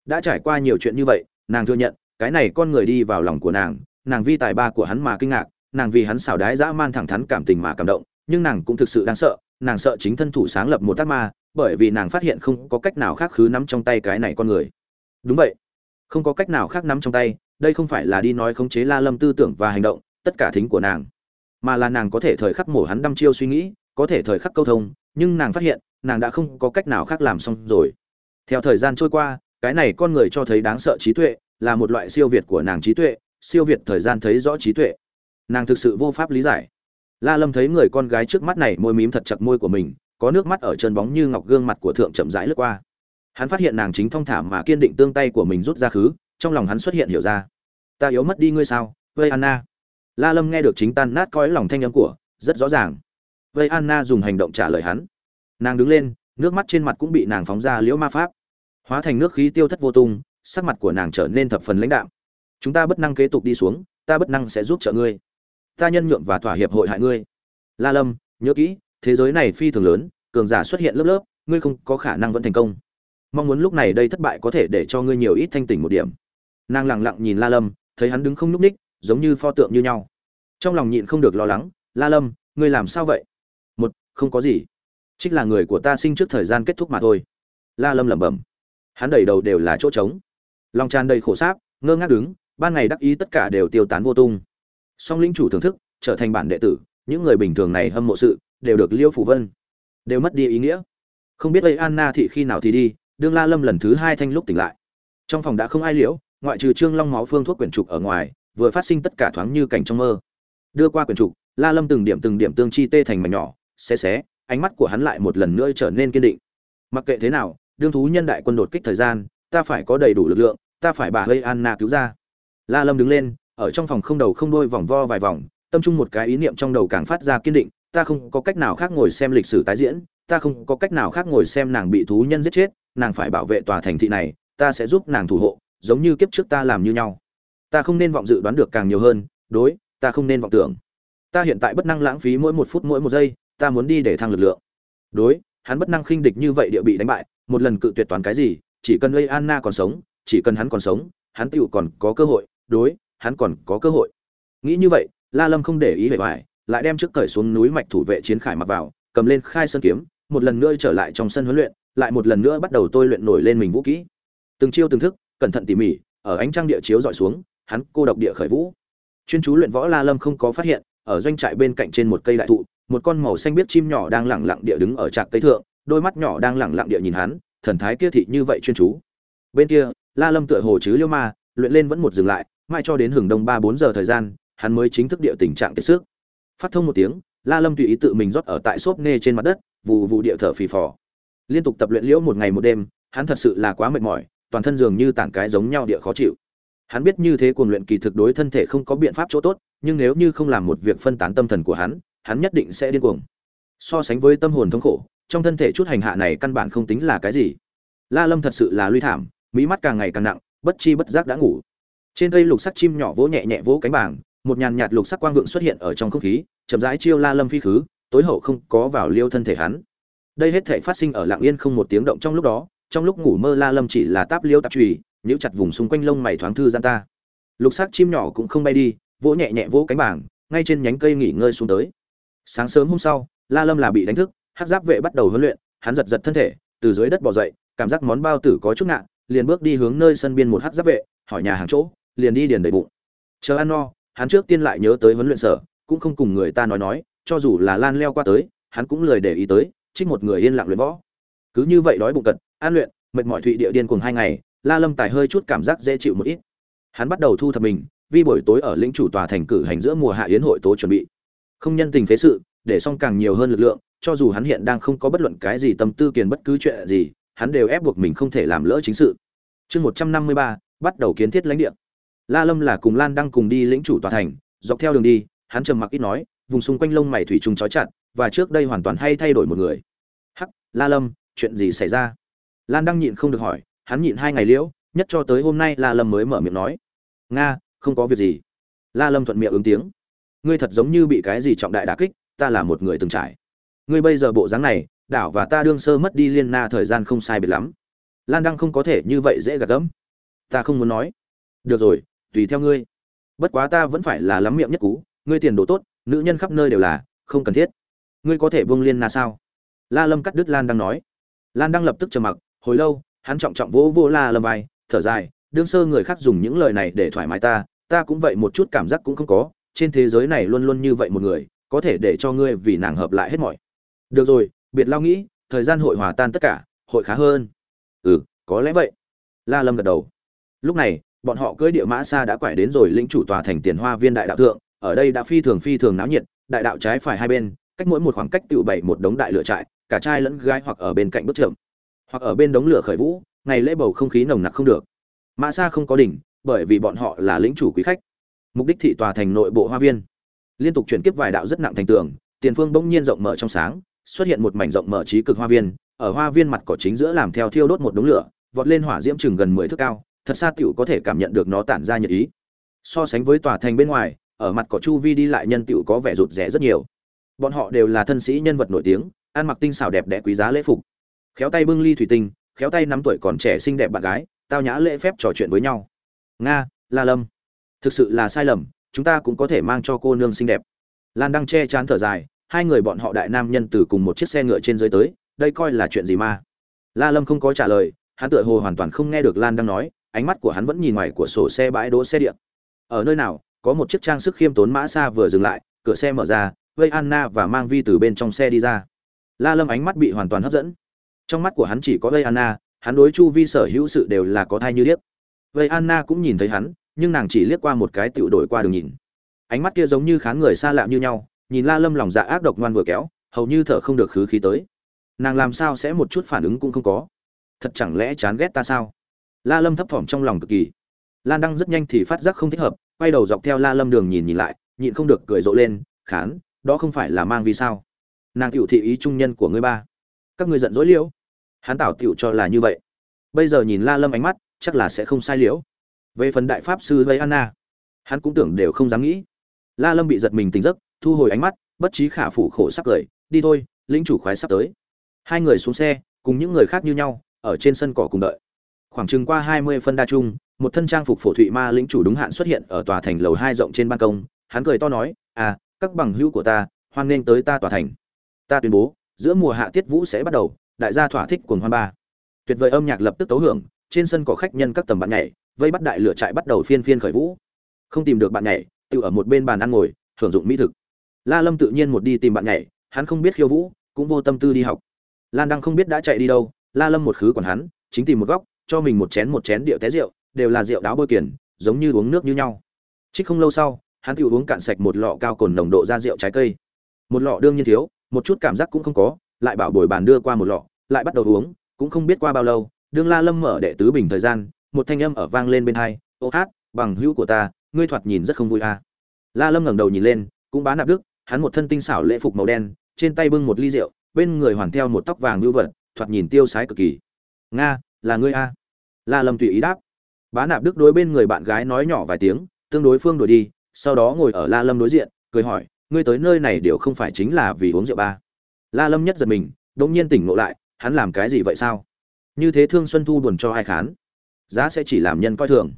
Đã trải qua nhiều chuyện như vậy, nàng thừa nhận, cái này con người đi vào lòng của nàng nàng vi tài ba của hắn mà kinh ngạc, nàng vì hắn xảo đái dã man thẳng thắn cảm tình mà cảm động, nhưng nàng cũng thực sự đáng sợ, nàng sợ chính thân thủ sáng lập một tác ma, bởi vì nàng phát hiện không có cách nào khác khứ nắm trong tay cái này con người. Đúng vậy, không có cách nào khác nắm trong tay, đây không phải là đi nói khống chế la lâm tư tưởng và hành động, tất cả thính của nàng, mà là nàng có thể thời khắc mổ hắn đăm chiêu suy nghĩ, có thể thời khắc câu thông, nhưng nàng phát hiện, nàng đã không có cách nào khác làm xong rồi. Theo thời gian trôi qua, cái này con người cho thấy đáng sợ trí tuệ, là một loại siêu việt của nàng trí tuệ siêu việt thời gian thấy rõ trí tuệ. Nàng thực sự vô pháp lý giải. La lâm thấy người con gái trước mắt này môi mím thật chặt môi của mình, có nước mắt ở chân bóng như ngọc gương mặt của thượng chậm rãi lướt qua. Hắn phát hiện nàng chính thong thả mà kiên định tương tay của mình rút ra khứ, trong lòng hắn xuất hiện hiểu ra. Ta yếu mất đi ngươi sao? Vây anna? La lâm nghe được chính tan nát coi lòng thanh âm của, rất rõ ràng. Vây anna dùng hành động trả lời hắn. Nàng đứng lên, nước mắt trên mặt cũng bị nàng phóng ra liễu ma pháp. Hóa thành nước khí tiêu thất vô tung, sắc mặt của nàng trở nên thập phần lãnh đạm chúng ta bất năng kế tục đi xuống, ta bất năng sẽ giúp trợ ngươi. Ta nhân nhượng và thỏa hiệp hội hại ngươi. La lâm, nhớ kỹ, thế giới này phi thường lớn, cường giả xuất hiện lớp lớp, ngươi không có khả năng vẫn thành công. Mong muốn lúc này đây thất bại có thể để cho ngươi nhiều ít thanh tỉnh một điểm. Nàng lặng lặng nhìn la lâm, thấy hắn đứng không nhúc ních, giống như pho tượng như nhau. Trong lòng nhịn không được lo lắng, la lâm, ngươi làm sao vậy? Một, không có gì. Trích là người của ta sinh trước thời gian kết thúc mà thôi. La lâm lẩm bẩm. Hắn đầy đầu đều là chỗ trống. Lòng tràn đầy khổ sáp, ngơ ngác đứng ban ngày đắc ý tất cả đều tiêu tán vô tung. Song linh chủ thưởng thức, trở thành bản đệ tử, những người bình thường này hâm mộ sự, đều được liêu phủ vân. Đều mất đi ý nghĩa. Không biết ấy anna thị khi nào thì đi, đương la lâm lần thứ hai thanh lúc tỉnh lại. Trong phòng đã không ai liễu, ngoại trừ trương long máu phương thuốc quyển trục ở ngoài, vừa phát sinh tất cả thoáng như cảnh trong mơ. Đưa qua quyển trục, la lâm từng điểm từng điểm tương chi tê thành mảnh nhỏ, xé xé, ánh mắt của hắn lại một lần nữa trở nên kiên định. Mặc kệ thế nào, đương thú nhân đại quân đột kích thời gian, ta phải có đầy đủ lực lượng, ta phải bà hơi anna cứu ra la lâm đứng lên, ở trong phòng không đầu không đôi vòng vo vài vòng, tâm trung một cái ý niệm trong đầu càng phát ra kiên định, ta không có cách nào khác ngồi xem lịch sử tái diễn, ta không có cách nào khác ngồi xem nàng bị thú nhân giết chết, nàng phải bảo vệ tòa thành thị này, ta sẽ giúp nàng thủ hộ, giống như kiếp trước ta làm như nhau. Ta không nên vọng dự đoán được càng nhiều hơn, đối, ta không nên vọng tưởng. Ta hiện tại bất năng lãng phí mỗi một phút mỗi một giây, ta muốn đi để thăng lực lượng. Đối, hắn bất năng khinh địch như vậy địa bị đánh bại, một lần cự tuyệt toán cái gì, chỉ cần lây anna còn sống, chỉ cần hắn còn sống, hắn tựu còn có cơ hội đối, hắn còn có cơ hội. Nghĩ như vậy, la lâm không để ý về vải lại đem trước cởi xuống núi mạch thủ vệ chiến khải mặc vào, cầm lên khai sơn kiếm, một lần nữa trở lại trong sân huấn luyện, lại một lần nữa bắt đầu tôi luyện nổi lên mình vũ kỹ. Từng chiêu từng thức, cẩn thận tỉ mỉ, ở ánh trăng địa chiếu dọi xuống, hắn cô độc địa khởi vũ. Chuyên chú luyện võ la lâm không có phát hiện, ở doanh trại bên cạnh trên một cây đại thụ, một con màu xanh biết chim nhỏ đang lẳng lặng địa đứng ở trạc cây thượng, đôi mắt nhỏ đang lẳng lặng địa nhìn hắn, thần thái kia thị như vậy chuyên chú. Bên kia, la lâm tựa hồ chứ liêu ma, luyện lên vẫn một dừng lại mãi cho đến hưởng đông ba bốn giờ thời gian, hắn mới chính thức địa tình trạng kiệt sức. Phát thông một tiếng, la lâm tùy ý tự mình rót ở tại xốp nê trên mặt đất vụ vụ địa thở phì phò. Liên tục tập luyện liễu một ngày một đêm, hắn thật sự là quá mệt mỏi, toàn thân dường như tảng cái giống nhau địa khó chịu. Hắn biết như thế cuồng luyện kỳ thực đối thân thể không có biện pháp chỗ tốt, nhưng nếu như không làm một việc phân tán tâm thần của hắn hắn nhất định sẽ điên cuồng. So sánh với tâm hồn thống khổ, trong thân thể chút hành hạ này căn bản không tính là cái gì. La lâm thật sự là luy thảm, mỹ mắt càng ngày càng nặng, bất chi bất giác đã ngủ trên cây lục sắc chim nhỏ vỗ nhẹ nhẹ vỗ cánh bảng một nhàn nhạt lục sắc quang vượng xuất hiện ở trong không khí, chậm rãi chiêu la lâm phi khứ, tối hậu không có vào liêu thân thể hắn. Đây hết thể phát sinh ở lạng yên không một tiếng động trong lúc đó, trong lúc ngủ mơ la lâm chỉ là táp liêu tạp trùy nhíu chặt vùng xung quanh lông mày thoáng thư gian ta. Lục sắc chim nhỏ cũng không bay đi, vỗ nhẹ nhẹ vỗ cánh bảng ngay trên nhánh cây nghỉ ngơi xuống tới. Sáng sớm hôm sau, la lâm là bị đánh thức hát giáp vệ bắt đầu huấn luyện, hắn giật giật thân thể, từ dưới đất bò dậy, cảm giác món bao tử có chút nặng liền bước đi hướng nơi sân biên một hát giáp vệ, hỏi nhà hàng chỗ liền đi điền đầy bụng. Chờ ăn no, hắn trước tiên lại nhớ tới huấn luyện sở, cũng không cùng người ta nói nói, cho dù là lan leo qua tới, hắn cũng lười để ý tới, trích một người yên lặng luyện võ. Cứ như vậy đói bụng cật an luyện, mệt mỏi thụy địa điên cùng hai ngày, la lâm tài hơi chút cảm giác dễ chịu một ít. Hắn bắt đầu thu thập mình, vì buổi tối ở lĩnh chủ tòa thành cử hành giữa mùa hạ yến hội tố chuẩn bị. Không nhân tình phế sự, để xong càng nhiều hơn lực lượng, cho dù hắn hiện đang không có bất luận cái gì tâm tư kiền bất cứ chuyện gì, hắn đều ép buộc mình không thể làm lỡ chính sự. Chương một trăm năm mươi ba, bắt đầu kiến thiết lãnh địa la lâm là cùng lan đang cùng đi lĩnh chủ tòa thành, dọc theo đường đi, hắn trầm mặc ít nói, vùng xung quanh lông mày thủy trùng chói chặt, và trước đây hoàn toàn hay thay đổi một người. Hắc, la lâm, chuyện gì xảy ra? Lan đang nhịn không được hỏi, hắn nhịn hai ngày liễu, nhất cho tới hôm nay la lâm mới mở miệng nói. Nga, không có việc gì. La lâm thuận miệng ứng tiếng. Ngươi thật giống như bị cái gì trọng đại đả kích, ta là một người từng trải. Ngươi bây giờ bộ dáng này, đảo và ta đương sơ mất đi liên na thời gian không sai biệt lắm. Lan đăng không có thể như vậy dễ gạt gẫm. Ta không muốn nói. Được rồi tùy theo ngươi. Bất quá ta vẫn phải là lắm miệng nhất cú, ngươi tiền đồ tốt, nữ nhân khắp nơi đều là, không cần thiết. Ngươi có thể buông liên na sao? La lâm cắt đứt lan đang nói. Lan đang lập tức trầm mặc, hồi lâu, hắn trọng trọng vỗ vỗ la lâm vai, thở dài, đương sơ người khác dùng những lời này để thoải mái ta ta cũng vậy một chút cảm giác cũng không có, trên thế giới này luôn luôn như vậy một người, có thể để cho ngươi vì nàng hợp lại hết mọi. Được rồi, biệt lao nghĩ, thời gian hội hòa tan tất cả, hội khá hơn. Ừ có lẽ vậy. La lâm gật đầu. Lúc này bọn họ cưỡi địa mã xa đã quải đến rồi lĩnh chủ tòa thành tiền hoa viên đại đạo thượng, ở đây đã phi thường phi thường náo nhiệt, đại đạo trái phải hai bên, cách mỗi một khoảng cách tự bảy một đống đại lửa trại, cả trai lẫn gái hoặc ở bên cạnh bức trượm hoặc ở bên đống lửa khởi vũ, ngày lễ bầu không khí nồng nặc không được. Mã xa không có đỉnh, bởi vì bọn họ là lĩnh chủ quý khách. Mục đích thị tòa thành nội bộ hoa viên. Liên tục chuyển kiếp vài đạo rất nặng thành tường, tiền phương bỗng nhiên rộng mở trong sáng, xuất hiện một mảnh rộng mở trí cực hoa viên, ở hoa viên mặt cỏ chính giữa làm theo thiêu đốt một đống lửa, vọt lên hỏa diễm chừng gần mười thước cao thật xa tiểu có thể cảm nhận được nó tản ra nhiệt ý. So sánh với tòa thành bên ngoài, ở mặt cỏ chu vi đi lại nhân tiểu có vẻ rụt rẻ rất nhiều. Bọn họ đều là thân sĩ nhân vật nổi tiếng, ăn mặc tinh xảo đẹp đẽ quý giá lễ phục. Khéo tay bưng ly thủy tinh, khéo tay nắm tuổi còn trẻ xinh đẹp bạn gái, tao nhã lễ phép trò chuyện với nhau. Nga, la lâm. Thực sự là sai lầm, chúng ta cũng có thể mang cho cô nương xinh đẹp. Lan đang che chán thở dài, hai người bọn họ đại nam nhân từ cùng một chiếc xe ngựa trên dưới tới, đây coi là chuyện gì mà? La lâm không có trả lời, hắn tựa hồ hoàn toàn không nghe được lan đang nói ánh mắt của hắn vẫn nhìn ngoài của sổ xe bãi đỗ xe điện. Ở nơi nào, có một chiếc trang sức khiêm tốn mã xa vừa dừng lại, cửa xe mở ra, vây anna và mang vi từ bên trong xe đi ra. La lâm ánh mắt bị hoàn toàn hấp dẫn. Trong mắt của hắn chỉ có vây anna, hắn đối chu vi sở hữu sự đều là có thai như điếc. Vây anna cũng nhìn thấy hắn, nhưng nàng chỉ liếc qua một cái tựu đổi qua đường nhìn. Ánh mắt kia giống như khán người xa lạ như nhau, nhìn la lâm lòng dạ ác độc ngoan vừa kéo, hầu như thở không được khứ khí tới. Nàng làm sao sẽ một chút phản ứng cũng không có? Thật chẳng lẽ chán ghét ta sao? La lâm thấp thỏm trong lòng cực kỳ. Lan đăng rất nhanh thì phát giác không thích hợp, quay đầu dọc theo la lâm đường nhìn nhìn lại, nhịn không được cười rộ lên, khán, đó không phải là mang vì sao? Nàng tiểu thị ý trung nhân của ngươi ba. Các ngươi giận dỗi liễu. Hắn tảo tiểu cho là như vậy. Bây giờ nhìn la lâm ánh mắt, chắc là sẽ không sai liễu. Về phần đại pháp sư vây anna, hắn cũng tưởng đều không dám nghĩ. La lâm bị giật mình tỉnh giấc, thu hồi ánh mắt, bất trí khả phủ khổ sắp cười, đi thôi, lĩnh chủ khoái sắp tới. Hai người xuống xe, cùng những người khác như nhau, ở trên sân cỏ cùng đợi khoảng chừng qua hai mươi phân đa chung, một thân trang phục phổ thụy ma lĩnh chủ đúng hạn xuất hiện ở tòa thành lầu hai rộng trên ban công. Hắn cười to nói à các bằng hữu của ta, hoan nghênh tới ta tòa thành. Ta tuyên bố, giữa mùa hạ tiết vũ sẽ bắt đầu, đại gia thỏa thích cuồng hoan ba. Tuyệt vời âm nhạc lập tức tấu hưởng, trên sân có khách nhân các tầm bạn nhảy, vây bắt đại lửa trại bắt đầu phiên phiên khởi vũ. Không tìm được bạn nhảy, tự ở một bên bàn ăn ngồi hưởng dụng mỹ thực. La lâm tự nhiên một đi tìm bạn nhảy, hắn không biết khiêu vũ, cũng vô tâm tư đi học. Lan đăng không biết đã chạy đi đâu, la lâm một khứ còn hắn, chính tìm một góc cho mình một chén một chén điệu té rượu, đều là rượu đáo bôi kiển, giống như uống nước như nhau. Trích không lâu sau, hắn tự uống cạn sạch một lọ cao cồn nồng độ ra rượu trái cây. Một lọ đương nhiên thiếu, một chút cảm giác cũng không có, lại bảo bồi bàn đưa qua một lọ, lại bắt đầu uống, cũng không biết qua bao lâu, đương la lâm mở đệ tứ bình thời gian, một thanh âm ở vang lên bên hai, ô hát, bằng hữu của ta, ngươi thoạt nhìn rất không vui à. la lâm ngẩng đầu nhìn lên, cũng bán nạp đức, hắn một thân tinh xảo lễ phục màu đen, trên tay bưng một ly rượu, bên người hoàn theo một tóc vàng lưu vật, thoạt nhìn tiêu sái cực kỳ. Nga, là ngươi a la lâm tùy ý đáp. Bá nạp đức đối bên người bạn gái nói nhỏ vài tiếng, tương đối phương đổi đi, sau đó ngồi ở la lâm đối diện, cười hỏi, ngươi tới nơi này đều không phải chính là vì uống rượu ba? La lâm nhất giật mình, đống nhiên tỉnh ngộ lại, hắn làm cái gì vậy sao? Như thế thương xuân thu buồn cho ai khán? Giá sẽ chỉ làm nhân coi thường.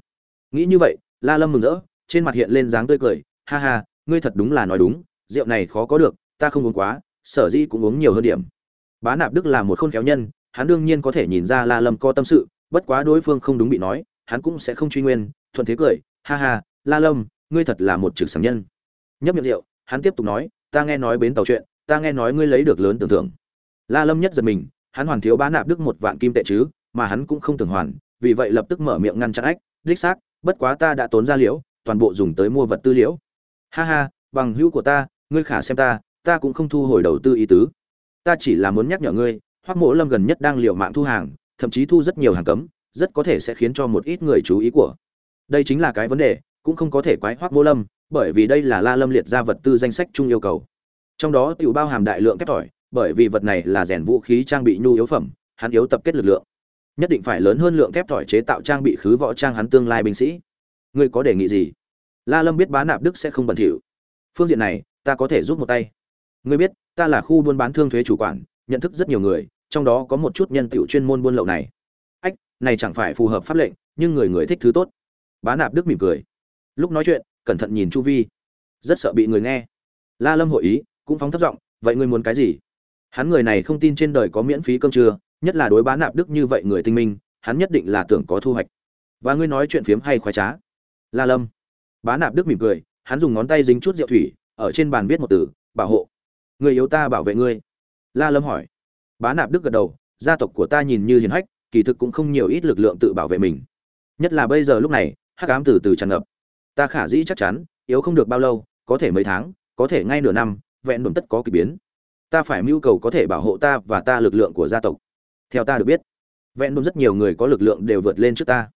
Nghĩ như vậy, la lâm mừng rỡ, trên mặt hiện lên dáng tươi cười, ha ha, ngươi thật đúng là nói đúng, rượu này khó có được, ta không uống quá, sở dĩ cũng uống nhiều hơn điểm. Bá nạp đức là một khôn khéo nhân, hắn đương nhiên có thể nhìn ra la lâm có tâm sự bất quá đối phương không đúng bị nói, hắn cũng sẽ không truy nguyên, thuận thế cười, ha ha, la lâm, ngươi thật là một trực sáng nhân. Nhấp miệng rượu, hắn tiếp tục nói, ta nghe nói bến tàu chuyện, ta nghe nói ngươi lấy được lớn tưởng thưởng la lâm nhất giật mình, hắn hoàn thiếu bá nạp đức một vạn kim tệ chứ, mà hắn cũng không tưởng hoàn, vì vậy lập tức mở miệng ngăn chặn ách, đích xác, bất quá ta đã tốn ra liễu, toàn bộ dùng tới mua vật tư liễu. Ha ha, bằng hữu của ta, ngươi khả xem ta ta cũng không thu hồi đầu tư ý tứ. Ta chỉ là muốn nhắc nhở ngươi, hoắc mộ lâm gần nhất đang liều mạng thu hàng thậm chí thu rất nhiều hàng cấm, rất có thể sẽ khiến cho một ít người chú ý của. Đây chính là cái vấn đề, cũng không có thể quái hoắc mô lâm, bởi vì đây là la lâm liệt ra vật tư danh sách chung yêu cầu. Trong đó tiểu bao hàm đại lượng thép tỏi, bởi vì vật này là rèn vũ khí trang bị nhu yếu phẩm, hắn yếu tập kết lực lượng. Nhất định phải lớn hơn lượng thép tỏi chế tạo trang bị khứ võ trang hắn tương lai binh sĩ. Ngươi có đề nghị gì? La lâm biết bá nạp đức sẽ không bẩn thỉu. Phương diện này, ta có thể giúp một tay. Ngươi biết, ta là khu buôn bán thương thuế chủ quản, nhận thức rất nhiều người trong đó có một chút nhân tiểu chuyên môn buôn lậu này. Ách, này chẳng phải phù hợp pháp lệnh, nhưng người người thích thứ tốt. Bá nạp đức mỉm cười. Lúc nói chuyện, cẩn thận nhìn chu vi. Rất sợ bị người nghe. La lâm hội ý, cũng phóng thấp giọng, vậy ngươi muốn cái gì? Hắn người này không tin trên đời có miễn phí cơm trưa, nhất là đối Bá nạp đức như vậy người tinh minh, hắn nhất định là tưởng có thu hoạch. Và ngươi nói chuyện phiếm hay khoái trá? La lâm. Bá nạp đức mỉm cười, hắn dùng ngón tay dính chút rượu thủy, ở trên bàn viết một từ, bảo hộ. Người yếu ta bảo vệ ngươi. La lâm hỏi bá nạp đức gật đầu, gia tộc của ta nhìn như hiền hách, kỳ thực cũng không nhiều ít lực lượng tự bảo vệ mình. Nhất là bây giờ lúc này, hắc ám từ từ tràn ngập. Ta khả dĩ chắc chắn, yếu không được bao lâu, có thể mấy tháng, có thể ngay nửa năm, vẹn đồn tất có kỳ biến. Ta phải mưu cầu có thể bảo hộ ta và ta lực lượng của gia tộc. Theo ta được biết, vẹn đồn rất nhiều người có lực lượng đều vượt lên trước ta.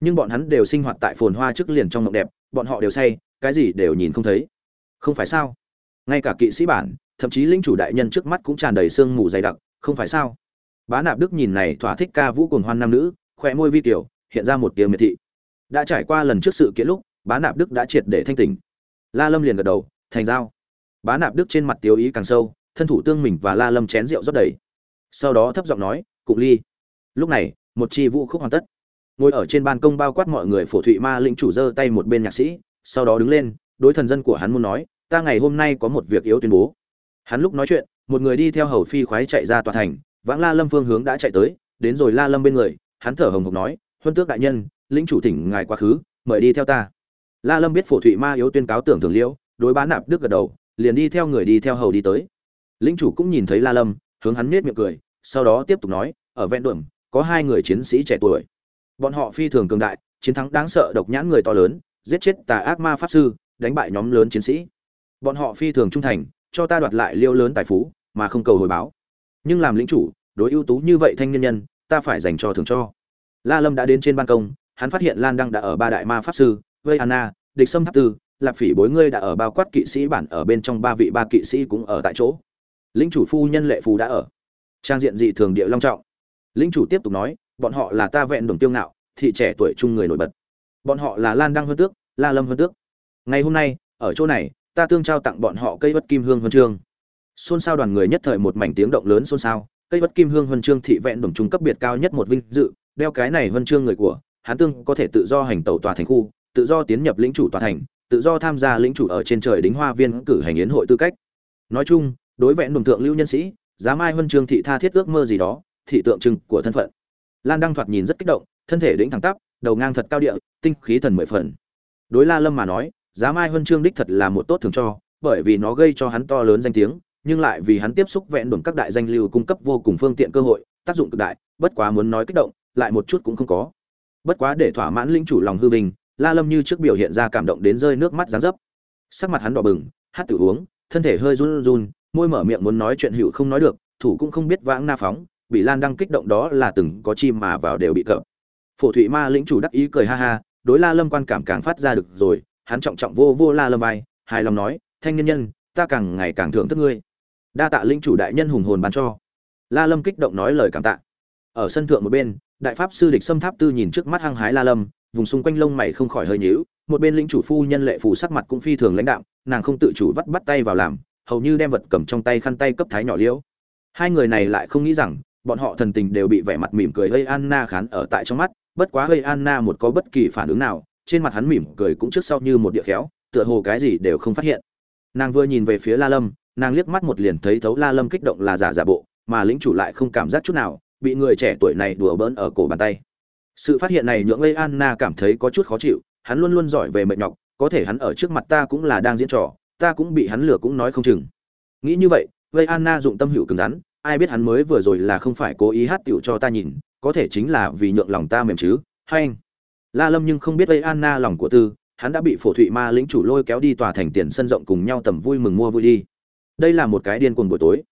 Nhưng bọn hắn đều sinh hoạt tại phồn hoa trước liền trong mộng đẹp, bọn họ đều say, cái gì đều nhìn không thấy. Không phải sao? Ngay cả kỵ sĩ bản, thậm chí linh chủ đại nhân trước mắt cũng tràn đầy sương mù dày đặc không phải sao? Bá nạp đức nhìn này thỏa thích ca vũ cuồng hoan nam nữ khoe môi vi tiểu, hiện ra một tiếng miệt thị. Đã trải qua lần trước sự kiện lúc, bá nạp đức đã triệt để thanh tỉnh. La lâm liền gật đầu, thành giao. Bá nạp đức trên mặt tiêu ý càng sâu, thân thủ tương mình và la lâm chén rượu rót đầy. Sau đó thấp giọng nói, cụng ly. Lúc này, một chi vũ khúc hoàn tất. Ngồi ở trên ban công bao quát mọi người phổ thụy ma lĩnh chủ giơ tay một bên nhạc sĩ, sau đó đứng lên, đối thần dân của hắn muốn nói, ta ngày hôm nay có một việc yếu tuyên bố. Hắn lúc nói chuyện một người đi theo hầu phi khoái chạy ra tòa thành, vãng la lâm phương hướng đã chạy tới, đến rồi la lâm bên người, hắn thở hồng hộc nói, huân tước đại nhân, lĩnh chủ thỉnh ngài quá khứ, mời đi theo ta. La lâm biết phổ thụy ma yếu tuyên cáo tưởng thường liễu, đối bán nạp đức gật đầu, liền đi theo người đi theo hầu đi tới. Lĩnh chủ cũng nhìn thấy la lâm, hướng hắn nết miệng cười, sau đó tiếp tục nói, ở ven đường có hai người chiến sĩ trẻ tuổi. Bọn họ phi thường cường đại, chiến thắng đáng sợ độc nhãn người to lớn, giết chết tà ác ma pháp sư, đánh bại nhóm lớn chiến sĩ. Bọn họ phi thường trung thành, cho ta đoạt lại liêu lớn tài phú mà không cầu hồi báo. Nhưng làm lĩnh chủ, đối ưu tú như vậy thanh niên nhân, ta phải dành cho thường cho. La lâm đã đến trên ban công, hắn phát hiện lan đăng đã ở ba đại ma pháp sư, vây anna, địch sâm tháp tư, lạp phỉ bối ngươi đã ở bao quát kỵ sĩ bản ở bên trong ba vị ba kỵ sĩ cũng ở tại chỗ. Lĩnh chủ phu nhân lệ phù đã ở. Trang diện dị thường địa long trọng. Lĩnh chủ tiếp tục nói, bọn họ là ta vẹn đồng tiêu ngạo, thị trẻ tuổi trung người nổi bật. Bọn họ là lan đăng hơn tước, la lâm hơn tước. Ngày hôm nay, ở chỗ này, ta tương trao tặng bọn họ cây bất kim hương huân chương xôn xao đoàn người nhất thời một mảnh tiếng động lớn xôn xao. Cây bất kim hương huân chương thị vẹn đồng trung cấp biệt cao nhất một vinh dự, đeo cái này huân chương người của hán tương có thể tự do hành tẩu tòa thành khu, tự do tiến nhập lĩnh chủ tòa thành, tự do tham gia lĩnh chủ ở trên trời đính hoa viên cử hành yến hội tư cách. Nói chung, đối vẹn đồng thượng lưu nhân sĩ, giá mai huân chương thị tha thiết ước mơ gì đó, thị tượng trưng của thân phận. Lan đăng thoạt nhìn rất kích động, thân thể đĩnh thẳng tắp, đầu ngang thật cao địa, tinh khí thần mười phần. Đối la lâm mà nói, giá mai huân chương đích thật là một tốt thường cho, bởi vì nó gây cho hắn to lớn danh tiếng nhưng lại vì hắn tiếp xúc vẹn đồn các đại danh lưu cung cấp vô cùng phương tiện cơ hội, tác dụng cực đại, bất quá muốn nói kích động, lại một chút cũng không có. Bất quá để thỏa mãn linh chủ lòng hư vinh, la lâm như trước biểu hiện ra cảm động đến rơi nước mắt giáng dấp. Sắc mặt hắn đỏ bừng, hát tự uống, thân thể hơi run run, môi mở miệng muốn nói chuyện hữu không nói được, thủ cũng không biết vãng na phóng, bị lan đăng kích động đó là từng có chim mà vào đều bị cập phổ thụy ma lĩnh chủ đắc ý cười ha ha, đối la lâm quan cảm càng phát ra được rồi, hắn trọng trọng vô vô la lâm vai, hài lòng nói, thanh nhân nhân, ta càng ngày càng thưởng thức ngươi đa tạ linh chủ đại nhân hùng hồn ban cho. La lâm kích động nói lời cảm tạ. Ở sân thượng một bên đại pháp sư địch xâm tháp tư nhìn trước mắt hăng hái la lâm vùng xung quanh lông mày không khỏi hơi nhíu một bên lĩnh chủ phu nhân lệ phù sắc mặt cũng phi thường lãnh đạm nàng không tự chủ vắt bắt tay vào làm hầu như đem vật cầm trong tay khăn tay cấp thái nhỏ liễu. Hai người này lại không nghĩ rằng bọn họ thần tình đều bị vẻ mặt mỉm cười hơi Anna khán ở tại trong mắt, bất quá hơi Anna một có bất kỳ phản ứng nào, trên mặt hắn mỉm cười cũng trước sau như một địa khéo, tựa hồ cái gì đều không phát hiện. Nàng vừa nhìn về phía La Lâm, nàng liếc mắt một liền thấy thấu La Lâm kích động là giả giả bộ, mà lĩnh chủ lại không cảm giác chút nào, bị người trẻ tuổi này đùa bỡn ở cổ bàn tay. Sự phát hiện này nhượng Lê Anna cảm thấy có chút khó chịu, hắn luôn luôn giỏi về mệt nhọc, có thể hắn ở trước mặt ta cũng là đang diễn trò, ta cũng bị hắn lừa cũng nói không chừng. Nghĩ như vậy, Lê Anna dụng tâm hữu cứng rắn, ai biết hắn mới vừa rồi là không phải cố ý hát tiểu cho ta nhìn, có thể chính là vì nhượng lòng ta mềm chứ, hay anh. La Lâm nhưng không biết Lê Anna lòng của tư, hắn đã bị phổ thụy ma lĩnh chủ lôi kéo đi tòa thành tiền sân rộng cùng nhau tầm vui mừng mua vui đi. Đây là một cái điên cuồng buổi tối.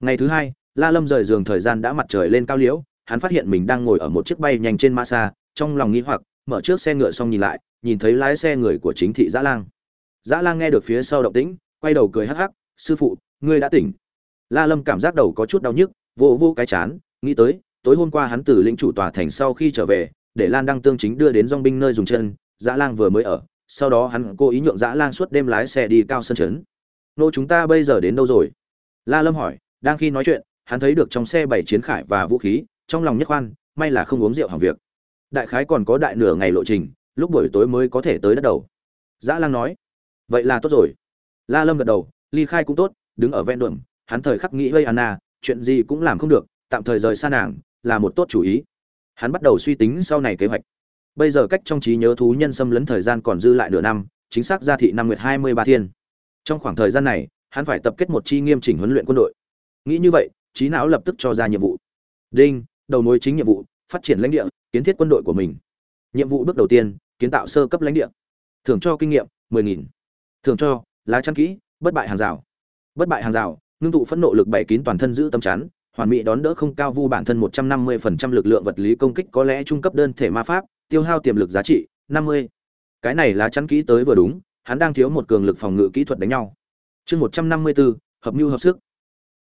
Ngày thứ hai, La Lâm rời giường thời gian đã mặt trời lên cao liễu, hắn phát hiện mình đang ngồi ở một chiếc bay nhanh trên Ma xa, trong lòng nghĩ hoặc, mở trước xe ngựa xong nhìn lại, nhìn thấy lái xe người của chính thị giã Lang. giã Lang nghe được phía sau động tĩnh, quay đầu cười hắc hắc, "Sư phụ, ngươi đã tỉnh." La Lâm cảm giác đầu có chút đau nhức, vô vô cái chán, nghĩ tới, tối hôm qua hắn từ lĩnh chủ tòa thành sau khi trở về, để Lan Đăng Tương chính đưa đến dong binh nơi dùng chân, Dã Lang vừa mới ở, sau đó hắn cố ý nhượng Dã Lang suốt đêm lái xe đi cao sân trấn. Nô chúng ta bây giờ đến đâu rồi? La Lâm hỏi, đang khi nói chuyện, hắn thấy được trong xe bảy chiến khải và vũ khí, trong lòng nhất khoan, may là không uống rượu hỏng việc. Đại khái còn có đại nửa ngày lộ trình, lúc buổi tối mới có thể tới đất đầu. dã lang nói vậy là tốt rồi la lâm gật đầu ly khai cũng tốt đứng ở ven đường hắn thời khắc nghĩ hơi anna chuyện gì cũng làm không được tạm thời rời xa nàng là một tốt chủ ý hắn bắt đầu suy tính sau này kế hoạch bây giờ cách trong trí nhớ thú nhân xâm lấn thời gian còn dư lại nửa năm chính xác gia thị năm nguyệt hai mươi ba thiên trong khoảng thời gian này, hắn phải tập kết một chi nghiêm chỉnh huấn luyện quân đội. Nghĩ như vậy trí não lập tức cho ra nhiệm vụ. Đinh, đầu mối chính nhiệm vụ, phát triển lãnh địa, kiến thiết quân đội của mình. Nhiệm vụ bước đầu tiên, kiến tạo sơ cấp lãnh địa. Thưởng cho kinh nghiệm 10.000. thưởng cho, lá chắn kỹ, bất bại hàng rào. Bất bại hàng rào, ngưng tụ phẫn nộ lực bảy kín toàn thân giữ tâm chắn, hoàn mỹ đón đỡ không cao vu bản thân 150% lực lượng vật lý công kích có lẽ trung cấp đơn thể ma pháp, tiêu hao tiềm lực giá trị 50. cái này lá chắn kỹ tới vừa đúng hắn đang thiếu một cường lực phòng ngự kỹ thuật đánh nhau. Chương 154, hợp mưu hợp sức.